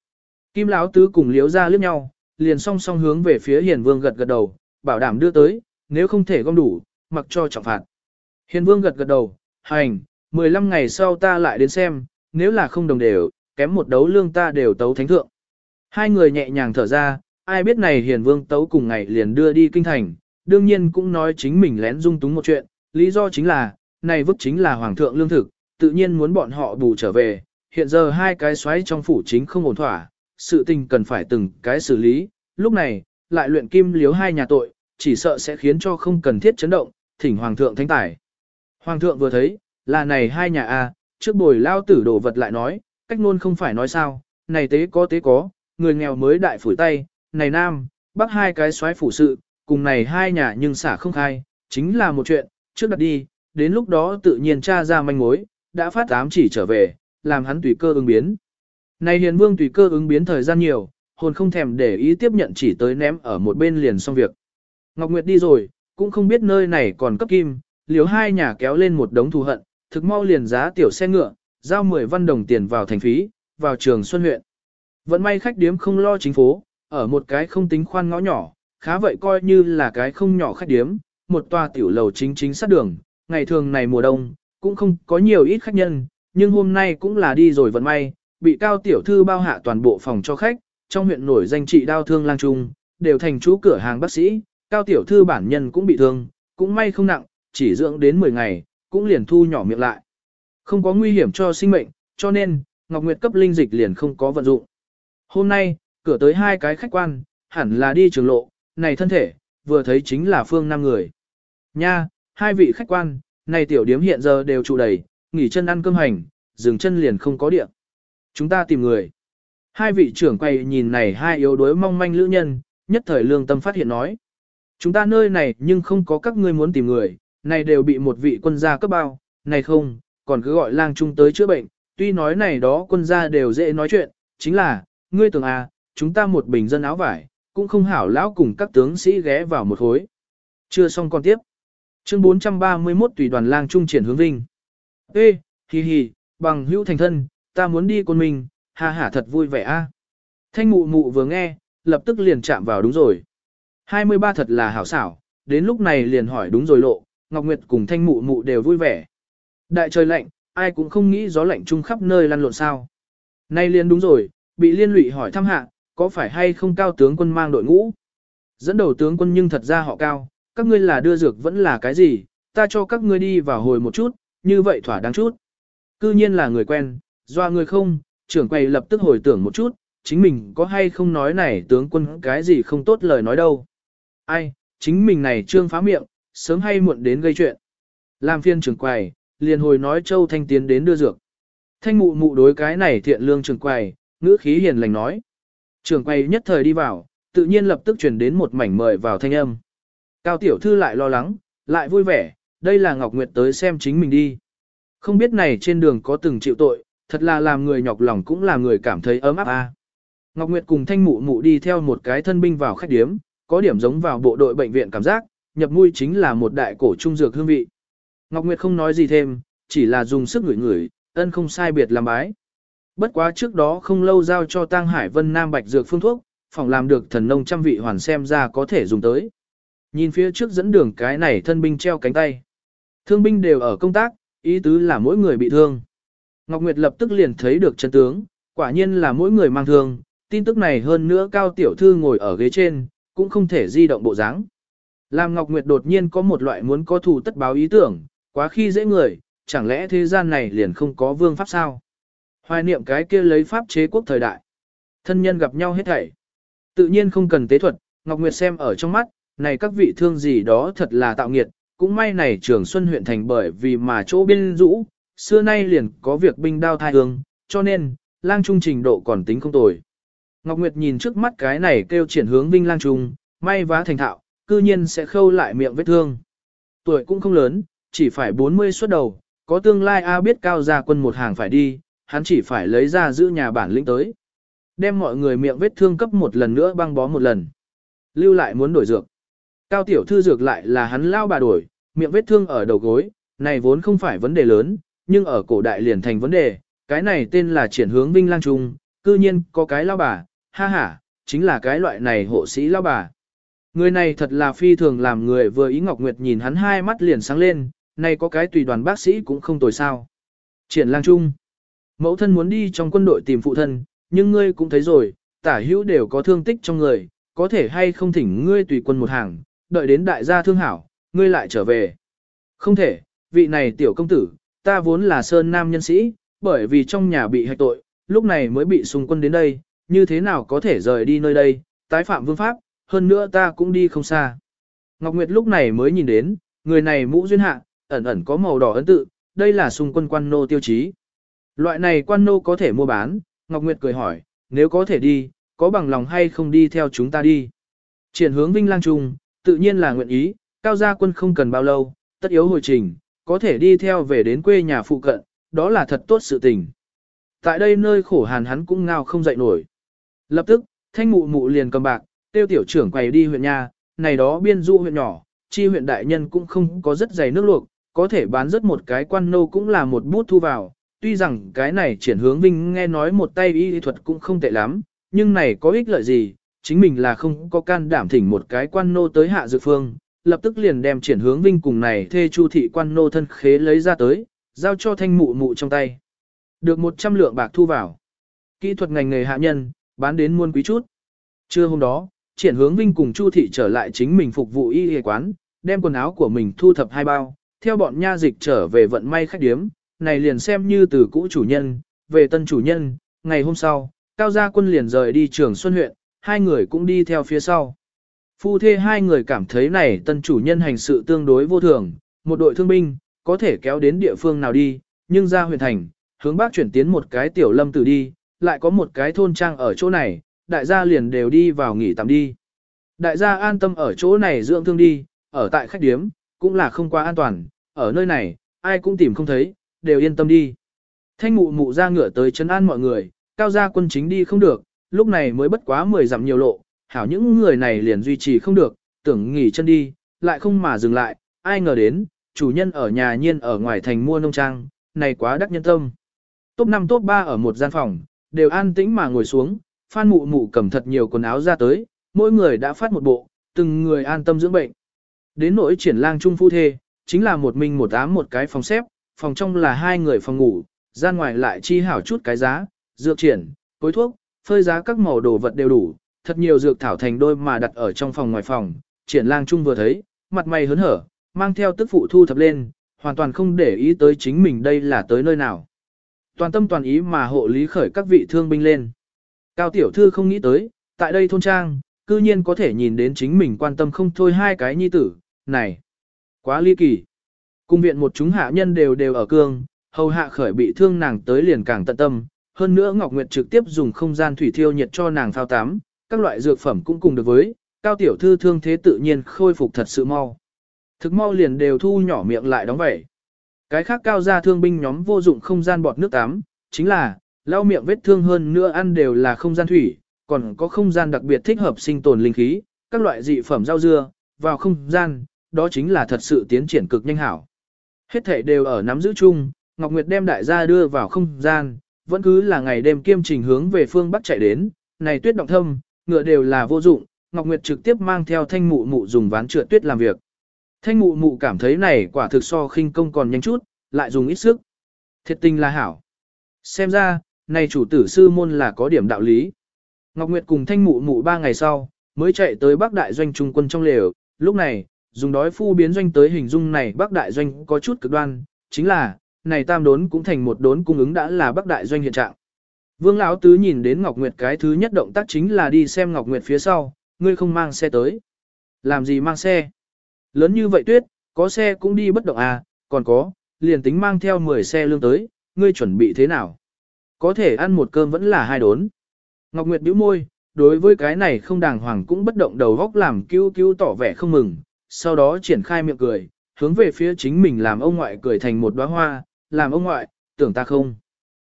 Kim Lão tứ cùng liếu ra liếc nhau, liền song song hướng về phía hiền vương gật gật đầu, bảo đảm đưa tới, nếu không thể gom đủ, mặc cho trọng phạt. Hiền vương gật gật đầu, hành, 15 ngày sau ta lại đến xem, nếu là không đồng đều, kém một đấu lương ta đều tấu thánh thượng. Hai người nhẹ nhàng thở ra, ai biết này hiền vương tấu cùng ngày liền đưa đi kinh thành, đương nhiên cũng nói chính mình lén dung túng một chuyện, lý do chính là, này vứt chính là hoàng thượng lương thực, tự nhiên muốn bọn họ bù trở về, hiện giờ hai cái xoáy trong phủ chính không ổn thỏa, sự tình cần phải từng cái xử lý, lúc này, lại luyện kim liếu hai nhà tội, chỉ sợ sẽ khiến cho không cần thiết chấn động, thỉnh hoàng thượng thánh tải. Hoàng thượng vừa thấy, là này hai nhà a, trước bồi lao tử đổ vật lại nói, cách luôn không phải nói sao, này tế có tế có, người nghèo mới đại phủi tay, này nam, bắc hai cái xoáy phủ sự, cùng này hai nhà nhưng xả không khai, chính là một chuyện, trước đặt đi, đến lúc đó tự nhiên tra ra manh mối, đã phát ám chỉ trở về, làm hắn tùy cơ ứng biến. Này hiền vương tùy cơ ứng biến thời gian nhiều, hồn không thèm để ý tiếp nhận chỉ tới ném ở một bên liền xong việc. Ngọc Nguyệt đi rồi, cũng không biết nơi này còn cấp kim, liếu hai nhà kéo lên một đống thù hận, thực mau liền giá tiểu xe ngựa, giao 10 văn đồng tiền vào thành phí, vào trường Xuân huyện. Vẫn may khách điếm không lo chính phố, ở một cái không tính khoan ngõ nhỏ, khá vậy coi như là cái không nhỏ khách điếm, một tòa tiểu lầu chính chính sát đường, ngày thường này mùa đông, cũng không có nhiều ít khách nhân, nhưng hôm nay cũng là đi rồi vận may, bị cao tiểu thư bao hạ toàn bộ phòng cho khách, trong huyện nổi danh trị đau thương lang trung, đều thành chú cửa hàng bác sĩ, cao tiểu thư bản nhân cũng bị thương, cũng may không nặng, chỉ dưỡng đến 10 ngày, cũng liền thu nhỏ miệng lại. Không có nguy hiểm cho sinh mệnh, cho nên, Ngọc Nguyệt cấp linh dịch liền không có vận dụng. Hôm nay, cửa tới hai cái khách quan, hẳn là đi trường lộ, này thân thể, vừa thấy chính là phương năm người. Nha, hai vị khách quan, này tiểu điếm hiện giờ đều trụ đầy, nghỉ chân ăn cơm hành, dừng chân liền không có điện. Chúng ta tìm người. Hai vị trưởng quay nhìn này hai yếu đuối mong manh lữ nhân, nhất thời lương tâm phát hiện nói. Chúng ta nơi này nhưng không có các ngươi muốn tìm người, này đều bị một vị quân gia cấp bao, này không, còn cứ gọi lang trung tới chữa bệnh, tuy nói này đó quân gia đều dễ nói chuyện, chính là, ngươi tưởng à, chúng ta một bình dân áo vải, cũng không hảo lão cùng các tướng sĩ ghé vào một hối. Chưa xong con tiếp. Chương 431 tùy đoàn lang trung triển hướng vinh. Ê, hì hì, bằng hữu thành thân, ta muốn đi con mình, ha hả thật vui vẻ a. Thanh mụ mụ vừa nghe, lập tức liền chạm vào đúng rồi. 23 thật là hảo xảo, đến lúc này liền hỏi đúng rồi lộ, Ngọc Nguyệt cùng thanh mụ mụ đều vui vẻ. Đại trời lạnh, ai cũng không nghĩ gió lạnh chung khắp nơi lăn lộn sao. Nay liền đúng rồi, bị liên lụy hỏi thăm hạ, có phải hay không cao tướng quân mang đội ngũ? Dẫn đầu tướng quân nhưng thật ra họ cao, các ngươi là đưa dược vẫn là cái gì, ta cho các ngươi đi vào hồi một chút, như vậy thỏa đáng chút. Cư nhiên là người quen, doa người không, trưởng quầy lập tức hồi tưởng một chút, chính mình có hay không nói này tướng quân cái gì không tốt lời nói đâu. Ai, chính mình này trương phá miệng, sớm hay muộn đến gây chuyện. Làm phiên trưởng quầy, liền hồi nói Châu Thanh tiến đến đưa dược. Thanh mụ mụ đối cái này thiện lương trưởng quầy, ngữ khí hiền lành nói. Trưởng quầy nhất thời đi vào, tự nhiên lập tức truyền đến một mảnh mời vào thanh âm. Cao tiểu thư lại lo lắng, lại vui vẻ, đây là Ngọc Nguyệt tới xem chính mình đi. Không biết này trên đường có từng chịu tội, thật là làm người nhọc lòng cũng làm người cảm thấy ấm áp a. Ngọc Nguyệt cùng thanh mụ mụ đi theo một cái thân binh vào khách điếm, có điểm giống vào bộ đội bệnh viện cảm giác, nhập mũi chính là một đại cổ trung dược hương vị. Ngọc Nguyệt không nói gì thêm, chỉ là dùng sức ngửi ngửi, ân không sai biệt làm bái. Bất quá trước đó không lâu giao cho Tang Hải Vân Nam Bạch dược phương thuốc, phòng làm được thần nông trăm vị hoàn xem ra có thể dùng tới. Nhìn phía trước dẫn đường cái này thân binh treo cánh tay. Thương binh đều ở công tác, ý tứ là mỗi người bị thương. Ngọc Nguyệt lập tức liền thấy được chân tướng, quả nhiên là mỗi người mang thương, tin tức này hơn nữa cao tiểu thư ngồi ở ghế trên, cũng không thể di động bộ dáng. Làm Ngọc Nguyệt đột nhiên có một loại muốn có thù tất báo ý tưởng, quá khi dễ người, chẳng lẽ thế gian này liền không có vương pháp sao? Hoài niệm cái kia lấy pháp chế quốc thời đại. Thân nhân gặp nhau hết thảy. Tự nhiên không cần tế thuật, Ngọc Nguyệt xem ở trong mắt, này các vị thương gì đó thật là tạo nghiệt, cũng may này trường Xuân huyện thành bởi vì mà chỗ biên rũ, xưa nay liền có việc binh đao thai hương, cho nên, lang trung trình độ còn tính không tồi. Ngọc Nguyệt nhìn trước mắt cái này kêu triển hướng vinh lang trung, may vá thành thạo, cư nhiên sẽ khâu lại miệng vết thương. Tuổi cũng không lớn, chỉ phải 40 xuất đầu, có tương lai A biết cao gia quân một hàng phải đi, hắn chỉ phải lấy ra giữ nhà bản lĩnh tới. Đem mọi người miệng vết thương cấp một lần nữa băng bó một lần. Lưu lại muốn đổi dược. Cao tiểu thư dược lại là hắn lao bà đổi, miệng vết thương ở đầu gối, này vốn không phải vấn đề lớn, nhưng ở cổ đại liền thành vấn đề, cái này tên là triển hướng vinh lang trung, cư nhiên có cái lao bà, ha ha, chính là cái loại này hộ sĩ lao bà. Người này thật là phi thường làm người vừa ý Ngọc Nguyệt nhìn hắn hai mắt liền sáng lên, này có cái tùy đoàn bác sĩ cũng không tồi sao. Triển lang trung. Mẫu thân muốn đi trong quân đội tìm phụ thân, nhưng ngươi cũng thấy rồi, tả hữu đều có thương tích trong người, có thể hay không thỉnh ngươi tùy quân một hàng, đợi đến đại gia thương hảo, ngươi lại trở về. Không thể, vị này tiểu công tử, ta vốn là sơn nam nhân sĩ, bởi vì trong nhà bị hạch tội, lúc này mới bị xung quân đến đây, như thế nào có thể rời đi nơi đây, tái phạm vương pháp, hơn nữa ta cũng đi không xa. Ngọc Nguyệt lúc này mới nhìn đến, người này mũ duyên hạ, ẩn ẩn có màu đỏ ấn tự, đây là xung quân quan nô tiêu chí. Loại này quan nô có thể mua bán, Ngọc Nguyệt cười hỏi, nếu có thể đi, có bằng lòng hay không đi theo chúng ta đi. Triển hướng Vinh Lang Trung, tự nhiên là nguyện ý, cao gia quân không cần bao lâu, tất yếu hồi trình, có thể đi theo về đến quê nhà phụ cận, đó là thật tốt sự tình. Tại đây nơi khổ hàn hắn cũng ngao không dậy nổi. Lập tức, thanh mụ mụ liền cầm bạc, tiêu tiểu trưởng quay đi huyện nhà, này đó biên du huyện nhỏ, chi huyện đại nhân cũng không có rất dày nước luộc, có thể bán rất một cái quan nô cũng là một bút thu vào. Tuy rằng cái này triển hướng vinh nghe nói một tay y thuật cũng không tệ lắm, nhưng này có ích lợi gì, chính mình là không có can đảm thỉnh một cái quan nô tới hạ dự phương, lập tức liền đem triển hướng vinh cùng này thê chu thị quan nô thân khế lấy ra tới, giao cho thanh mụ mụ trong tay. Được 100 lượng bạc thu vào. Kỹ thuật ngành nghề hạ nhân, bán đến muôn quý chút. Trưa hôm đó, triển hướng vinh cùng chu thị trở lại chính mình phục vụ y y quán, đem quần áo của mình thu thập hai bao, theo bọn nha dịch trở về vận may khách điếm, này liền xem như từ cũ chủ nhân, về tân chủ nhân, ngày hôm sau, cao gia quân liền rời đi trường Xuân huyện, hai người cũng đi theo phía sau. Phu thê hai người cảm thấy này tân chủ nhân hành sự tương đối vô thường, một đội thương binh, có thể kéo đến địa phương nào đi, nhưng ra huyện thành, hướng bắc chuyển tiến một cái tiểu lâm tử đi, lại có một cái thôn trang ở chỗ này, đại gia liền đều đi vào nghỉ tạm đi. Đại gia an tâm ở chỗ này dưỡng thương đi, ở tại khách điếm, cũng là không quá an toàn, ở nơi này, ai cũng tìm không thấy, đều yên tâm đi. Thanh mụ mụ ra ngựa tới chân an mọi người, cao gia quân chính đi không được, lúc này mới bất quá 10 dặm nhiều lộ, hảo những người này liền duy trì không được, tưởng nghỉ chân đi, lại không mà dừng lại, ai ngờ đến, chủ nhân ở nhà nhiên ở ngoài thành mua nông trang, này quá đắc nhân tâm. Top 5 top 3 ở một gian phòng, đều an tĩnh mà ngồi xuống, phan mụ mụ cầm thật nhiều quần áo ra tới, mỗi người đã phát một bộ, từng người an tâm dưỡng bệnh. Đến nỗi triển lang trung phu thê, chính là một mình một ám một cái phòng xếp, phòng trong là hai người phòng ngủ, gian ngoài lại chi hảo chút cái giá, dược triển, cối thuốc, phơi giá các màu đồ vật đều đủ, thật nhiều dược thảo thành đôi mà đặt ở trong phòng ngoài phòng, triển lang trung vừa thấy, mặt mày hớn hở, mang theo tức phụ thu thập lên, hoàn toàn không để ý tới chính mình đây là tới nơi nào. Toàn tâm toàn ý mà hộ lý khởi các vị thương binh lên. Cao tiểu thư không nghĩ tới, tại đây thôn trang, cư nhiên có thể nhìn đến chính mình quan tâm không thôi hai cái nhi tử, này, quá ly kỳ. Cung viện một chúng hạ nhân đều đều ở cương, hầu hạ khởi bị thương nàng tới liền càng tận tâm, hơn nữa Ngọc Nguyệt trực tiếp dùng không gian thủy thiêu nhiệt cho nàng thao tắm, các loại dược phẩm cũng cùng được với, cao tiểu thư thương thế tự nhiên khôi phục thật sự mau. Thực mau liền đều thu nhỏ miệng lại đóng vẩy. Cái khác cao gia thương binh nhóm vô dụng không gian bọt nước tắm, chính là, lau miệng vết thương hơn nữa ăn đều là không gian thủy, còn có không gian đặc biệt thích hợp sinh tồn linh khí, các loại dị phẩm rau dưa, vào không gian, đó chính là thật sự tiến triển cực nhanh hảo. Hết thể đều ở nắm giữ chung, Ngọc Nguyệt đem đại gia đưa vào không gian, vẫn cứ là ngày đêm kiêm trình hướng về phương Bắc chạy đến, này tuyết động thâm, ngựa đều là vô dụng, Ngọc Nguyệt trực tiếp mang theo thanh mụ mụ dùng ván trượt tuyết làm việc. Thanh mụ mụ cảm thấy này quả thực so khinh công còn nhanh chút, lại dùng ít sức. Thiệt tình là hảo. Xem ra, này chủ tử sư môn là có điểm đạo lý. Ngọc Nguyệt cùng thanh mụ mụ ba ngày sau, mới chạy tới Bắc Đại Doanh trung quân trong lều, lúc này, dùng đói phu biến doanh tới hình dung này Bắc Đại Doanh có chút cực đoan, chính là, này tam đốn cũng thành một đốn cung ứng đã là Bắc Đại Doanh hiện trạng. Vương Lão Tứ nhìn đến Ngọc Nguyệt cái thứ nhất động tác chính là đi xem Ngọc Nguyệt phía sau, ngươi không mang xe tới. Làm gì mang xe? Lớn như vậy tuyết, có xe cũng đi bất động à, còn có, liền tính mang theo 10 xe lương tới, ngươi chuẩn bị thế nào? Có thể ăn một cơm vẫn là hai đốn. Ngọc Nguyệt bĩu môi, đối với cái này không đàng hoàng cũng bất động đầu góc làm cứu cứu tỏ vẻ không mừng, sau đó triển khai miệng cười, hướng về phía chính mình làm ông ngoại cười thành một đóa hoa, làm ông ngoại, tưởng ta không.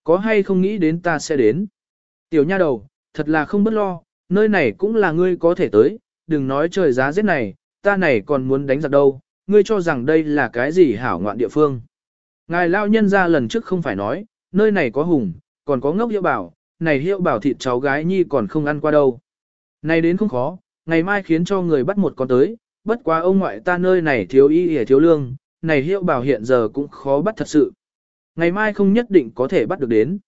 Có hay không nghĩ đến ta sẽ đến. Tiểu nha đầu, thật là không bất lo, nơi này cũng là ngươi có thể tới, đừng nói trời giá rét này, ta này còn muốn đánh giặc đâu, ngươi cho rằng đây là cái gì hảo ngoạn địa phương. Ngài lao nhân ra lần trước không phải nói, nơi này có hùng, còn có ngốc hiệu bảo, này hiệu bảo thịt cháu gái nhi còn không ăn qua đâu. Này đến không khó, ngày mai khiến cho người bắt một con tới, bất quá ông ngoại ta nơi này thiếu y hề thiếu lương, này hiệu bảo hiện giờ cũng khó bắt thật sự. Ngày mai không nhất định có thể bắt được đến.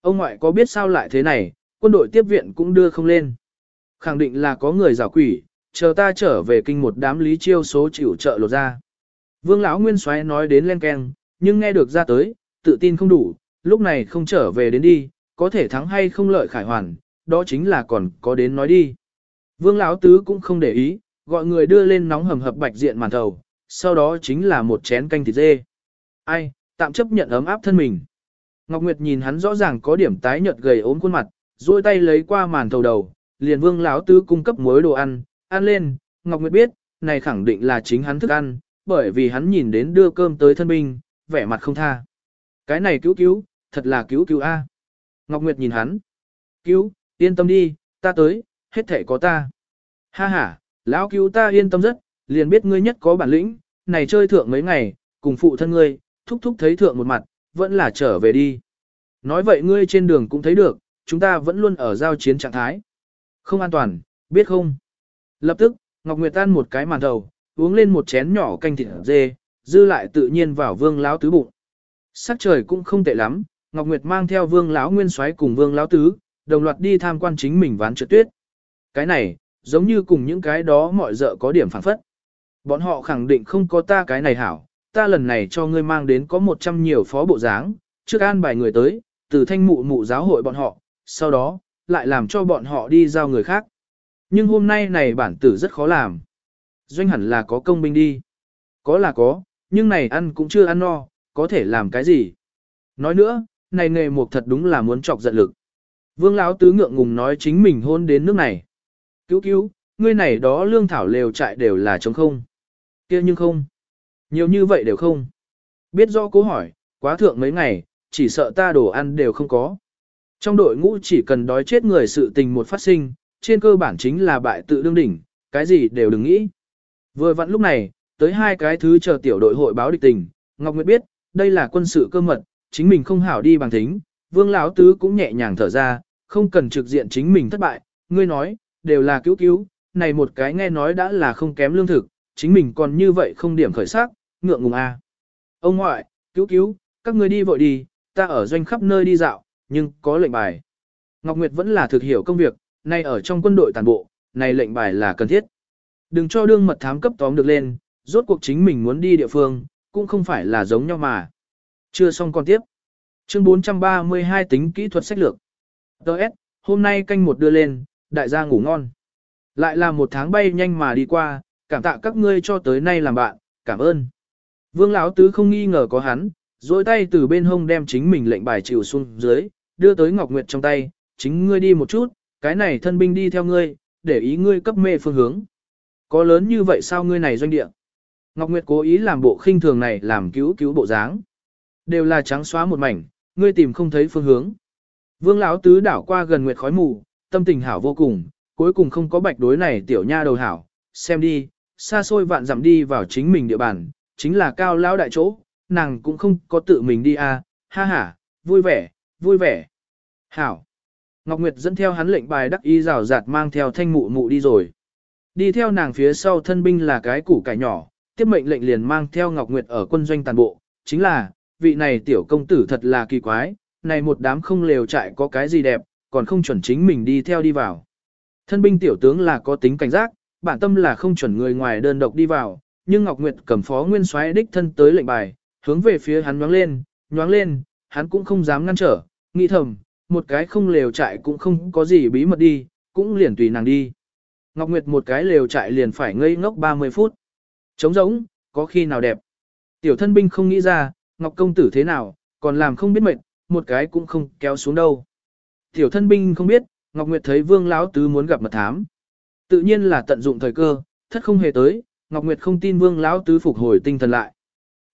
Ông ngoại có biết sao lại thế này, quân đội tiếp viện cũng đưa không lên. Khẳng định là có người giả quỷ, chờ ta trở về kinh một đám lý chiêu số chịu trợ lột ra. Vương lão Nguyên Soái nói đến len keng, nhưng nghe được ra tới, tự tin không đủ, lúc này không trở về đến đi, có thể thắng hay không lợi khải hoàn, đó chính là còn có đến nói đi. Vương lão tứ cũng không để ý, gọi người đưa lên nóng hầm hập bạch diện màn thầu, sau đó chính là một chén canh thịt dê. Ai, tạm chấp nhận ấm áp thân mình. Ngọc Nguyệt nhìn hắn rõ ràng có điểm tái nhợt gầy ốm khuôn mặt, duỗi tay lấy qua màn thầu đầu, liền Vương lão tứ cung cấp muối đồ ăn, ăn lên, Ngọc Nguyệt biết, này khẳng định là chính hắn thức ăn, bởi vì hắn nhìn đến đưa cơm tới thân binh, vẻ mặt không tha. Cái này cứu cứu, thật là cứu cứu A. Ngọc Nguyệt nhìn hắn. Cứu, yên tâm đi, ta tới, hết thể có ta. Ha ha, lão cứu ta yên tâm rất, liền biết ngươi nhất có bản lĩnh, này chơi thượng mấy ngày, cùng phụ thân ngươi, thúc thúc thấy thượng một mặt, vẫn là trở về đi. Nói vậy ngươi trên đường cũng thấy được, chúng ta vẫn luôn ở giao chiến trạng thái. Không an toàn, biết không? Lập tức, Ngọc Nguyệt tan một cái màn đầu, uống lên một chén nhỏ canh thịt dê, dư lại tự nhiên vào vương láo tứ bụng. Sắc trời cũng không tệ lắm, Ngọc Nguyệt mang theo vương láo nguyên soái cùng vương láo tứ, đồng loạt đi tham quan chính mình ván trượt tuyết. Cái này, giống như cùng những cái đó mọi dợ có điểm phản phất. Bọn họ khẳng định không có ta cái này hảo, ta lần này cho ngươi mang đến có 100 nhiều phó bộ dáng, trước an bài người tới, từ thanh mụ mụ giáo hội bọn họ, sau đó, lại làm cho bọn họ đi giao người khác. Nhưng hôm nay này bản tử rất khó làm. Doanh hẳn là có công binh đi. Có là có, nhưng này ăn cũng chưa ăn no, có thể làm cái gì. Nói nữa, này nghề mục thật đúng là muốn chọc giận lực. Vương Lão tứ ngượng ngùng nói chính mình hôn đến nước này. Cứu cứu, ngươi này đó lương thảo lều trại đều là trống không. kia nhưng không. Nhiều như vậy đều không. Biết rõ cố hỏi, quá thượng mấy ngày, chỉ sợ ta đồ ăn đều không có. Trong đội ngũ chỉ cần đói chết người sự tình một phát sinh, trên cơ bản chính là bại tự đương đỉnh, cái gì đều đừng nghĩ. Vừa vặn lúc này, tới hai cái thứ chờ tiểu đội hội báo địch tình, Ngọc Nguyệt biết, đây là quân sự cơ mật, chính mình không hảo đi bằng thính, Vương lão tứ cũng nhẹ nhàng thở ra, không cần trực diện chính mình thất bại, ngươi nói, đều là cứu cứu, này một cái nghe nói đã là không kém lương thực, chính mình còn như vậy không điểm khởi sắc, ngượng ngùng a. À. Ông ngoại, cứu cứu, các ngươi đi vội đi, ta ở doanh khắp nơi đi dạo, nhưng có lệnh bài. Ngọc Nguyệt vẫn là thực hiểu công việc, nay ở trong quân đội toàn bộ, này lệnh bài là cần thiết. Đừng cho đương mật thám cấp tóm được lên, rốt cuộc chính mình muốn đi địa phương, cũng không phải là giống nhau mà. Chưa xong còn tiếp. Chương 432 tính kỹ thuật sách lược. Đợt, hôm nay canh một đưa lên, đại gia ngủ ngon. Lại là một tháng bay nhanh mà đi qua, cảm tạ các ngươi cho tới nay làm bạn, cảm ơn. Vương Lão Tứ không nghi ngờ có hắn, dối tay từ bên hông đem chính mình lệnh bài chịu xuống dưới, đưa tới Ngọc Nguyệt trong tay, chính ngươi đi một chút, cái này thân binh đi theo ngươi, để ý ngươi cấp mê phương hướng. Có lớn như vậy sao ngươi này doanh địa? Ngọc Nguyệt cố ý làm bộ khinh thường này làm cứu cứu bộ dáng. Đều là trắng xóa một mảnh, ngươi tìm không thấy phương hướng. Vương lão tứ đảo qua gần Nguyệt khói mù, tâm tình hảo vô cùng, cuối cùng không có bạch đối này tiểu nha đầu hảo, xem đi, xa xôi vạn dặm đi vào chính mình địa bàn, chính là cao lão đại chỗ, nàng cũng không có tự mình đi à, ha ha, vui vẻ, vui vẻ. Hảo. Ngọc Nguyệt dẫn theo hắn lệnh bài đắc y rào rạt mang theo thanh mụ mụ đi rồi. Đi theo nàng phía sau thân binh là cái củ cải nhỏ, tiếp mệnh lệnh liền mang theo Ngọc Nguyệt ở quân doanh tàn bộ, chính là, vị này tiểu công tử thật là kỳ quái, này một đám không lều trại có cái gì đẹp, còn không chuẩn chính mình đi theo đi vào. Thân binh tiểu tướng là có tính cảnh giác, bản tâm là không chuẩn người ngoài đơn độc đi vào, nhưng Ngọc Nguyệt cầm phó nguyên soái đích thân tới lệnh bài, hướng về phía hắn nhoáng lên, nhoáng lên, hắn cũng không dám ngăn trở, nghĩ thầm, một cái không lều trại cũng không có gì bí mật đi, cũng liền tùy nàng đi. Ngọc Nguyệt một cái lều trại liền phải ngây ngốc 30 phút. Trống rỗng, có khi nào đẹp. Tiểu thân binh không nghĩ ra, Ngọc công tử thế nào, còn làm không biết mệt, một cái cũng không kéo xuống đâu. Tiểu thân binh không biết, Ngọc Nguyệt thấy Vương lão tứ muốn gặp mật thám. Tự nhiên là tận dụng thời cơ, thất không hề tới, Ngọc Nguyệt không tin Vương lão tứ phục hồi tinh thần lại.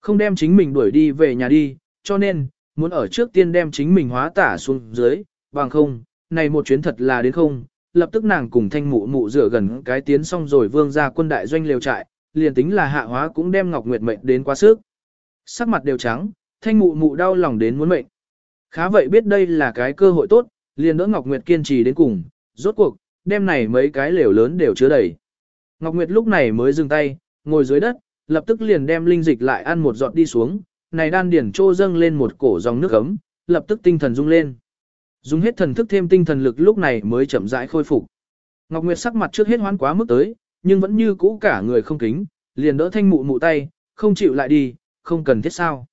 Không đem chính mình đuổi đi về nhà đi, cho nên, muốn ở trước tiên đem chính mình hóa tả xuống dưới, bằng không, này một chuyến thật là đến không, lập tức nàng cùng thanh mụ mụ rửa gần cái tiến xong rồi vương ra quân đại doanh liều trại, liền tính là hạ hóa cũng đem Ngọc Nguyệt mệnh đến quá sức. Sắc mặt đều trắng, thanh mụ mụ đau lòng đến muốn mệnh. Khá vậy biết đây là cái cơ hội tốt, liền đỡ Ngọc Nguyệt kiên trì đến cùng, rốt cuộc, đem này mấy cái lều lớn đều chứa đầy. Ngọc Nguyệt lúc này mới dừng tay, ngồi dưới đất, lập tức liền đem linh dịch lại ăn một giọt đi xuống, này đan điển trô dâng lên một cổ dòng nước ấm, lập tức tinh thần rung lên. Dùng hết thần thức thêm tinh thần lực lúc này mới chậm rãi khôi phục. Ngọc Nguyệt sắc mặt trước hết hoán quá mức tới, nhưng vẫn như cũ cả người không kính, liền đỡ thanh mụ mụ tay, không chịu lại đi, không cần thiết sao.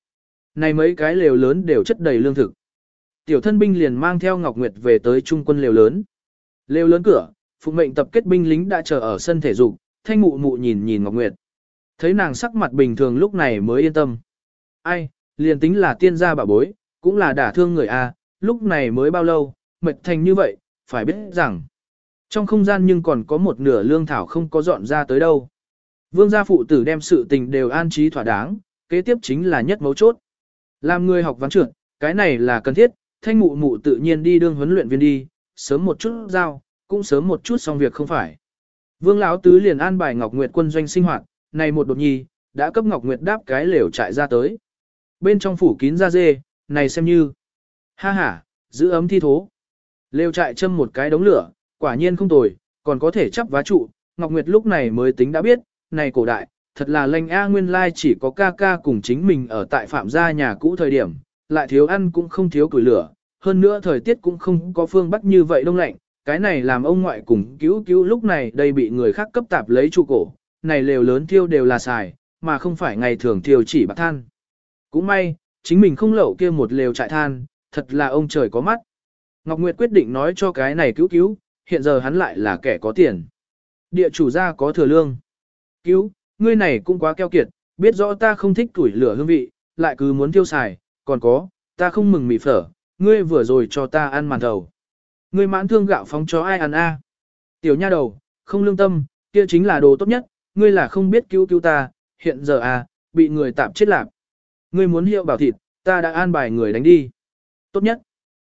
Này mấy cái lều lớn đều chất đầy lương thực. Tiểu thân binh liền mang theo Ngọc Nguyệt về tới trung quân lều lớn. Lều lớn cửa, phụ mệnh tập kết binh lính đã chờ ở sân thể dục, thanh mụ mụ nhìn nhìn Ngọc Nguyệt. Thấy nàng sắc mặt bình thường lúc này mới yên tâm. Ai, liền tính là tiên gia bà bối, cũng là đả thương người a, lúc này mới bao lâu, mệt thành như vậy, phải biết rằng. Trong không gian nhưng còn có một nửa lương thảo không có dọn ra tới đâu. Vương gia phụ tử đem sự tình đều an trí thỏa đáng, kế tiếp chính là nhất mấu chốt. Làm người học văn trưởng, cái này là cần thiết, thanh mụ mụ tự nhiên đi đương huấn luyện viên đi, sớm một chút giao, cũng sớm một chút xong việc không phải. Vương Lão Tứ liền an bài Ngọc Nguyệt quân doanh sinh hoạt, này một đột nhi, đã cấp Ngọc Nguyệt đáp cái lều trại ra tới. Bên trong phủ kín da dê, này xem như. Ha ha, giữ ấm thi thố. Lều trại châm một cái đống lửa, quả nhiên không tồi, còn có thể chắp vá trụ. Ngọc Nguyệt lúc này mới tính đã biết, này cổ đại, thật là lanh A nguyên lai chỉ có ca ca cùng chính mình ở tại phạm gia nhà cũ thời điểm, lại thiếu ăn cũng không thiếu củi lửa, hơn nữa thời tiết cũng không có phương bắc như vậy đông lạnh, cái này làm ông ngoại cùng cứu cứu lúc này đây bị người khác cấp tạp lấy trụ cổ, này lều lớn thiêu đều là xài, mà không phải ngày thường thiêu chỉ bạc than. Cũng may, chính mình không lẩu kia một lều trại than, thật là ông trời có mắt. Ngọc Nguyệt quyết định nói cho cái này cứu cứu, hiện giờ hắn lại là kẻ có tiền. Địa chủ gia có thừa lương. Cứu, ngươi này cũng quá keo kiệt, biết rõ ta không thích tuổi lửa hương vị, lại cứ muốn tiêu xài, còn có, ta không mừng mì phở, ngươi vừa rồi cho ta ăn màn thầu. Ngươi mãn thương gạo phóng cho ai ăn a? Tiểu nha đầu, không lương tâm, kia chính là đồ tốt nhất, ngươi là không biết cứu cứu ta, hiện giờ à, bị người tạm chết lạc. Ngươi muốn hiệu bảo thịt, ta đã an bài người đánh đi. Tốt nhất.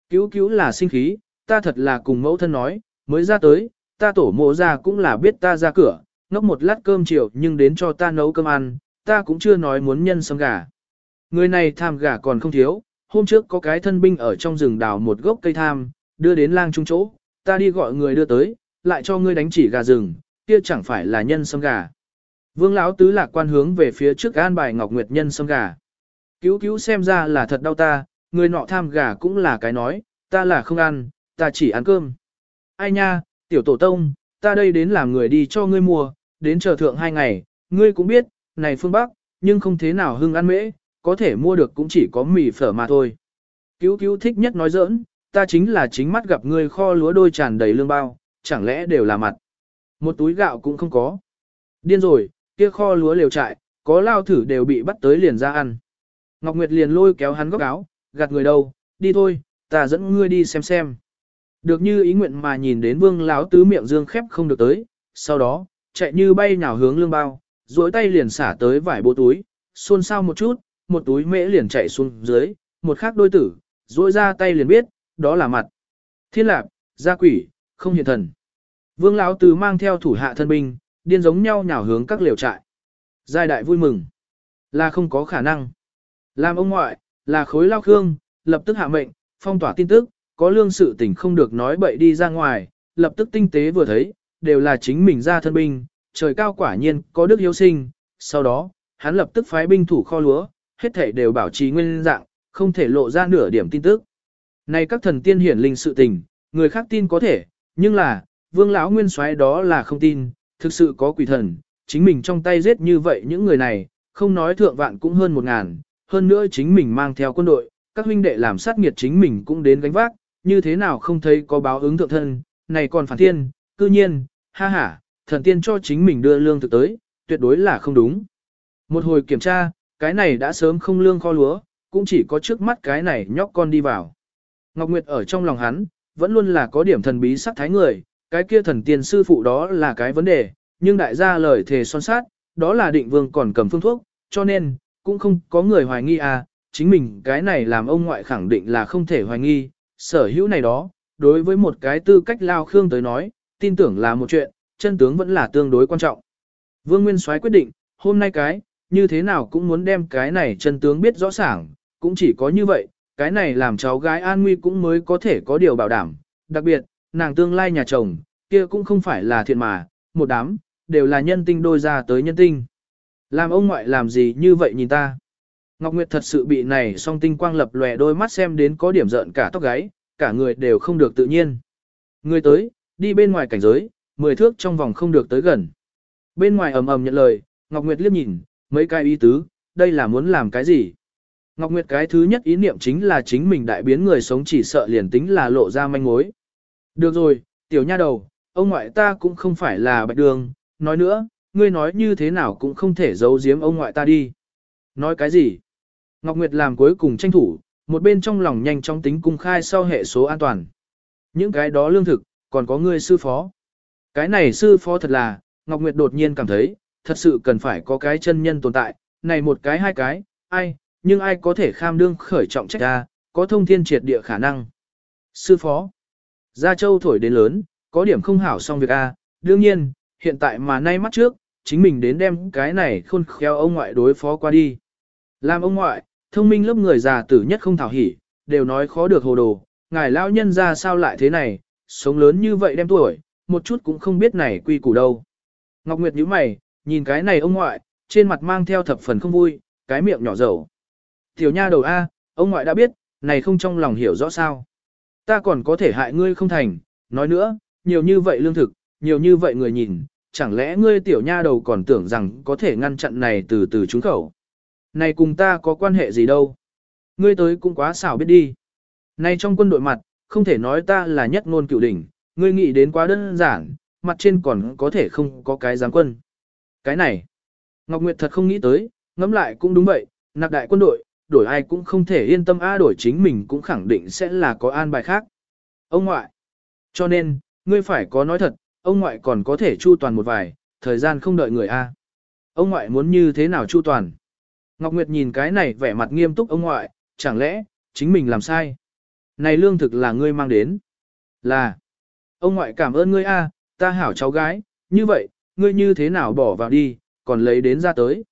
Cứu cứu là sinh khí, ta thật là cùng mẫu thân nói, mới ra tới, ta tổ mộ ra cũng là biết ta ra cửa, ngốc một lát cơm chiều nhưng đến cho ta nấu cơm ăn, ta cũng chưa nói muốn nhân sâm gà. Người này tham gà còn không thiếu, hôm trước có cái thân binh ở trong rừng đào một gốc cây tham, đưa đến lang trung chỗ, ta đi gọi người đưa tới, lại cho ngươi đánh chỉ gà rừng, kia chẳng phải là nhân sâm gà. Vương lão tứ lạc quan hướng về phía trước an bài Ngọc Nguyệt nhân sâm gà. Cứu cứu xem ra là thật đau ta, người nọ tham gà cũng là cái nói, ta là không ăn, ta chỉ ăn cơm. Ai nha, tiểu tổ tông, ta đây đến làm người đi cho ngươi mua, đến chờ thượng hai ngày, ngươi cũng biết, này phương Bắc, nhưng không thế nào hưng ăn mễ, có thể mua được cũng chỉ có mì phở mà thôi. Cứu cứu thích nhất nói giỡn, ta chính là chính mắt gặp ngươi kho lúa đôi tràn đầy lương bao, chẳng lẽ đều là mặt. Một túi gạo cũng không có. Điên rồi, kia kho lúa liều trại, có lao thử đều bị bắt tới liền ra ăn. Ngọc Nguyệt liền lôi kéo hắn góc áo, gạt người đâu, đi thôi, ta dẫn ngươi đi xem xem. Được như ý nguyện mà nhìn đến vương láo tứ miệng dương khép không được tới, sau đó, chạy như bay nhào hướng lương bao, duỗi tay liền xả tới vải bộ túi, xôn xao một chút, một túi mễ liền chạy xuống dưới, một khác đôi tử, duỗi ra tay liền biết, đó là mặt. Thiên lạp, gia quỷ, không hiện thần. Vương lão tứ mang theo thủ hạ thân binh, điên giống nhau nhào hướng các liều trại. Giai đại vui mừng, là không có khả năng. Làm ông ngoại, là khối lao khương, lập tức hạ mệnh, phong tỏa tin tức, có lương sự tình không được nói bậy đi ra ngoài, lập tức tinh tế vừa thấy, đều là chính mình ra thân binh, trời cao quả nhiên có đức hiếu sinh, sau đó, hắn lập tức phái binh thủ kho lúa, hết thể đều bảo trì nguyên dạng, không thể lộ ra nửa điểm tin tức. Này các thần tiên hiển linh sự tình, người khác tin có thể, nhưng là, vương lão nguyên soái đó là không tin, thực sự có quỷ thần, chính mình trong tay giết như vậy những người này, không nói thượng vạn cũng hơn một ngàn, hơn nữa chính mình mang theo quân đội, các huynh đệ làm sát nghiệt chính mình cũng đến gánh vác, như thế nào không thấy có báo ứng thượng thân, này còn phản thiên, cư nhiên, ha ha, thần tiên cho chính mình đưa lương thực tới, tuyệt đối là không đúng. Một hồi kiểm tra, cái này đã sớm không lương kho lúa, cũng chỉ có trước mắt cái này nhóc con đi vào. Ngọc Nguyệt ở trong lòng hắn, vẫn luôn là có điểm thần bí sắc thái người, cái kia thần tiên sư phụ đó là cái vấn đề, nhưng đại gia lời thề son sát, đó là định vương còn cầm phương thuốc, cho nên, cũng không có người hoài nghi à, chính mình cái này làm ông ngoại khẳng định là không thể hoài nghi, sở hữu này đó, đối với một cái tư cách lao khương tới nói, tin tưởng là một chuyện, chân tướng vẫn là tương đối quan trọng. Vương Nguyên Soái quyết định, hôm nay cái, như thế nào cũng muốn đem cái này chân tướng biết rõ ràng, cũng chỉ có như vậy, cái này làm cháu gái an nguy cũng mới có thể có điều bảo đảm. Đặc biệt, nàng tương lai nhà chồng, kia cũng không phải là thiện mà, một đám, đều là nhân tinh đôi ra tới nhân tinh. Làm ông ngoại làm gì như vậy nhìn ta? Ngọc Nguyệt thật sự bị này song tinh quang lập lòe đôi mắt xem đến có điểm giận cả tóc gáy, cả người đều không được tự nhiên. Người tới, đi bên ngoài cảnh giới, mười thước trong vòng không được tới gần. Bên ngoài ầm ầm nhận lời, Ngọc Nguyệt liếc nhìn, mấy cái ý tứ, đây là muốn làm cái gì? Ngọc Nguyệt cái thứ nhất ý niệm chính là chính mình đại biến người sống chỉ sợ liền tính là lộ ra manh mối. Được rồi, tiểu nha đầu, ông ngoại ta cũng không phải là bạch đường, nói nữa, ngươi nói như thế nào cũng không thể giấu giếm ông ngoại ta đi. Nói cái gì? Ngọc Nguyệt làm cuối cùng tranh thủ, một bên trong lòng nhanh chóng tính cung khai sau hệ số an toàn. Những cái đó lương thực, còn có ngươi sư phó. Cái này sư phó thật là, Ngọc Nguyệt đột nhiên cảm thấy, thật sự cần phải có cái chân nhân tồn tại, này một cái hai cái, ai, nhưng ai có thể kham đương khởi trọng trách ra, có thông thiên triệt địa khả năng. Sư phó, Gia Châu thổi đến lớn, có điểm không hảo xong việc A, đương nhiên, hiện tại mà nay mắt trước, chính mình đến đem cái này khôn khéo ông ngoại đối phó qua đi. Làm ông ngoại, thông minh lớp người già tử nhất không thảo hỉ, đều nói khó được hồ đồ, ngài lão nhân ra sao lại thế này, sống lớn như vậy đem tuổi, một chút cũng không biết này quy củ đâu. Ngọc Nguyệt nhíu mày, nhìn cái này ông ngoại, trên mặt mang theo thập phần không vui, cái miệng nhỏ dầu. Tiểu nha đầu A, ông ngoại đã biết, này không trong lòng hiểu rõ sao. Ta còn có thể hại ngươi không thành, nói nữa, nhiều như vậy lương thực, nhiều như vậy người nhìn, chẳng lẽ ngươi tiểu nha đầu còn tưởng rằng có thể ngăn chặn này từ từ trúng khẩu. Này cùng ta có quan hệ gì đâu. Ngươi tới cũng quá xảo biết đi. Này trong quân đội mặt, không thể nói ta là nhất ngôn cựu đỉnh, ngươi nghĩ đến quá đơn giản, mặt trên còn có thể không có cái giám quân. Cái này, Ngọc Nguyệt thật không nghĩ tới, ngẫm lại cũng đúng vậy, nạc đại quân đội, đổi ai cũng không thể yên tâm a đổi chính mình cũng khẳng định sẽ là có an bài khác. Ông ngoại, cho nên, ngươi phải có nói thật, ông ngoại còn có thể chu toàn một vài, thời gian không đợi người a. Ông ngoại muốn như thế nào chu toàn? Ngọc Nguyệt nhìn cái này vẻ mặt nghiêm túc ông ngoại, chẳng lẽ, chính mình làm sai? Này lương thực là ngươi mang đến. Là, ông ngoại cảm ơn ngươi a, ta hảo cháu gái, như vậy, ngươi như thế nào bỏ vào đi, còn lấy đến ra tới.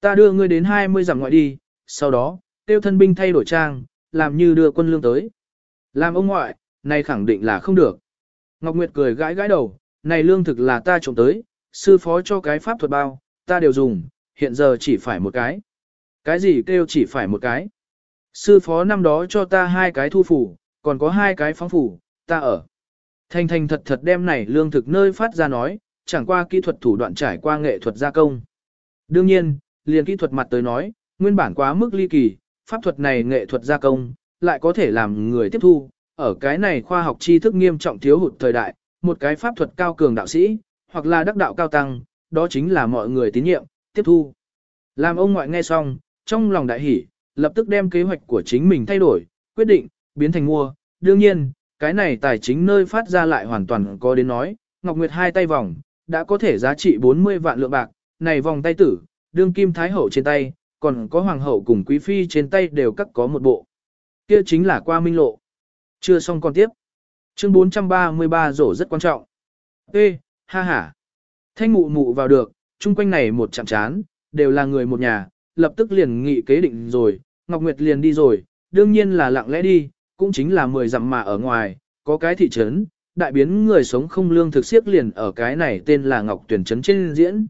Ta đưa ngươi đến 20 dặm ngoại đi, sau đó, tiêu thân binh thay đổi trang, làm như đưa quân lương tới. Làm ông ngoại, này khẳng định là không được. Ngọc Nguyệt cười gãi gãi đầu, này lương thực là ta trộm tới, sư phó cho cái pháp thuật bao, ta đều dùng, hiện giờ chỉ phải một cái. Cái gì kêu chỉ phải một cái? Sư phó năm đó cho ta hai cái thu phủ, còn có hai cái phóng phủ, ta ở. Thành thành thật thật đem này lương thực nơi phát ra nói, chẳng qua kỹ thuật thủ đoạn trải qua nghệ thuật gia công. Đương nhiên, liền kỹ thuật mặt tới nói, nguyên bản quá mức ly kỳ, pháp thuật này nghệ thuật gia công, lại có thể làm người tiếp thu, ở cái này khoa học tri thức nghiêm trọng thiếu hụt thời đại, một cái pháp thuật cao cường đạo sĩ, hoặc là đắc đạo cao tăng, đó chính là mọi người tín nhiệm, tiếp thu. Làm ông ngoại nghe xong, trong lòng đại hỉ, lập tức đem kế hoạch của chính mình thay đổi, quyết định, biến thành mua. Đương nhiên, cái này tài chính nơi phát ra lại hoàn toàn có đến nói, Ngọc Nguyệt hai tay vòng, đã có thể giá trị 40 vạn lượng bạc, này vòng tay tử, đương kim thái hậu trên tay, còn có hoàng hậu cùng quý phi trên tay đều cắt có một bộ. Kia chính là qua minh lộ. Chưa xong còn tiếp. Chương 433 rổ rất quan trọng. Ê, ha ha. Thanh mụ mụ vào được, chung quanh này một chạm chán, đều là người một nhà, lập tức liền nghị kế định rồi, Ngọc Nguyệt liền đi rồi, đương nhiên là lặng lẽ đi, cũng chính là 10 dặm mà ở ngoài, có cái thị trấn, đại biến người sống không lương thực siếc liền ở cái này tên là Ngọc Tuyển Trấn trên diễn.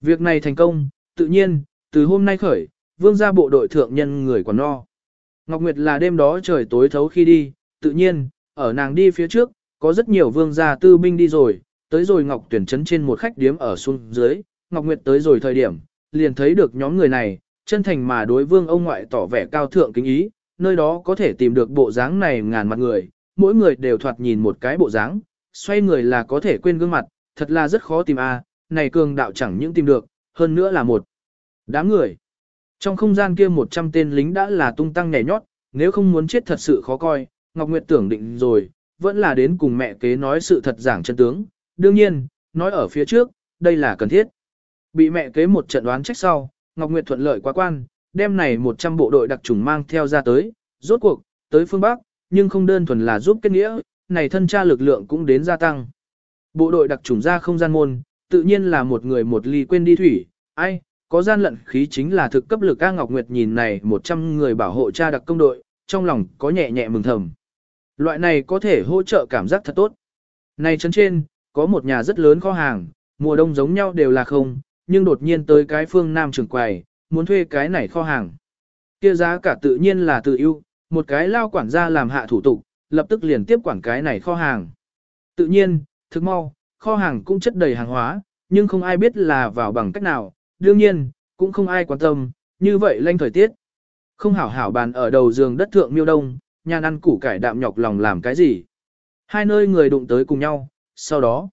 Việc này thành công, tự nhiên, từ hôm nay khởi, vương gia bộ đội thượng nhân người còn no. Ngọc Nguyệt là đêm đó trời tối thấu khi đi, tự nhiên, ở nàng đi phía trước, có rất nhiều vương gia tư binh đi rồi, tới rồi Ngọc Tuyển Trấn trên một khách điếm ở xuống dưới, Ngọc Nguyệt tới rồi thời điểm, liền thấy được nhóm người này, chân thành mà đối vương ông ngoại tỏ vẻ cao thượng kính ý, nơi đó có thể tìm được bộ dáng này ngàn mặt người, mỗi người đều thoạt nhìn một cái bộ dáng, xoay người là có thể quên gương mặt, thật là rất khó tìm a. này cường đạo chẳng những tìm được, hơn nữa là một đám người. Trong không gian kia 100 tên lính đã là tung tăng nhảy nhót, nếu không muốn chết thật sự khó coi, Ngọc Nguyệt tưởng định rồi, vẫn là đến cùng mẹ kế nói sự thật giảng chân tướng. Đương nhiên, nói ở phía trước, đây là cần thiết. Bị mẹ kế một trận đoán trách sau, Ngọc Nguyệt thuận lợi quá quan, đem này 100 bộ đội đặc trùng mang theo ra tới, rốt cuộc, tới phương Bắc, nhưng không đơn thuần là giúp kết nghĩa, này thân cha lực lượng cũng đến gia tăng. Bộ đội đặc trùng ra không gian môn, tự nhiên là một người một ly quên đi thủy, ai, có gian lận khí chính là thực cấp lực A Ngọc Nguyệt nhìn này 100 người bảo hộ cha đặc công đội, trong lòng có nhẹ nhẹ mừng thầm. Loại này có thể hỗ trợ cảm giác thật tốt. Này chân trên, có một nhà rất lớn kho hàng, mùa đông giống nhau đều là không, nhưng đột nhiên tới cái phương Nam trường quầy, muốn thuê cái này kho hàng. Kia giá cả tự nhiên là tự ưu, một cái lao quản gia làm hạ thủ tục, lập tức liền tiếp quản cái này kho hàng. Tự nhiên, thực mau, kho hàng cũng chất đầy hàng hóa, nhưng không ai biết là vào bằng cách nào, đương nhiên, cũng không ai quan tâm, như vậy lanh thời tiết. Không hảo hảo bàn ở đầu giường đất thượng miêu đông, nhàn ăn củ cải đạm nhọc lòng làm cái gì. Hai nơi người đụng tới cùng nhau, sau đó,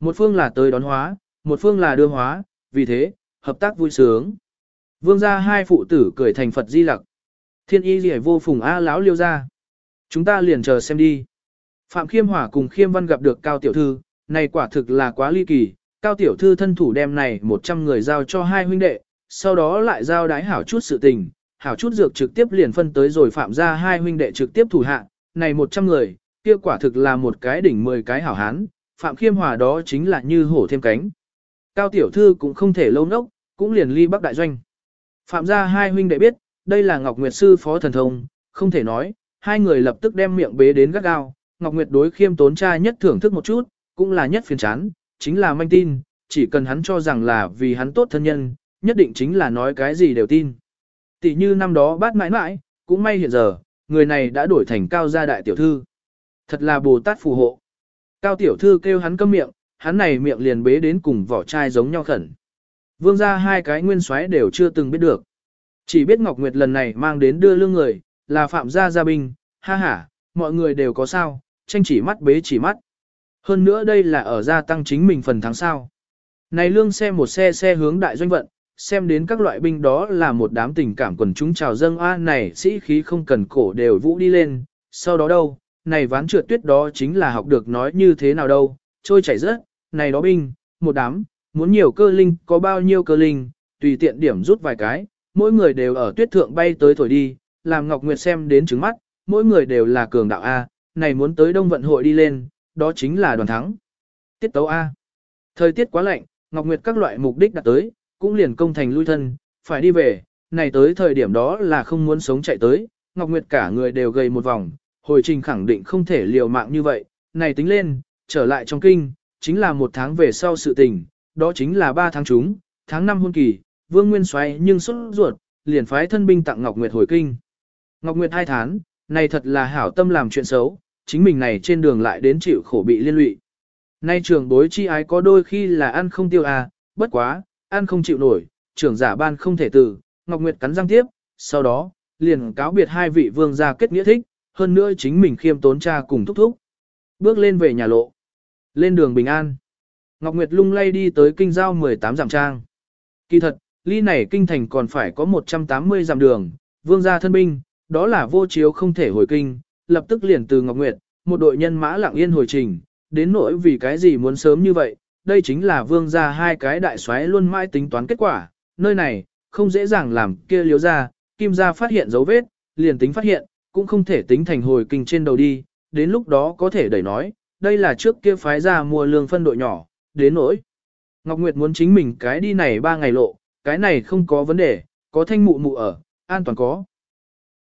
một phương là tới đón hóa, một phương là đưa hóa, vì thế, hợp tác vui sướng. Vương gia hai phụ tử cười thành Phật di lặc. Thiên y gì vô phùng A lão liêu ra. Chúng ta liền chờ xem đi. Phạm Khiêm Hỏa cùng Khiêm Văn gặp được Cao Tiểu Thư, này quả thực là quá ly kỳ. Cao Tiểu Thư thân thủ đem này 100 người giao cho hai huynh đệ, sau đó lại giao đái hảo chút sự tình, hảo chút dược trực tiếp liền phân tới rồi phạm ra hai huynh đệ trực tiếp thủ hạ, này 100 người, kia quả thực là một cái đỉnh 10 cái hảo hán, Phạm Khiêm Hòa đó chính là như hổ thêm cánh. Cao Tiểu Thư cũng không thể lâu nốc, cũng liền ly bắc đại doanh. Phạm ra hai huynh đệ biết, đây là Ngọc Nguyệt Sư Phó Thần Thông, không thể nói, hai người lập tức đem miệng bế đến gắt gao. Ngọc Nguyệt đối khiêm tốn trai nhất thưởng thức một chút, cũng là nhất phiền chán, chính là manh tin, chỉ cần hắn cho rằng là vì hắn tốt thân nhân, nhất định chính là nói cái gì đều tin. Tỷ như năm đó bát mãi mãi, cũng may hiện giờ, người này đã đổi thành cao gia đại tiểu thư. Thật là Bồ Tát phù hộ. Cao tiểu thư kêu hắn câm miệng, hắn này miệng liền bế đến cùng vỏ chai giống nhau khẩn. Vương gia hai cái nguyên soái đều chưa từng biết được. Chỉ biết Ngọc Nguyệt lần này mang đến đưa lương người, là phạm gia gia binh, ha ha, mọi người đều có sao, tranh chỉ mắt bế chỉ mắt. Hơn nữa đây là ở gia tăng chính mình phần thắng sao. Này lương xe một xe xe hướng đại doanh vận, xem đến các loại binh đó là một đám tình cảm quần chúng chào dâng. A này sĩ khí không cần cổ đều vũ đi lên, sau đó đâu, này ván trượt tuyết đó chính là học được nói như thế nào đâu, trôi chảy rớt, này đó binh, một đám, muốn nhiều cơ linh, có bao nhiêu cơ linh, tùy tiện điểm rút vài cái, mỗi người đều ở tuyết thượng bay tới thổi đi, làm Ngọc Nguyệt xem đến trứng mắt, mỗi người đều là cường đạo A, này muốn tới đông vận hội đi lên, đó chính là đoàn thắng. Tiết tấu A. Thời tiết quá lạnh, Ngọc Nguyệt các loại mục đích đặt tới, cũng liền công thành lui thân, phải đi về, này tới thời điểm đó là không muốn sống chạy tới, Ngọc Nguyệt cả người đều gầy một vòng, hồi trình khẳng định không thể liều mạng như vậy, này tính lên, trở lại trong kinh, chính là một tháng về sau sự tình, đó chính là ba tháng chúng, tháng năm hôn kỳ, Vương Nguyên xoay nhưng xuất ruột, liền phái thân binh tặng Ngọc Nguyệt hồi kinh. Ngọc Nguyệt hai tháng, này thật là hảo tâm làm chuyện xấu, chính mình này trên đường lại đến chịu khổ bị liên lụy. Nay trường bối chi ái có đôi khi là ăn không tiêu à, bất quá, ăn không chịu nổi, trưởng giả ban không thể từ, Ngọc Nguyệt cắn răng tiếp, sau đó, liền cáo biệt hai vị vương gia kết nghĩa thích, hơn nữa chính mình khiêm tốn cha cùng thúc thúc. Bước lên về nhà lộ. Lên đường bình an. Ngọc Nguyệt lung lay đi tới kinh giao 18 dặm trang. Kỳ thật, ly này kinh thành còn phải có 180 dặm đường, vương gia thân binh, đó là vô chiếu không thể hồi kinh, lập tức liền từ Ngọc Nguyệt, một đội nhân mã lặng yên hồi trình, đến nỗi vì cái gì muốn sớm như vậy, đây chính là vương gia hai cái đại xoáy luôn mãi tính toán kết quả, nơi này, không dễ dàng làm kia liếu ra, kim gia phát hiện dấu vết, liền tính phát hiện, cũng không thể tính thành hồi kinh trên đầu đi, đến lúc đó có thể đẩy nói, đây là trước kia phái ra mua lương phân đội nhỏ, đến nỗi. Ngọc Nguyệt muốn chính mình cái đi này ba ngày lộ, cái này không có vấn đề, có thanh mụ mụ ở, an toàn có.